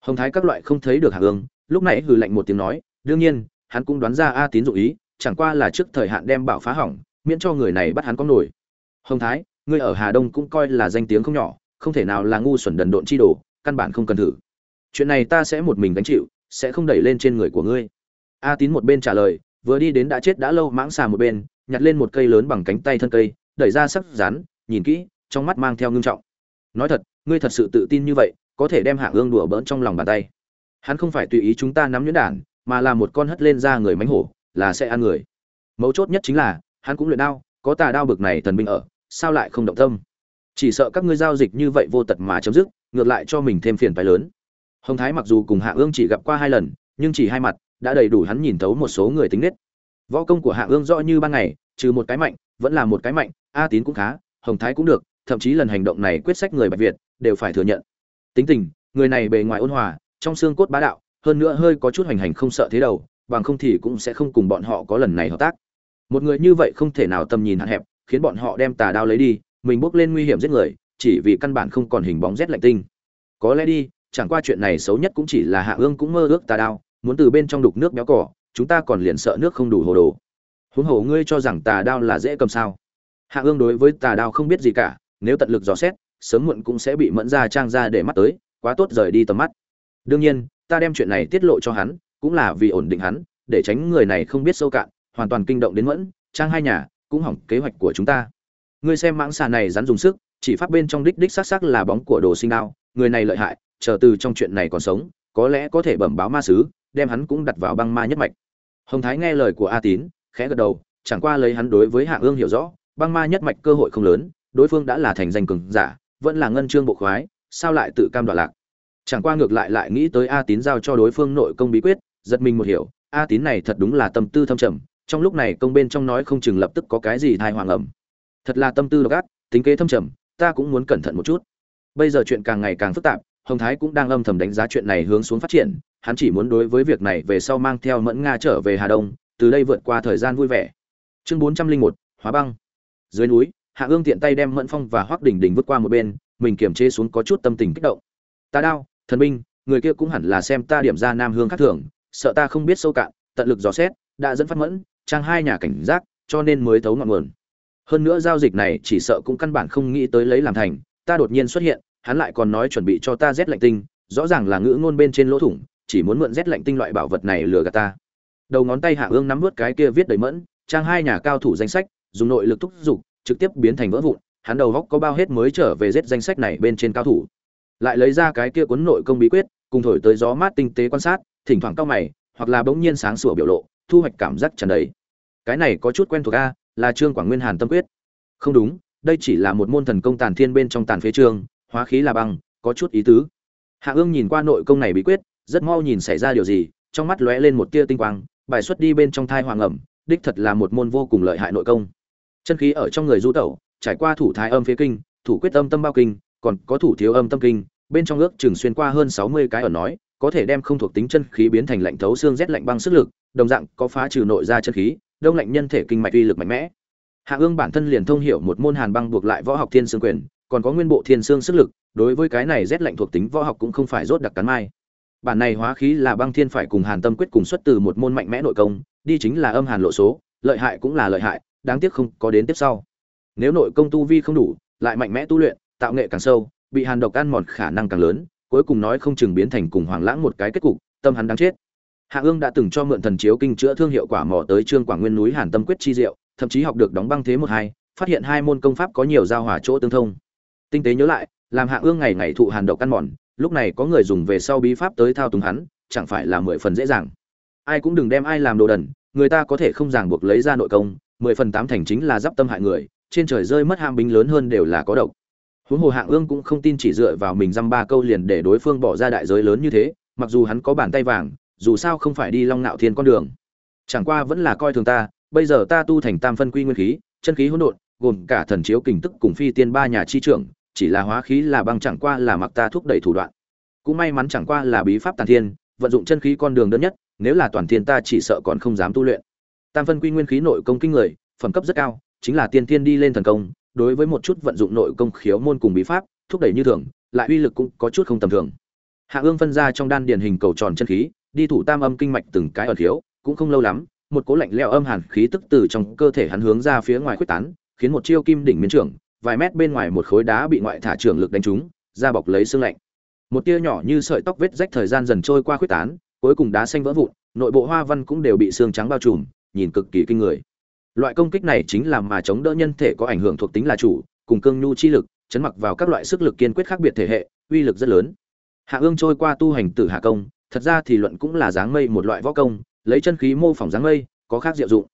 Hồng thái các loại không thấy được hạ ương lúc này hừ lạnh một tiếng nói, đương nhiên, hắn cũng đoán ra a tín dụ ý, chẳng qua là trước thời hạn đem bảo phá hỏng, miễn cho người này bắt hắn có nổi. Hồng thái, ngươi ở hà đông cũng coi là danh tiếng không nhỏ, không thể nào là ngu xuẩn đần độn chi đồ căn bản không cần thử. Chuyện này ta sẽ một mình gánh chịu, sẽ không đẩy lên trên người của ngươi. A tín một bên trả lời, vừa đi đến đã chết đã lâu mãng xà một bên, nhặt lên một cây lớn bằng cánh tay thân cây, đẩy ra sắc rán nhìn kỹ, trong mắt mang theo ngưng trọng. Nói thật, ngươi thật sự tự tin như vậy, có thể đem hạ ương đùa bỡn trong lòng bàn tay. Hắn không phải tùy ý chúng ta nắm nhuyễn đản, mà là một con hất lên ra người mánh hổ, là sẽ ăn người. Mấu chốt nhất chính là, hắn cũng luyện đao, có tà đao bực này thần binh ở, sao lại không động tâm? Chỉ sợ các ngươi giao dịch như vậy vô tật mà chấm dứt ngược lại cho mình thêm phiền phái lớn. Hồng thái mặc dù cùng hạ ương chỉ gặp qua hai lần, nhưng chỉ hai mặt, đã đầy đủ hắn nhìn thấu một số người tính nết. Võ công của hạ ương rõ như ban ngày, trừ một cái mạnh, vẫn là một cái mạnh, a tín cũng khá, hồng thái cũng được, thậm chí lần hành động này quyết sách người bạch việt, đều phải thừa nhận. Tính tình, người này bề ngoài ôn hòa, trong xương cốt bá đạo, hơn nữa hơi có chút hoành hành không sợ thế đầu, bằng không thì cũng sẽ không cùng bọn họ có lần này hợp tác. Một người như vậy không thể nào tầm nhìn hạn hẹp, khiến bọn họ đem tà đao lấy đi, mình bước lên nguy hiểm giết người chỉ vì căn bản không còn hình bóng rét lạnh tinh. Có lẽ đi, chẳng qua chuyện này xấu nhất cũng chỉ là hạ ương cũng mơ ước tà đao muốn từ bên trong đục nước béo cỏ, chúng ta còn liền sợ nước không đủ hồ đồ. Huống hồ ngươi cho rằng tà đao là dễ cầm sao? Hạ ương đối với tà đao không biết gì cả, nếu tận lực dò xét, sớm muộn cũng sẽ bị mẫn ra trang ra để mắt tới, quá tốt rời đi tầm mắt. Đương nhiên, ta đem chuyện này tiết lộ cho hắn, cũng là vì ổn định hắn, để tránh người này không biết sâu cạn, hoàn toàn kinh động đến mẫn, trang hai nhà, cũng hỏng kế hoạch của chúng ta. Ngươi xem mãng xà này rắn dùng sức chỉ phát bên trong đích đích xác xác là bóng của đồ sinh đao, người này lợi hại, chờ từ trong chuyện này còn sống, có lẽ có thể bẩm báo ma sứ, đem hắn cũng đặt vào băng ma nhất mạch. Hồng thái nghe lời của a tín khẽ gật đầu, chẳng qua lấy hắn đối với hạ ương hiểu rõ, băng ma nhất mạch cơ hội không lớn, đối phương đã là thành danh cường giả, vẫn là ngân trương bộ khoái, sao lại tự cam đoạn lạc? Chẳng qua ngược lại lại nghĩ tới a tín giao cho đối phương nội công bí quyết, giật mình một hiểu a tín này thật đúng là tâm tư thâm trầm, trong lúc này công bên trong nói không chừng lập tức có cái gì thai hoàng ẩm thật là tâm tư độc ác, tính kế thâm trầm ta cũng muốn cẩn thận một chút. Bây giờ chuyện càng ngày càng phức tạp, hồng thái cũng đang âm thầm đánh giá chuyện này hướng xuống phát triển, hắn chỉ muốn đối với việc này về sau mang theo mẫn nga trở về hà đông, từ đây vượt qua thời gian vui vẻ. Chương bốn trăm linh một, hóa băng. Dưới núi, hạ ương tiện tay đem mẫn phong và hoác đỉnh đỉnh vứt qua một bên, mình kiềm chế xuống có chút tâm tình kích động. Ta đao thần binh, người kia cũng hẳn là xem ta điểm ra nam hương khác thường, sợ ta không biết sâu cạn, tận lực dò xét, đã dẫn phát mẫn, trang hai nhà cảnh giác, cho nên mới thấu ngọn nguồn hơn nữa giao dịch này chỉ sợ cũng căn bản không nghĩ tới lấy làm thành, ta đột nhiên xuất hiện, hắn lại còn nói chuẩn bị cho ta rét lạnh tinh, rõ ràng là ngữ ngôn bên trên lỗ thủng, chỉ muốn mượn rét lạnh tinh loại bảo vật này lừa gạt ta. Đầu ngón tay hạ ương nắm vớt cái kia viết đầy mẫn, trang hai nhà cao thủ danh sách, dùng nội lực thúc giục, trực tiếp biến thành vỡ vụn, hắn đầu góc có bao hết mới trở về giết danh sách này bên trên cao thủ. Lại lấy ra cái kia cuốn nội công bí quyết, cùng thổi tới gió mát tinh tế quan sát, thỉnh thoảng cao mày, hoặc là bỗng nhiên sáng sủa biểu lộ, thu hoạch cảm giác tràn đầy. Cái này có chút quen thuộc a là trương quảng nguyên hàn tâm quyết. Không đúng, đây chỉ là một môn thần công tàn thiên bên trong tàn phế trương, hóa khí là băng, có chút ý tứ. Hạ ương nhìn qua nội công này bí quyết, rất mau nhìn xảy ra điều gì, trong mắt lóe lên một tia tinh quang, bài xuất đi bên trong thai hoàng ẩm, đích thật là một môn vô cùng lợi hại nội công. Chân khí ở trong người du tẩu, trải qua thủ thái âm phế kinh, thủ quyết âm tâm bao kinh, còn có thủ thiếu âm tâm kinh, bên trong ước chừng xuyên qua hơn sáu mươi cái ở nói, có thể đem không thuộc tính chân khí biến thành lạnh thấu xương rét lạnh băng sức lực, đồng dạng có phá trừ nội ra chân khí đông lạnh nhân thể kinh mạch uy lực mạnh mẽ. Hạ ương bản thân liền thông hiểu một môn hàn băng buộc lại võ học thiên xương quyền, còn có nguyên bộ thiên xương sức lực, đối với cái này rét lạnh thuộc tính võ học cũng không phải rốt đặc cắn mai. Bản này hóa khí là băng thiên phải cùng hàn tâm quyết cùng xuất từ một môn mạnh mẽ nội công, đi chính là âm hàn lộ số, lợi hại cũng là lợi hại, đáng tiếc không có đến tiếp sau. Nếu nội công tu vi không đủ, lại mạnh mẽ tu luyện, tạo nghệ càng sâu, bị hàn độc ăn mòn khả năng càng lớn, cuối cùng nói không chừng biến thành cùng hoàng lãng một cái kết cục, tâm hắn đáng chết hạ ương đã từng cho mượn thần chiếu kinh chữa thương hiệu quả mò tới trương quảng nguyên núi hàn tâm quyết chi diệu, thậm chí học được đóng băng thế một hai, phát hiện hai môn công pháp có nhiều giao hòa chỗ tương thông. Tinh tế nhớ lại, làm hạ ương ngày ngày thụ hàn độc căn mòn, lúc này có người dùng về sau bí pháp tới thao túng hắn, chẳng phải là mười phần dễ dàng. Ai cũng đừng đem ai làm đồ đần, người ta có thể không ràng buộc lấy ra nội công, mười phần tám thành chính là giáp tâm hại người, trên trời rơi mất ham binh lớn hơn đều là có độc. Huống hồ hạng ương cũng không tin chỉ dựa vào mình dăm ba câu liền để đối phương bỏ ra đại giới lớn như thế, mặc dù hắn có bàn tay vàng dù sao không phải đi long nạo thiên con đường. Chẳng qua vẫn là coi thường ta, bây giờ ta tu thành tam phân quy nguyên khí, chân khí hỗn độn, gồm cả thần chiếu kình tức cùng phi tiên ba nhà chi trưởng, chỉ là hóa khí là băng chẳng qua là mặc ta thúc đẩy thủ đoạn. Cũng may mắn chẳng qua là bí pháp tàn thiên, vận dụng chân khí con đường đơn nhất, nếu là toàn thiên ta chỉ sợ còn không dám tu luyện. Tam phân quy nguyên khí nội công kinh người, phẩm cấp rất cao, chính là tiên thiên đi lên thần công, đối với một chút vận dụng nội công khiếu môn cùng bí pháp, thúc đẩy như thường, lại uy lực cũng có chút không tầm thường. Hạ ương phân ra trong đan điền hình cầu tròn chân khí đi thủ tam âm kinh mạch từng cái ở thiếu cũng không lâu lắm, một cỗ lạnh lẽo âm hàn khí tức từ trong cơ thể hắn hướng ra phía ngoài khuếch tán, khiến một chiêu kim đỉnh miên trưởng, vài mét bên ngoài một khối đá bị ngoại thả trưởng lực đánh trúng ra bọc lấy xương lạnh. Một tia nhỏ như sợi tóc vết rách thời gian dần trôi qua khuếch tán, cuối cùng đá xanh vỡ vụn, nội bộ hoa văn cũng đều bị xương trắng bao trùm, nhìn cực kỳ kinh người. Loại công kích này chính là mà chống đỡ nhân thể có ảnh hưởng thuộc tính là chủ, cùng cương nhu chi lực, chấn mặc vào các loại sức lực kiên quyết khác biệt thể hệ, uy lực rất lớn. Hạ ương trôi qua tu hành tử hạ công thật ra thì luận cũng là dáng mây một loại võ công, lấy chân khí mô phỏng dáng mây, có khác diệu dụng.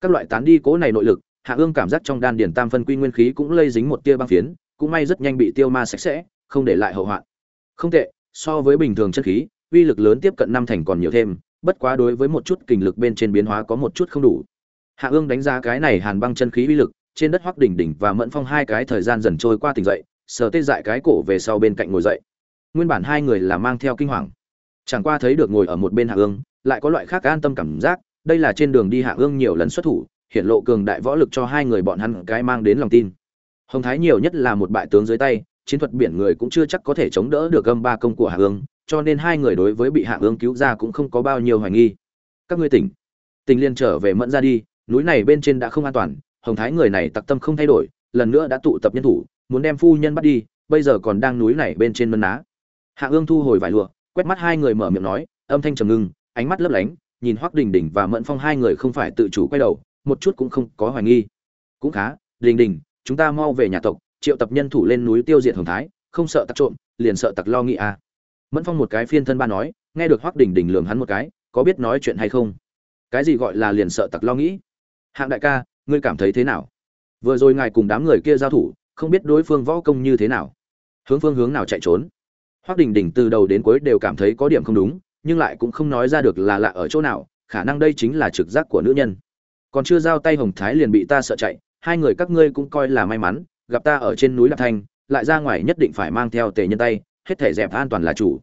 Các loại tán đi cố này nội lực, hạ ương cảm giác trong đan điền tam phân quy nguyên khí cũng lây dính một tia băng phiến, cũng may rất nhanh bị tiêu ma sạch sẽ, không để lại hậu hoạn. Không tệ, so với bình thường chân khí, uy lực lớn tiếp cận năm thành còn nhiều thêm, bất quá đối với một chút kình lực bên trên biến hóa có một chút không đủ. Hạ ương đánh giá cái này hàn băng chân khí uy lực, trên đất hoắc đỉnh đỉnh và mẫn phong hai cái thời gian dần trôi qua tỉnh dậy, sờ tê dại cái cổ về sau bên cạnh ngồi dậy. Nguyên bản hai người là mang theo kinh hoàng chẳng qua thấy được ngồi ở một bên hạ ương, lại có loại khác an tâm cảm giác, đây là trên đường đi hạ ương nhiều lần xuất thủ, hiện lộ cường đại võ lực cho hai người bọn hắn cái mang đến lòng tin. Hồng thái nhiều nhất là một bại tướng dưới tay, chiến thuật biển người cũng chưa chắc có thể chống đỡ được gâm ba công của hạ ương, cho nên hai người đối với bị hạ ương cứu ra cũng không có bao nhiêu hoài nghi. Các ngươi tỉnh. Tình liên trở về mẫn ra đi, núi này bên trên đã không an toàn, hồng thái người này tặc tâm không thay đổi, lần nữa đã tụ tập nhân thủ, muốn đem phu nhân bắt đi, bây giờ còn đang núi này bên trên mân ná. Hạ ương thu hồi vải lụa quét mắt hai người mở miệng nói, âm thanh trầm ngưng, ánh mắt lấp lánh, nhìn hoắc đình đình và mẫn phong hai người không phải tự chủ quay đầu, một chút cũng không có hoài nghi. Cũng khá, đình đình, chúng ta mau về nhà tộc, triệu tập nhân thủ lên núi tiêu diệt hồng thái, không sợ tặc trộm, liền sợ tặc lo nghĩ à. mẫn phong một cái phiên thân ba nói, nghe được hoắc đình đình lường hắn một cái, có biết nói chuyện hay không? Cái gì gọi là liền sợ tặc lo nghĩ? Hạng đại ca, ngươi cảm thấy thế nào? Vừa rồi ngài cùng đám người kia giao thủ, không biết đối phương võ công như thế nào? Hướng phương hướng nào chạy trốn? Hoắc đình đình từ đầu đến cuối đều cảm thấy có điểm không đúng, nhưng lại cũng không nói ra được là lạ ở chỗ nào, khả năng đây chính là trực giác của nữ nhân. Còn chưa giao tay hồng thái liền bị ta sợ chạy, hai người các ngươi cũng coi là may mắn, gặp ta ở trên núi lạc thanh lại ra ngoài nhất định phải mang theo tề nhân tay, hết thể dẹp an toàn là chủ.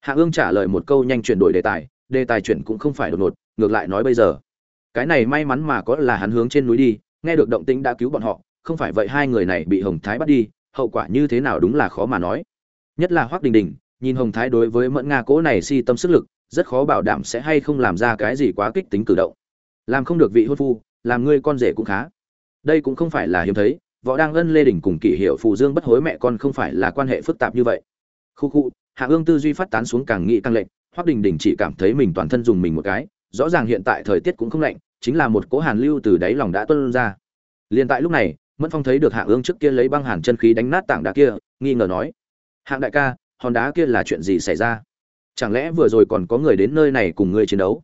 Hạ ương trả lời một câu nhanh chuyển đổi đề tài đề tài chuyển cũng không phải đột ngột, ngược lại nói bây giờ. Cái này may mắn mà có là hắn hướng trên núi đi, nghe được động tĩnh đã cứu bọn họ, không phải vậy hai người này bị hồng thái bắt đi, hậu quả như thế nào đúng là khó mà nói nhất là hoác đình đình, nhìn hồng thái đối với mẫn nga cố này si tâm sức lực, rất khó bảo đảm sẽ hay không làm ra cái gì quá kích tính cử động. Làm không được vị hôn phu, làm ngươi con rể cũng khá. Đây cũng không phải là hiếm thấy, võ đang ân lê đình cùng kỷ hiệu phù dương bất hối mẹ con không phải là quan hệ phức tạp như vậy. Khu khu, hạ ương tư duy phát tán xuống càng nghị càng lệnh hoác đình đình chỉ cảm thấy mình toàn thân dùng mình một cái, rõ ràng hiện tại thời tiết cũng không lạnh, chính là một cỗ hàn lưu từ đáy lòng đã tuân ra. Liền tại lúc này, mẫn phong thấy được hạ ương trước kia lấy băng hàn chân khí đánh nát tảng đá kia, nghi ngờ nói hạng đại ca, hòn đá kia là chuyện gì xảy ra? Chẳng lẽ vừa rồi còn có người đến nơi này cùng ngươi chiến đấu?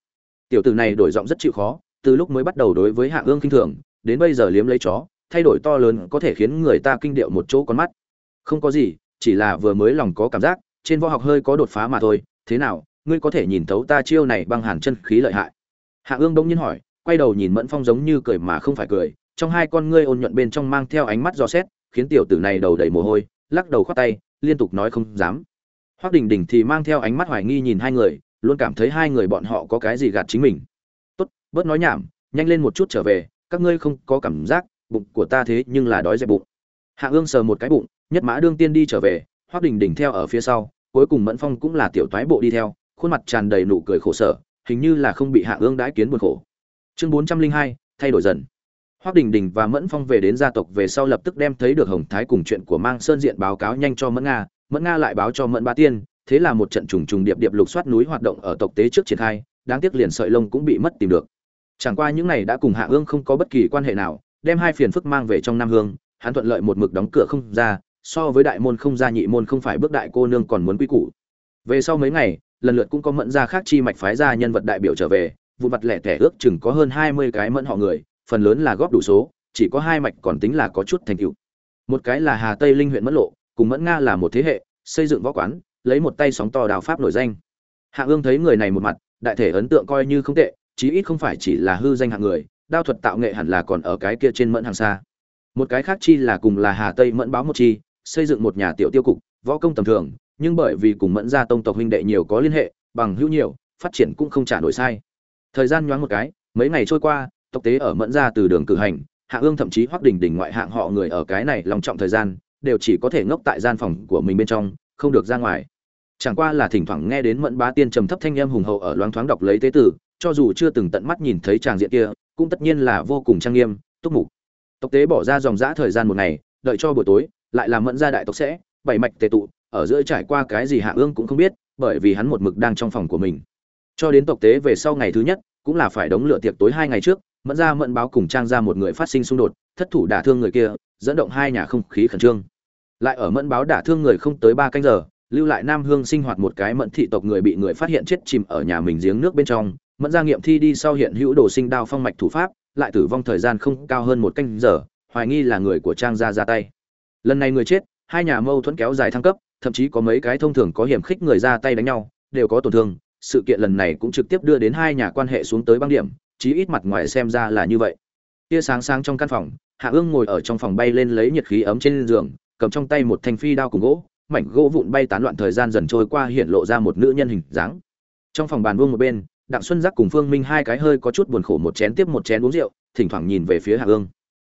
Tiểu tử này đổi giọng rất chịu khó, từ lúc mới bắt đầu đối với hạ ương kinh thường, đến bây giờ liếm lấy chó, thay đổi to lớn có thể khiến người ta kinh điệu một chỗ con mắt. Không có gì, chỉ là vừa mới lòng có cảm giác, trên võ học hơi có đột phá mà thôi. Thế nào, ngươi có thể nhìn thấu ta chiêu này băng hàn chân khí lợi hại? Hạ ương bỗng nhiên hỏi, quay đầu nhìn mẫn phong giống như cười mà không phải cười, trong hai con ngươi ôn nhuận bên trong mang theo ánh mắt dò xét, khiến tiểu tử này đầu đầy mồ hôi, lắc đầu khoát tay liên tục nói không dám. Hoác đình đình thì mang theo ánh mắt hoài nghi nhìn hai người, luôn cảm thấy hai người bọn họ có cái gì gạt chính mình. Tốt, bớt nói nhảm, nhanh lên một chút trở về, các ngươi không có cảm giác, bụng của ta thế nhưng là đói dẹp bụng. Hạ ương sờ một cái bụng, nhất mã đương tiên đi trở về hoác đình đình theo ở phía sau, cuối cùng mẫn phong cũng là tiểu toái bộ đi theo, khuôn mặt tràn đầy nụ cười khổ sở, hình như là không bị hạ ương đãi kiến buồn khổ. Chương bốn trăm linh hai, thay đổi dần. Hoắc Đình Đình và Mẫn Phong về đến gia tộc về sau lập tức đem thấy được Hồng Thái cùng chuyện của Mang Sơn diện báo cáo nhanh cho Mẫn Nga, Mẫn Nga lại báo cho Mẫn Ba Tiên, thế là một trận trùng trùng điệp điệp lục soát núi hoạt động ở tộc tế trước triển khai, đáng tiếc liền sợi lông cũng bị mất tìm được. Chẳng qua những này đã cùng Hạ Ương không có bất kỳ quan hệ nào, đem hai phiền phức mang về trong Nam Hương, hắn thuận lợi một mực đóng cửa không ra, so với đại môn không ra nhị môn không phải bước đại cô nương còn muốn quy củ. Về sau mấy ngày, lần lượt cũng có mẫn gia khác chi mạch phái ra nhân vật đại biểu trở về, vụ mặt lẻ tẻ ước chừng có hơn hai mươi cái mẫn họ người, phần lớn là góp đủ số, chỉ có hai mạch còn tính là có chút thành tựu. Một cái là Hà Tây Linh huyện Mẫn Lộ, cùng Mẫn Nga là một thế hệ, xây dựng võ quán, lấy một tay sóng to đào pháp nổi danh. Hạ Ương thấy người này một mặt, đại thể ấn tượng coi như không tệ, chí ít không phải chỉ là hư danh hạng người, đao thuật tạo nghệ hẳn là còn ở cái kia trên Mẫn hàng xa. Một cái khác chi là cùng là Hà Tây Mẫn báo một chi, xây dựng một nhà tiểu tiêu cục, võ công tầm thường, nhưng bởi vì cùng Mẫn gia tông tộc huynh đệ nhiều có liên hệ, bằng hữu nhiều, phát triển cũng không trả nổi sai. Thời gian nhoáng một cái, mấy ngày trôi qua, tộc tế ở Mẫn gia từ đường cử hành, hạ ương thậm chí hoắc đình đình ngoại hạng họ người ở cái này lòng trọng thời gian đều chỉ có thể ngốc tại gian phòng của mình bên trong không được ra ngoài. Chẳng qua là thỉnh thoảng nghe đến mẫn bá tiên trầm thấp thanh em hùng hậu ở loáng thoáng đọc lấy tế tử cho dù chưa từng tận mắt nhìn thấy tràng diện kia cũng tất nhiên là vô cùng trang nghiêm túc mục. Tộc tế bỏ ra dòng dã thời gian một ngày đợi cho buổi tối lại làm mẫn gia đại tộc sẽ bảy mạch tề tụ ở giữa trải qua cái gì hạ ương cũng không biết bởi vì hắn một mực đang trong phòng của mình. Cho đến tộc tế về sau ngày thứ nhất cũng là phải đóng lửa tiệc tối hai ngày trước mẫn ra mẫn báo cùng trang ra một người phát sinh xung đột, thất thủ đả thương người kia, dẫn động hai nhà không khí khẩn trương. Lại ở mẫn báo đả thương người không tới ba canh giờ, lưu lại nam hương sinh hoạt một cái mẫn thị tộc người bị người phát hiện chết chìm ở nhà mình giếng nước bên trong. Mẫn ra nghiệm thi đi sau hiện hữu đồ sinh đao phong mạch thủ pháp, lại tử vong thời gian không cao hơn một canh giờ, hoài nghi là người của trang gia ra tay. Lần này người chết, hai nhà mâu thuẫn kéo dài thăng cấp, thậm chí có mấy cái thông thường có hiểm khích người ra tay đánh nhau, đều có tổn thương. Sự kiện lần này cũng trực tiếp đưa đến hai nhà quan hệ xuống tới băng điểm chí ít mặt ngoài xem ra là như vậy. Tia sáng sáng trong căn phòng, hạ ương ngồi ở trong phòng bay lên lấy nhiệt khí ấm trên giường, cầm trong tay một thanh phi đao cùng gỗ, mảnh gỗ vụn bay tán loạn thời gian dần trôi qua hiện lộ ra một nữ nhân hình dáng. Trong phòng bàn vuông một bên, đặng xuân giác cùng phương minh hai cái hơi có chút buồn khổ một chén tiếp một chén uống rượu, thỉnh thoảng nhìn về phía hạ ương.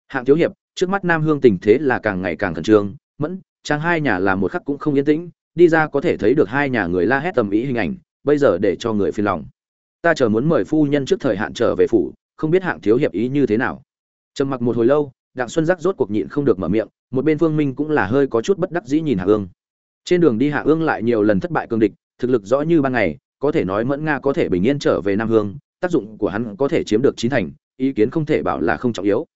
Hạng thiếu hiệp, trước mắt nam hương tình thế là càng ngày càng khẩn trương, mẫn trang hai nhà làm một khắc cũng không yên tĩnh, đi ra có thể thấy được hai nhà người la hét tầm ý hình ảnh, bây giờ để cho người phiền lòng ta chờ muốn mời phu nhân trước thời hạn trở về phủ, không biết hạng thiếu hiệp ý như thế nào. Trầm mặc một hồi lâu, đặng xuân giác rốt cuộc nhịn không được mở miệng, một bên phương minh cũng là hơi có chút bất đắc dĩ nhìn hạ ương. Trên đường đi hạ ương lại nhiều lần thất bại cương địch, thực lực rõ như ban ngày, có thể nói mẫn nga có thể bình yên trở về nam hương, tác dụng của hắn có thể chiếm được chín thành, ý kiến không thể bảo là không trọng yếu.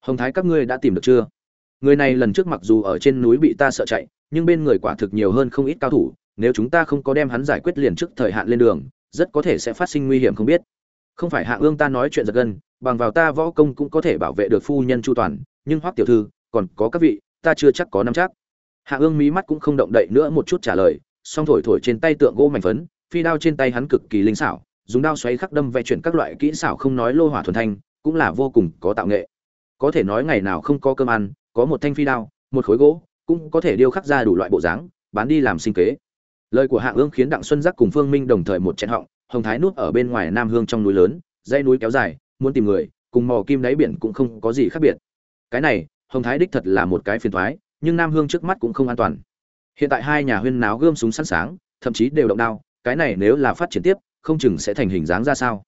Hồng thái, các ngươi đã tìm được chưa? Người này lần trước mặc dù ở trên núi bị ta sợ chạy, nhưng bên người quả thực nhiều hơn không ít cao thủ, nếu chúng ta không có đem hắn giải quyết liền trước thời hạn lên đường rất có thể sẽ phát sinh nguy hiểm không biết. Không phải hạ ương ta nói chuyện giật gân, bằng vào ta võ công cũng có thể bảo vệ được phu nhân chu toàn, nhưng hoắc tiểu thư, còn có các vị, ta chưa chắc có nắm chắc. Hạ ương mí mắt cũng không động đậy nữa một chút trả lời, song thổi thổi trên tay tượng gỗ mảnh phấn, phi đao trên tay hắn cực kỳ linh xảo, dùng đao xoáy khắc đâm vẽ chuyển các loại kỹ xảo không nói lô hỏa thuần thanh, cũng là vô cùng có tạo nghệ. Có thể nói ngày nào không có cơm ăn, có một thanh phi đao, một khối gỗ, cũng có thể điêu khắc ra đủ loại bộ dáng, bán đi làm sinh kế lời của hạ ương khiến đặng xuân giác cùng phương minh đồng thời một chén họng, hồng thái nuốt ở bên ngoài nam hương trong núi lớn, dãy núi kéo dài, muốn tìm người, cùng mò kim đáy biển cũng không có gì khác biệt. Cái này, hồng thái đích thật là một cái phiền thoái nhưng nam hương trước mắt cũng không an toàn. Hiện tại hai nhà huyên náo gươm súng sẵn sáng thậm chí đều động đao, cái này nếu là phát triển tiếp, không chừng sẽ thành hình dáng ra sao.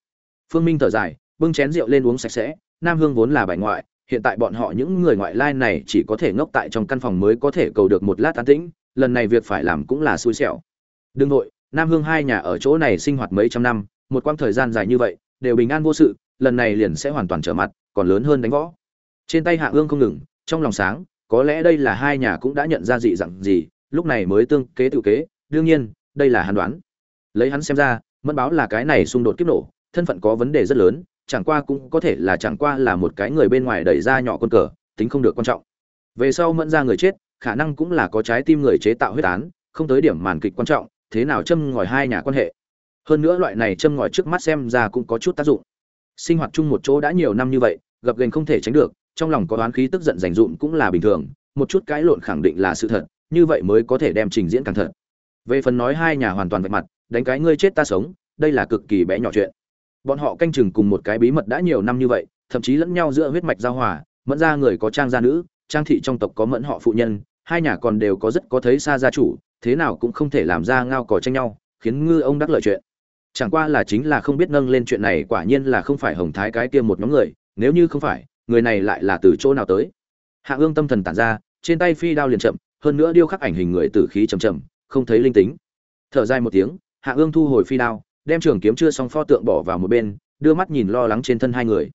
Phương minh thở dài, bưng chén rượu lên uống sạch sẽ, nam hương vốn là bài ngoại, hiện tại bọn họ những người ngoại lai này chỉ có thể ngốc tại trong căn phòng mới có thể cầu được một lát tán tĩnh, lần này việc phải làm cũng là xui xẻo đương nội, nam hương hai nhà ở chỗ này sinh hoạt mấy trăm năm, một quãng thời gian dài như vậy, đều bình an vô sự, lần này liền sẽ hoàn toàn trở mặt, còn lớn hơn đánh võ. Trên tay hạ ương không ngừng, trong lòng sáng, có lẽ đây là hai nhà cũng đã nhận ra dị dặn gì, lúc này mới tương kế tự kế, đương nhiên, đây là hắn đoán. Lấy hắn xem ra, mẫn báo là cái này xung đột kiếp nổ, thân phận có vấn đề rất lớn, chẳng qua cũng có thể là chẳng qua là một cái người bên ngoài đẩy ra nhỏ con cờ, tính không được quan trọng. Về sau mẫn ra người chết, khả năng cũng là có trái tim người chế tạo huyết án, không tới điểm màn kịch quan trọng thế nào châm ngòi hai nhà quan hệ. Hơn nữa loại này châm ngòi trước mắt xem ra cũng có chút tác dụng. Sinh hoạt chung một chỗ đã nhiều năm như vậy, gặp gành không thể tránh được, trong lòng có oán khí tức giận dành dụm cũng là bình thường, một chút cãi lộn khẳng định là sự thật, như vậy mới có thể đem trình diễn càng thật. Về phần nói hai nhà hoàn toàn vạch mặt, đánh cái ngươi chết ta sống, đây là cực kỳ bé nhỏ chuyện. Bọn họ canh chừng cùng một cái bí mật đã nhiều năm như vậy, thậm chí lẫn nhau giữa huyết mạch giao hòa, mẫn ra người có trang gia nữ, trang thị trong tộc có mẫn họ phụ nhân, hai nhà còn đều có rất có thấy xa gia chủ thế nào cũng không thể làm ra ngao cò tranh nhau, khiến ngư ông đắc lợi chuyện. Chẳng qua là chính là không biết nâng lên chuyện này quả nhiên là không phải hồng thái cái kia một nhóm người, nếu như không phải, người này lại là từ chỗ nào tới. Hạ ương tâm thần tản ra, trên tay phi đao liền chậm, hơn nữa điêu khắc ảnh hình người tử khí chầm chậm, không thấy linh tính. Thở dài một tiếng, hạ ương thu hồi phi đao, đem trường kiếm chưa xong pho tượng bỏ vào một bên, đưa mắt nhìn lo lắng trên thân hai người.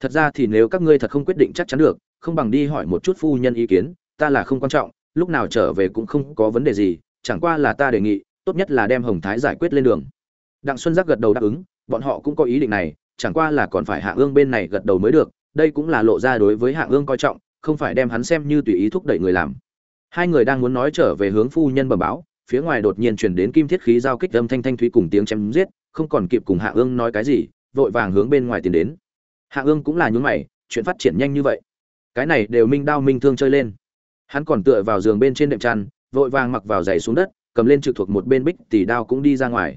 Thật ra thì nếu các ngươi thật không quyết định chắc chắn được, không bằng đi hỏi một chút phu nhân ý kiến, ta là không quan trọng lúc nào trở về cũng không có vấn đề gì, chẳng qua là ta đề nghị, tốt nhất là đem hồng thái giải quyết lên đường. Đặng xuân giác gật đầu đáp ứng, bọn họ cũng có ý định này, chẳng qua là còn phải hạ ương bên này gật đầu mới được, đây cũng là lộ ra đối với hạ ương coi trọng, không phải đem hắn xem như tùy ý thúc đẩy người làm. Hai người đang muốn nói trở về hướng phu nhân bẩm báo, phía ngoài đột nhiên truyền đến kim thiết khí giao kích âm thanh thanh thúy cùng tiếng chém giết, không còn kịp cùng hạ ương nói cái gì, vội vàng hướng bên ngoài tiến đến. Hạ ương cũng là nhún mày, chuyện phát triển nhanh như vậy. Cái này đều minh đao minh thương chơi lên hắn còn tựa vào giường bên trên đệm chăn, vội vàng mặc vào giày xuống đất, cầm lên trực thuộc một bên bích tỷ đao cũng đi ra ngoài.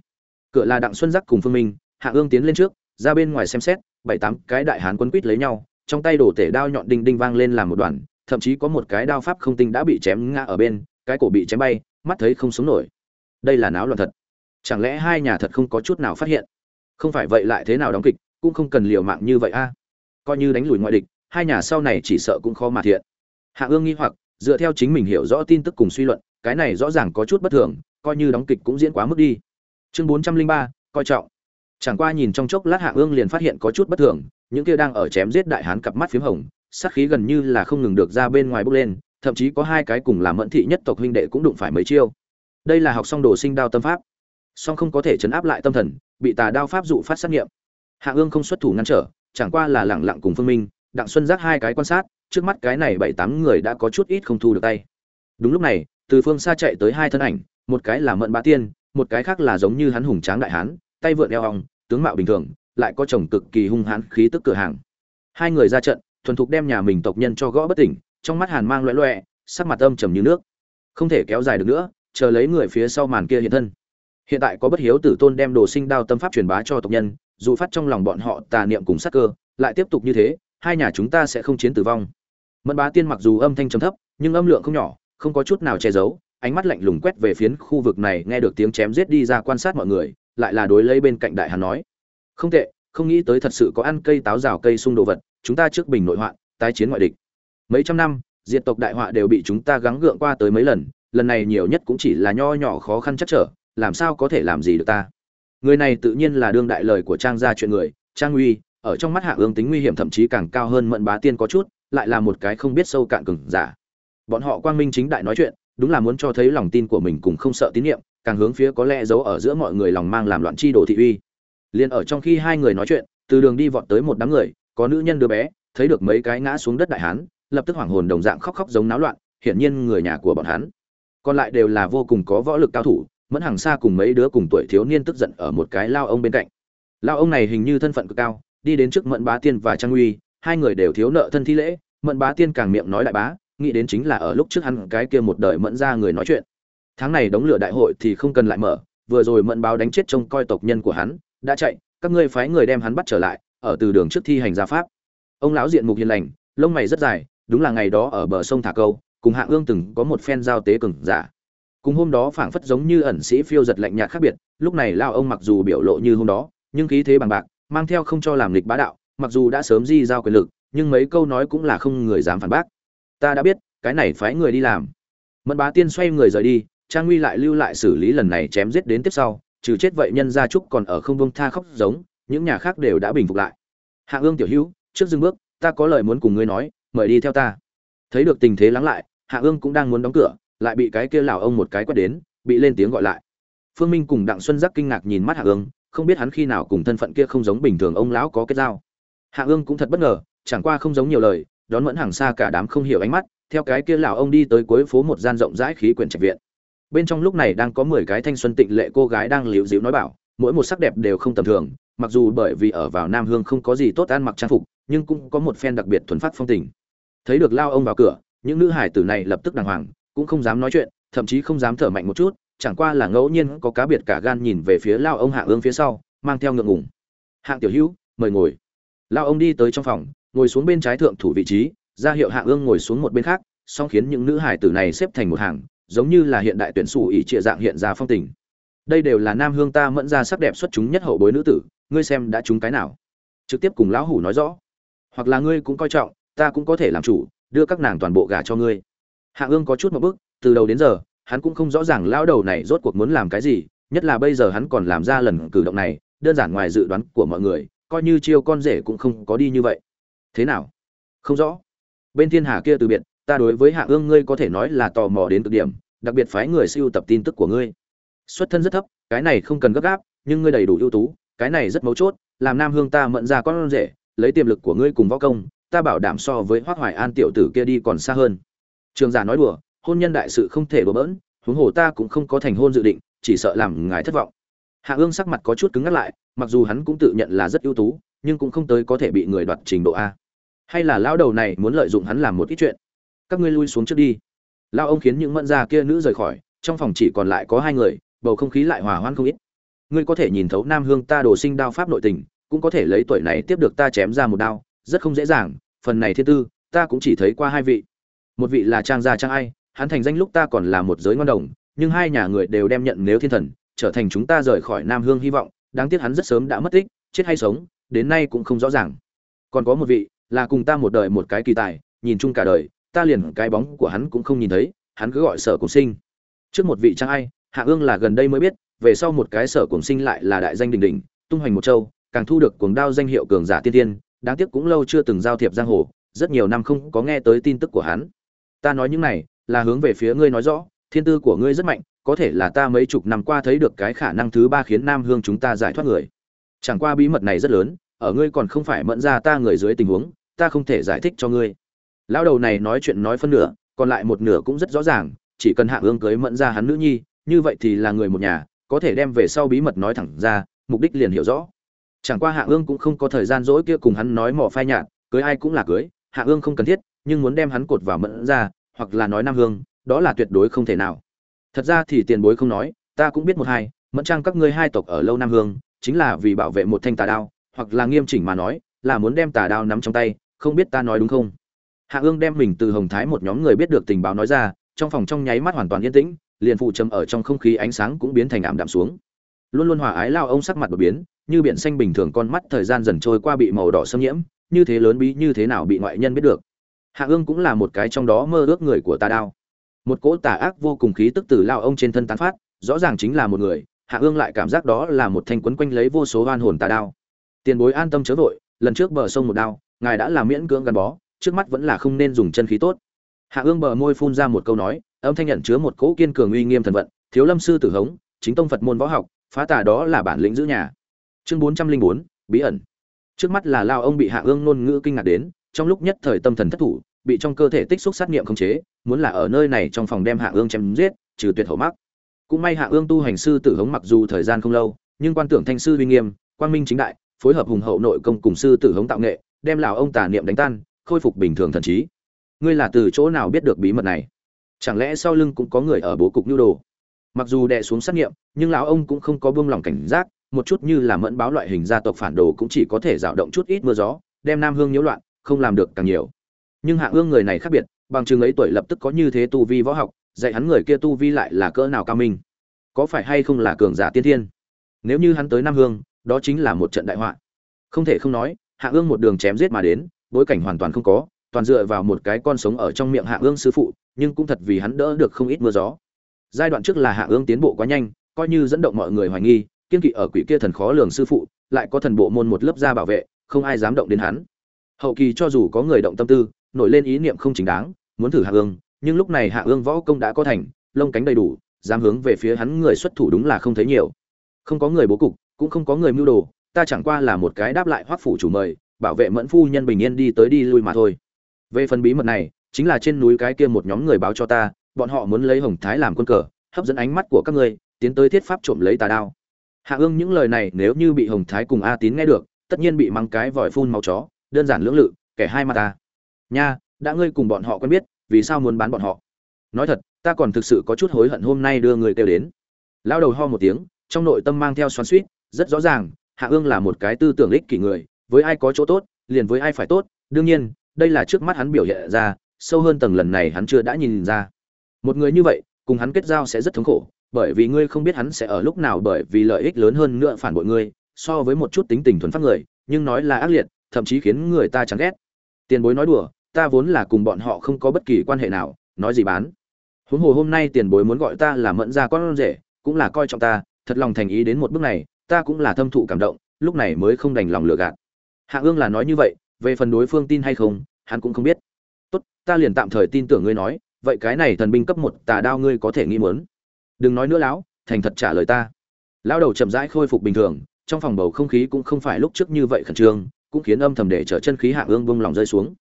Cửa là đặng xuân giác cùng phương minh, hạ ương tiến lên trước, ra bên ngoài xem xét, bảy tám cái đại hán quân quýt lấy nhau, trong tay đổ tể đao nhọn đinh đinh vang lên làm một đoàn, thậm chí có một cái đao pháp không tinh đã bị chém ngã ở bên, cái cổ bị chém bay, mắt thấy không sống nổi. Đây là náo loạn thật. Chẳng lẽ hai nhà thật không có chút nào phát hiện? Không phải vậy lại thế nào đóng kịch, cũng không cần liều mạng như vậy a. Coi như đánh lùi ngoại địch, hai nhà sau này chỉ sợ cũng khó mà thiện. Hạ ương nghi hoặc dựa theo chính mình hiểu rõ tin tức cùng suy luận, cái này rõ ràng có chút bất thường, coi như đóng kịch cũng diễn quá mức đi. Chương bốn trăm linh ba, coi trọng. Chẳng qua nhìn trong chốc lát hạ ương liền phát hiện có chút bất thường, những kia đang ở chém giết đại hán cặp mắt p h í m hồng sắc khí gần như là không ngừng được ra bên ngoài bốc lên, thậm chí có hai cái cùng làm mẫn thị nhất tộc huynh đệ cũng đụng phải mấy chiêu. Đây là học xong đồ sinh đao tâm pháp. Song không có thể chấn áp lại tâm thần, bị tà đao pháp dụ phát sát nghiệm. Hạ ương không xuất thủ ngăn trở, chẳng qua là lẳng lặng cùng phương minh, đặng xuân giác hai cái quan sát trước mắt cái này bảy tám người đã có chút ít không thu được tay. Đúng lúc này, từ phương xa chạy tới hai thân ảnh, một cái là mận bá tiên, một cái khác là giống như hắn hùng tráng đại hán, tay vượn eo hòng, tướng mạo bình thường, lại có chồng cực kỳ hung hãn khí tức cửa hàng. Hai người ra trận, thuần thục đem nhà mình tộc nhân cho gõ bất tỉnh, trong mắt hàn mang loẹ loẹ, sắc mặt âm trầm như nước. Không thể kéo dài được nữa, chờ lấy người phía sau màn kia hiện thân. Hiện tại có bất hiếu tử tôn đem đồ sinh đao tâm pháp truyền bá cho tộc nhân dù phát trong lòng bọn họ tà niệm cùng sắc cơ, lại tiếp tục như thế, hai nhà chúng ta sẽ không chiến tử vong mẫn bá tiên mặc dù âm thanh trầm thấp, nhưng âm lượng không nhỏ, không có chút nào che giấu, ánh mắt lạnh lùng quét về phiến khu vực này, nghe được tiếng chém giết đi ra quan sát mọi người, lại là đối lấy bên cạnh đại hàn nói. Không tệ, không nghĩ tới thật sự có ăn cây táo rào cây sung đồ vật, chúng ta trước bình nội hoạn, tái chiến ngoại địch. Mấy trăm năm, diệt tộc đại họa đều bị chúng ta gắng gượng qua tới mấy lần lần này nhiều nhất cũng chỉ là nho nhỏ khó khăn chắc trở, làm sao có thể làm gì được ta? Người này tự nhiên là đương đại lời của trang gia chuyện người, trang uy, ở trong mắt hạ ương tính nguy hiểm thậm chí càng cao hơn mận bá tiên có chút lại là một cái không biết sâu cạn cừng giả. Bọn họ quang minh chính đại nói chuyện, đúng là muốn cho thấy lòng tin của mình cùng không sợ tín nhiệm, càng hướng phía có lẽ giấu ở giữa mọi người lòng mang làm loạn chi đồ thị uy. Liền ở trong khi hai người nói chuyện, từ đường đi vọt tới một đám người, có nữ nhân đứa bé, thấy được mấy cái ngã xuống đất đại hán, lập tức hoảng hồn đồng dạng khóc khóc giống náo loạn, hiển nhiên người nhà của bọn hắn. Còn lại đều là vô cùng có võ lực cao thủ, mẫn hàng xa cùng mấy đứa cùng tuổi thiếu niên tức giận ở một cái lao ông bên cạnh. Lao ông này hình như thân phận cực cao, đi đến trước mẫn bá tiên và trang uy hai người đều thiếu nợ thân thi lễ, mẫn bá tiên càng miệng nói đại bá, nghĩ đến chính là ở lúc trước hắn cái kia một đời mẫn ra người nói chuyện. Tháng này đóng lửa đại hội thì không cần lại mở, vừa rồi mẫn báo đánh chết trông coi tộc nhân của hắn, đã chạy, các ngươi phái người đem hắn bắt trở lại, ở từ đường trước thi hành gia pháp. Ông lão diện mục hiền lành, lông mày rất dài, đúng là ngày đó ở bờ sông thả câu, cùng hạ ương từng có một phen giao tế cừng giả. Cùng hôm đó phảng phất giống như ẩn sĩ phiêu giật lạnh nhạt khác biệt, lúc này lao ông mặc dù biểu lộ như hôm đó, nhưng khí thế bằng bạc, mang theo không cho làm lịch bá đạo mặc dù đã sớm di giao quyền lực, nhưng mấy câu nói cũng là không người dám phản bác. Ta đã biết, cái này phái người đi làm. Mẫn bá tiên xoay người rời đi, trang nguy lại lưu lại xử lý lần này chém giết đến tiếp sau, trừ chết vậy nhân gia trúc còn ở không bông tha khóc giống, những nhà khác đều đã bình phục lại. Hạ ương tiểu hữu, trước dừng bước, ta có lời muốn cùng ngươi nói, mời đi theo ta. Thấy được tình thế lắng lại, hạ ương cũng đang muốn đóng cửa, lại bị cái kia lão ông một cái quét đến, bị lên tiếng gọi lại. Phương minh cùng đặng xuân giác kinh ngạc nhìn mắt hạ ương, không biết hắn khi nào cùng thân phận kia không giống bình thường ông lão có kết giao hạ ương cũng thật bất ngờ, chẳng qua không giống nhiều lời, đón mẫn hàng xa cả đám không hiểu ánh mắt, theo cái kia lão ông đi tới cuối phố một gian rộng rãi khí quyển trạch viện. Bên trong lúc này đang có mười cái thanh xuân tịnh lệ cô gái đang liễu dịu nói bảo, mỗi một sắc đẹp đều không tầm thường, mặc dù bởi vì ở vào nam hương không có gì tốt ăn mặc trang phục, nhưng cũng có một phen đặc biệt thuần phát phong tình. Thấy được lao ông vào cửa, những nữ hải tử này lập tức đàng hoàng, cũng không dám nói chuyện, thậm chí không dám thở mạnh một chút, chẳng qua là ngẫu nhiên có cá biệt cả gan nhìn về phía lao ông hạ ương phía sau, mang theo ngượng ngùng. Hạng tiểu hữu, mời ngồi lao ông đi tới trong phòng, ngồi xuống bên trái thượng thủ vị trí, ra hiệu hạ ương ngồi xuống một bên khác, song khiến những nữ hải tử này xếp thành một hàng, giống như là hiện đại tuyển sủ ỷ trịa dạng hiện ra phong tình. Đây đều là nam hương ta mẫn ra sắc đẹp xuất chúng nhất hậu bối nữ tử, ngươi xem đã trúng cái nào? Trực tiếp cùng lão hủ nói rõ. Hoặc là ngươi cũng coi trọng, ta cũng có thể làm chủ, đưa các nàng toàn bộ gả cho ngươi. Hạ ương có chút một bước, từ đầu đến giờ, hắn cũng không rõ ràng lão đầu này rốt cuộc muốn làm cái gì, nhất là bây giờ hắn còn làm ra lần cử động này, đơn giản ngoài dự đoán của mọi người coi như chiêu con rể cũng không có đi như vậy. Thế nào? Không rõ. Bên thiên hà kia từ biệt, ta đối với hạ ương ngươi có thể nói là tò mò đến cực điểm, đặc biệt phái người siêu tập tin tức của ngươi. Xuất thân rất thấp, cái này không cần gấp gáp, nhưng ngươi đầy đủ ưu tú, cái này rất mấu chốt, làm nam hương ta mận ra con rể, lấy tiềm lực của ngươi cùng võ công, ta bảo đảm so với hoác hoài an tiểu tử kia đi còn xa hơn. Trường giả nói đùa, hôn nhân đại sự không thể đùa bỡn, huống hồ ta cũng không có thành hôn dự định, chỉ sợ làm ngài thất vọng hạ ương sắc mặt có chút cứng ngắt lại, mặc dù hắn cũng tự nhận là rất ưu tú, nhưng cũng không tới có thể bị người đoạt trình độ a. Hay là lão đầu này muốn lợi dụng hắn làm một ít chuyện? Các ngươi lui xuống trước đi. Lao ông khiến những mẫn gia kia nữ rời khỏi, trong phòng chỉ còn lại có hai người, bầu không khí lại hòa hoan không ít. Ngươi có thể nhìn thấu nam hương ta đồ sinh đao pháp nội tình, cũng có thể lấy tuổi này tiếp được ta chém ra một đao, rất không dễ dàng, phần này thiên tư, ta cũng chỉ thấy qua hai vị. Một vị là trang gia trang ai, hắn thành danh lúc ta còn là một giới ngon đồng, nhưng hai nhà người đều đem nhận nếu thiên thần trở thành chúng ta rời khỏi nam hương hy vọng, đáng tiếc hắn rất sớm đã mất tích, chết hay sống, đến nay cũng không rõ ràng. Còn có một vị, là cùng ta một đời một cái kỳ tài, nhìn chung cả đời, ta liền cái bóng của hắn cũng không nhìn thấy, hắn cứ gọi sở cùng sinh. Trước một vị trang ai, hạ ương là gần đây mới biết, về sau một cái sở cùng sinh lại là đại danh đình đình tung hoành một châu, càng thu được cuồng đao danh hiệu cường giả tiên tiên, đáng tiếc cũng lâu chưa từng giao thiệp giang hồ, rất nhiều năm không có nghe tới tin tức của hắn. Ta nói những này, là hướng về phía ngươi nói rõ, thiên tư của ngươi rất mạnh có thể là ta mấy chục năm qua thấy được cái khả năng thứ ba khiến nam hương chúng ta giải thoát người. Chẳng qua bí mật này rất lớn, ở ngươi còn không phải mẫn ra ta người dưới tình huống, ta không thể giải thích cho ngươi. Lão đầu này nói chuyện nói phân nửa, còn lại một nửa cũng rất rõ ràng, chỉ cần hạ ương cưới mẫn ra hắn nữ nhi, như vậy thì là người một nhà, có thể đem về sau bí mật nói thẳng ra, mục đích liền hiểu rõ. Chẳng qua hạ ương cũng không có thời gian dỗi kia cùng hắn nói mỏ phai nhạt, cưới ai cũng là cưới, hạ ương không cần thiết, nhưng muốn đem hắn cột vào mẫn ra, hoặc là nói nam hương, đó là tuyệt đối không thể nào thật ra thì tiền bối không nói, ta cũng biết một hai, mẫn trang các ngươi hai tộc ở lâu nam hương, chính là vì bảo vệ một thanh tà đao, hoặc là nghiêm chỉnh mà nói, là muốn đem tà đao nắm trong tay, không biết ta nói đúng không? Hạ ương đem mình từ hồng thái một nhóm người biết được tình báo nói ra, trong phòng trong nháy mắt hoàn toàn yên tĩnh, liền phụ trầm ở trong không khí ánh sáng cũng biến thành ảm đạm xuống. Luôn luôn hòa ái lao ông sắc mặt đột biến, như biển xanh bình thường con mắt thời gian dần trôi qua bị màu đỏ xâm nhiễm, như thế lớn bí như thế nào bị ngoại nhân biết được. Hạ ương cũng là một cái trong đó mơ ước người của ta đao một cỗ tà ác vô cùng khí tức từ lao ông trên thân tán phát, rõ ràng chính là một người, hạ ương lại cảm giác đó là một thanh quấn quanh lấy vô số oan hồn tà đao. Tiền bối an tâm chớ vội, lần trước bờ sông một đao, ngài đã làm miễn cưỡng gắn bó, trước mắt vẫn là không nên dùng chân khí tốt. Hạ ương bờ môi phun ra một câu nói, âm thanh nhận chứa một cỗ kiên cường uy nghiêm thần vận, thiếu lâm sư tử hống, chính tông phật môn võ học, phá tà đó là bản lĩnh giữ nhà. Chương bốn trăm linh bốn, bí ẩn. Trước mắt là lao ông bị hạ ương ngôn ngữ kinh ngạc đến, trong lúc nhất thời tâm thần thất thủ bị trong cơ thể tích xúc sát nghiệm khống chế, muốn là ở nơi này trong phòng đem hạ ương chém giết, trừ tuyệt hậu mắc. Cũng may hạ ương tu hành sư tử hống mặc dù thời gian không lâu, nhưng quan tưởng thanh sư uy nghiêm, quang minh chính đại, phối hợp hùng hậu nội công cùng sư tử hống tạo nghệ, đem lão ông tà niệm đánh tan, khôi phục bình thường thần trí. Ngươi là từ chỗ nào biết được bí mật này? Chẳng lẽ sau lưng cũng có người ở bố cục nhu đồ? Mặc dù đè xuống sát nghiệm, nhưng lão ông cũng không có buông lỏng cảnh giác, một chút như là mẫn báo loại hình gia tộc phản đồ cũng chỉ có thể dạo động chút ít mưa gió, đem nam hương nhiễu loạn, không làm được càng nhiều nhưng hạ ương người này khác biệt, bằng chừng ấy tuổi lập tức có như thế tu vi võ học, dạy hắn người kia tu vi lại là cỡ nào cao minh. Có phải hay không là cường giả tiên thiên? Nếu như hắn tới nam hương, đó chính là một trận đại họa. Không thể không nói, hạ ương một đường chém giết mà đến, bối cảnh hoàn toàn không có, toàn dựa vào một cái con sống ở trong miệng hạ ương sư phụ, nhưng cũng thật vì hắn đỡ được không ít mưa gió. Giai đoạn trước là hạ ương tiến bộ quá nhanh, coi như dẫn động mọi người hoài nghi, kiên kỵ ở quỷ kia thần khó lường sư phụ, lại có thần bộ môn một lớp da bảo vệ, không ai dám động đến hắn. Hậu kỳ cho dù có người động tâm tư nổi lên ý niệm không chính đáng, muốn thử hạ ương, nhưng lúc này hạ ương võ công đã có thành, lông cánh đầy đủ, dám hướng về phía hắn người xuất thủ đúng là không thấy nhiều. Không có người bố cục, cũng không có người mưu đồ, ta chẳng qua là một cái đáp lại hoắc phủ chủ mời, bảo vệ mẫn phu nhân bình yên đi tới đi lui mà thôi. Về phần bí mật này, chính là trên núi cái kia một nhóm người báo cho ta, bọn họ muốn lấy hồng thái làm quân cờ, hấp dẫn ánh mắt của các ngươi, tiến tới thiết pháp trộm lấy tà đao. Hạ ương những lời này nếu như bị hồng thái cùng a tín nghe được, tất nhiên bị mắng cái vòi phun máu chó, đơn giản lưỡng lự, kẻ hai mặt ta nha, đã ngươi cùng bọn họ quen biết, vì sao muốn bán bọn họ? Nói thật, ta còn thực sự có chút hối hận hôm nay đưa người kêu đến. Lao đầu ho một tiếng, trong nội tâm mang theo xoắn suýt, rất rõ ràng, hạ ương là một cái tư tưởng ích kỷ người, với ai có chỗ tốt, liền với ai phải tốt. Đương nhiên, đây là trước mắt hắn biểu hiện ra, sâu hơn tầng lần này hắn chưa đã nhìn ra. Một người như vậy, cùng hắn kết giao sẽ rất thống khổ, bởi vì ngươi không biết hắn sẽ ở lúc nào bởi vì lợi ích lớn hơn nữa phản bội ngươi, so với một chút tính tình thuần phát người, nhưng nói là ác liệt, thậm chí khiến người ta chán ghét. Tiền bối nói đùa ta vốn là cùng bọn họ không có bất kỳ quan hệ nào, nói gì bán. Huống hồ hôm nay tiền bối muốn gọi ta là mẫn ra con rể, cũng là coi trọng ta, thật lòng thành ý đến một bước này, ta cũng là thâm thụ cảm động, lúc này mới không đành lòng lừa gạt. Hạ ương là nói như vậy, về phần đối phương tin hay không, hắn cũng không biết. Tốt, ta liền tạm thời tin tưởng ngươi nói, vậy cái này thần binh cấp một tà đao ngươi có thể nghĩ muốn. Đừng nói nữa lão, thành thật trả lời ta. Lão đầu chậm rãi khôi phục bình thường, trong phòng bầu không khí cũng không phải lúc trước như vậy khẩn trương, cũng khiến âm thầm để trở chân khí hạ ương bông lòng rơi xuống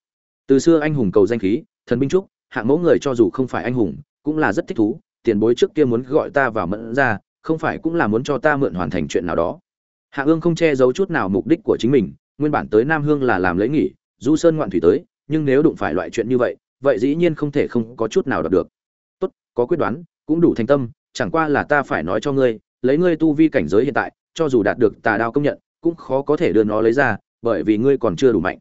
từ xưa anh hùng cầu danh khí, thần binh trúc hạng mẫu người cho dù không phải anh hùng, cũng là rất thích thú, tiền bối trước kia muốn gọi ta vào mẫn ra, không phải cũng là muốn cho ta mượn hoàn thành chuyện nào đó. Hạ ương không che giấu chút nào mục đích của chính mình, nguyên bản tới nam hương là làm lấy nghỉ, du sơn ngoạn thủy tới, nhưng nếu đụng phải loại chuyện như vậy vậy dĩ nhiên không thể không có chút nào đọc được. Tốt, có quyết đoán, cũng đủ thành tâm, chẳng qua là ta phải nói cho ngươi, lấy ngươi tu vi cảnh giới hiện tại, cho dù đạt được tà đao công nhận, cũng khó có thể đưa nó lấy ra, bởi vì ngươi còn chưa đủ mạnh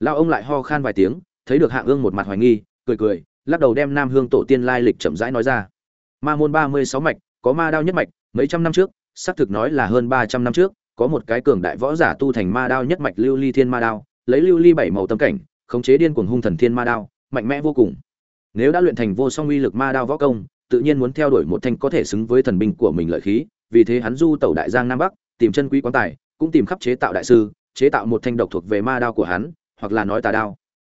lao ông lại ho khan vài tiếng, thấy được hạng ương một mặt hoài nghi, cười cười, lắc đầu đem nam hương tổ tiên lai lịch chậm rãi nói ra. Ma môn ba mươi sáu mạch, có ma đao nhất mạch, mấy trăm năm trước, xác thực nói là hơn ba trăm năm trước, có một cái cường đại võ giả tu thành ma đao nhất mạch lưu ly thiên ma đao, lấy lưu ly bảy màu tâm cảnh, khống chế điên cuồng hung thần thiên ma đao, mạnh mẽ vô cùng. Nếu đã luyện thành vô song uy lực ma đao võ công, tự nhiên muốn theo đuổi một thanh có thể xứng với thần binh của mình lợi khí, vì thế hắn du tẩu đại giang nam bắc, tìm chân quý quán tài, cũng tìm khắp chế tạo đại sư, chế tạo một thanh độc thuộc về ma đao của hắn hoặc là nói tà đao.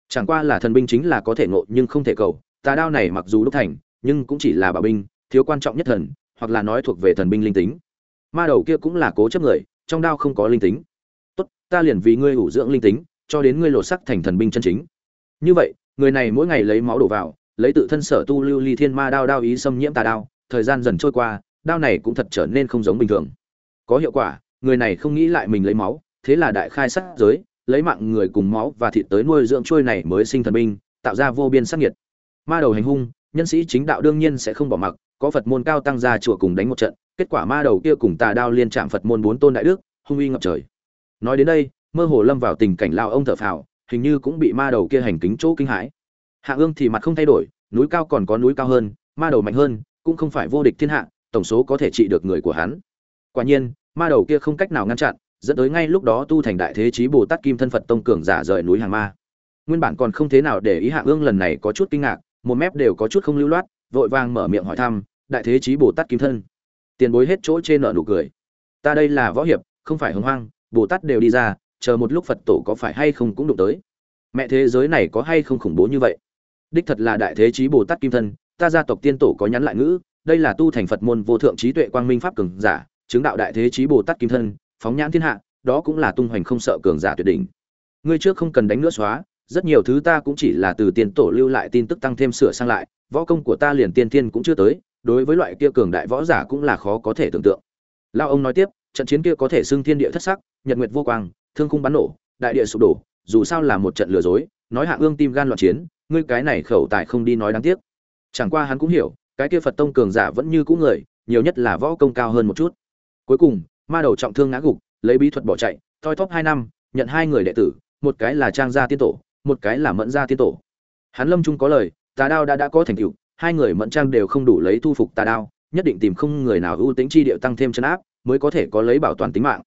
Chẳng qua là thần binh chính là có thể ngộ nhưng không thể cầu. Tà đao này mặc dù đúc thành, nhưng cũng chỉ là bảo binh, thiếu quan trọng nhất thần, hoặc là nói thuộc về thần binh linh tính. Ma đầu kia cũng là cố chấp người, trong đao không có linh tính. Tốt, ta liền vì ngươi ủ dưỡng linh tính, cho đến ngươi lột sắc thành thần binh chân chính. Như vậy, người này mỗi ngày lấy máu đổ vào, lấy tự thân sở tu lưu ly thiên ma đao đao ý xâm nhiễm tà đao, thời gian dần trôi qua, đao này cũng thật trở nên không giống bình thường. Có hiệu quả, người này không nghĩ lại mình lấy máu, thế là đại khai sát giới lấy mạng người cùng máu và thịt tới nuôi dưỡng trôi này mới sinh thần binh, tạo ra vô biên sát nhiệt ma đầu hành hung, nhân sĩ chính đạo đương nhiên sẽ không bỏ mặc, có phật môn cao tăng ra chùa cùng đánh một trận, kết quả ma đầu kia cùng tà đao liên chạm phật môn bốn tôn đại đức, hung uy ngập trời. Nói đến đây, mơ hồ lâm vào tình cảnh lao ông thở phào, hình như cũng bị ma đầu kia hành kính chỗ kinh hãi. Hạ ương thì mặt không thay đổi, núi cao còn có núi cao hơn, ma đầu mạnh hơn, cũng không phải vô địch thiên hạ, tổng số có thể trị được người của hắn. Quả nhiên, ma đầu kia không cách nào ngăn chặn dẫn tới ngay lúc đó tu thành đại thế chí bồ tát kim thân phật tông cường giả rời núi hàng ma. Nguyên bản còn không thế nào để ý hạ ương lần này có chút kinh ngạc, một mép đều có chút không lưu loát, vội vàng mở miệng hỏi thăm, đại thế chí bồ tát kim thân? Tiền bối hết chỗ trên nợ nụ cười. Ta đây là võ hiệp, không phải hưng hoang, bồ tát đều đi ra, chờ một lúc phật tổ có phải hay không cũng đụng tới. Mẹ thế giới này có hay không khủng bố như vậy? Đích thật là đại thế chí bồ tát kim thân, ta gia tộc tiên tổ có nhắn lại ngữ, đây là tu thành phật môn vô thượng trí tuệ quang minh pháp cường giả, chứng đạo đại thế chí bồ tát kim thân phóng nhãn thiên hạ, đó cũng là tung hoành không sợ cường giả tuyệt đỉnh. Ngươi trước không cần đánh nữa xóa, rất nhiều thứ ta cũng chỉ là từ tiền tổ lưu lại tin tức tăng thêm sửa sang lại, võ công của ta liền tiên tiên cũng chưa tới, đối với loại kia cường đại võ giả cũng là khó có thể tưởng tượng. Lao ông nói tiếp, trận chiến kia có thể xưng thiên địa thất sắc, nhật nguyệt vô quang, thương khung bắn nổ, đại địa sụp đổ, dù sao là một trận lừa dối, nói hạ ương tim gan loạn chiến, ngươi cái này khẩu tài không đi nói đáng tiếc. Chẳng qua hắn cũng hiểu, cái kia phật tông cường giả vẫn như cũ người, nhiều nhất là võ công cao hơn một chút. Cuối cùng ma đầu trọng thương ngã gục, lấy bí thuật bỏ chạy, thoi thóp hai năm, nhận hai người đệ tử, một cái là trang gia tiên tổ, một cái là mẫn gia tiên tổ. Hắn lâm trung có lời, tà đao đã đã có thành tựu, hai người mẫn trang đều không đủ lấy thu phục tà đao, nhất định tìm không người nào ưu tính chi điệu tăng thêm chân áp, mới có thể có lấy bảo toàn tính mạng.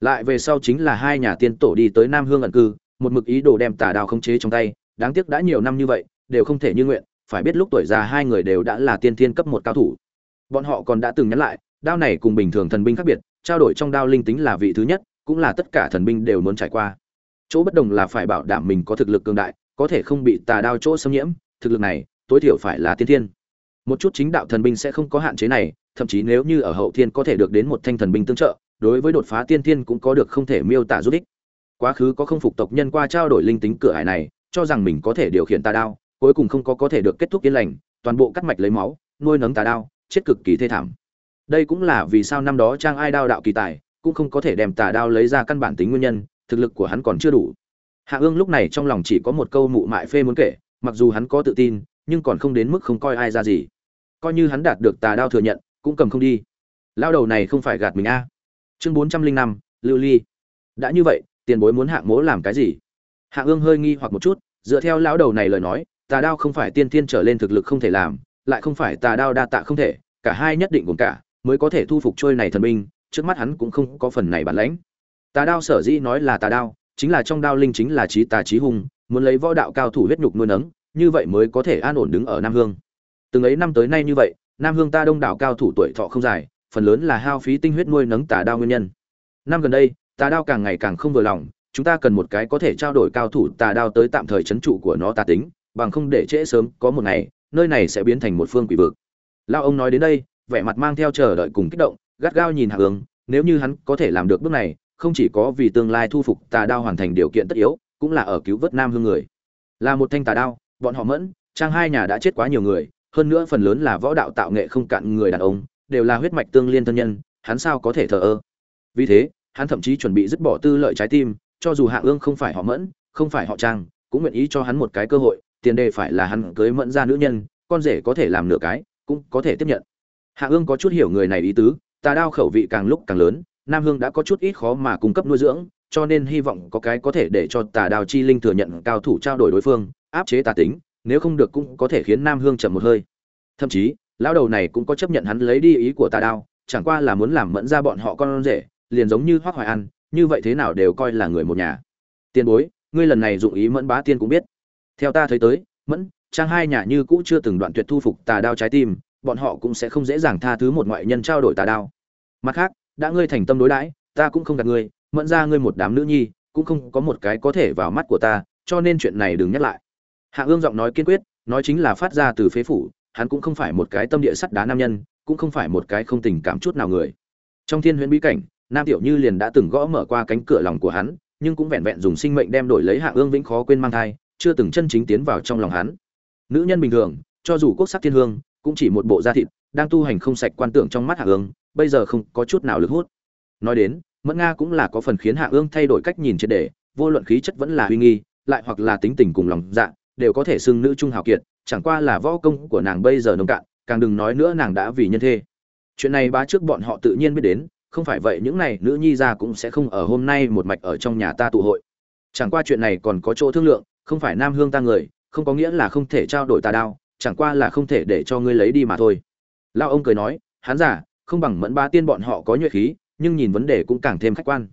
Lại về sau chính là hai nhà tiên tổ đi tới nam hương ẩn cư, một mực ý đồ đem tà đao khống chế trong tay, đáng tiếc đã nhiều năm như vậy, đều không thể như nguyện, phải biết lúc tuổi già hai người đều đã là tiên thiên cấp một cao thủ. Bọn họ còn đã từng nhắn lại, đao này cùng bình thường thần binh khác biệt trao đổi trong đao linh tính là vị thứ nhất, cũng là tất cả thần binh đều muốn trải qua. Chỗ bất đồng là phải bảo đảm mình có thực lực cường đại, có thể không bị tà đao chỗ xâm nhiễm, thực lực này, tối thiểu phải là tiên thiên. Một chút chính đạo thần binh sẽ không có hạn chế này, thậm chí nếu như ở hậu thiên có thể được đến một thanh thần binh tương trợ, đối với đột phá tiên thiên cũng có được không thể miêu tả giúp ích. Quá khứ có không phục tộc nhân qua trao đổi linh tính cửa hải này, cho rằng mình có thể điều khiển tà đao, cuối cùng không có có thể được kết thúc yên lành, toàn bộ cắt mạch lấy máu, nuôi nấng tà đao, chết cực kỳ thê thảm đây cũng là vì sao năm đó trang ai đao đạo kỳ tài, cũng không có thể đem tà đao lấy ra căn bản tính nguyên nhân, thực lực của hắn còn chưa đủ. Hạ ương lúc này trong lòng chỉ có một câu mụ mại phê muốn kể, mặc dù hắn có tự tin, nhưng còn không đến mức không coi ai ra gì. Coi như hắn đạt được tà đao thừa nhận, cũng cầm không đi. Lao đầu này không phải gạt mình a. Chương bốn trăm linh năm, lưu ly. Đã như vậy, tiền bối muốn hạng mố làm cái gì? Hạ ương hơi nghi hoặc một chút, dựa theo lão đầu này lời nói, tà đao không phải tiên tiên trở lên thực lực không thể làm, lại không phải tà đao đa tạ không thể, cả hai nhất định cùng cả mới có thể thu phục trôi này thần binh, trước mắt hắn cũng không có phần này bản lãnh. Tà đao sở dĩ nói là tà đao, chính là trong đao linh chính là trí tà trí hùng, muốn lấy võ đạo cao thủ huyết nhục nuôi nấng, như vậy mới có thể an ổn đứng ở nam hương. Từng ấy năm tới nay như vậy, nam hương ta đông đảo cao thủ tuổi thọ không dài, phần lớn là hao phí tinh huyết nuôi nấng tà đao nguyên nhân. Năm gần đây, tà đao càng ngày càng không vừa lòng, chúng ta cần một cái có thể trao đổi cao thủ tà đao tới tạm thời chấn trụ của nó tà tính, bằng không để trễ sớm có một ngày, nơi này sẽ biến thành một phương quỷ vực. Lao ông nói đến đây vẻ mặt mang theo chờ đợi cùng kích động, gắt gao nhìn hạ hướng nếu như hắn có thể làm được bước này, không chỉ có vì tương lai thu phục tà đao hoàn thành điều kiện tất yếu, cũng là ở cứu vớt nam hương người. Là một thanh tà đao, bọn họ mẫn, trang hai nhà đã chết quá nhiều người, hơn nữa phần lớn là võ đạo tạo nghệ không cạn người đàn ông, đều là huyết mạch tương liên thân nhân, hắn sao có thể thờ ơ? Vì thế, hắn thậm chí chuẩn bị dứt bỏ tư lợi trái tim, cho dù hạ ương không phải họ mẫn, không phải họ trang, cũng nguyện ý cho hắn một cái cơ hội, tiền đề phải là hắn cưới mẫn ra nữ nhân, con rể có thể làm nửa cái, cũng có thể tiếp nhận hạ ương có chút hiểu người này ý tứ, tà đao khẩu vị càng lúc càng lớn, nam hương đã có chút ít khó mà cung cấp nuôi dưỡng, cho nên hy vọng có cái có thể để cho tà đao chi linh thừa nhận cao thủ trao đổi đối phương, áp chế tà tính, nếu không được cũng có thể khiến nam hương chậm một hơi. Thậm chí, lão đầu này cũng có chấp nhận hắn lấy đi ý của tà đao, chẳng qua là muốn làm mẫn ra bọn họ con rể, liền giống như hoác hoài ăn như vậy thế nào đều coi là người một nhà. Tiền bối, ngươi lần này dụng ý mẫn bá tiên cũng biết. Theo ta thấy tới, mẫn, trang hai nhà như cũ chưa từng đoạn tuyệt thu phục tà đao trái tim bọn họ cũng sẽ không dễ dàng tha thứ một ngoại nhân trao đổi tà đao. Mặt khác, đã ngươi thành tâm đối đãi, ta cũng không gạt ngươi, mẫn ra ngươi một đám nữ nhi, cũng không có một cái có thể vào mắt của ta, cho nên chuyện này đừng nhắc lại. Hạ ương giọng nói kiên quyết, nói chính là phát ra từ phế phủ, hắn cũng không phải một cái tâm địa sắt đá nam nhân, cũng không phải một cái không tình cảm chút nào người. Trong thiên huyễn bí cảnh, nam tiểu như liền đã từng gõ mở qua cánh cửa lòng của hắn, nhưng cũng vẹn vẹn dùng sinh mệnh đem đổi lấy hạ ương vĩnh khó quên mang thai, chưa từng chân chính tiến vào trong lòng hắn. Nữ nhân bình thường, cho dù quốc sắc thiên hương cũng chỉ một bộ da thịt, đang tu hành không sạch quan tưởng trong mắt hạ ương, bây giờ không có chút nào lực hút. Nói đến, mẫn nga cũng là có phần khiến hạ ương thay đổi cách nhìn triệt đề vô luận khí chất vẫn là uy nghi, lại hoặc là tính tình cùng lòng dạ đều có thể xưng nữ trung hào kiệt, chẳng qua là võ công của nàng bây giờ nông cạn, càng đừng nói nữa nàng đã vì nhân thê. Chuyện này ba trước bọn họ tự nhiên biết đến, không phải vậy những này nữ nhi ra cũng sẽ không ở hôm nay một mạch ở trong nhà ta tụ hội. Chẳng qua chuyện này còn có chỗ thương lượng, không phải nam hương ta người, không có nghĩa là không thể trao đổi tà đao chẳng qua là không thể để cho ngươi lấy đi mà thôi. Lao ông cười nói hắn giả, không bằng mẫn ba tiên bọn họ có nhuệ khí, nhưng nhìn vấn đề cũng càng thêm khách quan.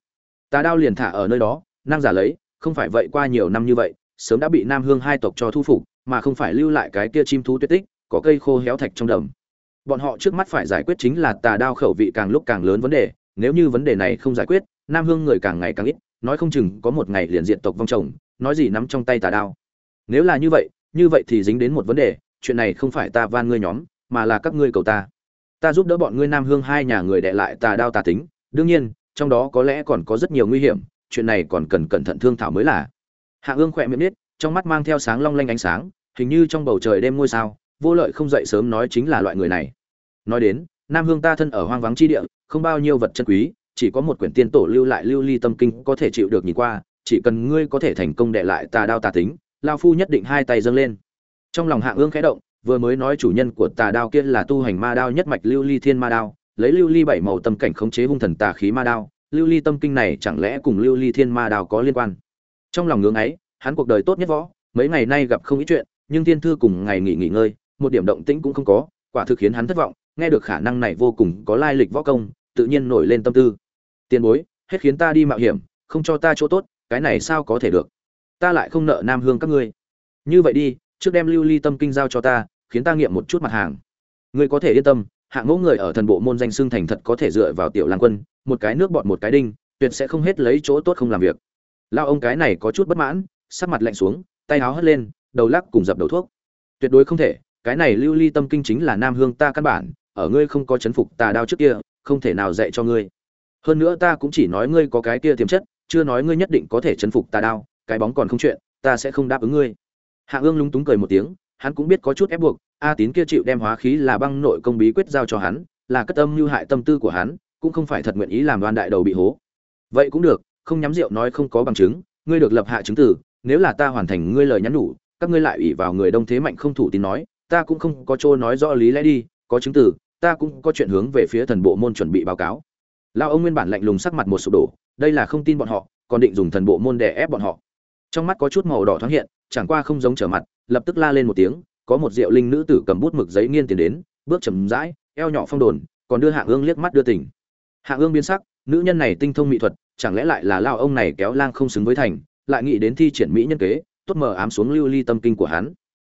Tà đao liền thả ở nơi đó năng giả lấy, không phải vậy qua nhiều năm như vậy, sớm đã bị nam hương hai tộc cho thu phục, mà không phải lưu lại cái kia chim thú tuyệt tích, có cây khô héo thạch trong đầm. Bọn họ trước mắt phải giải quyết chính là tà đao khẩu vị càng lúc càng lớn vấn đề, nếu như vấn đề này không giải quyết, nam hương người càng ngày càng ít, nói không chừng có một ngày liền diện tộc vong chồng, nói gì nắm trong tay tà đao. Nếu là như vậy như vậy thì dính đến một vấn đề chuyện này không phải ta van ngươi nhóm, mà là các ngươi cầu ta. Ta giúp đỡ bọn ngươi nam hương hai nhà người đệ lại tà đao tà tính. Đương nhiên, trong đó có lẽ còn có rất nhiều nguy hiểm, chuyện này còn cần cẩn thận thương thảo mới là. Hạ ương khỏe miệng nít trong mắt mang theo sáng long lanh ánh sáng, hình như trong bầu trời đêm ngôi sao, vô lợi không dậy sớm nói chính là loại người này. Nói đến, nam hương ta thân ở hoang vắng chi địa, không bao nhiêu vật chân quý, chỉ có một quyển tiên tổ lưu lại lưu ly tâm kinh có thể chịu được nhìn qua, chỉ cần ngươi có thể thành công đệ lại tà đao tà tính, lao phu nhất định hai tay dâng lên trong lòng hạ ương khẽ động, vừa mới nói chủ nhân của tà đao kia là tu hành ma đao nhất mạch lưu ly thiên ma đao, lấy lưu ly bảy màu tâm cảnh khống chế hung thần tà khí ma đao, lưu ly tâm kinh này chẳng lẽ cùng lưu ly thiên ma đao có liên quan? Trong lòng ngưỡng ấy, hắn cuộc đời tốt nhất võ, mấy ngày nay gặp không ít chuyện, nhưng thiên thư cùng ngày nghỉ nghỉ ngơi, một điểm động tĩnh cũng không có, quả thực khiến hắn thất vọng, nghe được khả năng này vô cùng có lai lịch võ công, tự nhiên nổi lên tâm tư. Tiền bối, hết khiến ta đi mạo hiểm, không cho ta chỗ tốt, cái này sao có thể được? Ta lại không nợ nam hương các ngươi. Như vậy đi trước đem lưu ly tâm kinh giao cho ta, khiến ta nghiệm một chút mặt hàng. Ngươi có thể yên tâm hạng mẫu người ở thần bộ môn danh xưng thành thật có thể dựa vào tiểu lang quân, một cái nước bọt một cái đinh, tuyệt sẽ không hết lấy chỗ tốt không làm việc. Lao ông cái này có chút bất mãn, sắc mặt lạnh xuống, tay áo hất lên, đầu lắc cùng dập đầu thuốc. Tuyệt đối không thể, cái này lưu ly tâm kinh chính là nam hương ta căn bản, ở ngươi không có chấn phục tà đao trước kia, không thể nào dạy cho ngươi. Hơn nữa ta cũng chỉ nói ngươi có cái kia tiềm chất, chưa nói ngươi nhất định có thể chấn phục tà đao, cái bóng còn không chuyện, ta sẽ không đáp ứng ngươi hạ ương lúng túng cười một tiếng, hắn cũng biết có chút ép buộc, a tín kia chịu đem hóa khí là băng nội công bí quyết giao cho hắn, là cất âm mưu hại tâm tư của hắn, cũng không phải thật nguyện ý làm đoan đại đầu bị hố. Vậy cũng được, không nhắm rượu nói không có bằng chứng, ngươi được lập hạ chứng tử, nếu là ta hoàn thành ngươi lời nhắn nhủ, các ngươi lại ủy vào người đông thế mạnh không thủ tín nói, ta cũng không có chỗ nói rõ lý lẽ đi, có chứng tử, ta cũng có chuyện hướng về phía thần bộ môn chuẩn bị báo cáo. Lao ông nguyên bản lạnh lùng sắc mặt một sụp đổ, đây là không tin bọn họ, còn định dùng thần bộ môn để ép bọn họ. Trong mắt có chút màu đỏ thoáng hiện chẳng qua không giống trở mặt, lập tức la lên một tiếng, có một diệu linh nữ tử cầm bút mực giấy nghiên tiền đến, bước chầm rãi, eo nhỏ phong đồn, còn đưa hạ ương liếc mắt đưa tỉnh hạ ương biến sắc, nữ nhân này tinh thông mỹ thuật, chẳng lẽ lại là lao ông này kéo lang không xứng với thành, lại nghĩ đến thi triển mỹ nhân kế, tốt mờ ám xuống lưu ly tâm kinh của hắn.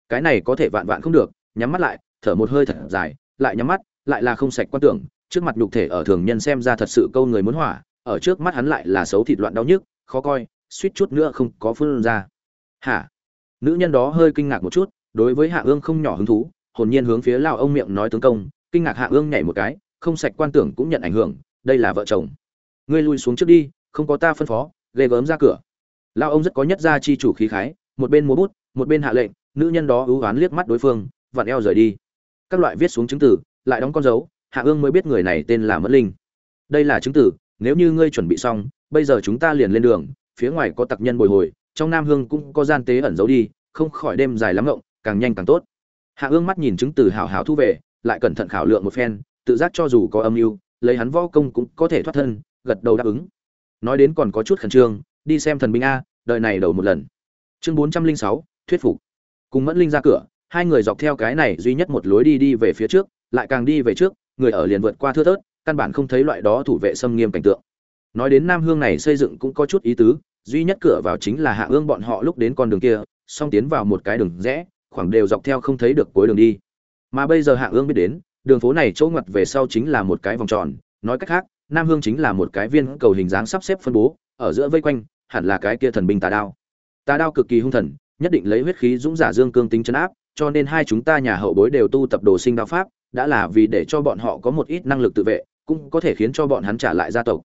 Cái này có thể vạn vạn không được, nhắm mắt lại, thở một hơi thật dài, lại nhắm mắt, lại là không sạch quan tưởng, trước mặt nhục thể ở thường nhân xem ra thật sự câu người muốn hỏa, ở trước mắt hắn lại là xấu thịt loạn đau nhức, khó coi, suýt chút nữa không có phương ra. Hả? Nữ nhân đó hơi kinh ngạc một chút đối với hạ ương không nhỏ hứng thú hồn nhiên hướng phía lao ông miệng nói tướng công kinh ngạc hạ ương nhảy một cái không sạch quan tưởng cũng nhận ảnh hưởng đây là vợ chồng. Ngươi lui xuống trước đi không có ta phân phó ghê gớm ra cửa. Lao ông rất có nhất gia chi chủ khí khái một bên múa bút một bên hạ lệnh nữ nhân đó ưu oán liếc mắt đối phương vặn eo rời đi. Các loại viết xuống chứng tử, lại đóng con dấu hạ ương mới biết người này tên là mẫn linh. Đây là chứng tử, nếu như ngươi chuẩn bị xong bây giờ chúng ta liền lên đường phía ngoài có tặc nhân bồi hồi trong nam hương cũng có gian tế ẩn giấu đi, không khỏi đêm dài lắm ngộng, càng nhanh càng tốt. Hạ ương mắt nhìn chứng từ hảo hảo thu về, lại cẩn thận khảo lượng một phen, tự giác cho dù có âm mưu, lấy hắn võ công cũng có thể thoát thân, gật đầu đáp ứng. Nói đến còn có chút khẩn trương, đi xem thần binh a đợi này đầu một lần. Chương bốn trăm linh sáu, thuyết phục. Cùng mẫn linh ra cửa, hai người dọc theo cái này duy nhất một lối đi đi về phía trước, lại càng đi về trước, người ở liền vượt qua thưa thớt, căn bản không thấy loại đó thủ vệ xâm nghiêm cảnh tượng. Nói đến nam hương này xây dựng cũng có chút ý tứ duy nhất cửa vào chính là hạ ương bọn họ lúc đến con đường kia, xong tiến vào một cái đường rẽ, khoảng đều dọc theo không thấy được cuối đường đi. Mà bây giờ hạ ương biết đến, đường phố này chỗ ngoặt về sau chính là một cái vòng tròn, nói cách khác, nam hương chính là một cái viên cầu hình dáng sắp xếp phân bố, ở giữa vây quanh, hẳn là cái kia thần binh tà đao. Tà đao cực kỳ hung thần, nhất định lấy huyết khí dũng giả dương cương tính chấn áp, cho nên hai chúng ta nhà hậu bối đều tu tập đồ sinh đao pháp, đã là vì để cho bọn họ có một ít năng lực tự vệ, cũng có thể khiến cho bọn hắn trả lại gia tộc.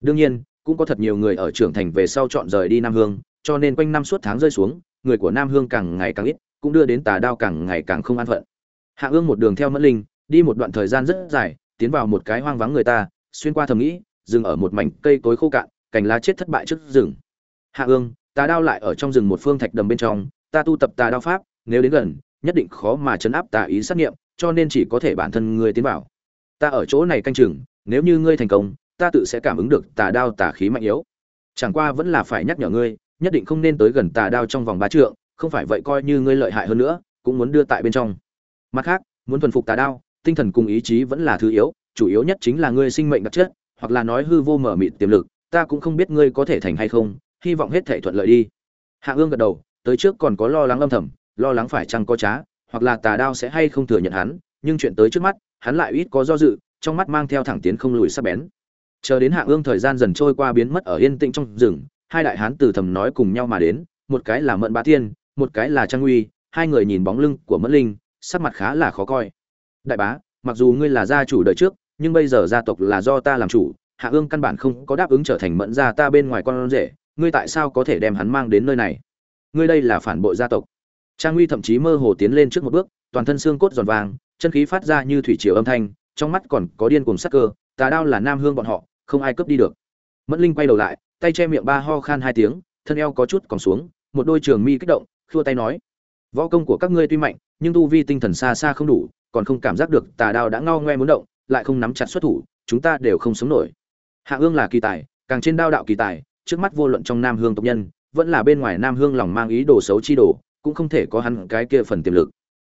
Đương nhiên cũng có thật nhiều người ở trưởng thành về sau chọn rời đi nam hương, cho nên quanh năm suốt tháng rơi xuống, người của nam hương càng ngày càng ít, cũng đưa đến tà đao càng ngày càng không an phận. Hạ ương một đường theo mẫn linh, đi một đoạn thời gian rất dài, tiến vào một cái hoang vắng người ta, xuyên qua thầm nghĩ, dừng ở một mảnh cây cối khô cạn, cành lá chết thất bại trước rừng. Hạ ương, tà đao lại ở trong rừng một phương thạch đầm bên trong, ta tu tập tà đao pháp, nếu đến gần, nhất định khó mà chấn áp tà ý sát nghiệm cho nên chỉ có thể bản thân ngươi tiến vào. Ta ở chỗ này canh chừng, nếu như ngươi thành công ta tự sẽ cảm ứng được tà đao tà khí mạnh yếu. Chẳng qua vẫn là phải nhắc nhở ngươi, nhất định không nên tới gần tà đao trong vòng ba trượng, không phải vậy coi như ngươi lợi hại hơn nữa, cũng muốn đưa tại bên trong. Mặt khác, muốn thuần phục tà đao, tinh thần cùng ý chí vẫn là thứ yếu, chủ yếu nhất chính là ngươi sinh mệnh đặc chất, hoặc là nói hư vô mở mịt tiềm lực, ta cũng không biết ngươi có thể thành hay không, hy vọng hết thể thuận lợi đi. Hạ ương gật đầu, tới trước còn có lo lắng âm thầm, lo lắng phải chăng có trá, hoặc là tà đao sẽ hay không thừa nhận hắn, nhưng chuyện tới trước mắt, hắn lại ít có do dự, trong mắt mang theo thẳng tiến không lùi sắc bén chờ đến hạ ương thời gian dần trôi qua biến mất ở yên tĩnh trong rừng, hai đại hán từ thầm nói cùng nhau mà đến, một cái là mận bá tiên một cái là trang uy, hai người nhìn bóng lưng của mẫn linh, sắc mặt khá là khó coi. Đại bá, mặc dù ngươi là gia chủ đời trước, nhưng bây giờ gia tộc là do ta làm chủ hạ ương căn bản không có đáp ứng trở thành mẫn gia ta bên ngoài con rể, ngươi tại sao có thể đem hắn mang đến nơi này? Ngươi đây là phản bội gia tộc. Trang uy thậm chí mơ hồ tiến lên trước một bước, toàn thân xương cốt giòn vàng, chân khí phát ra như thủy triều âm thanh, trong mắt còn có điên cuồng sắc cơ, tà đao là nam hương bọn họ không ai cướp đi được. Mẫn linh quay đầu lại, tay che miệng ba ho khan hai tiếng, thân eo có chút còn xuống, một đôi trường mi kích động, khua tay nói, võ công của các ngươi tuy mạnh, nhưng tu vi tinh thần xa xa không đủ, còn không cảm giác được tà đao đã ngao ngoe muốn động, lại không nắm chặt xuất thủ, chúng ta đều không sống nổi. Hạ ương là kỳ tài, càng trên đao đạo kỳ tài, trước mắt vô luận trong nam hương tộc nhân, vẫn là bên ngoài nam hương lòng mang ý đồ xấu chi đồ, cũng không thể có hắn cái kia phần tiềm lực.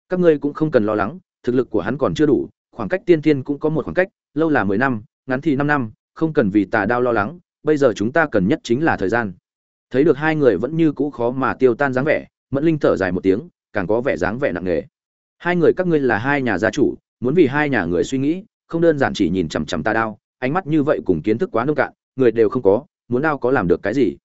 Các ngươi cũng không cần lo lắng, thực lực của hắn còn chưa đủ, khoảng cách tiên tiên cũng có một khoảng cách, lâu là mười năm, ngắn thì năm năm không cần vì tà đao lo lắng, bây giờ chúng ta cần nhất chính là thời gian. Thấy được hai người vẫn như cũ khó mà tiêu tan dáng vẻ, mẫn linh thở dài một tiếng, càng có vẻ dáng vẻ nặng nề. Hai người các ngươi là hai nhà gia chủ, muốn vì hai nhà người suy nghĩ, không đơn giản chỉ nhìn chằm chằm ta đao, ánh mắt như vậy cùng kiến thức quá nông cạn, người đều không có, muốn đao có làm được cái gì?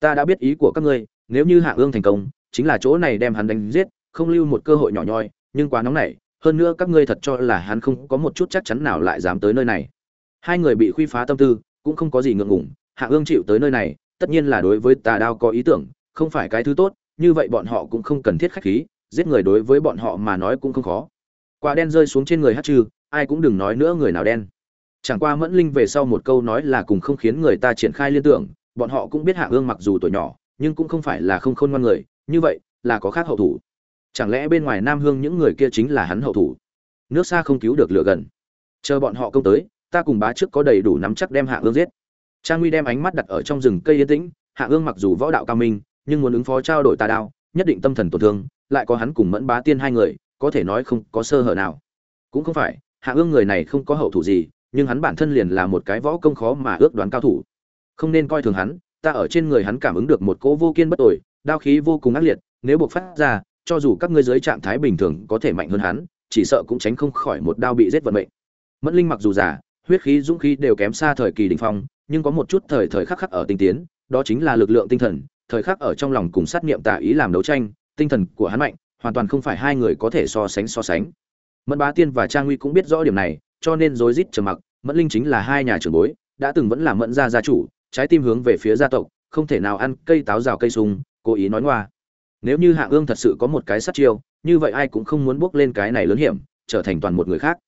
Ta đã biết ý của các ngươi, nếu như hạ ương thành công, chính là chỗ này đem hắn đánh giết, không lưu một cơ hội nhỏ nhoi, nhưng quá nóng nảy, hơn nữa các ngươi thật cho là hắn không có một chút chắc chắn nào lại dám tới nơi này hai người bị khuy phá tâm tư, cũng không có gì ngượng ngùng, hạ ương chịu tới nơi này, tất nhiên là đối với tà đao có ý tưởng, không phải cái thứ tốt, như vậy bọn họ cũng không cần thiết khách khí, giết người đối với bọn họ mà nói cũng không khó. Quả đen rơi xuống trên người hát trừ ai cũng đừng nói nữa người nào đen. Chẳng qua mẫn linh về sau một câu nói là cùng không khiến người ta triển khai liên tưởng, bọn họ cũng biết hạ ương mặc dù tuổi nhỏ, nhưng cũng không phải là không khôn ngoan người, như vậy là có khác hậu thủ. Chẳng lẽ bên ngoài nam hương những người kia chính là hắn hậu thủ? Nước xa không cứu được lửa gần. Chờ bọn họ công tới ta cùng bá trước có đầy đủ nắm chắc đem hạ ương giết. Trang nguy đem ánh mắt đặt ở trong rừng cây yên tĩnh hạ ương mặc dù võ đạo cao minh, nhưng muốn ứng phó trao đổi tà đao nhất định tâm thần tổn thương, lại có hắn cùng mẫn bá tiên hai người, có thể nói không có sơ hở nào. Cũng không phải hạ ương người này không có hậu thủ gì, nhưng hắn bản thân liền là một cái võ công khó mà ước đoán cao thủ. Không nên coi thường hắn, ta ở trên người hắn cảm ứng được một cỗ vô kiên bất tội đao khí vô cùng ác liệt, nếu buộc phát ra, cho dù các ngươi dưới trạng thái bình thường có thể mạnh hơn hắn, chỉ sợ cũng tránh không khỏi một đao bị giết vận mệnh. Mẫn linh mặc dù giả huyết khí, dũng khí đều kém xa thời kỳ đỉnh phong, nhưng có một chút thời thời khắc khắc ở tinh tiến, đó chính là lực lượng tinh thần, thời khắc ở trong lòng cùng sát niệm tà ý làm đấu tranh, tinh thần của hắn mạnh, hoàn toàn không phải hai người có thể so sánh so sánh. Mẫn bá tiên và trang nguy cũng biết rõ điểm này, cho nên rối rít trầm mặc, mẫn linh chính là hai nhà trưởng bối, đã từng vẫn là mẫn gia gia chủ, trái tim hướng về phía gia tộc, không thể nào ăn cây táo rào cây sung, cố ý nói ngoa. Nếu như hạ ương thật sự có một cái sát chiêu, như vậy ai cũng không muốn bước lên cái này lớn hiểm, trở thành toàn một người khác.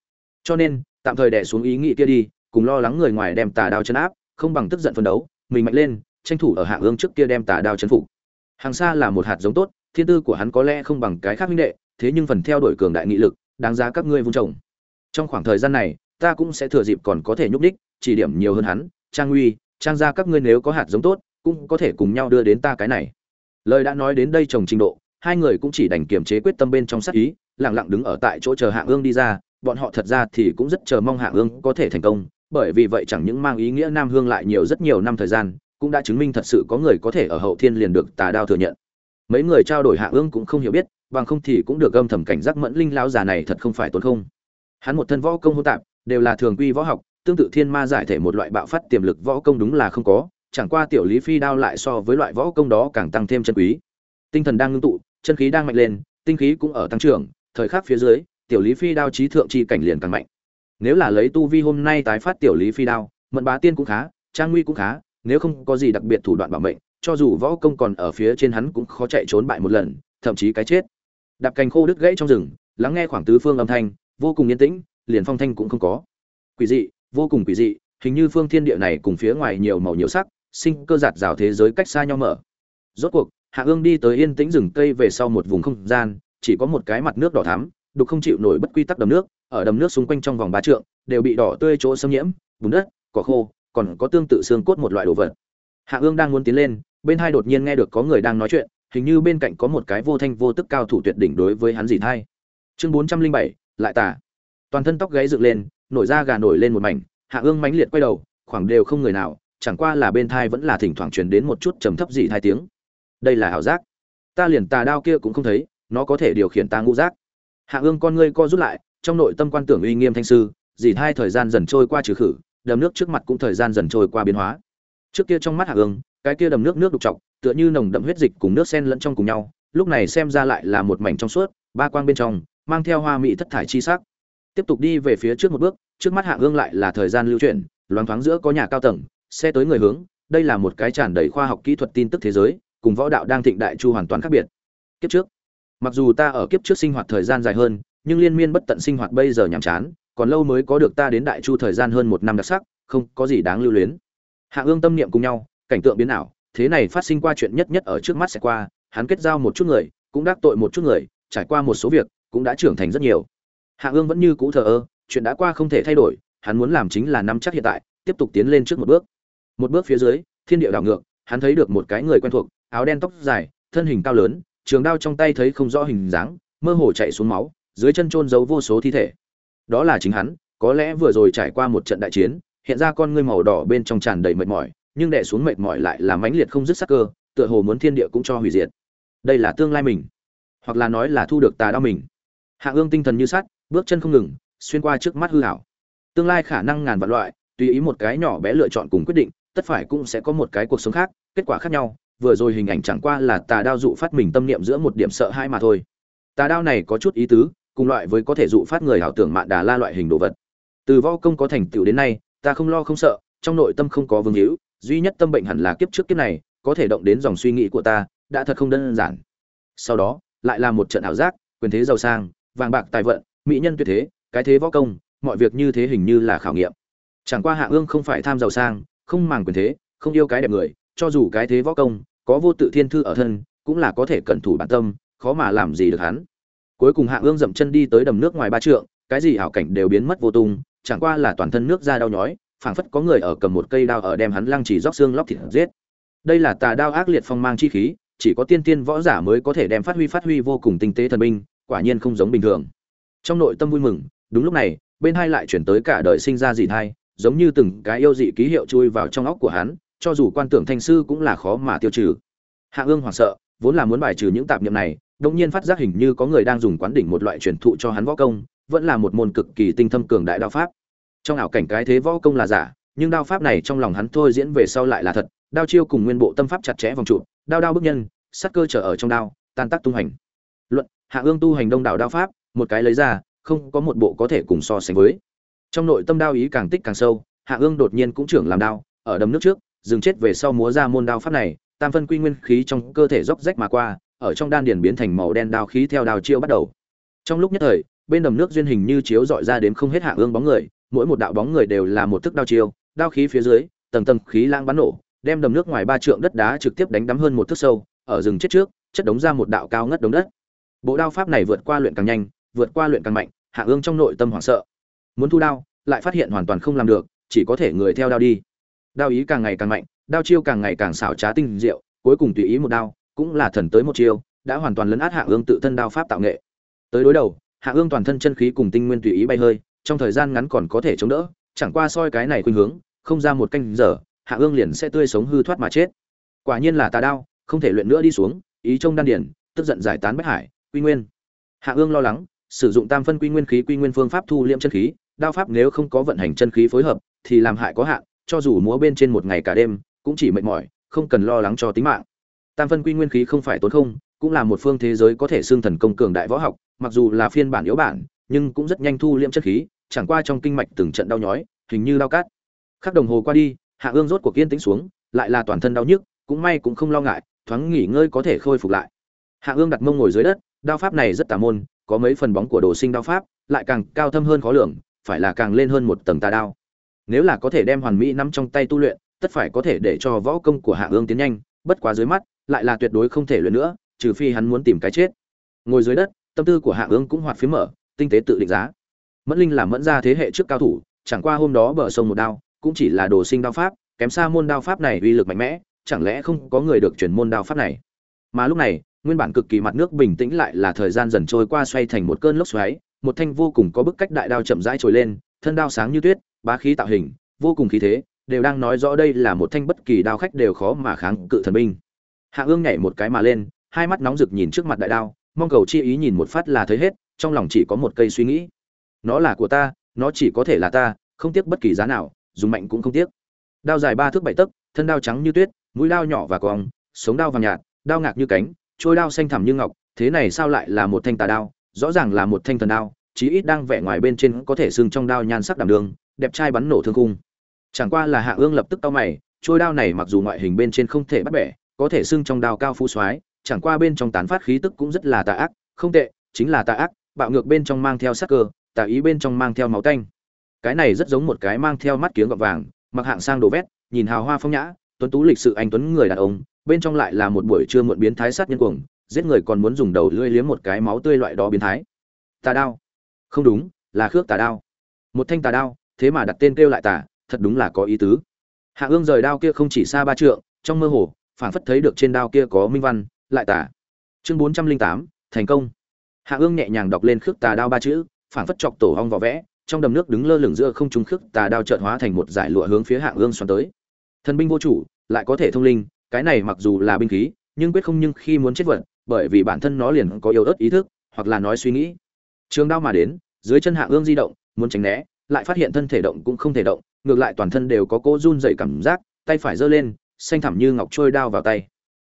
Cho nên tạm thời đè xuống ý nghĩ kia đi, cùng lo lắng người ngoài đem tà đao chấn áp, không bằng tức giận phân đấu, mình mạnh lên, tranh thủ ở hạ ương trước kia đem tà đao chấn phục. Hàng xa là một hạt giống tốt, thiên tư của hắn có lẽ không bằng cái khác huynh đệ, thế nhưng phần theo đuổi cường đại nghị lực, đáng giá các ngươi vun trồng. Trong khoảng thời gian này, ta cũng sẽ thừa dịp còn có thể nhúc đích chỉ điểm nhiều hơn hắn, trang uy, trang ra các ngươi nếu có hạt giống tốt, cũng có thể cùng nhau đưa đến ta cái này. Lời đã nói đến đây trồng trình độ, hai người cũng chỉ đành kiềm chế quyết tâm bên trong sát ý, lặng lặng đứng ở tại chỗ chờ hạ ương đi ra bọn họ thật ra thì cũng rất chờ mong hạ ương có thể thành công, bởi vì vậy chẳng những mang ý nghĩa nam hương lại nhiều rất nhiều năm thời gian, cũng đã chứng minh thật sự có người có thể ở hậu thiên liền được tà đao thừa nhận. Mấy người trao đổi hạ ương cũng không hiểu biết, bằng không thì cũng được âm thầm cảnh giác mẫn linh lão già này thật không phải tốn không. Hắn một thân võ công hỗn tạp, đều là thường quy võ học, tương tự thiên ma giải thể một loại bạo phát tiềm lực võ công đúng là không có, chẳng qua tiểu lý phi đao lại so với loại võ công đó càng tăng thêm chân quý. Tinh thần đang ngưng tụ, chân khí đang mạnh lên, tinh khí cũng ở tăng trưởng, thời khắc phía dưới tiểu lý phi đao trí thượng chi cảnh liền càng mạnh. Nếu là lấy tu vi hôm nay tái phát tiểu lý phi đao, mận bá tiên cũng khá, trang nguy cũng khá, nếu không có gì đặc biệt thủ đoạn bảo mệnh, cho dù võ công còn ở phía trên hắn cũng khó chạy trốn bại một lần, thậm chí cái chết. Đạp cành khô đứt gãy trong rừng, lắng nghe khoảng tứ phương âm thanh, vô cùng yên tĩnh, liền phong thanh cũng không có. Quỷ dị, vô cùng quỷ dị, hình như phương thiên địa này cùng phía ngoài nhiều màu nhiều sắc, sinh cơ giạt rào thế giới cách xa nhau mở. Rốt cuộc, hạ ương đi tới yên tĩnh rừng cây về sau một vùng không gian, chỉ có một cái mặt nước đỏ thắm đục không chịu nổi bất quy tắc đầm nước, ở đầm nước xung quanh trong vòng ba trượng, đều bị đỏ tươi chỗ xâm nhiễm, bùn đất, cỏ khô, còn có tương tự xương cốt một loại đồ vật. Hạ ương đang muốn tiến lên, bên hai đột nhiên nghe được có người đang nói chuyện, hình như bên cạnh có một cái vô thanh vô tức cao thủ tuyệt đỉnh đối với hắn dì thai. Chương bốn trăm linh bảy, lại tả toàn thân tóc gáy dựng lên, nổi da gà nổi lên một mảnh, hạ ương mãnh liệt quay đầu, khoảng đều không người nào, chẳng qua là bên thai vẫn là thỉnh thoảng truyền đến một chút trầm thấp dị thai tiếng. Đây là ảo giác. Ta liền tà đao kia cũng không thấy, nó có thể điều khiển ta ngũ giác hạ ương con ngươi co rút lại, trong nội tâm quan tưởng uy nghiêm thanh sư, Dì thai thời gian dần trôi qua trừ khử, đầm nước trước mặt cũng thời gian dần trôi qua biến hóa. Trước kia trong mắt hạ ương, cái kia đầm nước nước đục trọc, tựa như nồng đậm huyết dịch cùng nước sen lẫn trong cùng nhau, lúc này xem ra lại là một mảnh trong suốt, ba quang bên trong, mang theo hoa mỹ thất thải chi sắc. Tiếp tục đi về phía trước một bước, trước mắt hạ ương lại là thời gian lưu chuyển, loáng thoáng giữa có nhà cao tầng, xe tới người hướng, đây là một cái tràn đầy khoa học kỹ thuật tin tức thế giới, cùng võ đạo đang thịnh đại chu hoàn toàn khác biệt. Kiếp trước mặc dù ta ở kiếp trước sinh hoạt thời gian dài hơn, nhưng liên miên bất tận sinh hoạt bây giờ nhàm chán, còn lâu mới có được ta đến đại chu thời gian hơn một năm đặc sắc, không có gì đáng lưu luyến. Hạ ương tâm niệm cùng nhau, cảnh tượng biến ảo, thế này phát sinh qua chuyện nhất nhất ở trước mắt sẽ qua, hắn kết giao một chút người, cũng đắc tội một chút người, trải qua một số việc, cũng đã trưởng thành rất nhiều. Hạ ương vẫn như cũ thờ ơ, chuyện đã qua không thể thay đổi, hắn muốn làm chính là nắm chắc hiện tại, tiếp tục tiến lên trước một bước. Một bước phía dưới, thiên địa đảo ngược, hắn thấy được một cái người quen thuộc, áo đen tóc dài, thân hình cao lớn trường đao trong tay thấy không rõ hình dáng, mơ hồ chạy xuống máu, dưới chân trôn giấu vô số thi thể. Đó là chính hắn, có lẽ vừa rồi trải qua một trận đại chiến, hiện ra con ngươi màu đỏ bên trong tràn đầy mệt mỏi, nhưng đè xuống mệt mỏi lại là mãnh liệt không dứt sắc cơ, tựa hồ muốn thiên địa cũng cho hủy diệt. Đây là tương lai mình, hoặc là nói là thu được tà đao mình. Hạ ương tinh thần như sắt, bước chân không ngừng, xuyên qua trước mắt hư hảo tương lai khả năng ngàn vạn loại, tùy ý một cái nhỏ bé lựa chọn cùng quyết định, tất phải cũng sẽ có một cái cuộc sống khác, kết quả khác nhau vừa rồi hình ảnh chẳng qua là tà đao dụ phát mình tâm niệm giữa một điểm sợ hãi mà thôi. Tà đao này có chút ý tứ, cùng loại với có thể dụ phát người ảo tưởng mạn đà la loại hình đồ vật. Từ võ công có thành tựu đến nay, ta không lo không sợ, trong nội tâm không có vương hữu, duy nhất tâm bệnh hẳn là kiếp trước kiếp này, có thể động đến dòng suy nghĩ của ta, đã thật không đơn giản. Sau đó, lại là một trận ảo giác, quyền thế giàu sang, vàng bạc tài vận, mỹ nhân tuyệt thế, cái thế võ công, mọi việc như thế hình như là khảo nghiệm. Chẳng qua hạ ương không phải tham giàu sang, không màng quyền thế, không yêu cái đẹp người, cho dù cái thế võ công có vô tự thiên thư ở thân, cũng là có thể cẩn thủ bản tâm, khó mà làm gì được hắn. Cuối cùng hạ ương dậm chân đi tới đầm nước ngoài ba trượng, cái gì ảo cảnh đều biến mất vô tung, chẳng qua là toàn thân nước ra đau nhói, phảng phất có người ở cầm một cây đao ở đem hắn lăng chỉ róc xương lóc thịt giết. Đây là tà đao ác liệt phong mang chi khí, chỉ có tiên tiên võ giả mới có thể đem phát huy phát huy vô cùng tinh tế thần binh, quả nhiên không giống bình thường. Trong nội tâm vui mừng, đúng lúc này, bên hai lại chuyển tới cả đời sinh ra dị thai, giống như từng cái yêu dị ký hiệu chui vào trong óc của hắn cho dù quan tưởng thanh sư cũng là khó mà tiêu trừ. Hạ ương hoảng sợ, vốn là muốn bài trừ những tạp niệm này, đột nhiên phát giác hình như có người đang dùng quán đỉnh một loại truyền thụ cho hắn võ công, vẫn là một môn cực kỳ tinh thâm cường đại đao pháp. Trong ảo cảnh cái thế võ công là giả, nhưng đao pháp này trong lòng hắn thôi diễn về sau lại là thật, đao chiêu cùng nguyên bộ tâm pháp chặt chẽ vòng trụ, đao đao bức nhân sắt cơ trở ở trong đao, tan tác tung hành. Luận, hạ ương tu hành đông đảo đao pháp, một cái lấy ra, không có một bộ có thể cùng so sánh với. Trong nội tâm đao ý càng tích càng sâu, hạ ương đột nhiên cũng trưởng làm đao, ở đầm nước trước dừng chết về sau múa ra môn đao pháp này, tam phân quy nguyên khí trong cơ thể róc rách mà qua, ở trong đan điền biến thành màu đen đao khí theo đao chiêu bắt đầu. Trong lúc nhất thời, bên đầm nước duyên hình như chiếu dọi ra đến không hết hạ ương bóng người, mỗi một đạo bóng người đều là một thức đao chiêu, đao khí phía dưới, tầng tầng khí lang bắn nổ, đem đầm nước ngoài ba trượng đất đá trực tiếp đánh đắm hơn một thước sâu, ở rừng chết trước, chất đống ra một đạo cao ngất đống đất. Bộ đao pháp này vượt qua luyện càng nhanh, vượt qua luyện càng mạnh hạ ương trong nội tâm hoảng sợ. Muốn thu đao, lại phát hiện hoàn toàn không làm được, chỉ có thể người theo đao đi đao ý càng ngày càng mạnh, đao chiêu càng ngày càng xảo trá tinh diệu, cuối cùng tùy ý một đao, cũng là thần tới một chiêu, đã hoàn toàn lấn át hạ ương tự thân đao pháp tạo nghệ. Tới đối đầu, hạ ương toàn thân chân khí cùng tinh nguyên tùy ý bay hơi, trong thời gian ngắn còn có thể chống đỡ, chẳng qua soi cái này khuynh hướng, không ra một canh giờ, hạ ương liền sẽ tươi sống hư thoát mà chết. Quả nhiên là tà đao, không thể luyện nữa đi xuống, ý trông đan điển, tức giận giải tán bách hải, quy nguyên. Hạ ương lo lắng, sử dụng tam phân quy nguyên khí, quy nguyên phương pháp thu liễm chân khí, đao pháp nếu không có vận hành chân khí phối hợp, thì làm hại có hạn cho dù múa bên trên một ngày cả đêm, cũng chỉ mệt mỏi, không cần lo lắng cho tính mạng. Tam phân quy nguyên khí không phải tốn không, cũng là một phương thế giới có thể xương thần công cường đại võ học, mặc dù là phiên bản yếu bản, nhưng cũng rất nhanh thu liễm chất khí, chẳng qua trong kinh mạch từng trận đau nhói, hình như đau cát. Khắc đồng hồ qua đi, hạ ương rốt cuộc yên tĩnh xuống, lại là toàn thân đau nhức, cũng may cũng không lo ngại, thoáng nghỉ ngơi có thể khôi phục lại. Hạ ương đặt mông ngồi dưới đất, đao pháp này rất tà môn, có mấy phần bóng của đồ sinh đao pháp, lại càng cao thâm hơn khó lường, phải là càng lên hơn một tầng tà đao nếu là có thể đem hoàn mỹ nắm trong tay tu luyện, tất phải có thể để cho võ công của hạ ương tiến nhanh, bất quá dưới mắt, lại là tuyệt đối không thể luyện nữa, trừ phi hắn muốn tìm cái chết. Ngồi dưới đất, tâm tư của hạ ương cũng hoạt phí mở, tinh tế tự định giá. Mẫn linh là mẫn ra thế hệ trước cao thủ, chẳng qua hôm đó bờ sông một đao, cũng chỉ là đồ sinh đao pháp, kém xa môn đao pháp này uy lực mạnh mẽ, chẳng lẽ không có người được chuyển môn đao pháp này? Mà lúc này, nguyên bản cực kỳ mặt nước bình tĩnh lại là thời gian dần trôi qua xoay thành một cơn lốc xoáy, một thanh vô cùng có bức cách đại đao chậm rãi trồi lên, thân đao sáng như tuyết bá khí tạo hình, vô cùng khí thế, đều đang nói rõ đây là một thanh bất kỳ đao khách đều khó mà kháng cự thần binh. Hạ ương nhảy một cái mà lên, hai mắt nóng rực nhìn trước mặt đại đao, mong cầu chi ý nhìn một phát là thấy hết, trong lòng chỉ có một cây suy nghĩ. Nó là của ta, nó chỉ có thể là ta, không tiếc bất kỳ giá nào, dùng mạnh cũng không tiếc. Đao dài ba thước bảy tấc, thân đao trắng như tuyết, mũi đao nhỏ và cong, sống đao vàng nhạt, đao ngạc như cánh, trôi đao xanh thẳm như ngọc, thế này sao lại là một thanh tà đao? Rõ ràng là một thanh thần đao, chí ít đang vẽ ngoài bên trên có thể xưng trong đao nhan sắc đảm đường đẹp trai bắn nổ thương khung. Chẳng qua là hạ ương lập tức tao mày, trôi đao này mặc dù ngoại hình bên trên không thể bắt bẻ, có thể xưng trong đao cao phú soái, chẳng qua bên trong tán phát khí tức cũng rất là tà ác, không tệ, chính là tà ác, bạo ngược bên trong mang theo sắc cơ, tà ý bên trong mang theo máu tanh. Cái này rất giống một cái mang theo mắt kiếng gọt vàng, mặc hạng sang đồ vét, nhìn hào hoa phong nhã, tuấn tú lịch sự anh tuấn người đàn ông, bên trong lại là một buổi trưa muộn biến thái sát nhân cuồng, giết người còn muốn dùng đầu lưỡi liếm một cái máu tươi loại đó biến thái. Tà đao. Không đúng, là khước tà đao. Một thanh tà đao thế mà đặt tên kêu lại tà, thật đúng là có ý tứ. Hạ ương rời đao kia không chỉ xa ba trượng, trong mơ hồ, phảng phất thấy được trên đao kia có minh văn, lại tà. Chương bốn trăm linh tám, thành công. Hạ ương nhẹ nhàng đọc lên khước tà đao ba chữ, phảng phất chọc tổ hong vỏ vẽ, trong đầm nước đứng lơ lửng giữa không trung khước tà đao chợt hóa thành một giải lụa hướng phía hạ ương xoắn tới. Thần binh vô chủ, lại có thể thông linh, cái này mặc dù là binh khí, nhưng quyết không nhưng khi muốn chết vật, bởi vì bản thân nó liền có yếu ớt ý thức, hoặc là nói suy nghĩ. Trường đao mà đến, dưới chân hạ ương di động, muốn tránh né lại phát hiện thân thể động cũng không thể động, ngược lại toàn thân đều có cỗ run dày cảm giác, tay phải giơ lên, xanh thẳm như ngọc trôi đao vào tay.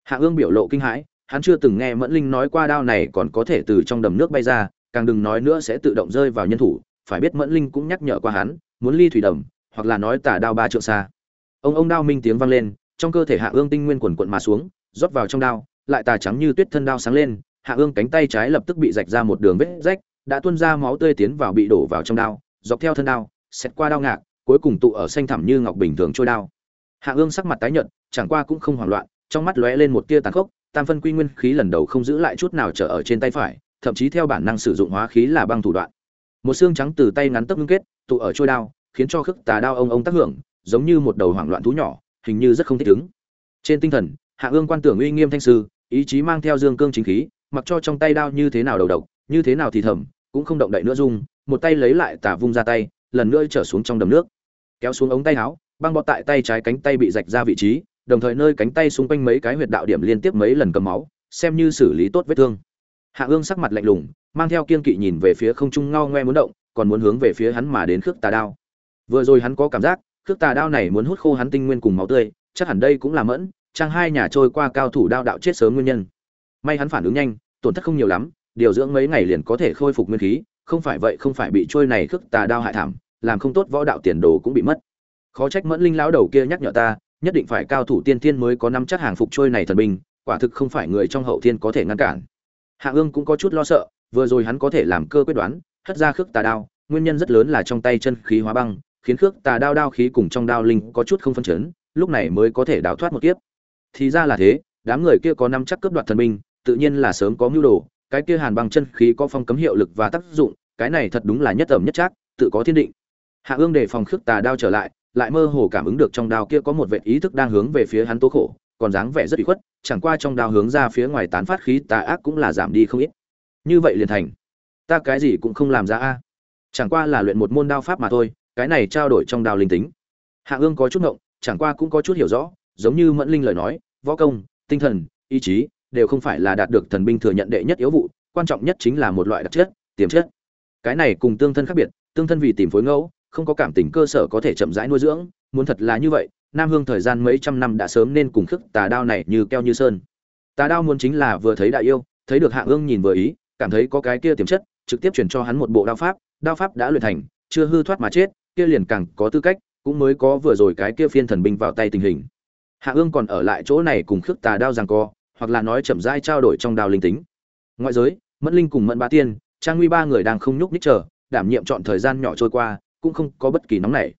Hạ ương biểu lộ kinh hãi, hắn chưa từng nghe mẫn linh nói qua đao này còn có thể từ trong đầm nước bay ra, càng đừng nói nữa sẽ tự động rơi vào nhân thủ, phải biết mẫn linh cũng nhắc nhở qua hắn, muốn ly thủy đầm, hoặc là nói tả đao ba trượng xa. Ông ông đao minh tiếng vang lên, trong cơ thể hạ ương tinh nguyên quần quận mà xuống, rót vào trong đao, lại tà trắng như tuyết thân đao sáng lên, hạ ương cánh tay trái lập tức bị rạch ra một đường vết rách, đã tuôn ra máu tươi tiến vào bị đổ vào trong đao dọc theo thân đao, xét qua đao ngạc, cuối cùng tụ ở xanh thẳm như ngọc bình thường trôi đao. Hạ ương sắc mặt tái nhợt, chẳng qua cũng không hoảng loạn, trong mắt lóe lên một tia tàn khốc, tam phân quy nguyên khí lần đầu không giữ lại chút nào trở ở trên tay phải, thậm chí theo bản năng sử dụng hóa khí là băng thủ đoạn. Một xương trắng từ tay ngắn tấp ngưng kết, tụ ở trôi đao, khiến cho khước tà đao ông ông tác hưởng, giống như một đầu hoảng loạn thú nhỏ, hình như rất không thích ứng. Trên tinh thần, hạ ương quan tưởng uy nghiêm thanh sư, ý chí mang theo dương cương chính khí, mặc cho trong tay đao như thế nào đầu độc, như thế nào thì thầm, cũng không động đậy nữa dung một tay lấy lại tả vung ra tay, lần nữa trở xuống trong đầm nước. Kéo xuống ống tay áo, băng bọt tại tay trái cánh tay bị rạch ra vị trí, đồng thời nơi cánh tay xung quanh mấy cái huyệt đạo điểm liên tiếp mấy lần cầm máu, xem như xử lý tốt vết thương. Hạ ương sắc mặt lạnh lùng, mang theo kiên kỵ nhìn về phía không trung ngao ngoe muốn động, còn muốn hướng về phía hắn mà đến khước tà đao. Vừa rồi hắn có cảm giác, khước tà đao này muốn hút khô hắn tinh nguyên cùng máu tươi, chắc hẳn đây cũng là mẫn, trang hai nhà trôi qua cao thủ đao đạo chết sớm nguyên nhân. May hắn phản ứng nhanh, tổn thất không nhiều lắm, điều dưỡng mấy ngày liền có thể khôi phục nguyên khí không phải vậy không phải bị trôi này khước tà đao hại thảm, làm không tốt võ đạo tiền đồ cũng bị mất. Khó trách mẫn linh lão đầu kia nhắc nhở ta, nhất định phải cao thủ tiên thiên mới có năm chắc hàng phục trôi này thần binh, quả thực không phải người trong hậu thiên có thể ngăn cản. Hạ ương cũng có chút lo sợ, vừa rồi hắn có thể làm cơ quyết đoán, hất ra khước tà đao, nguyên nhân rất lớn là trong tay chân khí hóa băng, khiến khước tà đao đao khí cùng trong đao linh có chút không phân chấn, lúc này mới có thể đào thoát một kiếp. Thì ra là thế, đám người kia có năm chắc cướp đoạt thần binh, tự nhiên là sớm có mưu đồ cái kia hàn băng chân khí có phong cấm hiệu lực và tác dụng, cái này thật đúng là nhất ẩm nhất chắc tự có thiên định. Hạ ương đề phòng khước tà đao trở lại lại mơ hồ cảm ứng được trong đao kia có một vệ ý thức đang hướng về phía hắn tố khổ, còn dáng vẻ rất bị khuất, chẳng qua trong đao hướng ra phía ngoài tán phát khí tà ác cũng là giảm đi không ít. Như vậy liền thành. Ta cái gì cũng không làm ra a. Chẳng qua là luyện một môn đao pháp mà thôi, cái này trao đổi trong đao linh tính. Hạ ương có chút ngộng, chẳng qua cũng có chút hiểu rõ, giống như mẫn linh lời nói, võ công, tinh thần, ý chí đều không phải là đạt được thần binh thừa nhận đệ nhất yếu vụ, quan trọng nhất chính là một loại đặc chất, tiềm chất. Cái này cùng tương thân khác biệt, tương thân vì tìm phối ngẫu, không có cảm tình cơ sở có thể chậm rãi nuôi dưỡng, muốn thật là như vậy, nam hương thời gian mấy trăm năm đã sớm nên cùng khước tà đao này như keo như sơn. Tà đao muốn chính là vừa thấy đại yêu, thấy được hạ ương nhìn vừa ý, cảm thấy có cái kia tiềm chất, trực tiếp chuyển cho hắn một bộ đao pháp đao pháp đã luyện thành, chưa hư thoát mà chết, kia liền càng có tư cách, cũng mới có vừa rồi cái kia phiên thần binh vào tay tình hình. Hạ ương còn ở lại chỗ này cùng khước tà đao giằng co hoặc là nói chậm rãi trao đổi trong đao linh tính. Ngoại giới, mẫn linh cùng mẫn bá tiên, trang nguy ba người đang không nhúc nhích chờ, đảm nhiệm chọn thời gian nhỏ trôi qua, cũng không có bất kỳ nóng nảy.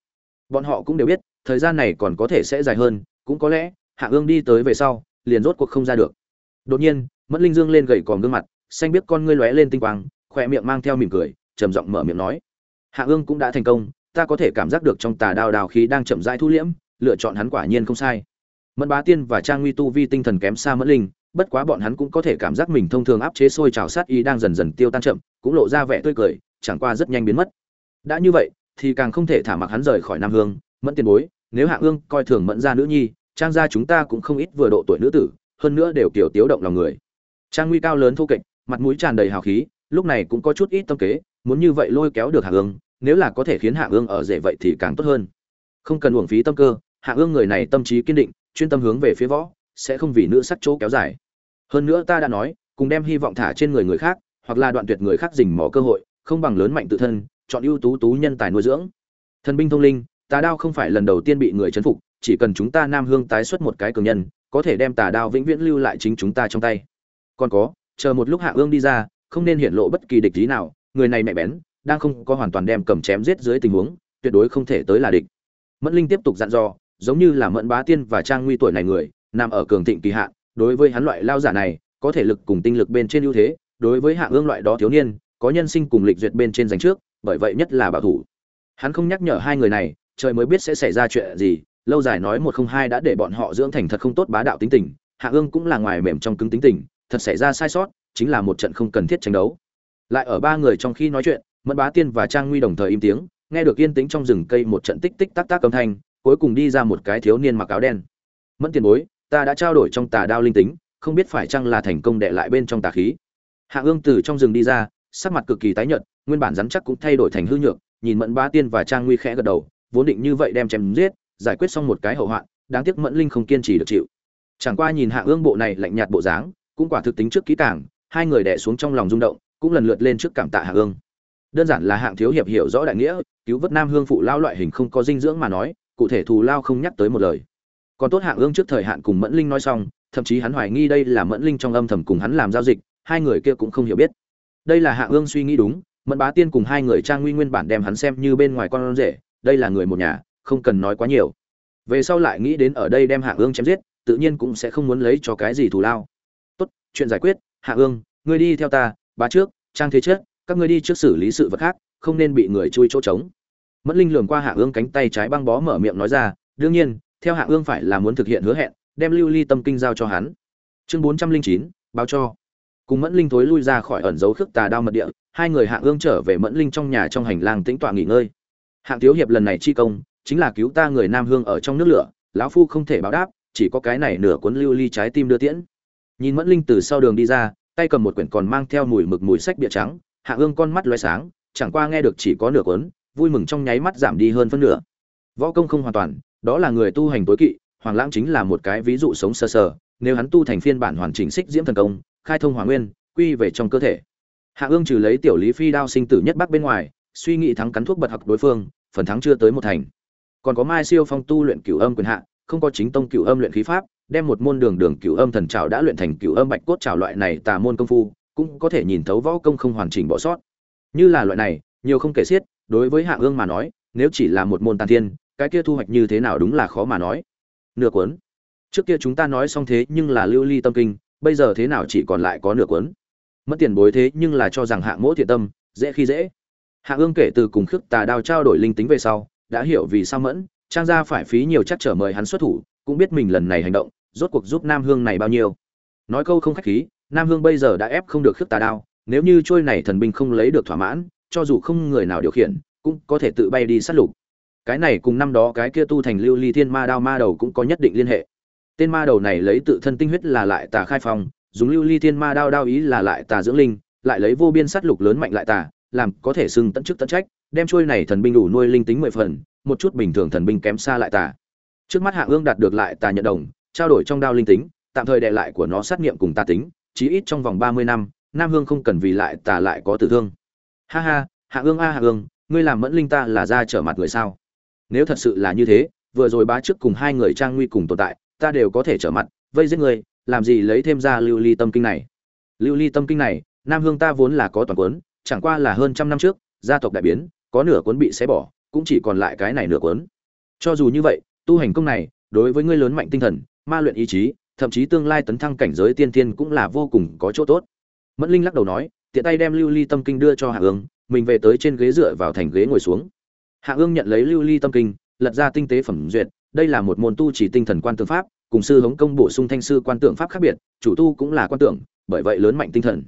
Bọn họ cũng đều biết, thời gian này còn có thể sẽ dài hơn, cũng có lẽ, hạ ương đi tới về sau, liền rốt cuộc không ra được. Đột nhiên, mẫn linh dương lên gầy còm gương mặt, xanh biết con ngươi lóe lên tinh quang, khỏe miệng mang theo mỉm cười, trầm giọng mở miệng nói. Hạ ương cũng đã thành công, ta có thể cảm giác được trong tà đao đào khí đang chậm rãi thu liễm, lựa chọn hắn quả nhiên không sai mẫn bá tiên và trang nguy tu vi tinh thần kém xa mẫn linh, bất quá bọn hắn cũng có thể cảm giác mình thông thường áp chế sôi trào sát ý đang dần dần tiêu tan chậm, cũng lộ ra vẻ tươi cười, chẳng qua rất nhanh biến mất. Đã như vậy, thì càng không thể thả mặc hắn rời khỏi nam hương. Mẫn tiền bối, nếu hạ ương coi thường mẫn gia nữ nhi, trang gia chúng ta cũng không ít vừa độ tuổi nữ tử, hơn nữa đều kiểu tiếu động lòng người. Trang nguy cao lớn thô kệch, mặt mũi tràn đầy hào khí, lúc này cũng có chút ít tâm kế, muốn như vậy lôi kéo được hạ ương nếu là có thể khiến hạ ương ở rể vậy thì càng tốt hơn. Không cần uổng phí tâm cơ, hạ ương người này tâm trí kiên định chuyên tâm hướng về phía võ, sẽ không vì nữ sắc chỗ kéo dài. Hơn nữa ta đã nói, cùng đem hy vọng thả trên người người khác, hoặc là đoạn tuyệt người khác dình mỏ cơ hội, không bằng lớn mạnh tự thân, chọn ưu tú tú nhân tài nuôi dưỡng. Thần binh thông linh tà đao không phải lần đầu tiên bị người chấn phục, chỉ cần chúng ta nam hương tái xuất một cái cường nhân, có thể đem tà đao vĩnh viễn lưu lại chính chúng ta trong tay. Còn có, chờ một lúc hạ ương đi ra, không nên hiện lộ bất kỳ địch lý nào, người này mẹ bén, đang không có hoàn toàn đem cầm chém giết dưới tình huống, tuyệt đối không thể tới là địch. Mẫn linh tiếp tục dặn dò giống như là mẫn bá tiên và trang nguy tuổi này người, nằm ở cường thịnh kỳ hạn, đối với hắn loại lao giả này, có thể lực cùng tinh lực bên trên ưu thế, đối với hạ ương loại đó thiếu niên, có nhân sinh cùng lịch duyệt bên trên dành trước, bởi vậy nhất là bảo thủ. Hắn không nhắc nhở hai người này, trời mới biết sẽ xảy ra chuyện gì, lâu dài nói một không hai đã để bọn họ dưỡng thành thật không tốt bá đạo tính tình hạ ương cũng là ngoài mềm trong cứng tính tình, thật xảy ra sai sót, chính là một trận không cần thiết tranh đấu. Lại ở ba người trong khi nói chuyện, mẫn bá tiên và trang nguy đồng thời im tiếng, nghe được yên tĩnh trong rừng cây một trận tích tích tắc tắc âm thanh cuối cùng đi ra một cái thiếu niên mặc áo đen. Mẫn tiền bối, ta đã trao đổi trong tà đao linh tính, không biết phải chăng là thành công đệ lại bên trong tà khí. Hạ ương từ trong rừng đi ra, sắc mặt cực kỳ tái nhợt, nguyên bản rắn chắc cũng thay đổi thành hư nhược, nhìn mẫn Ba tiên và trang nguy khẽ gật đầu, vốn định như vậy đem chém giết, giải quyết xong một cái hậu hoạn, đáng tiếc mẫn linh không kiên trì được chịu. Chẳng qua nhìn hạ ương bộ này lạnh nhạt bộ dáng, cũng quả thực tính trước kỹ càng, hai người đẻ xuống trong lòng rung động, cũng lần lượt lên trước cảm tạ hạ ương. Đơn giản là hạng thiếu hiệp hiểu rõ đại nghĩa, cứu vớt nam hương phụ lao loại hình không có dinh dưỡng mà nói cụ thể thù lao không nhắc tới một lời. Còn tốt hạng ương trước thời hạn cùng mẫn linh nói xong, thậm chí hắn hoài nghi đây là mẫn linh trong âm thầm cùng hắn làm giao dịch, hai người kia cũng không hiểu biết. Đây là hạng ương suy nghĩ đúng, mẫn bá tiên cùng hai người trang nguy nguyên bản đem hắn xem như bên ngoài con rể, đây là người một nhà, không cần nói quá nhiều. Về sau lại nghĩ đến ở đây đem hạng ương chém giết, tự nhiên cũng sẽ không muốn lấy cho cái gì thù lao. Tốt, chuyện giải quyết, hạ ương, ngươi đi theo ta, bá trước, trang thế chết các ngươi đi trước xử lý sự vật khác, không nên bị người chui chỗ trống mẫn linh lường qua hạ ương cánh tay trái băng bó mở miệng nói ra, đương nhiên, theo hạ ương phải là muốn thực hiện hứa hẹn, đem lưu ly tâm kinh giao cho hắn. Chương bốn trăm linh chín, báo cho. Cùng mẫn linh thối lui ra khỏi ẩn dấu khước tà đao mật địa, hai người hạ ương trở về mẫn linh trong nhà trong hành lang tĩnh tọa nghỉ ngơi. Hạng thiếu hiệp lần này chi công, chính là cứu ta người nam hương ở trong nước lửa, lão phu không thể báo đáp, chỉ có cái này nửa cuốn lưu ly trái tim đưa tiễn. Nhìn mẫn linh từ sau đường đi ra, tay cầm một quyển còn mang theo mùi mực mùi sách bịa trắng, hạ ương con mắt loé sáng, chẳng qua nghe được chỉ có nửa cuốn vui mừng trong nháy mắt giảm đi hơn phân nửa. Võ công không hoàn toàn đó là người tu hành tối kỵ hoàng lãng chính là một cái ví dụ sống sơ sờ, sờ nếu hắn tu thành phiên bản hoàn chỉnh xích diễm thần công khai thông hoàng nguyên quy về trong cơ thể. Hạ ương trừ lấy tiểu lý phi đao sinh tử nhất bắc bên ngoài suy nghĩ thắng cắn thuốc bật học đối phương phần thắng chưa tới một thành. Còn có mai siêu phong tu luyện cửu âm quyền hạ không có chính tông cửu âm luyện khí pháp đem một môn đường đường cửu âm thần trảo đã luyện thành cửu âm bạch cốt trảo loại này tà môn công phu cũng có thể nhìn thấu võ công không hoàn chỉnh bỏ sót. Như là loại này nhiều không kể xiết đối với hạ ương mà nói, nếu chỉ là một môn tàn thiên, cái kia thu hoạch như thế nào đúng là khó mà nói. Nửa cuốn. Trước kia chúng ta nói xong thế nhưng là lưu ly tâm kinh, bây giờ thế nào chỉ còn lại có nửa cuốn. Mất tiền bối thế nhưng là cho rằng hạng mỗ thiện tâm, dễ khi dễ. Hạ ương kể từ cùng khước tà đao trao đổi linh tính về sau, đã hiểu vì sao mẫn, trang gia phải phí nhiều chắc trở mời hắn xuất thủ, cũng biết mình lần này hành động, rốt cuộc giúp nam hương này bao nhiêu. Nói câu không khách khí, nam hương bây giờ đã ép không được khước tà đao, nếu như trôi này thần binh không lấy được thỏa mãn cho dù không người nào điều khiển, cũng có thể tự bay đi sát lục. Cái này cùng năm đó cái kia tu thành lưu ly thiên ma đao ma đầu cũng có nhất định liên hệ. Tên ma đầu này lấy tự thân tinh huyết là lại tà khai phong, dùng lưu ly thiên ma đao đao ý là lại tà dưỡng linh, lại lấy vô biên sát lục lớn mạnh lại tà, làm có thể xưng tận chức tận trách, đem trôi này thần binh đủ nuôi linh tính mười phần, một chút bình thường thần binh kém xa lại tà. Trước mắt hạ ương đạt được lại tà nhận đồng, trao đổi trong đao linh tính, tạm thời đệ lại của nó sát nghiệm cùng ta tính, chí ít trong vòng ba mươi năm, nam hương không cần vì lại tà lại có tử thương ha ha, hạ ương a, hạ ương, ngươi làm mẫn linh ta là ra trở mặt người sao? Nếu thật sự là như thế, vừa rồi bá trước cùng hai người trang nguy cùng tồn tại, ta đều có thể trở mặt, vây giết người làm gì lấy thêm ra lưu ly tâm kinh này? Lưu ly tâm kinh này, nam hương ta vốn là có toàn cuốn, chẳng qua là hơn trăm năm trước, gia tộc đại biến, có nửa cuốn bị xé bỏ, cũng chỉ còn lại cái này nửa cuốn. Cho dù như vậy, tu hành công này, đối với ngươi lớn mạnh tinh thần, ma luyện ý chí, thậm chí tương lai tấn thăng cảnh giới tiên tiên cũng là vô cùng có chỗ tốt. Mẫn linh lắc đầu nói tiện tay đem lưu ly tâm kinh đưa cho hạ ương, mình về tới trên ghế dựa vào thành ghế ngồi xuống. Hạ ương nhận lấy lưu ly tâm kinh, lật ra tinh tế phẩm duyệt, đây là một môn tu chỉ tinh thần quan tượng pháp, cùng sư hống công bổ sung thanh sư quan tượng pháp khác biệt, chủ tu cũng là quan tượng, bởi vậy lớn mạnh tinh thần.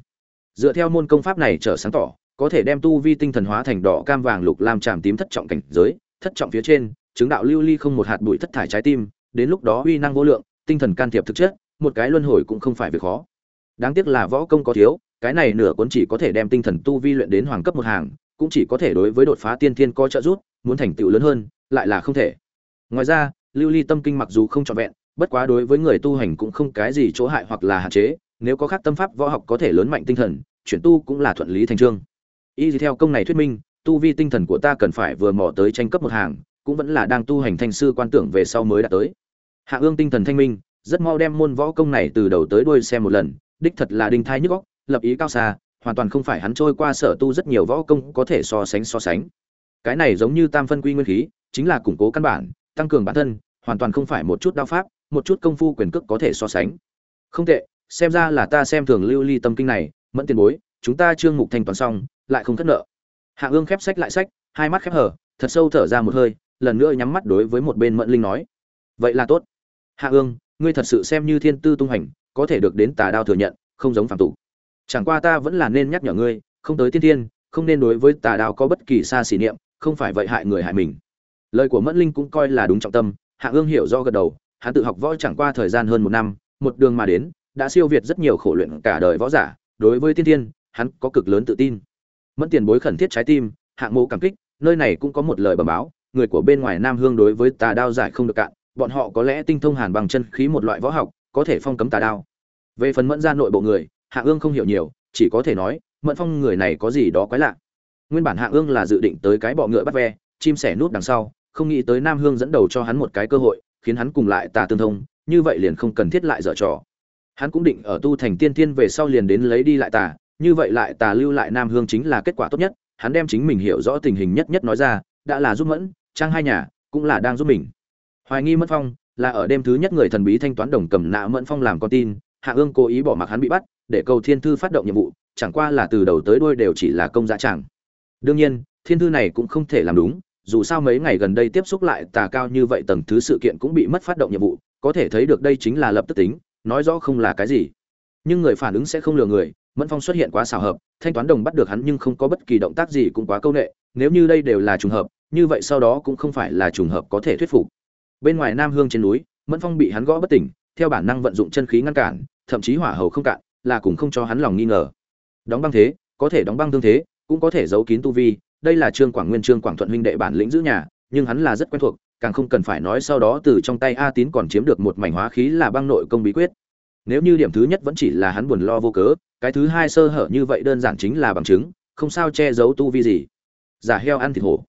Dựa theo môn công pháp này trở sáng tỏ, có thể đem tu vi tinh thần hóa thành đỏ, cam vàng, lục lam, tràm tím thất trọng cảnh giới, thất trọng phía trên, chứng đạo lưu ly không một hạt bụi thất thải trái tim, đến lúc đó uy năng vô lượng, tinh thần can thiệp thực chất, một cái luân hồi cũng không phải việc khó. Đáng tiếc là võ công có thiếu cái này nửa cuốn chỉ có thể đem tinh thần tu vi luyện đến hoàng cấp một hàng cũng chỉ có thể đối với đột phá tiên thiên có trợ giúp muốn thành tựu lớn hơn lại là không thể. Ngoài ra lưu ly tâm kinh mặc dù không trọn vẹn bất quá đối với người tu hành cũng không cái gì chỗ hại hoặc là hạn chế nếu có khác tâm pháp võ học có thể lớn mạnh tinh thần chuyển tu cũng là thuận lý thành trương. Y theo công này thuyết minh tu vi tinh thần của ta cần phải vừa mò tới tranh cấp một hàng cũng vẫn là đang tu hành thanh sư quan tưởng về sau mới đạt tới. Hạ ương tinh thần thanh minh rất mau đem môn võ công này từ đầu tới đuôi xem một lần đích thật là đinh thai nhức óc, lập ý cao xa, hoàn toàn không phải hắn trôi qua sở tu rất nhiều võ công có thể so sánh so sánh. Cái này giống như tam phân quy nguyên khí, chính là củng cố căn bản, tăng cường bản thân, hoàn toàn không phải một chút đao pháp, một chút công phu quyền cước có thể so sánh. Không tệ, xem ra là ta xem thường lưu ly tâm kinh này, mẫn tiền bối, chúng ta trương mục thanh toán xong, lại không thất nợ. Hạ ương khép sách lại sách, hai mắt khép hở thật sâu thở ra một hơi, lần nữa nhắm mắt đối với một bên mẫn linh nói. Vậy là tốt. Hạ ương, ngươi thật sự xem như thiên tư tung hành có thể được đến tà đao thừa nhận, không giống phạm tục chẳng qua ta vẫn là nên nhắc nhở ngươi, không tới tiên thiên, không nên đối với tà đao có bất kỳ xa xỉ niệm, không phải vậy hại người hại mình. Lời của mẫn linh cũng coi là đúng trọng tâm, hạ ương hiểu do gật đầu, hắn tự học võ chẳng qua thời gian hơn một năm, một đường mà đến, đã siêu việt rất nhiều khổ luyện cả đời võ giả, đối với tiên thiên, hắn có cực lớn tự tin. Mẫn tiền bối khẩn thiết trái tim hạng mộ cảm kích, nơi này cũng có một lời bẩm báo, người của bên ngoài nam hương đối với tà đao giải không được cạn, bọn họ có lẽ tinh thông hàn bằng chân khí một loại võ học, có thể phong cấm tà đao về phần mẫn ra nội bộ người hạ ương không hiểu nhiều, chỉ có thể nói mẫn phong người này có gì đó quái lạ. Nguyên bản hạ ương là dự định tới cái bọ ngựa bắt ve, chim sẻ nút đằng sau, không nghĩ tới nam hương dẫn đầu cho hắn một cái cơ hội, khiến hắn cùng lại tà tương thông, như vậy liền không cần thiết lại dở trò. Hắn cũng định ở tu thành tiên tiên về sau liền đến lấy đi lại tà, như vậy lại tà lưu lại nam hương chính là kết quả tốt nhất, hắn đem chính mình hiểu rõ tình hình nhất nhất nói ra, đã là giúp mẫn, trang hai nhà, cũng là đang giúp mình. Hoài nghi mẫn phong, là ở đêm thứ nhất người thần bí thanh toán đồng cầm nạ mẫn phong làm con tin, hạ ương cố ý bỏ mặc hắn bị bắt để cầu thiên thư phát động nhiệm vụ, chẳng qua là từ đầu tới đuôi đều chỉ là công dạ giá chẳng đương nhiên, thiên thư này cũng không thể làm đúng, dù sao mấy ngày gần đây tiếp xúc lại tà cao như vậy tầng thứ sự kiện cũng bị mất phát động nhiệm vụ, có thể thấy được đây chính là lập tức tính, nói rõ không là cái gì. Nhưng người phản ứng sẽ không lừa người, mẫn phong xuất hiện quá xảo hợp, thanh toán đồng bắt được hắn nhưng không có bất kỳ động tác gì cũng quá câu nệ, nếu như đây đều là trùng hợp, như vậy sau đó cũng không phải là trùng hợp có thể thuyết phục. Bên ngoài nam hương trên núi, mẫn phong bị hắn gõ bất tỉnh, theo bản năng vận dụng chân khí ngăn cản, thậm chí hỏa hầu không cạn là cũng không cho hắn lòng nghi ngờ. Đóng băng thế, có thể đóng băng tương thế, cũng có thể giấu kín tu vi, đây là trương quảng nguyên, trương quảng thuận huynh đệ bản lĩnh giữ nhà, nhưng hắn là rất quen thuộc, càng không cần phải nói sau đó từ trong tay a tín còn chiếm được một mảnh hóa khí là băng nội công bí quyết. Nếu như điểm thứ nhất vẫn chỉ là hắn buồn lo vô cớ, cái thứ hai sơ hở như vậy đơn giản chính là bằng chứng, không sao che giấu tu vi gì. Giả heo ăn thịt hổ.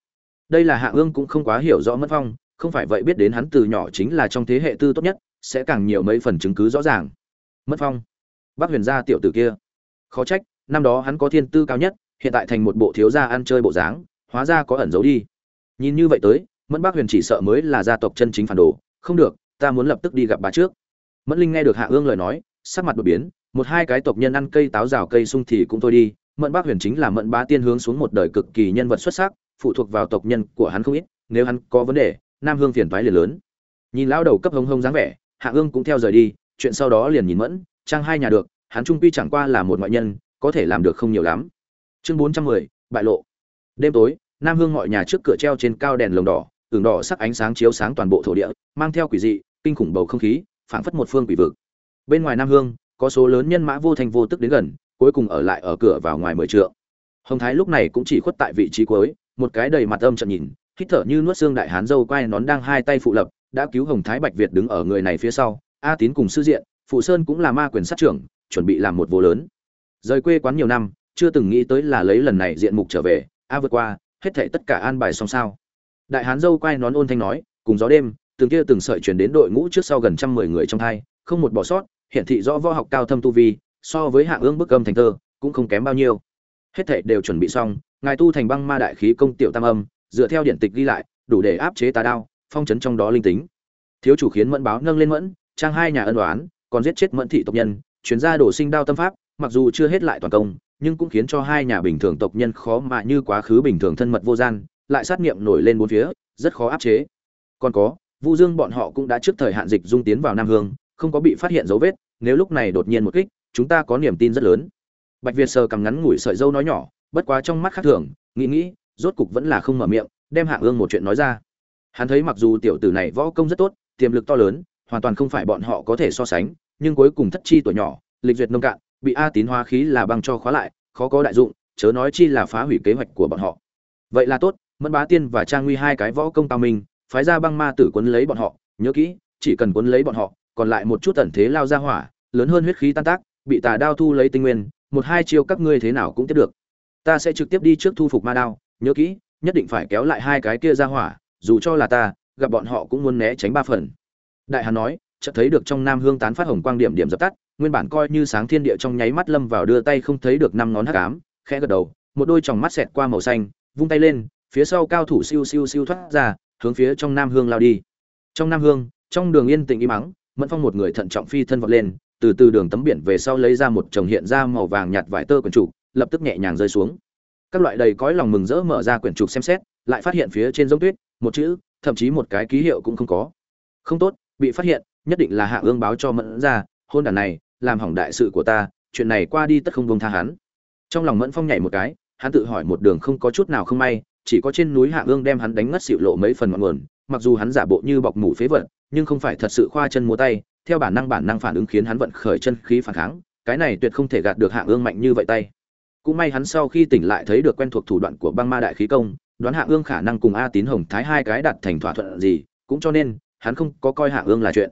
Đây là hạ ương cũng không quá hiểu rõ mất phong, không phải vậy biết đến hắn từ nhỏ chính là trong thế hệ tư tốt nhất, sẽ càng nhiều mấy phần chứng cứ rõ ràng. Mất phong bác huyền gia tiểu tử kia. Khó trách, năm đó hắn có thiên tư cao nhất, hiện tại thành một bộ thiếu gia ăn chơi bộ dáng, hóa ra có ẩn giấu đi. Nhìn như vậy tới, mẫn bác huyền chỉ sợ mới là gia tộc chân chính phản đồ, không được, ta muốn lập tức đi gặp bà trước. Mẫn linh nghe được hạ ương lời nói, sắc mặt đột biến, một hai cái tộc nhân ăn cây táo rào cây sung thì cũng thôi đi, mẫn bác huyền chính là mẫn bá tiên hướng xuống một đời cực kỳ nhân vật xuất sắc, phụ thuộc vào tộc nhân của hắn không ít, nếu hắn có vấn đề, nam hương phiền toái liền lớn. Nhìn lão đầu cấp hông hông dáng vẻ, hạ ương cũng theo rời đi, chuyện sau đó liền nhìn mẫn trang hai nhà được, hắn trung quy chẳng qua là một ngoại nhân, có thể làm được không nhiều lắm. Chương bốn trăm mười, bại lộ. Đêm tối, nam hương mọi nhà trước cửa treo trên cao đèn lồng đỏ, tường đỏ sắc ánh sáng chiếu sáng toàn bộ thổ địa, mang theo quỷ dị, kinh khủng bầu không khí, phảng phất một phương quỷ vực. Bên ngoài nam hương, có số lớn nhân mã vô thành vô tức đến gần, cuối cùng ở lại ở cửa vào ngoài mười trượng. Hồng thái lúc này cũng chỉ khuất tại vị trí cuối, một cái đầy mặt âm trận nhìn, hít thở như nuốt xương đại hán dâu quay nón đang hai tay phụ lập, đã cứu hồng thái bạch việt đứng ở người này phía sau, a tín cùng sư diện phụ sơn cũng là ma quyền sát trưởng, chuẩn bị làm một vô lớn. Rời quê quán nhiều năm, chưa từng nghĩ tới là lấy lần này diện mục trở về, a, vượt qua, hết thảy tất cả an bài xong sao. Đại hán dâu quay nón ôn thanh nói, cùng gió đêm, từng kia từng sợi chuyển đến đội ngũ trước sau gần trăm mười người trong thai, không một bỏ sót hiện thị rõ võ học cao thâm tu vi, so với hạng ương bức âm thành thơ, cũng không kém bao nhiêu. Hết thảy đều chuẩn bị xong, ngài tu thành băng ma đại khí công tiểu tam âm, dựa theo điện tịch ghi lại, đủ để áp chế tà đao, phong chấn trong đó linh tính. Thiếu chủ khiến mẫn báo nâng lên mẫn, trang hai nhà ân đoán còn giết chết mẫn thị tộc nhân chuyển ra đổ sinh đao tâm pháp, mặc dù chưa hết lại toàn công, nhưng cũng khiến cho hai nhà bình thường tộc nhân khó mà như quá khứ bình thường thân mật vô gian, lại sát nghiệm nổi lên bốn phía, rất khó áp chế. Còn có, vu dương bọn họ cũng đã trước thời hạn dịch dung tiến vào nam hương, không có bị phát hiện dấu vết, nếu lúc này đột nhiên một kích, chúng ta có niềm tin rất lớn. Bạch việt sờ cầm ngắn ngủi sợi dâu nói nhỏ, bất quá trong mắt khác thường, nghĩ nghĩ, rốt cục vẫn là không mở miệng, đem hạng ương một chuyện nói ra. Hắn thấy mặc dù tiểu tử này võ công rất tốt, tiềm lực to lớn hoàn toàn không phải bọn họ có thể so sánh, nhưng cuối cùng thất chi tuổi nhỏ, lịch duyệt nông cạn, bị a tín hóa khí là băng cho khóa lại, khó có đại dụng, chớ nói chi là phá hủy kế hoạch của bọn họ. Vậy là tốt, mẫn bá tiên và trang nguy hai cái võ công cao minh, phái ra băng ma tử quấn lấy bọn họ, nhớ kỹ, chỉ cần quấn lấy bọn họ, còn lại một chút tẩn thế lao ra hỏa, lớn hơn huyết khí tan tác, bị tà đao thu lấy tinh nguyên, một hai chiêu các ngươi thế nào cũng tiếp được. Ta sẽ trực tiếp đi trước thu phục ma đao, nhớ kỹ, nhất định phải kéo lại hai cái kia ra hỏa, dù cho là ta, gặp bọn họ cũng muốn né tránh ba phần đại hàn nói, chợt thấy được trong nam hương tán phát hồng quang điểm điểm dập tắt, nguyên bản coi như sáng thiên địa trong nháy mắt lâm vào đưa tay không thấy được năm ngón hắc ám, khẽ gật đầu, một đôi tròng mắt xẹt qua màu xanh, vung tay lên, phía sau cao thủ siêu siêu siêu thoát ra, hướng phía trong nam hương lao đi. Trong nam hương, trong đường yên tĩnh im mắng mẫn phong một người thận trọng phi thân vọt lên, từ từ đường tấm biển về sau lấy ra một chồng hiện ra màu vàng nhạt vải tơ quyển trục, lập tức nhẹ nhàng rơi xuống. Các loại đầy cõi lòng mừng rỡ mở ra quyển trục xem xét, lại phát hiện phía trên giống tuyết, một chữ, thậm chí một cái ký hiệu cũng không có. Không tốt bị phát hiện, nhất định là hạ ương báo cho mẫn ra hôn đàn này, làm hỏng đại sự của ta, chuyện này qua đi tất không bông tha hắn. Trong lòng mẫn phong nhảy một cái, hắn tự hỏi một đường không có chút nào không may, chỉ có trên núi hạ ương đem hắn đánh ngất xịu lộ mấy phần ngọn nguồn, mặc dù hắn giả bộ như bọc mủ phế vật, nhưng không phải thật sự khoa chân múa tay, theo bản năng bản năng phản ứng khiến hắn vận khởi chân khí phản kháng, cái này tuyệt không thể gạt được hạ ương mạnh như vậy tay. Cũng may hắn sau khi tỉnh lại thấy được quen thuộc thủ đoạn của băng ma đại khí công, đoán hạ ương khả năng cùng a tín hồng thái hai cái đặt thành thỏa thuận gì, cũng cho nên hắn không có coi hạ ương là chuyện.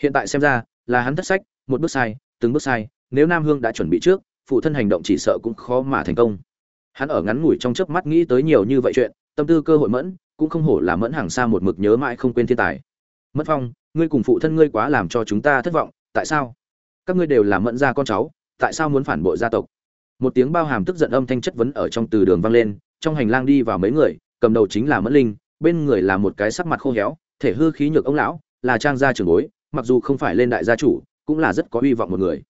Hiện tại xem ra, là hắn thất sách, một bước sai, từng bước sai, nếu nam hương đã chuẩn bị trước, phụ thân hành động chỉ sợ cũng khó mà thành công. Hắn ở ngắn ngủi trong chớp mắt nghĩ tới nhiều như vậy chuyện, tâm tư cơ hội mẫn, cũng không hổ là mẫn hàng xa một mực nhớ mãi không quên thiên tài. Mất phong, ngươi cùng phụ thân ngươi quá làm cho chúng ta thất vọng, tại sao? Các ngươi đều là mẫn gia con cháu, tại sao muốn phản bội gia tộc? Một tiếng bao hàm tức giận âm thanh chất vấn ở trong từ đường vang lên, trong hành lang đi vào mấy người, cầm đầu chính là mẫn linh, bên người là một cái sắc mặt khô héo thể hư khí nhược ông lão, là trang gia trưởng bối, mặc dù không phải lên đại gia chủ, cũng là rất có hy vọng một người.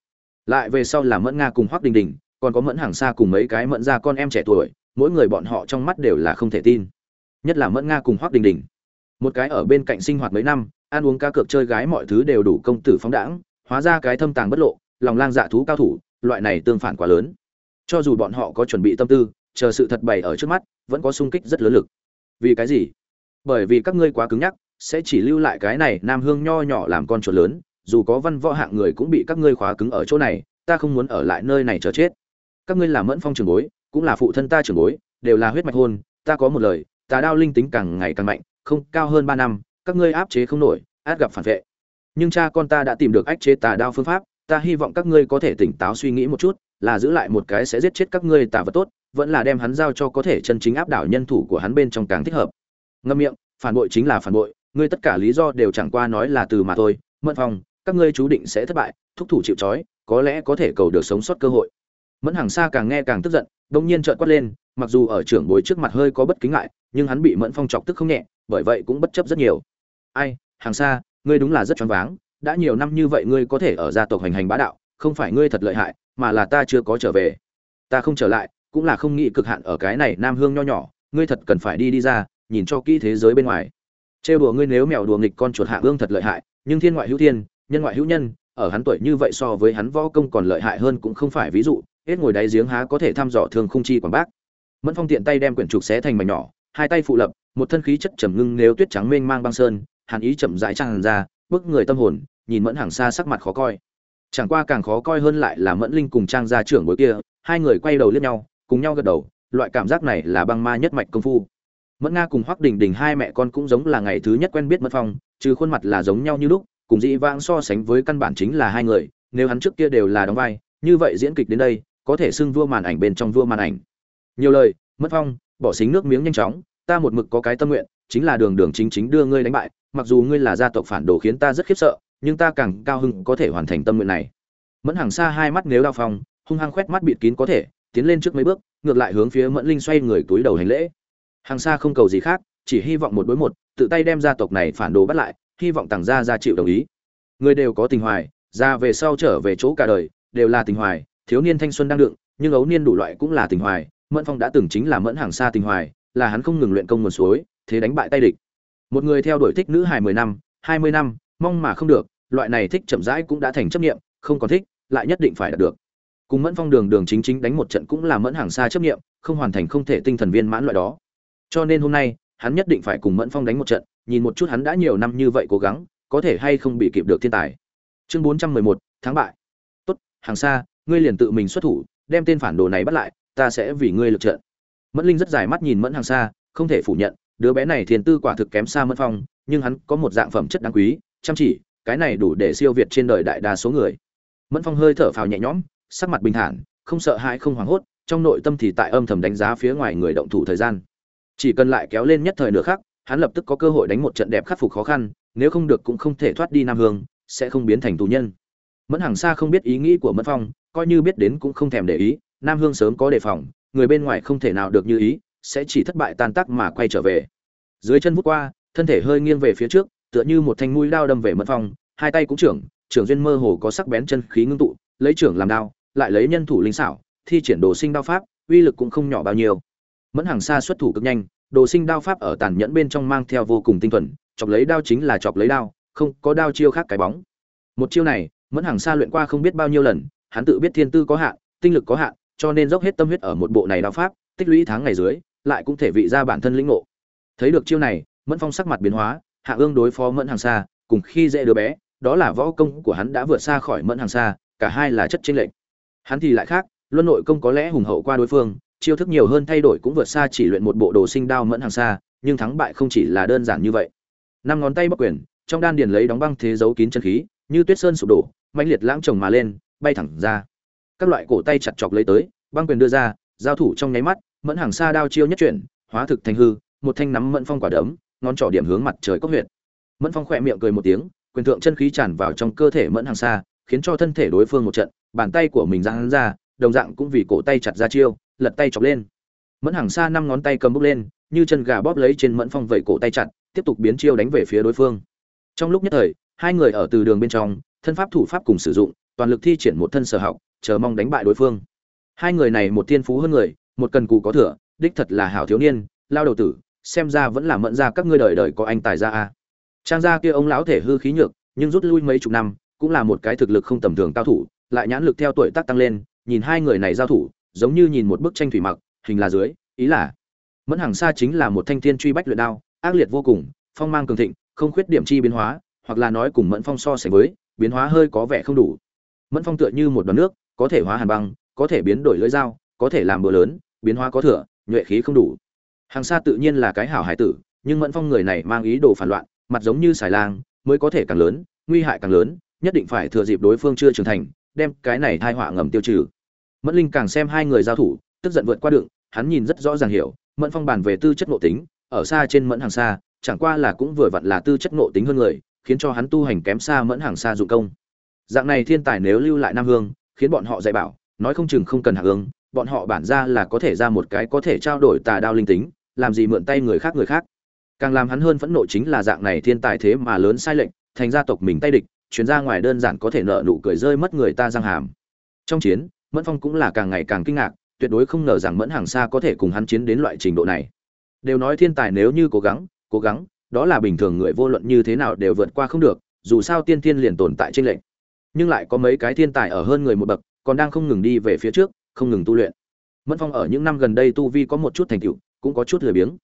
Lại về sau là mẫn nga cùng hoắc đình đình, còn có mẫn hàng xa cùng mấy cái mẫn gia con em trẻ tuổi, mỗi người bọn họ trong mắt đều là không thể tin. Nhất là mẫn nga cùng hoắc đình đình. Một cái ở bên cạnh sinh hoạt mấy năm, ăn uống cá cược chơi gái mọi thứ đều đủ công tử phóng đãng, hóa ra cái thâm tàng bất lộ, lòng lang dạ thú cao thủ, loại này tương phản quá lớn. Cho dù bọn họ có chuẩn bị tâm tư, chờ sự thật bày ở trước mắt, vẫn có sung kích rất lớn lực. Vì cái gì? Bởi vì các ngươi quá cứng nhắc sẽ chỉ lưu lại cái này nam hương nho nhỏ làm con chuột lớn, dù có văn võ hạng người cũng bị các ngươi khóa cứng ở chỗ này, ta không muốn ở lại nơi này chờ chết. Các ngươi là mẫn phong trường bối, cũng là phụ thân ta trường bối, đều là huyết mạch hôn, ta có một lời tà đao linh tính càng ngày càng mạnh, không, cao hơn ba năm, các ngươi áp chế không nổi, át gặp phản vệ. Nhưng cha con ta đã tìm được ách chế tà đao phương pháp, ta hy vọng các ngươi có thể tỉnh táo suy nghĩ một chút, là giữ lại một cái sẽ giết chết các ngươi tà vật tốt, vẫn là đem hắn giao cho có thể chân chính áp đảo nhân thủ của hắn bên trong càng thích hợp. Ngâm miệng, phản bội chính là phản bội ngươi tất cả lý do đều chẳng qua nói là từ mà thôi, mẫn phong, các ngươi chú định sẽ thất bại, thúc thủ chịu trói, có lẽ có thể cầu được sống sót cơ hội. Mẫn hàng xa càng nghe càng tức giận đông nhiên trợn quát lên, mặc dù ở trưởng bối trước mặt hơi có bất kính ngại, nhưng hắn bị mẫn phong chọc tức không nhẹ, bởi vậy cũng bất chấp rất nhiều. Ai hàng xa ngươi đúng là rất choáng váng, đã nhiều năm như vậy ngươi có thể ở gia tộc hành hành bá đạo, không phải ngươi thật lợi hại, mà là ta chưa có trở về. Ta không trở lại, cũng là không nghĩ cực hạn ở cái này nam hương nho nhỏ, ngươi thật cần phải đi đi ra, nhìn cho kỹ thế giới bên ngoài trêu đùa ngươi nếu mèo đùa nghịch con chuột hạ ương thật lợi hại, nhưng thiên ngoại hữu thiên, nhân ngoại hữu nhân, ở hắn tuổi như vậy so với hắn võ công còn lợi hại hơn cũng không phải ví dụ, hết ngồi đáy giếng há có thể thăm dò thường không chi quảng bác. Mẫn phong tiện tay đem quyển trục xé thành mảnh nhỏ, hai tay phụ lập, một thân khí chất trầm ngưng nếu tuyết trắng mênh mang băng sơn, hàn ý chậm rãi tràn ra, bức người tâm hồn, nhìn mẫn hàng xa sắc mặt khó coi. Chẳng qua càng khó coi hơn lại là mẫn linh cùng trang gia trưởng bối kia, hai người quay đầu liếc nhau, cùng nhau gật đầu, loại cảm giác này là băng ma nhất mạch công phu mẫn nga cùng hoắc đình đình hai mẹ con cũng giống là ngày thứ nhất quen biết mẫn phong trừ khuôn mặt là giống nhau như lúc, cùng dĩ vãng so sánh với căn bản chính là hai người, nếu hắn trước kia đều là đóng vai, như vậy diễn kịch đến đây, có thể xưng vua màn ảnh bên trong vua màn ảnh. Nhiều lời mất phong, bỏ xính nước miếng nhanh chóng, ta một mực có cái tâm nguyện, chính là đường đường chính chính đưa ngươi đánh bại, mặc dù ngươi là gia tộc phản đồ khiến ta rất khiếp sợ, nhưng ta càng cao hưng có thể hoàn thành tâm nguyện này. Mẫn hàng xa hai mắt nếu đao phong, hung hăng khoét mắt bịt kín có thể, tiến lên trước mấy bước, ngược lại hướng phía mẫn linh xoay người túi đầu hành lễ hàng xa không cầu gì khác, chỉ hy vọng một đối một, tự tay đem gia tộc này phản đồ bắt lại, hy vọng tàng gia gia chịu đồng ý. Người đều có tình hoài, ra về sau trở về chỗ cả đời, đều là tình hoài, thiếu niên thanh xuân đang đựng, nhưng ấu niên đủ loại cũng là tình hoài, mẫn phong đã từng chính là mẫn hàng xa tình hoài, là hắn không ngừng luyện công nguồn suối, thế đánh bại tay địch. Một người theo đuổi thích nữ hài mười năm, hai mươi năm, mong mà không được, loại này thích chậm rãi cũng đã thành chấp nghiệm không còn thích, lại nhất định phải đạt được. Cùng mẫn phong đường đường chính chính đánh một trận cũng là mẫn hàng xa chấp nghiệm không hoàn thành không thể tinh thần viên mãn loại đó cho nên hôm nay, hắn nhất định phải cùng mẫn phong đánh một trận, nhìn một chút hắn đã nhiều năm như vậy cố gắng, có thể hay không bị kịp được thiên tài. Chương bốn trăm mười một tháng bại. Tốt, hàng xa, ngươi liền tự mình xuất thủ, đem tên phản đồ này bắt lại, ta sẽ vì ngươi lực trận. Mẫn linh rất dài mắt nhìn mẫn hàng xa, không thể phủ nhận, đứa bé này thiền tư quả thực kém xa mẫn phong, nhưng hắn có một dạng phẩm chất đáng quý, chăm chỉ, cái này đủ để siêu việt trên đời đại đa số người. Mẫn phong hơi thở phào nhẹ nhõm, sắc mặt bình thản, không sợ hãi không hoảng hốt, trong nội tâm thì tại âm thầm đánh giá phía ngoài người động thủ thời gian chỉ cần lại kéo lên nhất thời nửa khác hắn lập tức có cơ hội đánh một trận đẹp khắc phục khó khăn, nếu không được cũng không thể thoát đi nam hương, sẽ không biến thành tù nhân. Mẫn hàng xa không biết ý nghĩ của mẫn phong, coi như biết đến cũng không thèm để ý, nam hương sớm có đề phòng, người bên ngoài không thể nào được như ý, sẽ chỉ thất bại tan tác mà quay trở về. Dưới chân vút qua, thân thể hơi nghiêng về phía trước, tựa như một thanh mũi đao đâm về mẫn phong, hai tay cũng trưởng trưởng duyên mơ hồ có sắc bén chân khí ngưng tụ, lấy trưởng làm đao, lại lấy nhân thủ linh xảo, thi triển đồ sinh đao pháp, uy lực cũng không nhỏ bao nhiêu mẫn hàng xa xuất thủ cực nhanh, đồ sinh đao pháp ở tàn nhẫn bên trong mang theo vô cùng tinh thuần, chọc lấy đao chính là chọc lấy đao, không có đao chiêu khác cái bóng. Một chiêu này, mẫn hàng xa luyện qua không biết bao nhiêu lần, hắn tự biết thiên tư có hạn, tinh lực có hạn, cho nên dốc hết tâm huyết ở một bộ này đao pháp, tích lũy tháng ngày dưới, lại cũng thể vị ra bản thân lĩnh ngộ. Thấy được chiêu này, mẫn phong sắc mặt biến hóa, hạ ương đối phó mẫn hàng xa, cùng khi dễ đứa bé, đó là võ công của hắn đã vượt xa khỏi mẫn hàng xa, cả hai là chất chênh lệch. Hắn thì lại khác, luân nội công có lẽ hùng hậu qua đối phương chiêu thức nhiều hơn thay đổi cũng vượt xa chỉ luyện một bộ đồ sinh đao mẫn hàng xa, nhưng thắng bại không chỉ là đơn giản như vậy. Năm ngón tay bắc quyền, trong đan điền lấy đóng băng thế giấu kín chân khí, như tuyết sơn sụp đổ, mãnh liệt lãng chồng mà lên, bay thẳng ra. Các loại cổ tay chặt chọc lấy tới, băng quyền đưa ra, giao thủ trong nháy mắt, mẫn hàng xa đao chiêu nhất chuyển, hóa thực thành hư, một thanh nắm mẫn phong quả đấm, ngón trỏ điểm hướng mặt trời cốc huyệt. Mẫn phong khỏe miệng cười một tiếng, quyền thượng chân khí tràn vào trong cơ thể mẫn hàng xa, khiến cho thân thể đối phương một trận, bàn tay của mình giang hắn ra, đồng dạng cũng vì cổ tay chặt ra chiêu lật tay chọc lên. Mẫn hàng xa năm ngón tay cầm bốc lên, như chân gà bóp lấy trên mẫn phong vẩy cổ tay chặt, tiếp tục biến chiêu đánh về phía đối phương. Trong lúc nhất thời, hai người ở từ đường bên trong, thân pháp thủ pháp cùng sử dụng, toàn lực thi triển một thân sở học, chờ mong đánh bại đối phương. Hai người này một tiên phú hơn người, một cần cù có thừa, đích thật là hảo thiếu niên, lao đầu tử, xem ra vẫn là mẫn ra các ngươi đời đời có anh tài ra a. Trang gia kia ông lão thể hư khí nhược, nhưng rút lui mấy chục năm, cũng là một cái thực lực không tầm thường cao thủ, lại nhãn lực theo tuổi tác tăng lên, nhìn hai người này giao thủ giống như nhìn một bức tranh thủy mặc, hình là dưới, ý là, mẫn hàng xa chính là một thanh thiên truy bách luyện đao, ác liệt vô cùng, phong mang cường thịnh, không khuyết điểm chi biến hóa, hoặc là nói cùng mẫn phong so sánh với, biến hóa hơi có vẻ không đủ. Mẫn phong tựa như một đoàn nước, có thể hóa hàn băng, có thể biến đổi lưỡi dao, có thể làm bữa lớn, biến hóa có thừa, nhuệ khí không đủ. Hàng xa tự nhiên là cái hảo hải tử, nhưng mẫn phong người này mang ý đồ phản loạn, mặt giống như xài lang, mới có thể càng lớn, nguy hại càng lớn, nhất định phải thừa dịp đối phương chưa trưởng thành, đem cái này thai họa ngầm tiêu trừ mẫn linh càng xem hai người giao thủ, tức giận vượt qua đường, hắn nhìn rất rõ ràng hiểu, mẫn phong bàn về tư chất nội tính, ở xa trên mẫn hàng xa chẳng qua là cũng vừa vặn là tư chất nội tính hơn người, khiến cho hắn tu hành kém xa mẫn hàng xa dụng công. Dạng này thiên tài nếu lưu lại nam hương, khiến bọn họ dạy bảo, nói không chừng không cần hạ hương bọn họ bản ra là có thể ra một cái có thể trao đổi tà đao linh tính, làm gì mượn tay người khác người khác. Càng làm hắn hơn phẫn nộ chính là dạng này thiên tài thế mà lớn sai lệnh thành gia tộc mình tay địch chuyến ra ngoài đơn giản có thể nợ nụ cười rơi mất người ta răng hàm. Trong chiến mẫn phong cũng là càng ngày càng kinh ngạc, tuyệt đối không ngờ rằng mẫn hàng xa có thể cùng hắn chiến đến loại trình độ này. Đều nói thiên tài nếu như cố gắng cố gắng, đó là bình thường người vô luận như thế nào đều vượt qua không được, dù sao tiên thiên liền tồn tại trên lệnh. Nhưng lại có mấy cái thiên tài ở hơn người một bậc, còn đang không ngừng đi về phía trước, không ngừng tu luyện. Mẫn phong ở những năm gần đây tu vi có một chút thành tựu, cũng có chút lười biếng.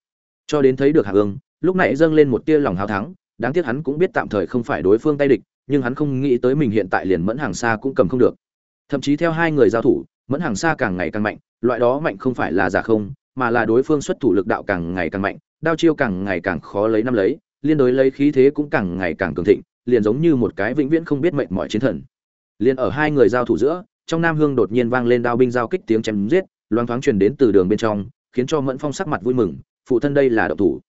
Cho đến thấy được hạ ương lúc này dâng lên một tia lòng hào thắng, đáng tiếc hắn cũng biết tạm thời không phải đối phương tay địch, nhưng hắn không nghĩ tới mình hiện tại liền mẫn hàng xa cũng cầm không được thậm chí theo hai người giao thủ, mẫn hàng xa càng ngày càng mạnh, loại đó mạnh không phải là giả không, mà là đối phương xuất thủ lực đạo càng ngày càng mạnh, đao chiêu càng ngày càng khó lấy năm lấy, liên đối lấy khí thế cũng càng ngày càng cường thịnh, liền giống như một cái vĩnh viễn không biết mệnh mọi chiến thần. Liền ở hai người giao thủ giữa, trong nam hương đột nhiên vang lên đao binh giao kích tiếng chém giết, loáng thoáng truyền đến từ đường bên trong, khiến cho mẫn phong sắc mặt vui mừng, phụ thân đây là động thủ.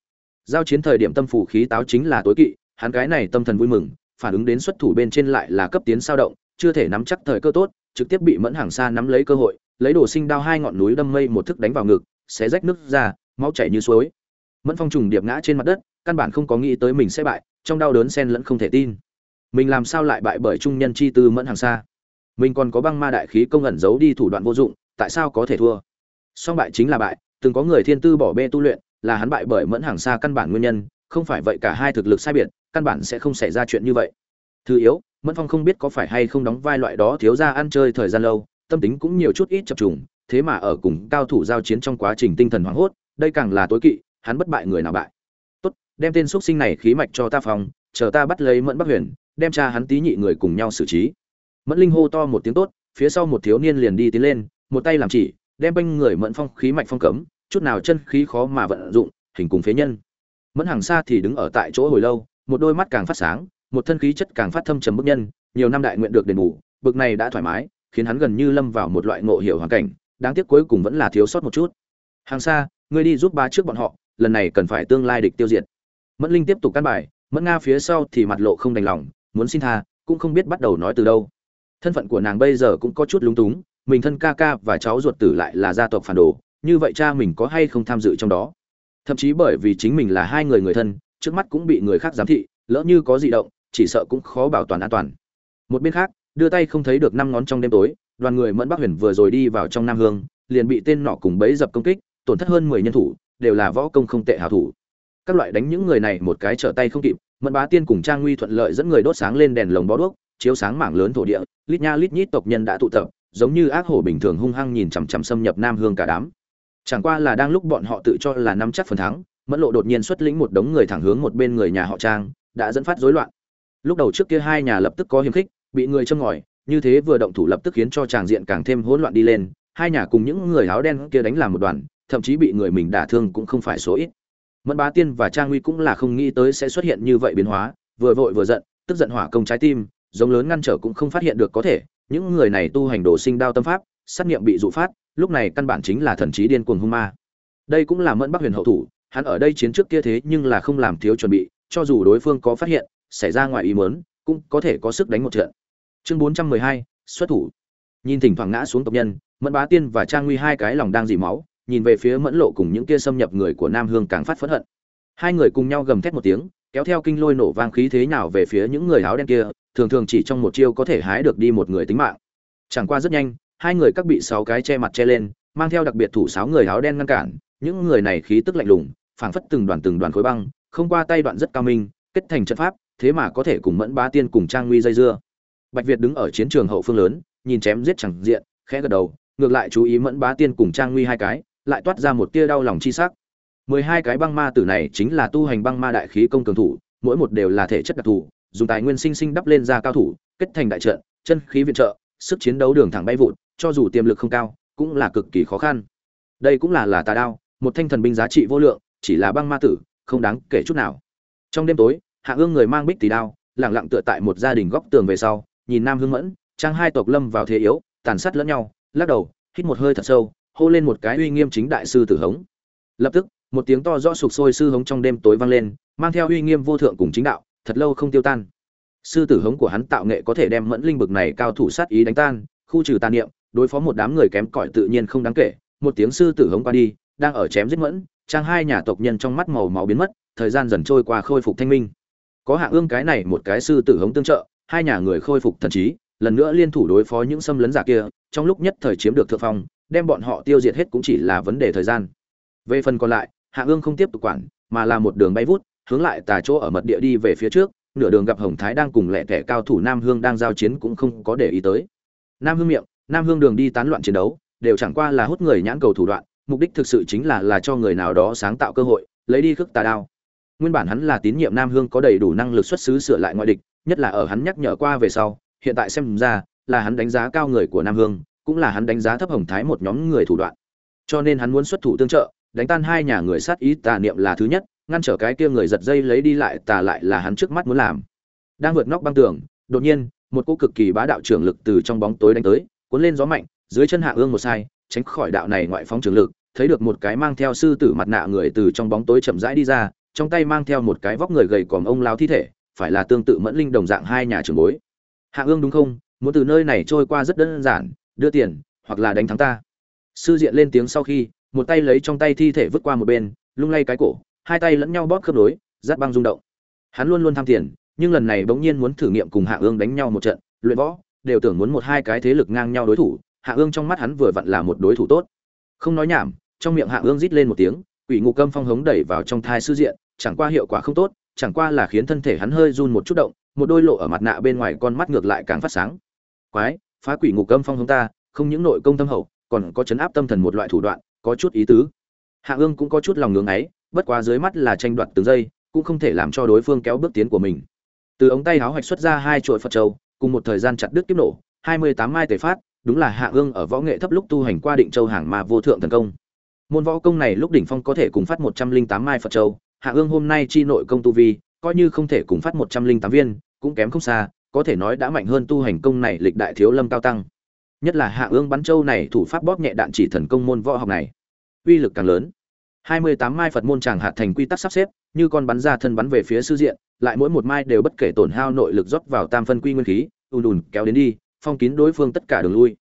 Giao chiến thời điểm tâm phủ khí táo chính là tối kỵ, hắn cái này tâm thần vui mừng, phản ứng đến xuất thủ bên trên lại là cấp tiến sao động, chưa thể nắm chắc thời cơ tốt trực tiếp bị mẫn hàng xa nắm lấy cơ hội, lấy đồ sinh đao hai ngọn núi đâm mây một thức đánh vào ngực, xé rách nước ra, máu chảy như suối. Mẫn phong trùng điệp ngã trên mặt đất, căn bản không có nghĩ tới mình sẽ bại, trong đau đớn xen lẫn không thể tin. Mình làm sao lại bại bởi trung nhân chi tư mẫn hàng xa mình còn có băng ma đại khí công ẩn giấu đi thủ đoạn vô dụng, tại sao có thể thua? Song bại chính là bại, từng có người thiên tư bỏ bê tu luyện, là hắn bại bởi mẫn hàng xa căn bản nguyên nhân, không phải vậy cả hai thực lực sai biệt, căn bản sẽ không xảy ra chuyện như vậy. Thứ yếu mẫn phong không biết có phải hay không đóng vai loại đó thiếu ra ăn chơi thời gian lâu, tâm tính cũng nhiều chút ít chập trùng, thế mà ở cùng cao thủ giao chiến trong quá trình tinh thần hoảng hốt, đây càng là tối kỵ, hắn bất bại người nào bại. Tốt, đem tên xuất sinh này khí mạch cho ta phòng, chờ ta bắt lấy mẫn bắc huyền, đem cha hắn tí nhị người cùng nhau xử trí. Mẫn linh hô to một tiếng tốt, phía sau một thiếu niên liền đi tiến lên, một tay làm chỉ, đem banh người mẫn phong khí mạch phong cấm, chút nào chân khí khó mà vận dụng, hình cùng phế nhân. Mẫn hàng xa thì đứng ở tại chỗ hồi lâu, một đôi mắt càng phát sáng một thân khí chất càng phát thâm trầm bức nhân, nhiều năm đại nguyện được đền bù, bực này đã thoải mái, khiến hắn gần như lâm vào một loại ngộ hiểu hoàn cảnh, đáng tiếc cuối cùng vẫn là thiếu sót một chút. Hàng xa ngươi đi giúp ba trước bọn họ, lần này cần phải tương lai địch tiêu diệt. Mẫn linh tiếp tục căn bài, mẫn nga phía sau thì mặt lộ không đành lòng, muốn xin tha, cũng không biết bắt đầu nói từ đâu. Thân phận của nàng bây giờ cũng có chút lúng túng, mình thân ca ca và cháu ruột tử lại là gia tộc phản đồ, như vậy cha mình có hay không tham dự trong đó? Thậm chí bởi vì chính mình là hai người người thân, trước mắt cũng bị người khác giám thị, lỡ như có dị động chỉ sợ cũng khó bảo toàn an toàn. Một bên khác, đưa tay không thấy được năm ngón trong đêm tối, đoàn người mẫn bắc huyền vừa rồi đi vào trong nam hương, liền bị tên nọ cùng bấy dập công kích, tổn thất hơn mười nhân thủ, đều là võ công không tệ hảo thủ. Các loại đánh những người này một cái trở tay không kịp, mẫn bá tiên cùng trang nguy thuận lợi dẫn người đốt sáng lên đèn lồng bó đuốc, chiếu sáng mảng lớn thổ địa, lít nha lít nhít tộc nhân đã tụ tập, giống như ác hổ bình thường hung hăng nhìn chằm chằm xâm nhập nam hương cả đám. Chẳng qua là đang lúc bọn họ tự cho là nắm chắc phần thắng, mẫn lộ đột nhiên xuất lĩnh một đống người thẳng hướng một bên người nhà họ trang, đã dẫn phát rối loạn lúc đầu trước kia hai nhà lập tức có hiềm khích, bị người châm ngòi, như thế vừa động thủ lập tức khiến cho tràng diện càng thêm hỗn loạn đi lên. Hai nhà cùng những người áo đen kia đánh làm một đoàn, thậm chí bị người mình đả thương cũng không phải số ít. Mẫn bá tiên và trang nguy cũng là không nghĩ tới sẽ xuất hiện như vậy biến hóa, vừa vội vừa giận, tức giận hỏa công trái tim, giống lớn ngăn trở cũng không phát hiện được có thể. Những người này tu hành đồ sinh đao tâm pháp, sát nghiệm bị dụ phát, lúc này căn bản chính là thần trí điên cuồng hung ma. Đây cũng là mẫn bắc huyền hậu thủ, hắn ở đây chiến trước kia thế nhưng là không làm thiếu chuẩn bị, cho dù đối phương có phát hiện xảy ra ngoài ý muốn, cũng có thể có sức đánh một trận. Chương bốn trăm mười hai, xuất thủ. Nhìn thỉnh thoảng ngã xuống tộc nhân, mẫn bá tiên và trang nguy hai cái lòng đang dỉ máu, nhìn về phía mẫn lộ cùng những kia xâm nhập người của nam hương càng phát phẫn hận. Hai người cùng nhau gầm thét một tiếng, kéo theo kinh lôi nổ vang khí thế nào về phía những người áo đen kia, thường thường chỉ trong một chiêu có thể hái được đi một người tính mạng. Chẳng qua rất nhanh, hai người các bị sáu cái che mặt che lên, mang theo đặc biệt thủ sáu người áo đen ngăn cản, những người này khí tức lạnh lùng, phảng phất từng đoàn từng đoàn khối băng, không qua tay đoạn rất cao minh, kết thành trận pháp thế mà có thể cùng mẫn bá tiên cùng trang nguy dây dưa. Bạch việt đứng ở chiến trường hậu phương lớn, nhìn chém giết chẳng diện, khẽ gật đầu, ngược lại chú ý mẫn bá tiên cùng trang nguy hai cái, lại toát ra một tia đau lòng chi sắc. Mười hai cái băng ma tử này chính là tu hành băng ma đại khí công cường thủ, mỗi một đều là thể chất đặc thù, dùng tài nguyên sinh sinh đắp lên ra cao thủ, kết thành đại trận, chân khí viện trợ, sức chiến đấu đường thẳng bay vụt, cho dù tiềm lực không cao, cũng là cực kỳ khó khăn. Đây cũng là là tà đao, một thanh thần binh giá trị vô lượng, chỉ là băng ma tử, không đáng kể chút nào. Trong đêm tối hạ ương người mang bích tỷ đao, lẳng lặng tựa tại một gia đình góc tường về sau, nhìn nam hương mẫn, trang hai tộc lâm vào thế yếu, tàn sát lẫn nhau, lắc đầu, hít một hơi thật sâu, hô lên một cái uy nghiêm chính đại sư tử hống. Lập tức, một tiếng to rõ sục sôi sư hống trong đêm tối vang lên, mang theo uy nghiêm vô thượng cùng chính đạo, thật lâu không tiêu tan. Sư tử hống của hắn tạo nghệ có thể đem mẫn linh bực này cao thủ sát ý đánh tan, khu trừ tàn niệm, đối phó một đám người kém cỏi tự nhiên không đáng kể. Một tiếng sư tử hống qua đi, đang ở chém giết mẫn, trang hai nhà tộc nhân trong mắt màu máu biến mất, thời gian dần trôi qua khôi phục thanh minh có hạ ương cái này một cái sư tử hống tương trợ, hai nhà người khôi phục thần trí, lần nữa liên thủ đối phó những xâm lấn giả kia, trong lúc nhất thời chiếm được thượng phong, đem bọn họ tiêu diệt hết cũng chỉ là vấn đề thời gian. Về phần còn lại, hạ ương không tiếp tục quản, mà là một đường bay vút, hướng lại tà chỗ ở mật địa đi về phía trước, nửa đường gặp hồng thái đang cùng lẹ kẻ cao thủ nam hương đang giao chiến cũng không có để ý tới. Nam hương miệng, nam hương đường đi tán loạn chiến đấu, đều chẳng qua là hút người nhãn cầu thủ đoạn, mục đích thực sự chính là là cho người nào đó sáng tạo cơ hội, lấy đi khước tà đao nguyên bản hắn là tín nhiệm nam hương có đầy đủ năng lực xuất xứ sửa lại ngoại địch, nhất là ở hắn nhắc nhở qua về sau, hiện tại xem ra, là hắn đánh giá cao người của nam hương, cũng là hắn đánh giá thấp hồng thái một nhóm người thủ đoạn. Cho nên hắn muốn xuất thủ tương trợ, đánh tan hai nhà người sát ý tà niệm là thứ nhất, ngăn trở cái kia người giật dây lấy đi lại tà lại là hắn trước mắt muốn làm. Đang vượt nóc băng tường, đột nhiên, một cú cực kỳ bá đạo trưởng lực từ trong bóng tối đánh tới, cuốn lên gió mạnh, dưới chân hạ ương một sai, tránh khỏi đạo này ngoại phóng trường lực, thấy được một cái mang theo sư tử mặt nạ người từ trong bóng tối chậm rãi đi ra trong tay mang theo một cái vóc người gầy còm ông lao thi thể, phải là tương tự mẫn linh đồng dạng hai nhà trường bối. Hạ ương đúng không? Muốn từ nơi này trôi qua rất đơn giản, đưa tiền, hoặc là đánh thắng ta. Sư diện lên tiếng sau khi, một tay lấy trong tay thi thể vứt qua một bên, lung lay cái cổ, hai tay lẫn nhau bóp khớp nối rát băng rung động. Hắn luôn luôn tham tiền, nhưng lần này bỗng nhiên muốn thử nghiệm cùng hạ ương đánh nhau một trận, luyện võ, đều tưởng muốn một hai cái thế lực ngang nhau đối thủ, hạ ương trong mắt hắn vừa vặn là một đối thủ tốt. Không nói nhảm, trong miệng hạ ương rít lên một tiếng, quỷ ngục câm phong hống đẩy vào trong thai sư diện chẳng qua hiệu quả không tốt, chẳng qua là khiến thân thể hắn hơi run một chút động, một đôi lộ ở mặt nạ bên ngoài con mắt ngược lại càng phát sáng. Quái, phá quỷ ngục âm phong chúng ta, không những nội công tâm hậu, còn có chấn áp tâm thần một loại thủ đoạn, có chút ý tứ. Hạ ương cũng có chút lòng ngưỡng ấy, bất quá dưới mắt là tranh đoạt từng giây, cũng không thể làm cho đối phương kéo bước tiến của mình. Từ ống tay háo hoạch xuất ra hai chuỗi phật châu cùng một thời gian chặt đứt tiếp nổ, hai mươi tám mai tề phát, đúng là hạ ương ở võ nghệ thấp lúc tu hành qua định châu hàng mà vô thượng thần công. Môn võ công này lúc đỉnh phong có thể cùng phát một trăm linh tám mai phật châu hạ ương hôm nay chi nội công tu vi, coi như không thể cùng phát một trăm linh tám viên, cũng kém không xa, có thể nói đã mạnh hơn tu hành công này lịch đại thiếu lâm cao tăng. Nhất là hạ ương bắn châu này thủ pháp bóp nhẹ đạn chỉ thần công môn võ học này, uy lực càng lớn. Hai mươi tám mai phật môn tràng hạt thành quy tắc sắp xếp, như con bắn ra thân bắn về phía sư diện, lại mỗi một mai đều bất kể tổn hao nội lực rót vào tam phân quy nguyên khí, ùn ùn kéo đến đi, phong kín đối phương tất cả đường lui.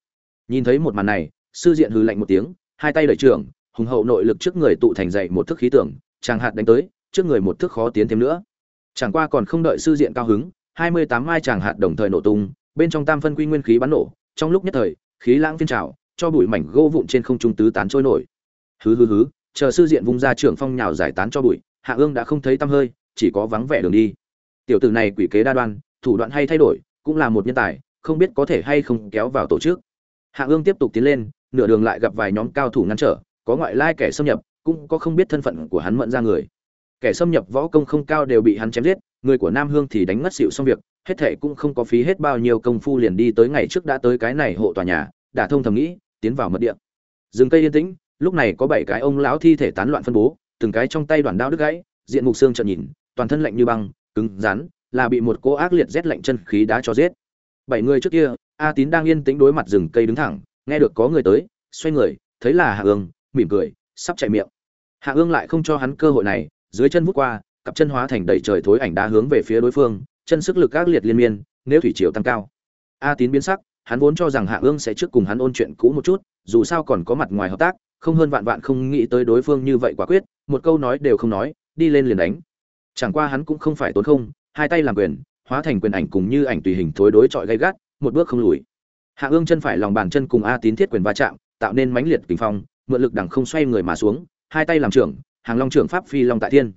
Nhìn thấy một màn này, sư diện hừ lạnh một tiếng, hai tay đẩy trưởng, hùng hậu nội lực trước người tụ thành dậy một thức khí tưởng tràng hạt đánh tới, trước người một thước khó tiến thêm nữa. Chẳng qua còn không đợi sư diện cao hứng, hai mươi tám mai tràng hạt đồng thời nổ tung, bên trong tam phân quy nguyên khí bắn nổ, trong lúc nhất thời, khí lãng phiên trào, cho bụi mảnh gỗ vụn trên không trung tứ tán trôi nổi. Hứ hứ hứ, chờ sư diện vung ra trưởng phong nhào giải tán cho bụi, hạ ương đã không thấy tăm hơi, chỉ có vắng vẻ đường đi. Tiểu tử này quỷ kế đa đoan, thủ đoạn hay thay đổi, cũng là một nhân tài, không biết có thể hay không kéo vào tổ chức. Hạ ương tiếp tục tiến lên, nửa đường lại gặp vài nhóm cao thủ ngăn trở, có ngoại lai kẻ xâm nhập cũng có không biết thân phận của hắn mẫn ra người. Kẻ xâm nhập võ công không cao đều bị hắn chém giết, người của nam hương thì đánh ngất xịu xong việc, hết thệ cũng không có phí hết bao nhiêu công phu liền đi tới ngày trước đã tới cái này hộ tòa nhà, đã thông thầm nghĩ, tiến vào mật địa. Rừng cây yên tĩnh, lúc này có bảy cái ông lão thi thể tán loạn phân bố, từng cái trong tay đoàn đao đứt gãy, diện mục xương trợn nhìn, toàn thân lạnh như băng, cứng, rắn, là bị một cô ác liệt rét lạnh chân khí đá cho giết. Bảy người trước kia, a tín đang yên tĩnh đối mặt rừng cây đứng thẳng, nghe được có người tới, xoay người, thấy là hạ ương mỉm cười sắp chạy miệng. Hạ ương lại không cho hắn cơ hội này, dưới chân vút qua, cặp chân hóa thành đầy trời thối ảnh đá hướng về phía đối phương, chân sức lực các liệt liên miên, nếu thủy triều tăng cao. A tín biến sắc, hắn vốn cho rằng hạ ương sẽ trước cùng hắn ôn chuyện cũ một chút, dù sao còn có mặt ngoài hợp tác, không hơn vạn vạn không nghĩ tới đối phương như vậy quả quyết, một câu nói đều không nói, đi lên liền đánh. Chẳng qua hắn cũng không phải tốn không, hai tay làm quyền, hóa thành quyền ảnh cùng như ảnh tùy hình thối đối chọi gay gắt, một bước không lùi. Hạ ương chân phải lòng bàn chân cùng a tín thiết quyền va chạm, tạo nên mãnh liệt kinh phong mượn lực đằng không xoay người mà xuống, hai tay làm trưởng, hàng long trưởng pháp phi long tại thiên.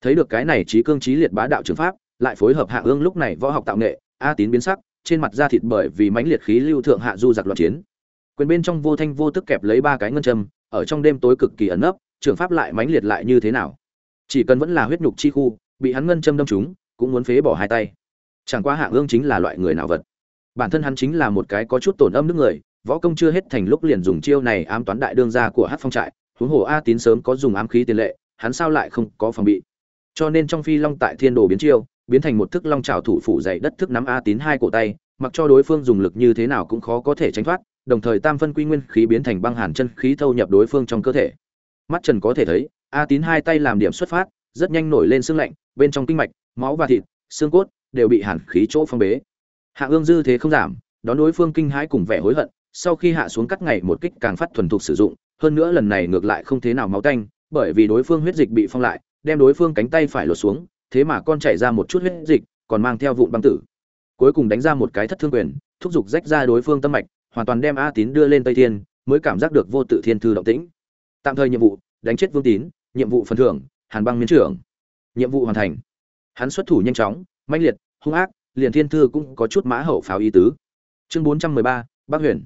Thấy được cái này trí cương trí liệt bá đạo trưởng pháp, lại phối hợp hạ ương lúc này võ học tạo nghệ, a tín biến sắc, trên mặt da thịt bởi vì mãnh liệt khí lưu thượng hạ du giặc loạn chiến. Quyền bên trong vô thanh vô tức kẹp lấy ba cái ngân châm, ở trong đêm tối cực kỳ ẩn nấp, trưởng pháp lại mãnh liệt lại như thế nào? Chỉ cần vẫn là huyết nhục chi khu, bị hắn ngân châm đâm trúng, cũng muốn phế bỏ hai tay. Chẳng qua hạ ương chính là loại người nào vật. Bản thân hắn chính là một cái có chút tổn âm nước người võ công chưa hết thành lúc liền dùng chiêu này ám toán đại đương gia của hát phong trại, huống hồ a tín sớm có dùng ám khí tiền lệ, hắn sao lại không có phòng bị? Cho nên trong phi long tại thiên đồ biến chiêu, biến thành một thức long trào thủ phủ dày đất thức nắm a tín hai cổ tay, mặc cho đối phương dùng lực như thế nào cũng khó có thể tránh thoát, đồng thời tam phân quy nguyên khí biến thành băng hàn chân khí thâu nhập đối phương trong cơ thể. Mắt trần có thể thấy, a tín hai tay làm điểm xuất phát, rất nhanh nổi lên xương lạnh, bên trong kinh mạch, máu và thịt, xương cốt đều bị hàn khí chỗ phong bế. Hạ ương dư thế không giảm, đón đối phương kinh hãi cùng vẻ hối hận sau khi hạ xuống cắt ngày một kích càng phát thuần thục sử dụng, hơn nữa lần này ngược lại không thế nào máu tanh, bởi vì đối phương huyết dịch bị phong lại, đem đối phương cánh tay phải lột xuống, thế mà con chảy ra một chút huyết dịch, còn mang theo vụn băng tử. Cuối cùng đánh ra một cái thất thương quyền, thúc giục rách ra đối phương tâm mạch, hoàn toàn đem a tín đưa lên tây thiên, mới cảm giác được vô tự thiên thư động tĩnh. Tạm thời nhiệm vụ, đánh chết vương tín, nhiệm vụ phần thưởng, hàn băng miến trưởng. Nhiệm vụ hoàn thành. Hắn xuất thủ nhanh chóng, mãnh liệt, hung ác, liền thiên thư cũng có chút mã hậu pháo ý tứ. Chương bốn trăm mười ba, bắc huyền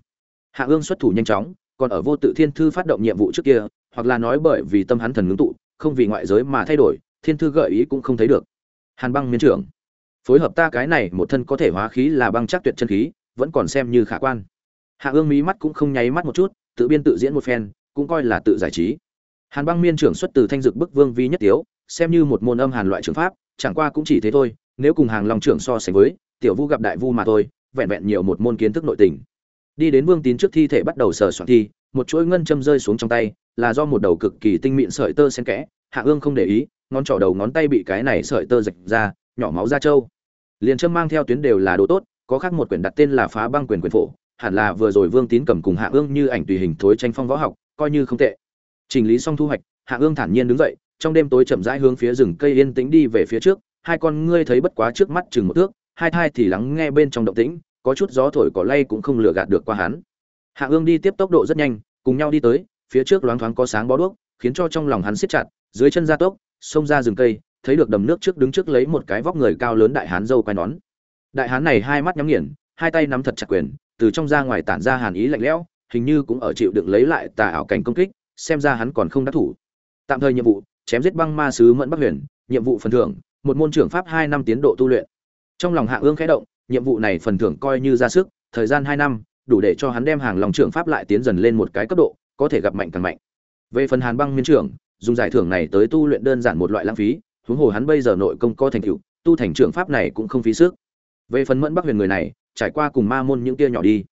hạ ương xuất thủ nhanh chóng, còn ở vô tự thiên thư phát động nhiệm vụ trước kia, hoặc là nói bởi vì tâm hắn thần ngưng tụ, không vì ngoại giới mà thay đổi, thiên thư gợi ý cũng không thấy được. Hàn băng miến trưởng, phối hợp ta cái này một thân có thể hóa khí là băng chắc tuyệt chân khí, vẫn còn xem như khả quan. Hạ ương mí mắt cũng không nháy mắt một chút, tự biên tự diễn một phen, cũng coi là tự giải trí. Hàn băng miên trưởng xuất từ thanh dực bức vương vi nhất tiếu, xem như một môn âm hàn loại trường pháp, chẳng qua cũng chỉ thế thôi, nếu cùng hàng long trưởng so sánh với, tiểu vu gặp đại vu mà thôi, vẹn vẹn nhiều một môn kiến thức nội tình đi đến vương tín trước thi thể bắt đầu sờ soạn thi, một chuỗi ngân châm rơi xuống trong tay, là do một đầu cực kỳ tinh mịn sợi tơ xen kẽ, hạ ương không để ý, ngón trỏ đầu ngón tay bị cái này sợi tơ rạch ra, nhỏ máu ra trâu. Liền châm mang theo tuyến đều là đồ tốt, có khác một quyển đặt tên là phá băng quyền quyền phổ, hẳn là vừa rồi vương tín cầm cùng hạ ương như ảnh tùy hình thối tranh phong võ học, coi như không tệ. Chỉnh lý xong thu hoạch, hạ ương thản nhiên đứng dậy, trong đêm tối chậm rãi hướng phía rừng cây yên tĩnh đi về phía trước, hai con ngươi thấy bất quá trước mắt chừng một thước, hai thai thì lắng nghe bên trong động tĩnh có chút gió thổi cỏ lay cũng không lừa gạt được qua hắn. Hạ ương đi tiếp tốc độ rất nhanh, cùng nhau đi tới, phía trước loáng thoáng có sáng bó đuốc, khiến cho trong lòng hắn siết chặt, dưới chân gia tốc, xông ra rừng cây, thấy được đầm nước trước đứng trước lấy một cái vóc người cao lớn đại hán dâu quai nón. Đại hán này hai mắt nhắm nghiền, hai tay nắm thật chặt quyền, từ trong ra ngoài tản ra hàn ý lạnh lẽo, hình như cũng ở chịu đựng lấy lại tà ảo cảnh công kích, xem ra hắn còn không đắc thủ. Tạm thời nhiệm vụ, chém giết băng ma sứ mẫn bắc huyền, nhiệm vụ phần thưởng, một môn trưởng pháp hai năm tiến độ tu luyện. Trong lòng hạ ương khẽ động nhiệm vụ này phần thưởng coi như ra sức, thời gian hai năm, đủ để cho hắn đem hàng lòng trưởng pháp lại tiến dần lên một cái cấp độ, có thể gặp mạnh càng mạnh. Về phần hàn băng miên trưởng, dùng giải thưởng này tới tu luyện đơn giản một loại lãng phí, huống hồ hắn bây giờ nội công có thành tựu, tu thành trưởng pháp này cũng không phí sức. Về phần mẫn bắc huyền người này, trải qua cùng ma môn những kia nhỏ đi,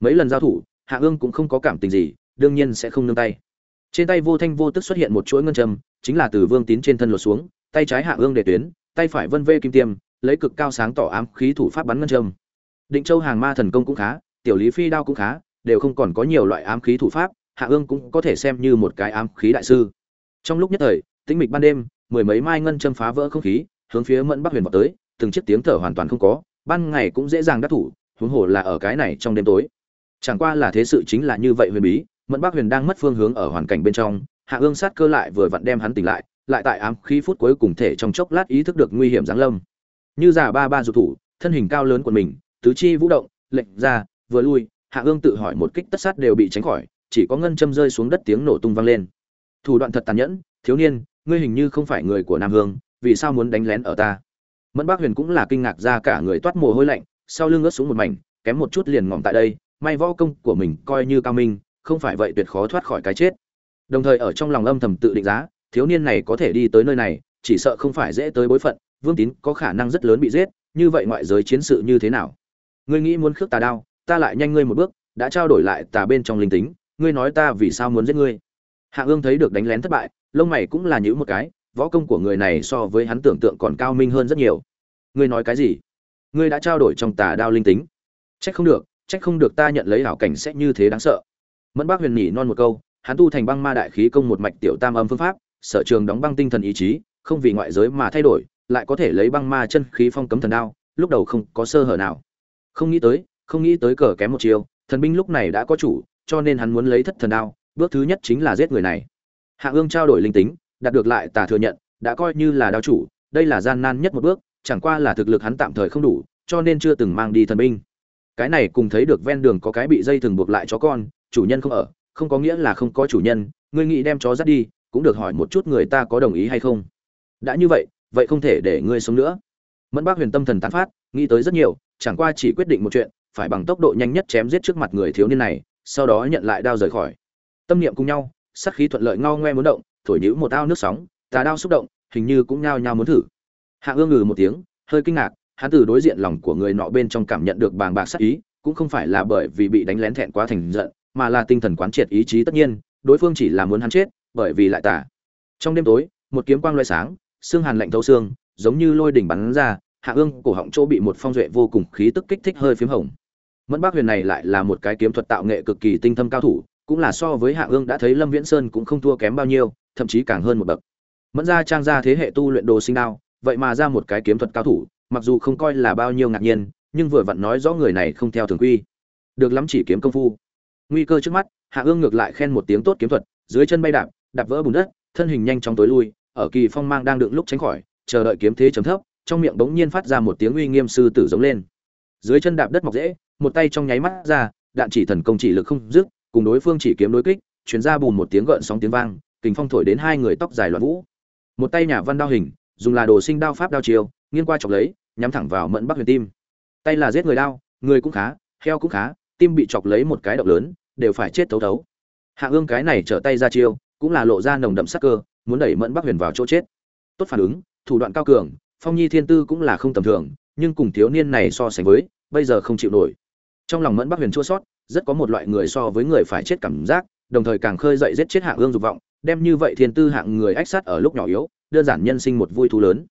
mấy lần giao thủ, hạ ương cũng không có cảm tình gì, đương nhiên sẽ không nương tay. Trên tay vô thanh vô tức xuất hiện một chuỗi ngân châm, chính là từ vương tín trên thân lột xuống, tay trái hạ ương để tuyến, tay phải vân vê kim tiêm lấy cực cao sáng tỏ ám khí thủ pháp bắn ngân châm. Định châu hàng ma thần công cũng khá, tiểu lý phi đao cũng khá, đều không còn có nhiều loại ám khí thủ pháp, hạ ương cũng có thể xem như một cái ám khí đại sư. Trong lúc nhất thời, tĩnh mịch ban đêm, mười mấy mai ngân châm phá vỡ không khí, hướng phía mẫn bắc huyền vọt tới, từng chiếc tiếng thở hoàn toàn không có, ban ngày cũng dễ dàng đắc thủ, huống hồ là ở cái này trong đêm tối. Chẳng qua là thế sự chính là như vậy huyền bí, mẫn bắc huyền đang mất phương hướng ở hoàn cảnh bên trong, hạ ương sát cơ lại vừa vặn đem hắn tỉnh lại lại tại ám khí phút cuối cùng thể trong chốc lát ý thức được nguy hiểm giáng lâm như già ba ba dục thủ, thân hình cao lớn của mình, tứ chi vũ động lệnh ra, vừa lui, hạ ương tự hỏi một kích tất sát đều bị tránh khỏi, chỉ có ngân châm rơi xuống đất tiếng nổ tung vang lên. Thủ đoạn thật tàn nhẫn, thiếu niên, ngươi hình như không phải người của nam hương, vì sao muốn đánh lén ở ta? Mẫn bác huyền cũng là kinh ngạc ra cả người toát mồ hôi lạnh, sau lưng ướt xuống một mảnh, kém một chút liền ngỏm tại đây, may võ công của mình coi như cao minh, không phải vậy tuyệt khó thoát khỏi cái chết. Đồng thời ở trong lòng âm thầm tự định giá, thiếu niên này có thể đi tới nơi này, chỉ sợ không phải dễ tới bối phận vương tín có khả năng rất lớn bị giết, như vậy ngoại giới chiến sự như thế nào? Ngươi nghĩ muốn khước tà đao, ta lại nhanh ngươi một bước, đã trao đổi lại tà bên trong linh tính, ngươi nói ta vì sao muốn giết ngươi? Hạ ương thấy được đánh lén thất bại, lông mày cũng là những một cái, võ công của người này so với hắn tưởng tượng còn cao minh hơn rất nhiều. Ngươi nói cái gì? Ngươi đã trao đổi trong tà đao linh tính. Trách không được, trách không được ta nhận lấy hảo cảnh sẽ như thế đáng sợ. Mẫn bác huyền nhỉ non một câu, hắn tu thành băng ma đại khí công một mạch tiểu tam âm phương pháp, sở trường đóng băng tinh thần ý chí, không vì ngoại giới mà thay đổi lại có thể lấy băng ma chân khí phong cấm thần đao, lúc đầu không có sơ hở nào. Không nghĩ tới, không nghĩ tới cờ kém một chiều thần binh lúc này đã có chủ, cho nên hắn muốn lấy thất thần đao, bước thứ nhất chính là giết người này. Hạ ương trao đổi linh tính, đạt được lại tà thừa nhận, đã coi như là đao chủ, đây là gian nan nhất một bước, chẳng qua là thực lực hắn tạm thời không đủ, cho nên chưa từng mang đi thần binh. Cái này cùng thấy được ven đường có cái bị dây thừng buộc lại chó con, chủ nhân không ở, không có nghĩa là không có chủ nhân, ngươi nghĩ đem chó dắt đi, cũng được hỏi một chút người ta có đồng ý hay không. Đã như vậy vậy không thể để ngươi sống nữa. Mẫn bác huyền tâm thần tán phát, nghĩ tới rất nhiều, chẳng qua chỉ quyết định một chuyện, phải bằng tốc độ nhanh nhất chém giết trước mặt người thiếu niên này, sau đó nhận lại đao rời khỏi. Tâm niệm cùng nhau sắc khí thuận lợi ngao ngoe muốn động, thổi nhữ một ao nước sóng, tà đao xúc động, hình như cũng nhao nhao muốn thử. Hạ ương ngừ một tiếng, hơi kinh ngạc, hắn từ đối diện lòng của người nọ bên trong cảm nhận được bàng bạc sắc ý, cũng không phải là bởi vì bị đánh lén thẹn quá thành giận, mà là tinh thần quán triệt ý chí tất nhiên, đối phương chỉ là muốn hắn chết, bởi vì lại tả trong đêm tối, một kiếm quang loại sáng xương hàn lạnh thấu xương, giống như lôi đỉnh bắn ra, hạ ương cổ họng chỗ bị một phong duệ vô cùng khí tức kích thích hơi phím hồng. Mẫn bác huyền này lại là một cái kiếm thuật tạo nghệ cực kỳ tinh thâm cao thủ, cũng là so với hạ ương đã thấy lâm viễn sơn cũng không thua kém bao nhiêu, thậm chí càng hơn một bậc. Mẫn gia trang gia thế hệ tu luyện đồ sinh đao, vậy mà ra một cái kiếm thuật cao thủ, mặc dù không coi là bao nhiêu ngạc nhiên, nhưng vừa vặn nói rõ người này không theo thường quy. Được lắm chỉ kiếm công phu. Nguy cơ trước mắt, hạ ương ngược lại khen một tiếng tốt kiếm thuật, dưới chân bay đạp đạp vỡ bùn đất, thân hình nhanh chóng tối lui ở kỳ phong mang đang đựng lúc tránh khỏi, chờ đợi kiếm thế chấm thấp, trong miệng bỗng nhiên phát ra một tiếng uy nghiêm sư tử giống lên. Dưới chân đạp đất mọc dễ, một tay trong nháy mắt ra, đạn chỉ thần công chỉ lực không dứt, cùng đối phương chỉ kiếm đối kích chuyến ra bùn một tiếng gợn sóng tiếng vang, kình phong thổi đến hai người tóc dài loạn vũ. Một tay nhà văn đao hình, dùng là đồ sinh đao pháp đao chiêu, nghiêng qua chọc lấy, nhắm thẳng vào mẫn bắc huyền tim. Tay là giết người đao, người cũng khá, heo cũng khá, tim bị chọc lấy một cái động lớn, đều phải chết thấu thấu. Hạ ương cái này trở tay ra chiêu, cũng là lộ ra nồng đậm sắc cơ muốn đẩy mẫn bắc huyền vào chỗ chết. Tốt phản ứng, thủ đoạn cao cường, phong nhi thiên tư cũng là không tầm thường, nhưng cùng thiếu niên này so sánh với, bây giờ không chịu nổi. Trong lòng mẫn bắc huyền chua sót, rất có một loại người so với người phải chết cảm giác, đồng thời càng khơi dậy giết chết hạng ương dục vọng, đem như vậy thiên tư hạng người ách sát ở lúc nhỏ yếu, đơn giản nhân sinh một vui thú lớn.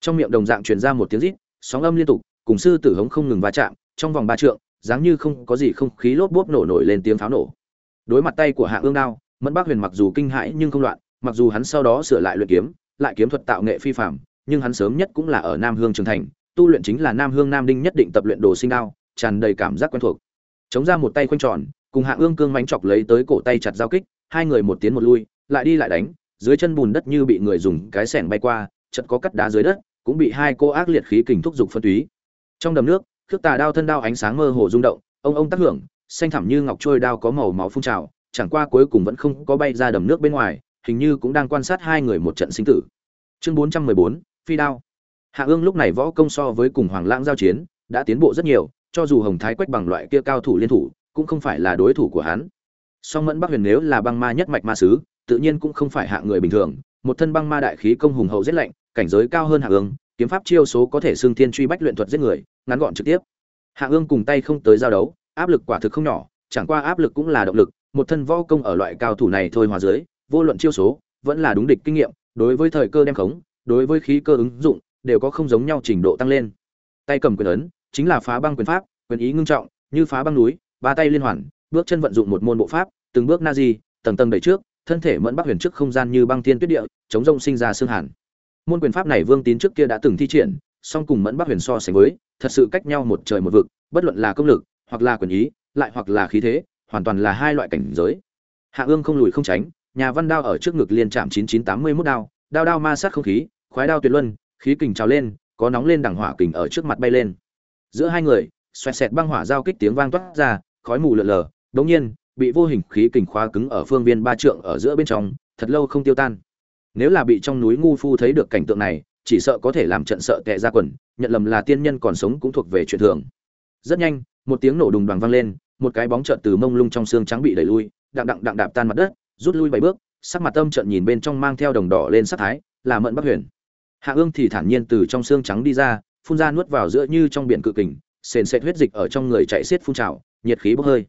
Trong miệng đồng dạng truyền ra một tiếng rít, sóng âm liên tục, cùng sư tử hống không ngừng va chạm, trong vòng ba trượng, dáng như không có gì không khí lốp bốp nổ nổi lên tiếng pháo nổ. Đối mặt tay của hạ ương đao, mẫn bác huyền mặc dù kinh hãi nhưng không loạn mặc dù hắn sau đó sửa lại luyện kiếm lại kiếm thuật tạo nghệ phi phàm, nhưng hắn sớm nhất cũng là ở nam hương trưởng thành tu luyện chính là nam hương nam đinh nhất định tập luyện đồ sinh đao tràn đầy cảm giác quen thuộc. Chống ra một tay khoanh tròn cùng hạ ương cương mánh chọc lấy tới cổ tay chặt giao kích hai người một tiến một lui lại đi lại đánh dưới chân bùn đất như bị người dùng cái xẻng bay qua chợt có cắt đá dưới đất cũng bị hai cô ác liệt khí kình thúc dục phân túy. Trong đầm nước khước tà đao thân đao ánh sáng mơ hồ rung động ông ông tác hưởng xanh thẳm như ngọc trôi đao có màu máu phun trào chẳng qua cuối cùng vẫn không có bay ra đầm nước bên ngoài hình như cũng đang quan sát hai người một trận sinh tử. Chương bốn trăm mười bốn, phi đao. Hạ ương lúc này võ công so với cùng hoàng lãng giao chiến, đã tiến bộ rất nhiều, cho dù hồng thái quách bằng loại kia cao thủ liên thủ, cũng không phải là đối thủ của hắn. Song mẫn bắc huyền nếu là băng ma nhất mạch ma sứ, tự nhiên cũng không phải hạ người bình thường, một thân băng ma đại khí công hùng hậu rất lạnh, cảnh giới cao hơn hạ ương, kiếm pháp chiêu số có thể xương thiên truy bách luyện thuật giết người, ngắn gọn trực tiếp. Hạ ương cùng tay không tới giao đấu, áp lực quả thực không nhỏ, chẳng qua áp lực cũng là động lực, một thân võ công ở loại cao thủ này thôi hòa dưới vô luận chiêu số, vẫn là đúng địch kinh nghiệm, đối với thời cơ đem khống, đối với khí cơ ứng dụng, đều có không giống nhau trình độ tăng lên. Tay cầm quyền ấn, chính là phá băng quyền pháp, quyền ý ngưng trọng, như phá băng núi, ba tay liên hoàn, bước chân vận dụng một môn bộ pháp, từng bước na di, tầng tầng đẩy trước, thân thể mẫn bắc huyền trước không gian như băng thiên tuyết địa, chống rông sinh ra xương hàn. Môn quyền pháp này vương tín trước kia đã từng thi triển, song cùng mẫn bắc huyền so sánh với, thật sự cách nhau một trời một vực, bất luận là công lực, hoặc là quyền ý, lại hoặc là khí thế, hoàn toàn là hai loại cảnh giới. Hạ ương không lùi không tránh nhà văn đao ở trước ngực liên chạm chín chín tám mươi mốt đao đao đao ma sát không khí, khoái đao tuyệt luân, khí kình trào lên, có nóng lên đằng hỏa kình ở trước mặt bay lên. Giữa hai người, xoẹt xẹt băng hỏa giao kích tiếng vang toát ra, khói mù lờ lờ đống nhiên, bị vô hình khí kình khóa cứng ở phương viên ba trượng ở giữa bên trong, thật lâu không tiêu tan. Nếu là bị trong núi ngu phu thấy được cảnh tượng này, chỉ sợ có thể làm trận sợ tè ra quần, nhận lầm là tiên nhân còn sống cũng thuộc về chuyện thường. Rất nhanh, một tiếng nổ đùng đoàng vang lên, một cái bóng trợn từ mông lung trong xương trắng bị đẩy lui, đặng đặng đặng đạp tan mặt đất rút lui bảy bước, sắc mặt âm trận nhìn bên trong mang theo đồng đỏ lên sắc thái, là mận bắc huyền. Hạ ương thì thản nhiên từ trong xương trắng đi ra, phun ra nuốt vào giữa như trong biển cự kình, sền sệt huyết dịch ở trong người chạy xiết phun trào, nhiệt khí bốc hơi.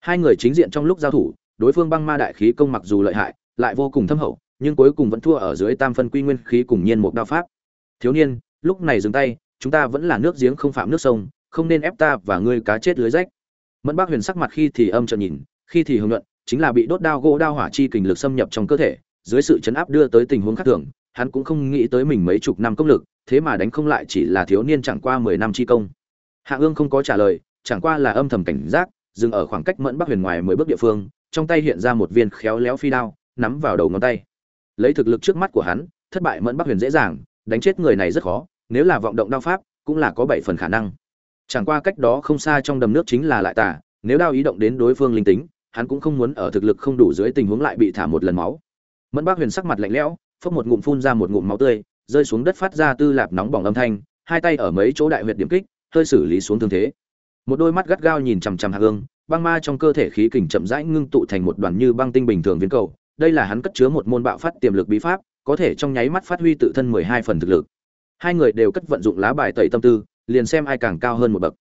Hai người chính diện trong lúc giao thủ, đối phương băng ma đại khí công mặc dù lợi hại, lại vô cùng thâm hậu, nhưng cuối cùng vẫn thua ở dưới tam phân quy nguyên khí cùng nhiên một đao pháp. Thiếu niên, lúc này dừng tay, chúng ta vẫn là nước giếng không phạm nước sông, không nên ép ta và ngươi cá chết lưới rách. Mẫn bác huyền sắc mặt khi thì âm trợn nhìn, khi thì hưng luận chính là bị đốt đao gỗ đao hỏa chi kình lực xâm nhập trong cơ thể, dưới sự chấn áp đưa tới tình huống khác thường, hắn cũng không nghĩ tới mình mấy chục năm công lực, thế mà đánh không lại chỉ là thiếu niên chẳng qua mười năm chi công. Hạ ương không có trả lời, chẳng qua là âm thầm cảnh giác, dừng ở khoảng cách mẫn bắc huyền ngoài mười bước địa phương, trong tay hiện ra một viên khéo léo phi đao, nắm vào đầu ngón tay. Lấy thực lực trước mắt của hắn, thất bại mẫn bắc huyền dễ dàng, đánh chết người này rất khó, nếu là vọng động đao pháp, cũng là có bảy phần khả năng. Chẳng qua cách đó không xa trong đầm nước chính là lại tả nếu đao ý động đến đối phương linh tính hắn cũng không muốn ở thực lực không đủ dưới tình huống lại bị thả một lần máu. Mẫn bác huyền sắc mặt lạnh lẽo, phốc một ngụm phun ra một ngụm máu tươi, rơi xuống đất phát ra tư lạp nóng bỏng âm thanh, hai tay ở mấy chỗ đại huyệt điểm kích, hơi xử lý xuống thương thế. Một đôi mắt gắt gao nhìn chằm chằm hạ hương, băng ma trong cơ thể khí kình chậm rãi ngưng tụ thành một đoàn như băng tinh bình thường viên cầu. Đây là hắn cất chứa một môn bạo phát tiềm lực bí pháp, có thể trong nháy mắt phát huy tự thân mười hai phần thực lực. Hai người đều cất vận dụng lá bài tẩy tâm tư, liền xem ai càng cao hơn một bậc.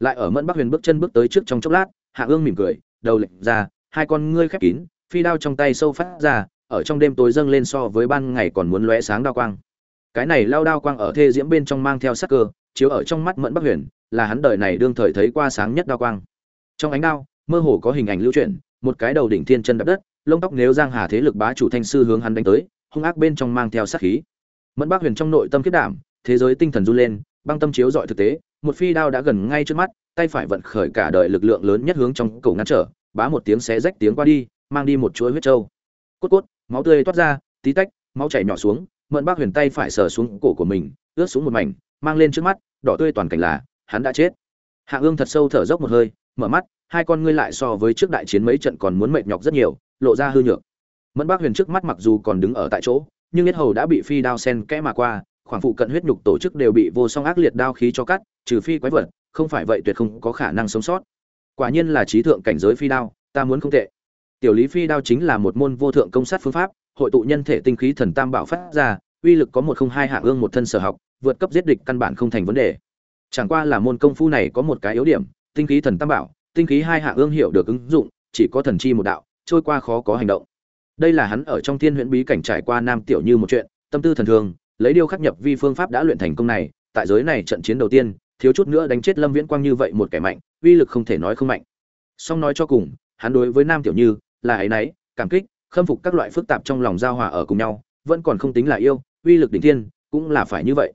Lại ở mẫn bắc huyền bước chân bước tới trước trong chốc lát, hạ ương mỉm cười đầu lệnh ra, hai con ngươi khép kín, phi đao trong tay sâu phát ra, ở trong đêm tối dâng lên so với ban ngày còn muốn lóe sáng đao quang. Cái này lao đao quang ở thê diễm bên trong mang theo sắc cơ, chiếu ở trong mắt mẫn bắc huyền, là hắn đời này đương thời thấy qua sáng nhất đao quang. Trong ánh đao, mơ hồ có hình ảnh lưu chuyển, một cái đầu đỉnh thiên chân đập đất, lông tóc nếu giang hà thế lực bá chủ thanh sư hướng hắn đánh tới, hung ác bên trong mang theo sát khí. Mẫn bắc huyền trong nội tâm kết đảm, thế giới tinh thần run lên, băng tâm chiếu dọi thực tế, một phi đao đã gần ngay trước mắt tay phải vận khởi cả đời lực lượng lớn nhất hướng trong cổ ngăn trở, bá một tiếng xé rách tiếng qua đi, mang đi một chuỗi huyết châu. cốt cốt, máu tươi toát ra, tí tách, máu chảy nhỏ xuống Mẫn bác huyền tay phải sờ xuống cổ của mình, ướt xuống một mảnh, mang lên trước mắt, đỏ tươi toàn cảnh là, hắn đã chết hạ ương thật sâu thở dốc một hơi, mở mắt, hai con ngươi lại so với trước đại chiến mấy trận còn muốn mệt nhọc rất nhiều, lộ ra hư nhược mẫn bác huyền trước mắt mặc dù còn đứng ở tại chỗ, nhưng huyết hầu đã bị phi đao sen kẽ mà qua, khoảng phụ cận huyết nhục tổ chức đều bị vô song ác liệt đao khí cho cắt trừ phi quái vật, không phải vậy tuyệt không có khả năng sống sót. Quả nhiên là trí thượng cảnh giới phi đao, ta muốn không tệ. Tiểu lý phi đao chính là một môn vô thượng công sát phương pháp, hội tụ nhân thể tinh khí thần tam bảo phát ra, uy lực có một không hai hạ ương một thân sở học, vượt cấp giết địch căn bản không thành vấn đề. Chẳng qua là môn công phu này có một cái yếu điểm, tinh khí thần tam bảo, tinh khí hai hạ ương hiểu được ứng dụng, chỉ có thần chi một đạo, trôi qua khó có hành động. Đây là hắn ở trong thiên huyễn bí cảnh trải qua nam tiểu như một chuyện, tâm tư thần thường, lấy điêu khắc nhập vi phương pháp đã luyện thành công này, tại giới này trận chiến đầu tiên thiếu chút nữa đánh chết lâm viễn quang như vậy một kẻ mạnh, uy lực không thể nói không mạnh. Song nói cho cùng, hắn đối với nam tiểu như là ấy nấy, cảm kích, khâm phục các loại phức tạp trong lòng giao hòa ở cùng nhau, vẫn còn không tính là yêu, uy lực đỉnh thiên, cũng là phải như vậy.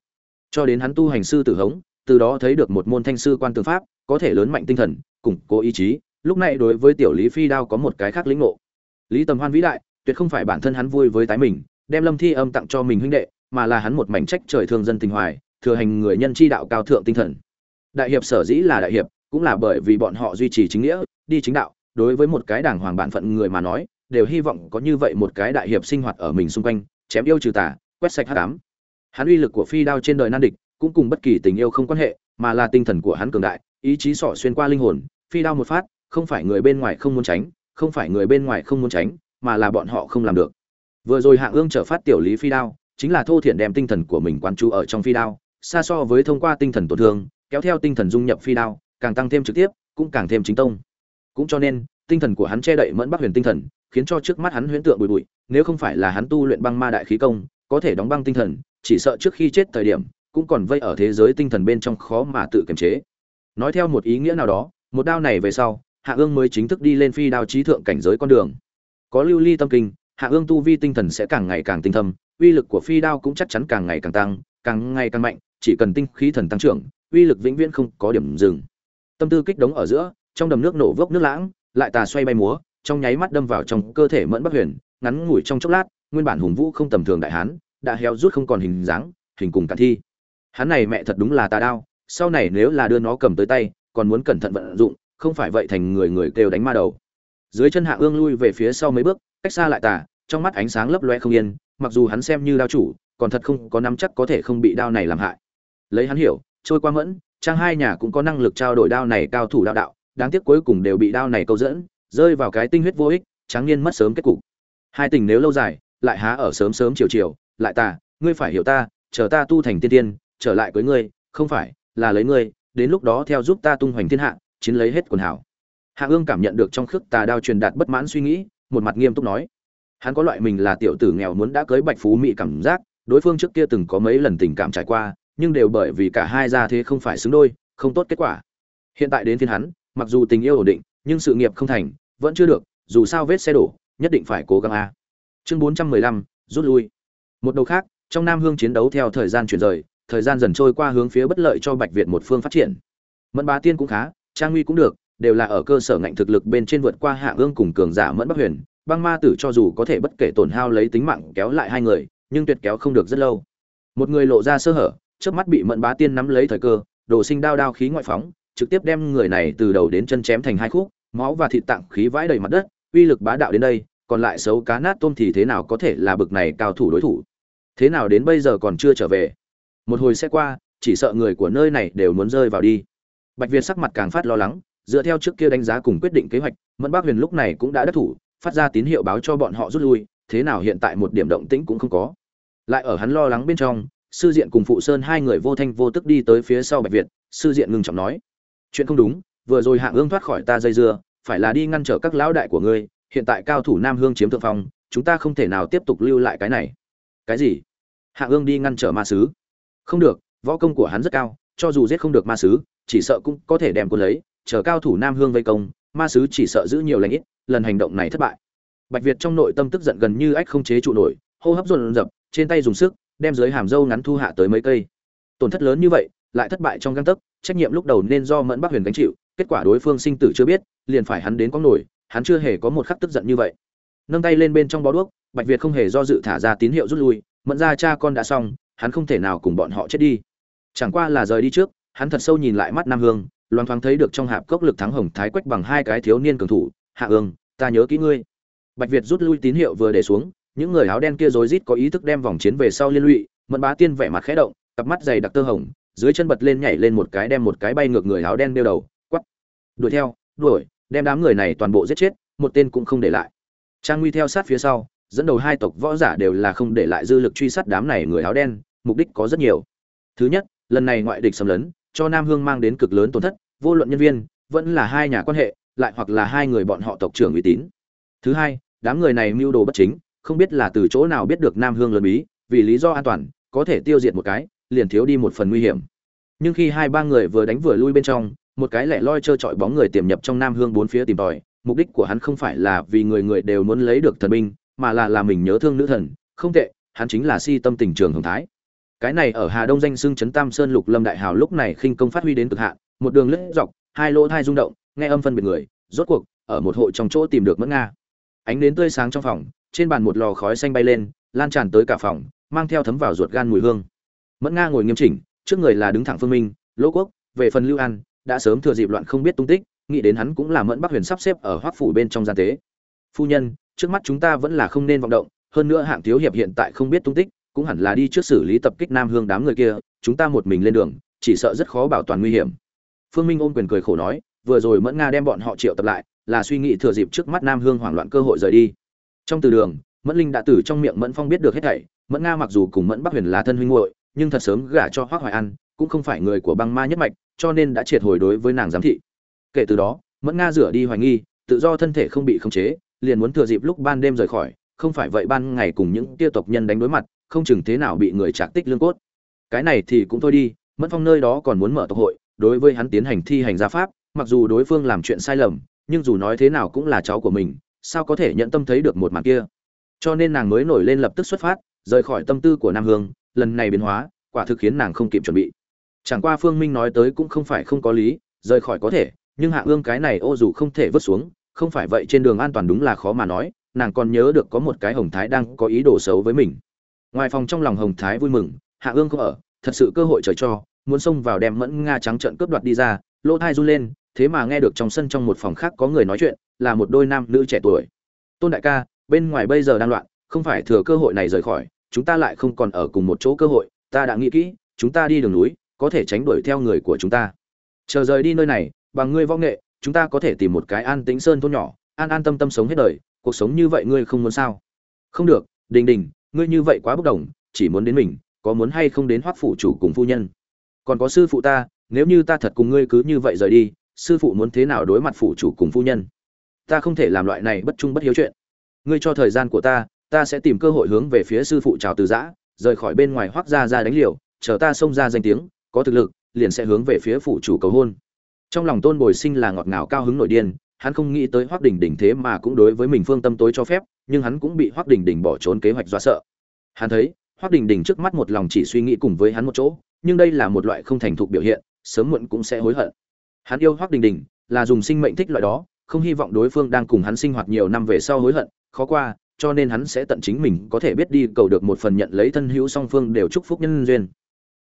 Cho đến hắn tu hành sư tử hống, từ đó thấy được một môn thanh sư quan tư pháp, có thể lớn mạnh tinh thần, củng cố ý chí, lúc này đối với tiểu lý phi đao có một cái khác lĩnh ngộ. Lý tầm hoan vĩ đại, tuyệt không phải bản thân hắn vui với tái mình, đem lâm thi âm tặng cho mình huynh đệ, mà là hắn một mảnh trách trời thương dân tình hoài thừa hành người nhân chi đạo cao thượng tinh thần. Đại hiệp sở dĩ là đại hiệp, cũng là bởi vì bọn họ duy trì chính nghĩa, đi chính đạo, đối với một cái đảng hoàng bản phận người mà nói, đều hy vọng có như vậy một cái đại hiệp sinh hoạt ở mình xung quanh, chém yêu trừ tà, quét sạch hắc ám. Hắn uy lực của phi đao trên đời nan địch, cũng cùng bất kỳ tình yêu không quan hệ, mà là tinh thần của hắn cường đại, ý chí sỏ xuyên qua linh hồn, phi đao một phát, không phải người bên ngoài không muốn tránh, không phải người bên ngoài không muốn tránh, mà là bọn họ không làm được. Vừa rồi hạng ương trở phát tiểu lý phi đao, chính là thô thiển đem tinh thần của mình quán chú ở trong phi đao xa so với thông qua tinh thần tổn thương, kéo theo tinh thần dung nhập phi đao, càng tăng thêm trực tiếp, cũng càng thêm chính tông. Cũng cho nên, tinh thần của hắn che đậy mẫn bắc huyền tinh thần, khiến cho trước mắt hắn huyễn tượng bụi bụi, nếu không phải là hắn tu luyện băng ma đại khí công, có thể đóng băng tinh thần, chỉ sợ trước khi chết thời điểm, cũng còn vây ở thế giới tinh thần bên trong khó mà tự kiềm chế. Nói theo một ý nghĩa nào đó, một đao này về sau, hạ ương mới chính thức đi lên phi đao trí thượng cảnh giới con đường. Có lưu ly tâm kinh, hạ ương tu vi tinh thần sẽ càng ngày càng tinh thâm, uy lực của phi đao cũng chắc chắn càng ngày càng tăng, càng ngày càng mạnh chỉ cần tinh khí thần tăng trưởng, uy lực vĩnh viễn không có điểm dừng. Tâm tư kích động ở giữa, trong đầm nước nổ vốc nước lãng, lại tà xoay bay múa, trong nháy mắt đâm vào trong cơ thể mẫn bắc huyền, ngắn ngủi trong chốc lát, nguyên bản hùng vũ không tầm thường đại hán, đã héo rút không còn hình dáng, hình cùng cả thi. Hắn này mẹ thật đúng là tà đao, sau này nếu là đưa nó cầm tới tay, còn muốn cẩn thận vận dụng, không phải vậy thành người người kêu đánh ma đầu. Dưới chân hạ ương lui về phía sau mấy bước, cách xa lại tà, trong mắt ánh sáng lấp loe không yên, mặc dù hắn xem như đao chủ, còn thật không có nắm chắc có thể không bị đao này làm hại lấy hắn hiểu, trôi qua mẫn, trang hai nhà cũng có năng lực trao đổi đao này cao thủ đạo đạo, đáng tiếc cuối cùng đều bị đao này câu dẫn, rơi vào cái tinh huyết vô ích, tráng niên mất sớm kết cục. Hai tình nếu lâu dài, lại há ở sớm sớm chiều chiều, lại ta ngươi phải hiểu ta, chờ ta tu thành tiên tiên, trở lại với ngươi, không phải, là lấy ngươi, đến lúc đó theo giúp ta tung hoành thiên hạ, chiến lấy hết quần hảo hạ ương cảm nhận được trong khước tà đao truyền đạt bất mãn suy nghĩ, một mặt nghiêm túc nói, hắn có loại mình là tiểu tử nghèo muốn đã cưới bạch phú mỹ cảm giác, đối phương trước kia từng có mấy lần tình cảm trải qua nhưng đều bởi vì cả hai gia thế không phải xứng đôi, không tốt kết quả. Hiện tại đến phiên hắn, mặc dù tình yêu ổn định, nhưng sự nghiệp không thành, vẫn chưa được, dù sao vết xe đổ, nhất định phải cố gắng a. Chương bốn trăm mười lăm, rút lui. Một đầu khác, trong nam hương chiến đấu theo thời gian chuyển rời, thời gian dần trôi qua hướng phía bất lợi cho bạch việt một phương phát triển. Mẫn bá tiên cũng khá, trang nguy cũng được, đều là ở cơ sở ngạnh thực lực bên trên vượt qua hạ ương cùng cường giả mẫn bắc huyền. Băng ma tử cho dù có thể bất kể tổn hao lấy tính mạng kéo lại hai người, nhưng tuyệt kéo không được rất lâu. Một người lộ ra sơ hở trước mắt bị mẫn bá tiên nắm lấy thời cơ, đồ sinh đao đao khí ngoại phóng, trực tiếp đem người này từ đầu đến chân chém thành hai khúc, máu và thịt tạng khí vãi đầy mặt đất, uy lực bá đạo đến đây, còn lại xấu cá nát tôm thì thế nào có thể là bực này cao thủ đối thủ? Thế nào đến bây giờ còn chưa trở về? Một hồi sẽ qua, chỉ sợ người của nơi này đều muốn rơi vào đi. Bạch việt sắc mặt càng phát lo lắng, dựa theo trước kia đánh giá cùng quyết định kế hoạch, mẫn bác huyền lúc này cũng đã đắc thủ, phát ra tín hiệu báo cho bọn họ rút lui, thế nào hiện tại một điểm động tĩnh cũng không có. Lại ở hắn lo lắng bên trong sư diện cùng phụ sơn hai người vô thanh vô tức đi tới phía sau bạch việt, sư diện ngừng trọng nói, chuyện không đúng, vừa rồi hạng ương thoát khỏi ta dây dưa, phải là đi ngăn trở các lão đại của ngươi, hiện tại cao thủ nam hương chiếm thượng phong, chúng ta không thể nào tiếp tục lưu lại cái này. Cái gì? Hạng ương đi ngăn trở ma sứ. Không được, võ công của hắn rất cao, cho dù giết không được ma sứ, chỉ sợ cũng có thể đem quân lấy, chờ cao thủ nam hương vây công, ma sứ chỉ sợ giữ nhiều lãnh ít, lần hành động này thất bại. Bạch việt trong nội tâm tức giận gần như ách không chế trụ nổi, hô hấp dồn dập, trên tay dùng sức đem dưới hàm dâu ngắn thu hạ tới mấy cây. Tổn thất lớn như vậy, lại thất bại trong găng tấc, trách nhiệm lúc đầu nên do mẫn bắc huyền gánh chịu, kết quả đối phương sinh tử chưa biết, liền phải hắn đến có nổi, hắn chưa hề có một khắc tức giận như vậy. Nâng tay lên bên trong bó đuốc, bạch việt không hề do dự thả ra tín hiệu rút lui, mẫn ra cha con đã xong, hắn không thể nào cùng bọn họ chết đi. Chẳng qua là rời đi trước, hắn thật sâu nhìn lại mắt nam hương loan thoáng thấy được trong hạp cốc lực thắng hồng thái quách bằng hai cái thiếu niên cường thủ, hạ ương ta nhớ kỹ ngươi. Bạch việt rút lui tín hiệu vừa để xuống những người áo đen kia rối rít có ý thức đem vòng chiến về sau liên lụy, mẫn bá tiên vẻ mặt khẽ động, cặp mắt dày đặc tơ hồng, dưới chân bật lên nhảy lên một cái đem một cái bay ngược người áo đen đeo đầu quắp đuổi theo, đuổi, đem đám người này toàn bộ giết chết, một tên cũng không để lại. Trang nguy theo sát phía sau, dẫn đầu hai tộc võ giả đều là không để lại dư lực truy sát đám này người áo đen, mục đích có rất nhiều. Thứ nhất, lần này ngoại địch xâm lấn, cho nam hương mang đến cực lớn tổn thất, vô luận nhân viên, vẫn là hai nhà quan hệ, lại hoặc là hai người bọn họ tộc trưởng uy tín. Thứ hai, đám người này mưu đồ bất chính không biết là từ chỗ nào biết được nam hương lớn bí, vì lý do an toàn, có thể tiêu diệt một cái, liền thiếu đi một phần nguy hiểm. Nhưng khi hai ba người vừa đánh vừa lui bên trong, một cái lẻ loi trơ trọi bóng người tiềm nhập trong nam hương bốn phía tìm tòi, mục đích của hắn không phải là vì người người đều muốn lấy được thần binh, mà là là mình nhớ thương nữ thần, không tệ, hắn chính là si tâm tình trường hồng thái. Cái này ở hà đông danh xưng trấn tam sơn lục lâm đại hào lúc này khinh công phát huy đến cực hạn, một đường lướt dọc, hai lỗ thai rung động, nghe âm phân biệt người, rốt cuộc, ở một hộ trong chỗ tìm được mẫn nga. Ánh đến tươi sáng trong phòng trên bàn một lò khói xanh bay lên, lan tràn tới cả phòng, mang theo thấm vào ruột gan mùi hương. Mẫn nga ngồi nghiêm chỉnh, trước người là đứng thẳng phương minh lỗ quốc, về phần lưu an, đã sớm thừa dịp loạn không biết tung tích, nghĩ đến hắn cũng là mẫn bắc huyền sắp xếp ở hoác phủ bên trong gian tế. Phu nhân, trước mắt chúng ta vẫn là không nên vọng động, hơn nữa hạng thiếu hiệp hiện tại không biết tung tích, cũng hẳn là đi trước xử lý tập kích nam hương đám người kia, chúng ta một mình lên đường, chỉ sợ rất khó bảo toàn nguy hiểm. Phương minh ôm quyền cười khổ nói, vừa rồi mẫn nga đem bọn họ triệu tập lại, là suy nghĩ thừa dịp trước mắt nam hương hoảng loạn cơ hội rời đi trong từ đường, mẫn linh đã từ trong miệng mẫn phong biết được hết thảy, mẫn nga mặc dù cùng mẫn bắc huyền là thân huynh muội, nhưng thật sớm gả cho hoác hoài an, cũng không phải người của băng ma nhất mạch, cho nên đã triệt hồi đối với nàng giám thị. Kể từ đó, mẫn nga rửa đi hoài nghi, tự do thân thể không bị khống chế, liền muốn thừa dịp lúc ban đêm rời khỏi, không phải vậy ban ngày cùng những tiêu tộc nhân đánh đối mặt, không chừng thế nào bị người trạc tích lương cốt. Cái này thì cũng thôi đi, mẫn phong nơi đó còn muốn mở tộc hội, đối với hắn tiến hành thi hành gia pháp, mặc dù đối phương làm chuyện sai lầm, nhưng dù nói thế nào cũng là cháu của mình sao có thể nhận tâm thấy được một màn kia? Cho nên nàng mới nổi lên lập tức xuất phát, rời khỏi tâm tư của nam hương, lần này biến hóa, quả thực khiến nàng không kịp chuẩn bị. Chẳng qua phương minh nói tới cũng không phải không có lý, rời khỏi có thể, nhưng hạ ương cái này ô dù không thể vứt xuống, không phải vậy trên đường an toàn đúng là khó mà nói, nàng còn nhớ được có một cái hồng thái đang có ý đồ xấu với mình. Ngoài phòng trong lòng hồng thái vui mừng, hạ ương không ở, thật sự cơ hội trời cho, muốn xông vào đem mẫn nga trắng trợn cướp đoạt đi ra, lỗ thai run lên thế mà nghe được trong sân trong một phòng khác có người nói chuyện, là một đôi nam nữ trẻ tuổi. Tôn đại ca, bên ngoài bây giờ đang loạn, không phải thừa cơ hội này rời khỏi, chúng ta lại không còn ở cùng một chỗ cơ hội, ta đã nghĩ kỹ, chúng ta đi đường núi, có thể tránh đuổi theo người của chúng ta. Chờ rời đi nơi này, bằng ngươi võ nghệ, chúng ta có thể tìm một cái an tĩnh sơn thôn nhỏ, an an tâm tâm sống hết đời, cuộc sống như vậy ngươi không muốn sao? Không được, đình đình, ngươi như vậy quá bốc đồng, chỉ muốn đến mình, có muốn hay không đến hoắc phủ chủ cùng phu nhân? Còn có sư phụ ta, nếu như ta thật cùng ngươi cứ như vậy rời đi sư phụ muốn thế nào đối mặt phụ chủ cùng phu nhân? Ta không thể làm loại này bất trung bất hiếu chuyện. Ngươi cho thời gian của ta ta sẽ tìm cơ hội hướng về phía sư phụ trào từ giã, rời khỏi bên ngoài hoác ra ra đánh liều, chờ ta xông ra danh tiếng, có thực lực, liền sẽ hướng về phía phụ chủ cầu hôn. Trong lòng tôn bồi sinh là ngọt ngào cao hứng nội điên, hắn không nghĩ tới hoác đình đình thế mà cũng đối với mình phương tâm tối cho phép, nhưng hắn cũng bị hoác đình đình bỏ trốn kế hoạch do sợ. Hắn thấy, hoác đình đình trước mắt một lòng chỉ suy nghĩ cùng với hắn một chỗ, nhưng đây là một loại không thành thục biểu hiện, sớm muộn cũng sẽ hối hận hắn yêu hoác đình đình, là dùng sinh mệnh thích loại đó, không hy vọng đối phương đang cùng hắn sinh hoạt nhiều năm về sau hối hận, khó qua, cho nên hắn sẽ tận chính mình có thể biết đi cầu được một phần nhận lấy thân hữu song phương đều chúc phúc nhân duyên.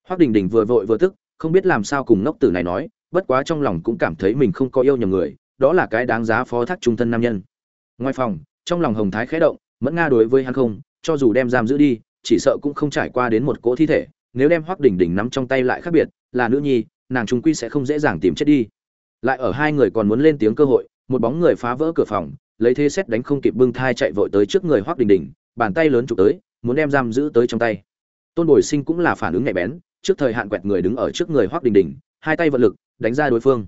Hoác đình đình vừa vội vừa tức, không biết làm sao cùng ngốc tử này nói, bất quá trong lòng cũng cảm thấy mình không có yêu nhầm người, đó là cái đáng giá phó thác trung thân nam nhân. Ngoài phòng, trong lòng hồng thái khẽ động, mẫn nga đối với hắn không, cho dù đem giam giữ đi, chỉ sợ cũng không trải qua đến một cỗ thi thể, nếu đem hoác đình đình nắm trong tay lại khác biệt, là nữ nhi nàng trung quy sẽ không dễ dàng tìm chết đi. Lại ở hai người còn muốn lên tiếng cơ hội, một bóng người phá vỡ cửa phòng, lấy thế xét đánh không kịp bưng thai chạy vội tới trước người hoác đình đình, bàn tay lớn chụp tới, muốn đem giam giữ tới trong tay. Tôn bồi sinh cũng là phản ứng nhạy bén, trước thời hạn quẹt người đứng ở trước người hoác đình đình, hai tay vận lực, đánh ra đối phương.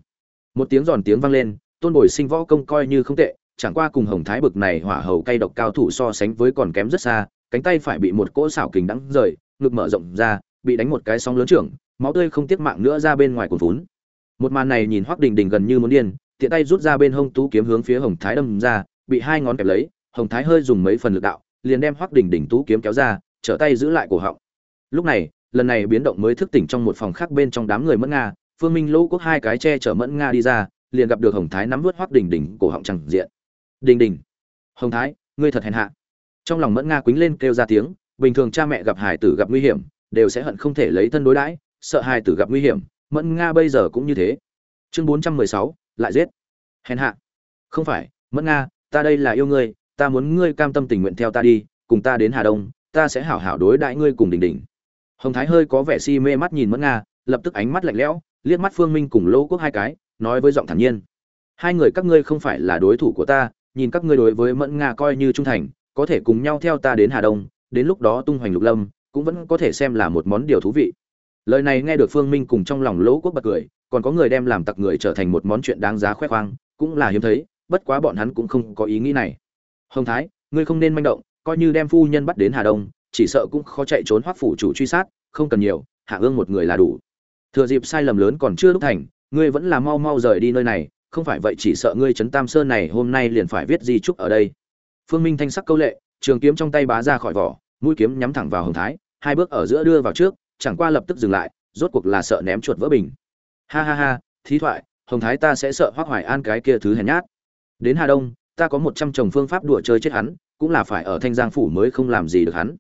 Một tiếng giòn tiếng vang lên, tôn bồi sinh võ công coi như không tệ, chẳng qua cùng hồng thái bực này hỏa hầu cay độc cao thủ so sánh với còn kém rất xa, cánh tay phải bị một cỗ xảo kình đắng rời, ngực mở rộng ra, bị đánh một cái sóng lớn trưởng máu tươi không tiếc mạng nữa ra bên ngoài cuồn vốn một màn này nhìn hoắc đình đình gần như muốn điên, tiện tay rút ra bên hông tú kiếm hướng phía hồng thái đâm ra, bị hai ngón kẹp lấy, hồng thái hơi dùng mấy phần lực đạo, liền đem hoắc đình đình tú kiếm kéo ra, trở tay giữ lại cổ họng. Lúc này, lần này biến động mới thức tỉnh trong một phòng khác bên trong đám người mẫn nga, phương minh, lỗ quốc hai cái che chở mẫn nga đi ra, liền gặp được hồng thái nắm vút hoắc đình đình cổ họng chẳng diện. Đình đình, hồng thái, ngươi thật hèn hạ. Trong lòng mẫn nga quĩnh lên kêu ra tiếng, bình thường cha mẹ gặp hải tử gặp nguy hiểm, đều sẽ hận không thể lấy thân đối đãi sợ hai tử gặp nguy hiểm, mẫn nga bây giờ cũng như thế. Chương bốn trăm mười sáu, lại giết. Hèn hạ. Không phải, mẫn nga, ta đây là yêu ngươi, ta muốn ngươi cam tâm tình nguyện theo ta đi, cùng ta đến hà đông, ta sẽ hảo hảo đối đãi ngươi cùng đình đình hồng thái hơi có vẻ si mê mắt nhìn mẫn nga, lập tức ánh mắt lạnh lẽo, liếc mắt phương minh cùng lỗ quốc hai cái, nói với giọng thản nhiên. Hai người các ngươi không phải là đối thủ của ta, nhìn các ngươi đối với mẫn nga coi như trung thành, có thể cùng nhau theo ta đến hà đông, đến lúc đó tung hoành lục lâm, cũng vẫn có thể xem là một món điều thú vị lời này nghe được phương minh cùng trong lòng lỗ quốc bật cười, còn có người đem làm tặc người trở thành một món chuyện đáng giá khoe khoang, cũng là hiếm thấy, bất quá bọn hắn cũng không có ý nghĩ này. Hồng thái, ngươi không nên manh động, coi như đem phu nhân bắt đến hà đông, chỉ sợ cũng khó chạy trốn hoắc phủ chủ truy sát, không cần nhiều, hạ ương một người là đủ. Thừa dịp sai lầm lớn còn chưa lúc thành, ngươi vẫn là mau mau rời đi nơi này, không phải vậy chỉ sợ ngươi trấn tam sơn này hôm nay liền phải viết di trúc ở đây. Phương minh thanh sắc câu lệ, trường kiếm trong tay bá ra khỏi vỏ, mũi kiếm nhắm thẳng vào hồng thái, hai bước ở giữa đưa vào trước chẳng qua lập tức dừng lại, rốt cuộc là sợ ném chuột vỡ bình. Ha ha ha, thí thoại, hồng thái ta sẽ sợ hoắc hoài an cái kia thứ hèn nhát. Đến hà đông, ta có một trăm chồng phương pháp đùa chơi chết hắn, cũng là phải ở thanh giang phủ mới không làm gì được hắn.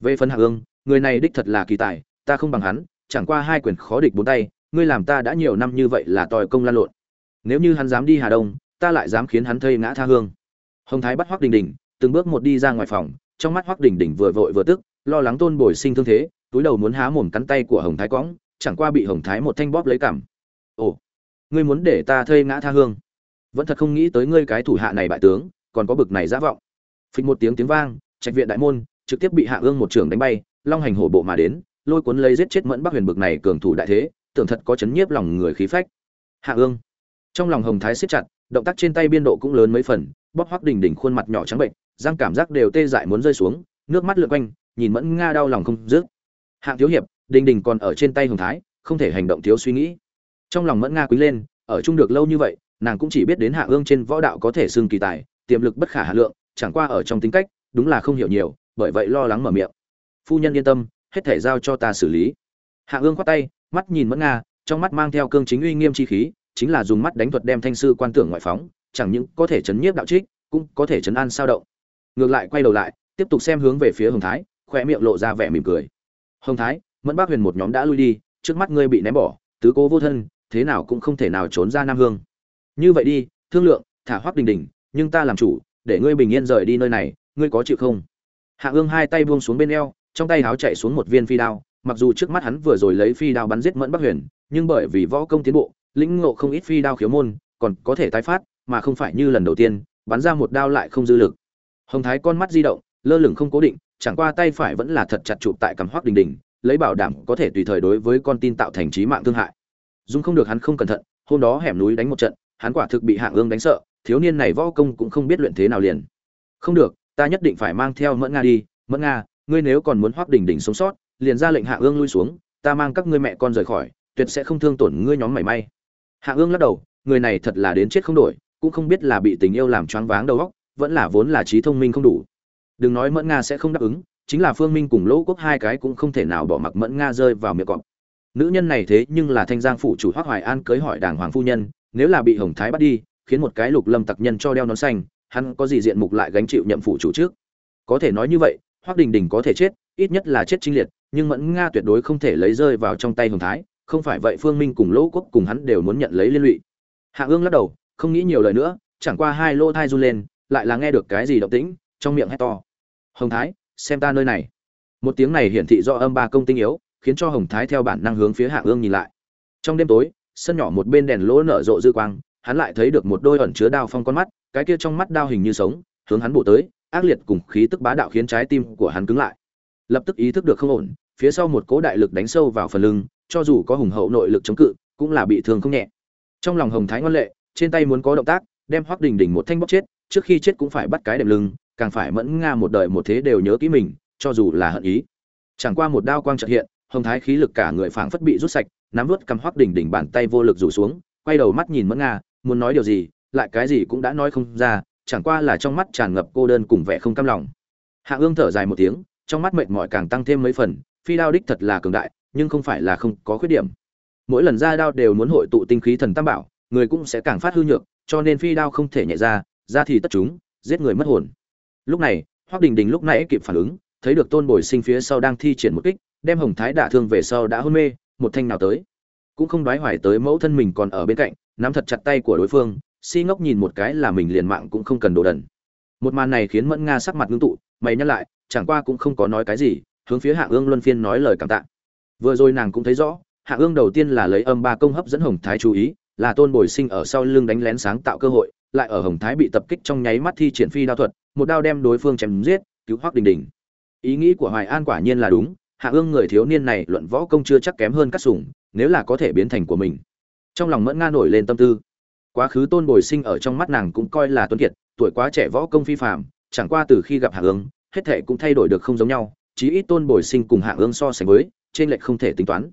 Về phần hạ ương người này đích thật là kỳ tài, ta không bằng hắn, chẳng qua hai quyền khó địch bốn tay, ngươi làm ta đã nhiều năm như vậy là tòi công lan lộn. Nếu như hắn dám đi hà đông, ta lại dám khiến hắn thây ngã tha hương. Hồng thái bắt hoắc đình đình, từng bước một đi ra ngoài phòng, trong mắt hoắc đình đình vừa vội vừa tức, lo lắng tôn bồi sinh thương thế túi đầu muốn há mồm cắn tay của hồng thái cõng, chẳng qua bị hồng thái một thanh bóp lấy cảm ồ, ngươi muốn để ta thây ngã tha hương? Vẫn thật không nghĩ tới ngươi cái thủ hạ này bại tướng, còn có bực này giả vọng. Phịch một tiếng tiếng vang, trạch viện đại môn trực tiếp bị hạ ương một trường đánh bay, long hành hổ bộ mà đến, lôi cuốn lấy giết chết mẫn bắc huyền bực này cường thủ đại thế, tưởng thật có chấn nhiếp lòng người khí phách. Hạ ương. Trong lòng hồng thái siết chặt, động tác trên tay biên độ cũng lớn mấy phần, bóp hoác đỉnh đỉnh khuôn mặt nhỏ trắng bệnh, răng cảm giác đều tê dại muốn rơi xuống, nước mắt lượn quanh, nhìn mẫn nga đau lòng không dứt hạng thiếu hiệp, đình đình còn ở trên tay hồng thái, không thể hành động thiếu suy nghĩ. Trong lòng mẫn nga quý lên, ở chung được lâu như vậy, nàng cũng chỉ biết đến hạ ương trên võ đạo có thể xưng kỳ tài, tiềm lực bất khả hà lượng, chẳng qua ở trong tính cách, đúng là không hiểu nhiều, bởi vậy lo lắng mở miệng. Phu nhân yên tâm, hết thể giao cho ta xử lý. Hạ ương khoát tay, mắt nhìn mẫn nga, trong mắt mang theo cương chính uy nghiêm chi khí, chính là dùng mắt đánh thuật đem thanh sư quan tưởng ngoại phóng, chẳng những có thể chấn nhiếp đạo trích, cũng có thể chấn an sao động. Ngược lại quay đầu lại, tiếp tục xem hướng về phía hồng thái khoe miệng lộ ra vẻ mỉm cười hồng thái, mẫn bác huyền một nhóm đã lui đi, trước mắt ngươi bị ném bỏ, tứ cố vô thân, thế nào cũng không thể nào trốn ra nam hương. Như vậy đi, thương lượng, thả hoác đình đình, nhưng ta làm chủ, để ngươi bình yên rời đi nơi này, ngươi có chịu không? Hạ ương hai tay buông xuống bên eo, trong tay háo chạy xuống một viên phi đao, mặc dù trước mắt hắn vừa rồi lấy phi đao bắn giết mẫn bắc huyền, nhưng bởi vì võ công tiến bộ, lĩnh ngộ không ít phi đao khiếu môn, còn có thể tái phát, mà không phải như lần đầu tiên, bắn ra một đao lại không dư lực. Hồng thái con mắt di động, lơ lửng không cố định chẳng qua tay phải vẫn là thật chặt chụp tại cằm hoác đình đình, lấy bảo đảm có thể tùy thời đối với con tin tạo thành trí mạng thương hại. Dung không được hắn không cẩn thận, hôm đó hẻm núi đánh một trận, hắn quả thực bị hạng ương đánh sợ, thiếu niên này võ công cũng không biết luyện thế nào liền. Không được, ta nhất định phải mang theo mẫn nga đi, mẫn nga, ngươi nếu còn muốn hoác đình đình sống sót, liền ra lệnh hạ ương lui xuống, ta mang các ngươi mẹ con rời khỏi, tuyệt sẽ không thương tổn ngươi nhóm mảy may. Hạ ương lắc đầu, người này thật là đến chết không đổi, cũng không biết là bị tình yêu làm choáng váng đầu óc, vẫn là vốn là trí thông minh không đủ đừng nói mẫn nga sẽ không đáp ứng, chính là phương minh cùng lỗ quốc hai cái cũng không thể nào bỏ mặc mẫn nga rơi vào miệng cọp. Nữ nhân này thế nhưng là thanh giang phụ chủ hoác hoài an cưới hỏi đàng hoàng phu nhân, nếu là bị hồng thái bắt đi, khiến một cái lục lâm tặc nhân cho đeo nón xanh, hắn có gì diện mục lại gánh chịu nhậm phụ chủ trước? Có thể nói như vậy hoác đình đình có thể chết, ít nhất là chết trinh liệt, nhưng mẫn nga tuyệt đối không thể lấy rơi vào trong tay hồng thái, không phải vậy phương minh cùng lỗ quốc cùng hắn đều muốn nhận lấy liên lụy. Hạ ương lắc đầu, không nghĩ nhiều lời nữa, chẳng qua hai lỗ thai run lên, lại là nghe được cái gì động tĩnh, trong miệng hét to hồng thái, xem ta nơi này. Một tiếng này hiển thị do âm ba công tinh yếu, khiến cho hồng thái theo bản năng hướng phía hạ ương nhìn lại. Trong đêm tối, sân nhỏ một bên đèn lỗ nở rộ dư quang, hắn lại thấy được một đôi ẩn chứa đao phong con mắt, cái kia trong mắt đao hình như sống, hướng hắn bổ tới, ác liệt cùng khí tức bá đạo khiến trái tim của hắn cứng lại. Lập tức ý thức được không ổn, phía sau một cố đại lực đánh sâu vào phần lưng, cho dù có hùng hậu nội lực chống cự, cũng là bị thương không nhẹ. Trong lòng hồng thái ngoan lệ, trên tay muốn có động tác, đem hoác đình đình một thanh bóc chết, trước khi chết cũng phải bắt cái đệm lưng càng phải mẫn nga một đời một thế đều nhớ kỹ mình, cho dù là hận ý. Chẳng qua một đao quang trợ hiện, hồng thái khí lực cả người phảng phất bị rút sạch, nắm vớt cầm hoắc đỉnh đỉnh bàn tay vô lực rủ xuống, quay đầu mắt nhìn mẫn nga, muốn nói điều gì, lại cái gì cũng đã nói không ra, chẳng qua là trong mắt tràn ngập cô đơn cùng vẻ không cam lòng. Hạ ương thở dài một tiếng, trong mắt mệt mỏi càng tăng thêm mấy phần, phi đao đích thật là cường đại, nhưng không phải là không có khuyết điểm. Mỗi lần ra đao đều muốn hội tụ tinh khí thần tam bảo, người cũng sẽ càng phát hư nhược, cho nên phi đao không thể nhẹ ra ra thì tất chúng, giết người mất hồn lúc này hoác đình đình lúc nãy kịp phản ứng, thấy được tôn bồi sinh phía sau đang thi triển một kích, đem hồng thái đả thương về sau đã hôn mê, một thanh nào tới. Cũng không đoái hoài tới mẫu thân mình còn ở bên cạnh, nắm thật chặt tay của đối phương, si ngốc nhìn một cái là mình liền mạng cũng không cần đồ đần. Một màn này khiến mẫn nga sắc mặt ngưng tụ, mày nhắc lại, chẳng qua cũng không có nói cái gì, hướng phía hạ ương luân phiên nói lời cảm tạ. Vừa rồi nàng cũng thấy rõ, hạ ương đầu tiên là lấy âm ba công hấp dẫn hồng thái chú ý, là tôn bồi sinh ở sau lưng đánh lén sáng tạo cơ hội, lại ở hồng thái bị tập kích trong nháy mắt thi triển phi đao thuật một đao đem đối phương chém giết, cứu Hoắc đình đình. Ý nghĩ của hoài an quả nhiên là đúng, hạ ương người thiếu niên này luận võ công chưa chắc kém hơn các sủng, nếu là có thể biến thành của mình. Trong lòng mẫn nga nổi lên tâm tư. Quá khứ tôn bồi sinh ở trong mắt nàng cũng coi là tuấn kiệt, tuổi quá trẻ võ công phi phạm chẳng qua từ khi gặp hạ ương, hết thảy cũng thay đổi được không giống nhau, chí ít tôn bồi sinh cùng hạ ương so sánh với, trên lệch không thể tính toán.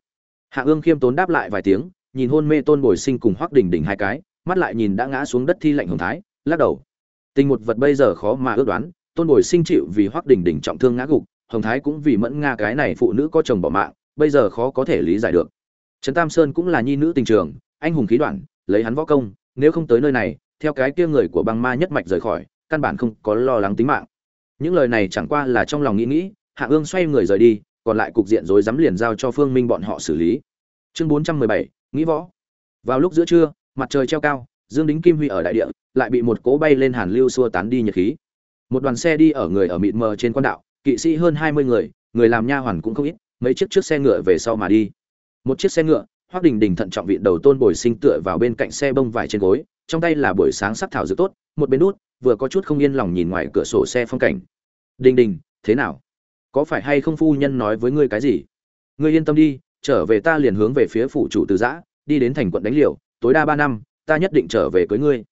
Hạ ương khiêm tốn đáp lại vài tiếng, nhìn hôn mê tôn bồi sinh cùng Hoắc Đình Đình hai cái, mắt lại nhìn đã ngã xuống đất thi lạnh hồng thái, lắc đầu tình một vật bây giờ khó mà ước đoán, tôn bồi sinh chịu vì hoác đỉnh đỉnh trọng thương ngã gục, hồng thái cũng vì mẫn nga cái này phụ nữ có chồng bỏ mạng, bây giờ khó có thể lý giải được. Trấn tam sơn cũng là nhi nữ tình trường, anh hùng khí đoạn, lấy hắn võ công, nếu không tới nơi này, theo cái kia người của băng ma nhất mạch rời khỏi, căn bản không có lo lắng tính mạng. Những lời này chẳng qua là trong lòng nghĩ nghĩ, hạ ương xoay người rời đi, còn lại cục diện rối rắm liền giao cho phương minh bọn họ xử lý. Chương bốn trăm mười bảy, nghĩ võ. Vào lúc giữa trưa, mặt trời treo cao dương đính kim huy ở đại địa, lại bị một cỗ bay lên hàn lưu xua tán đi nhiệt khí. Một đoàn xe đi ở người ở mịt mờ trên quan đạo, kỵ sĩ hơn hai mươi người người làm nha hoàn cũng không ít, mấy chiếc trước xe ngựa về sau mà đi. Một chiếc xe ngựa hoác đình đình thận trọng viện đầu tôn bồi sinh tựa vào bên cạnh xe bông vải trên gối, trong tay là buổi sáng sắc thảo dược tốt, một bên đút vừa có chút không yên lòng nhìn ngoài cửa sổ xe phong cảnh. Đình đình, thế nào? Có phải hay không phu nhân nói với ngươi cái gì? Ngươi yên tâm đi, trở về ta liền hướng về phía phủ chủ từ giã, đi đến thành quận đánh liều, tối đa ba năm ta nhất định trở về cưới ngươi.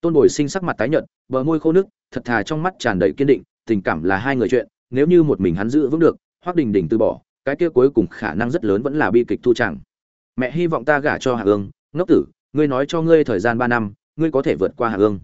Tôn bồi sinh sắc mặt tái nhợt, bờ môi khô nước thật thà trong mắt tràn đầy kiên định, tình cảm là hai người chuyện, nếu như một mình hắn giữ vững được hoác đình đình từ bỏ, cái kia cuối cùng khả năng rất lớn vẫn là bi kịch thu chẳng. Mẹ hy vọng ta gả cho hạ ương. Ngốc tử, ngươi nói cho ngươi thời gian ba năm, ngươi có thể vượt qua hạ ương.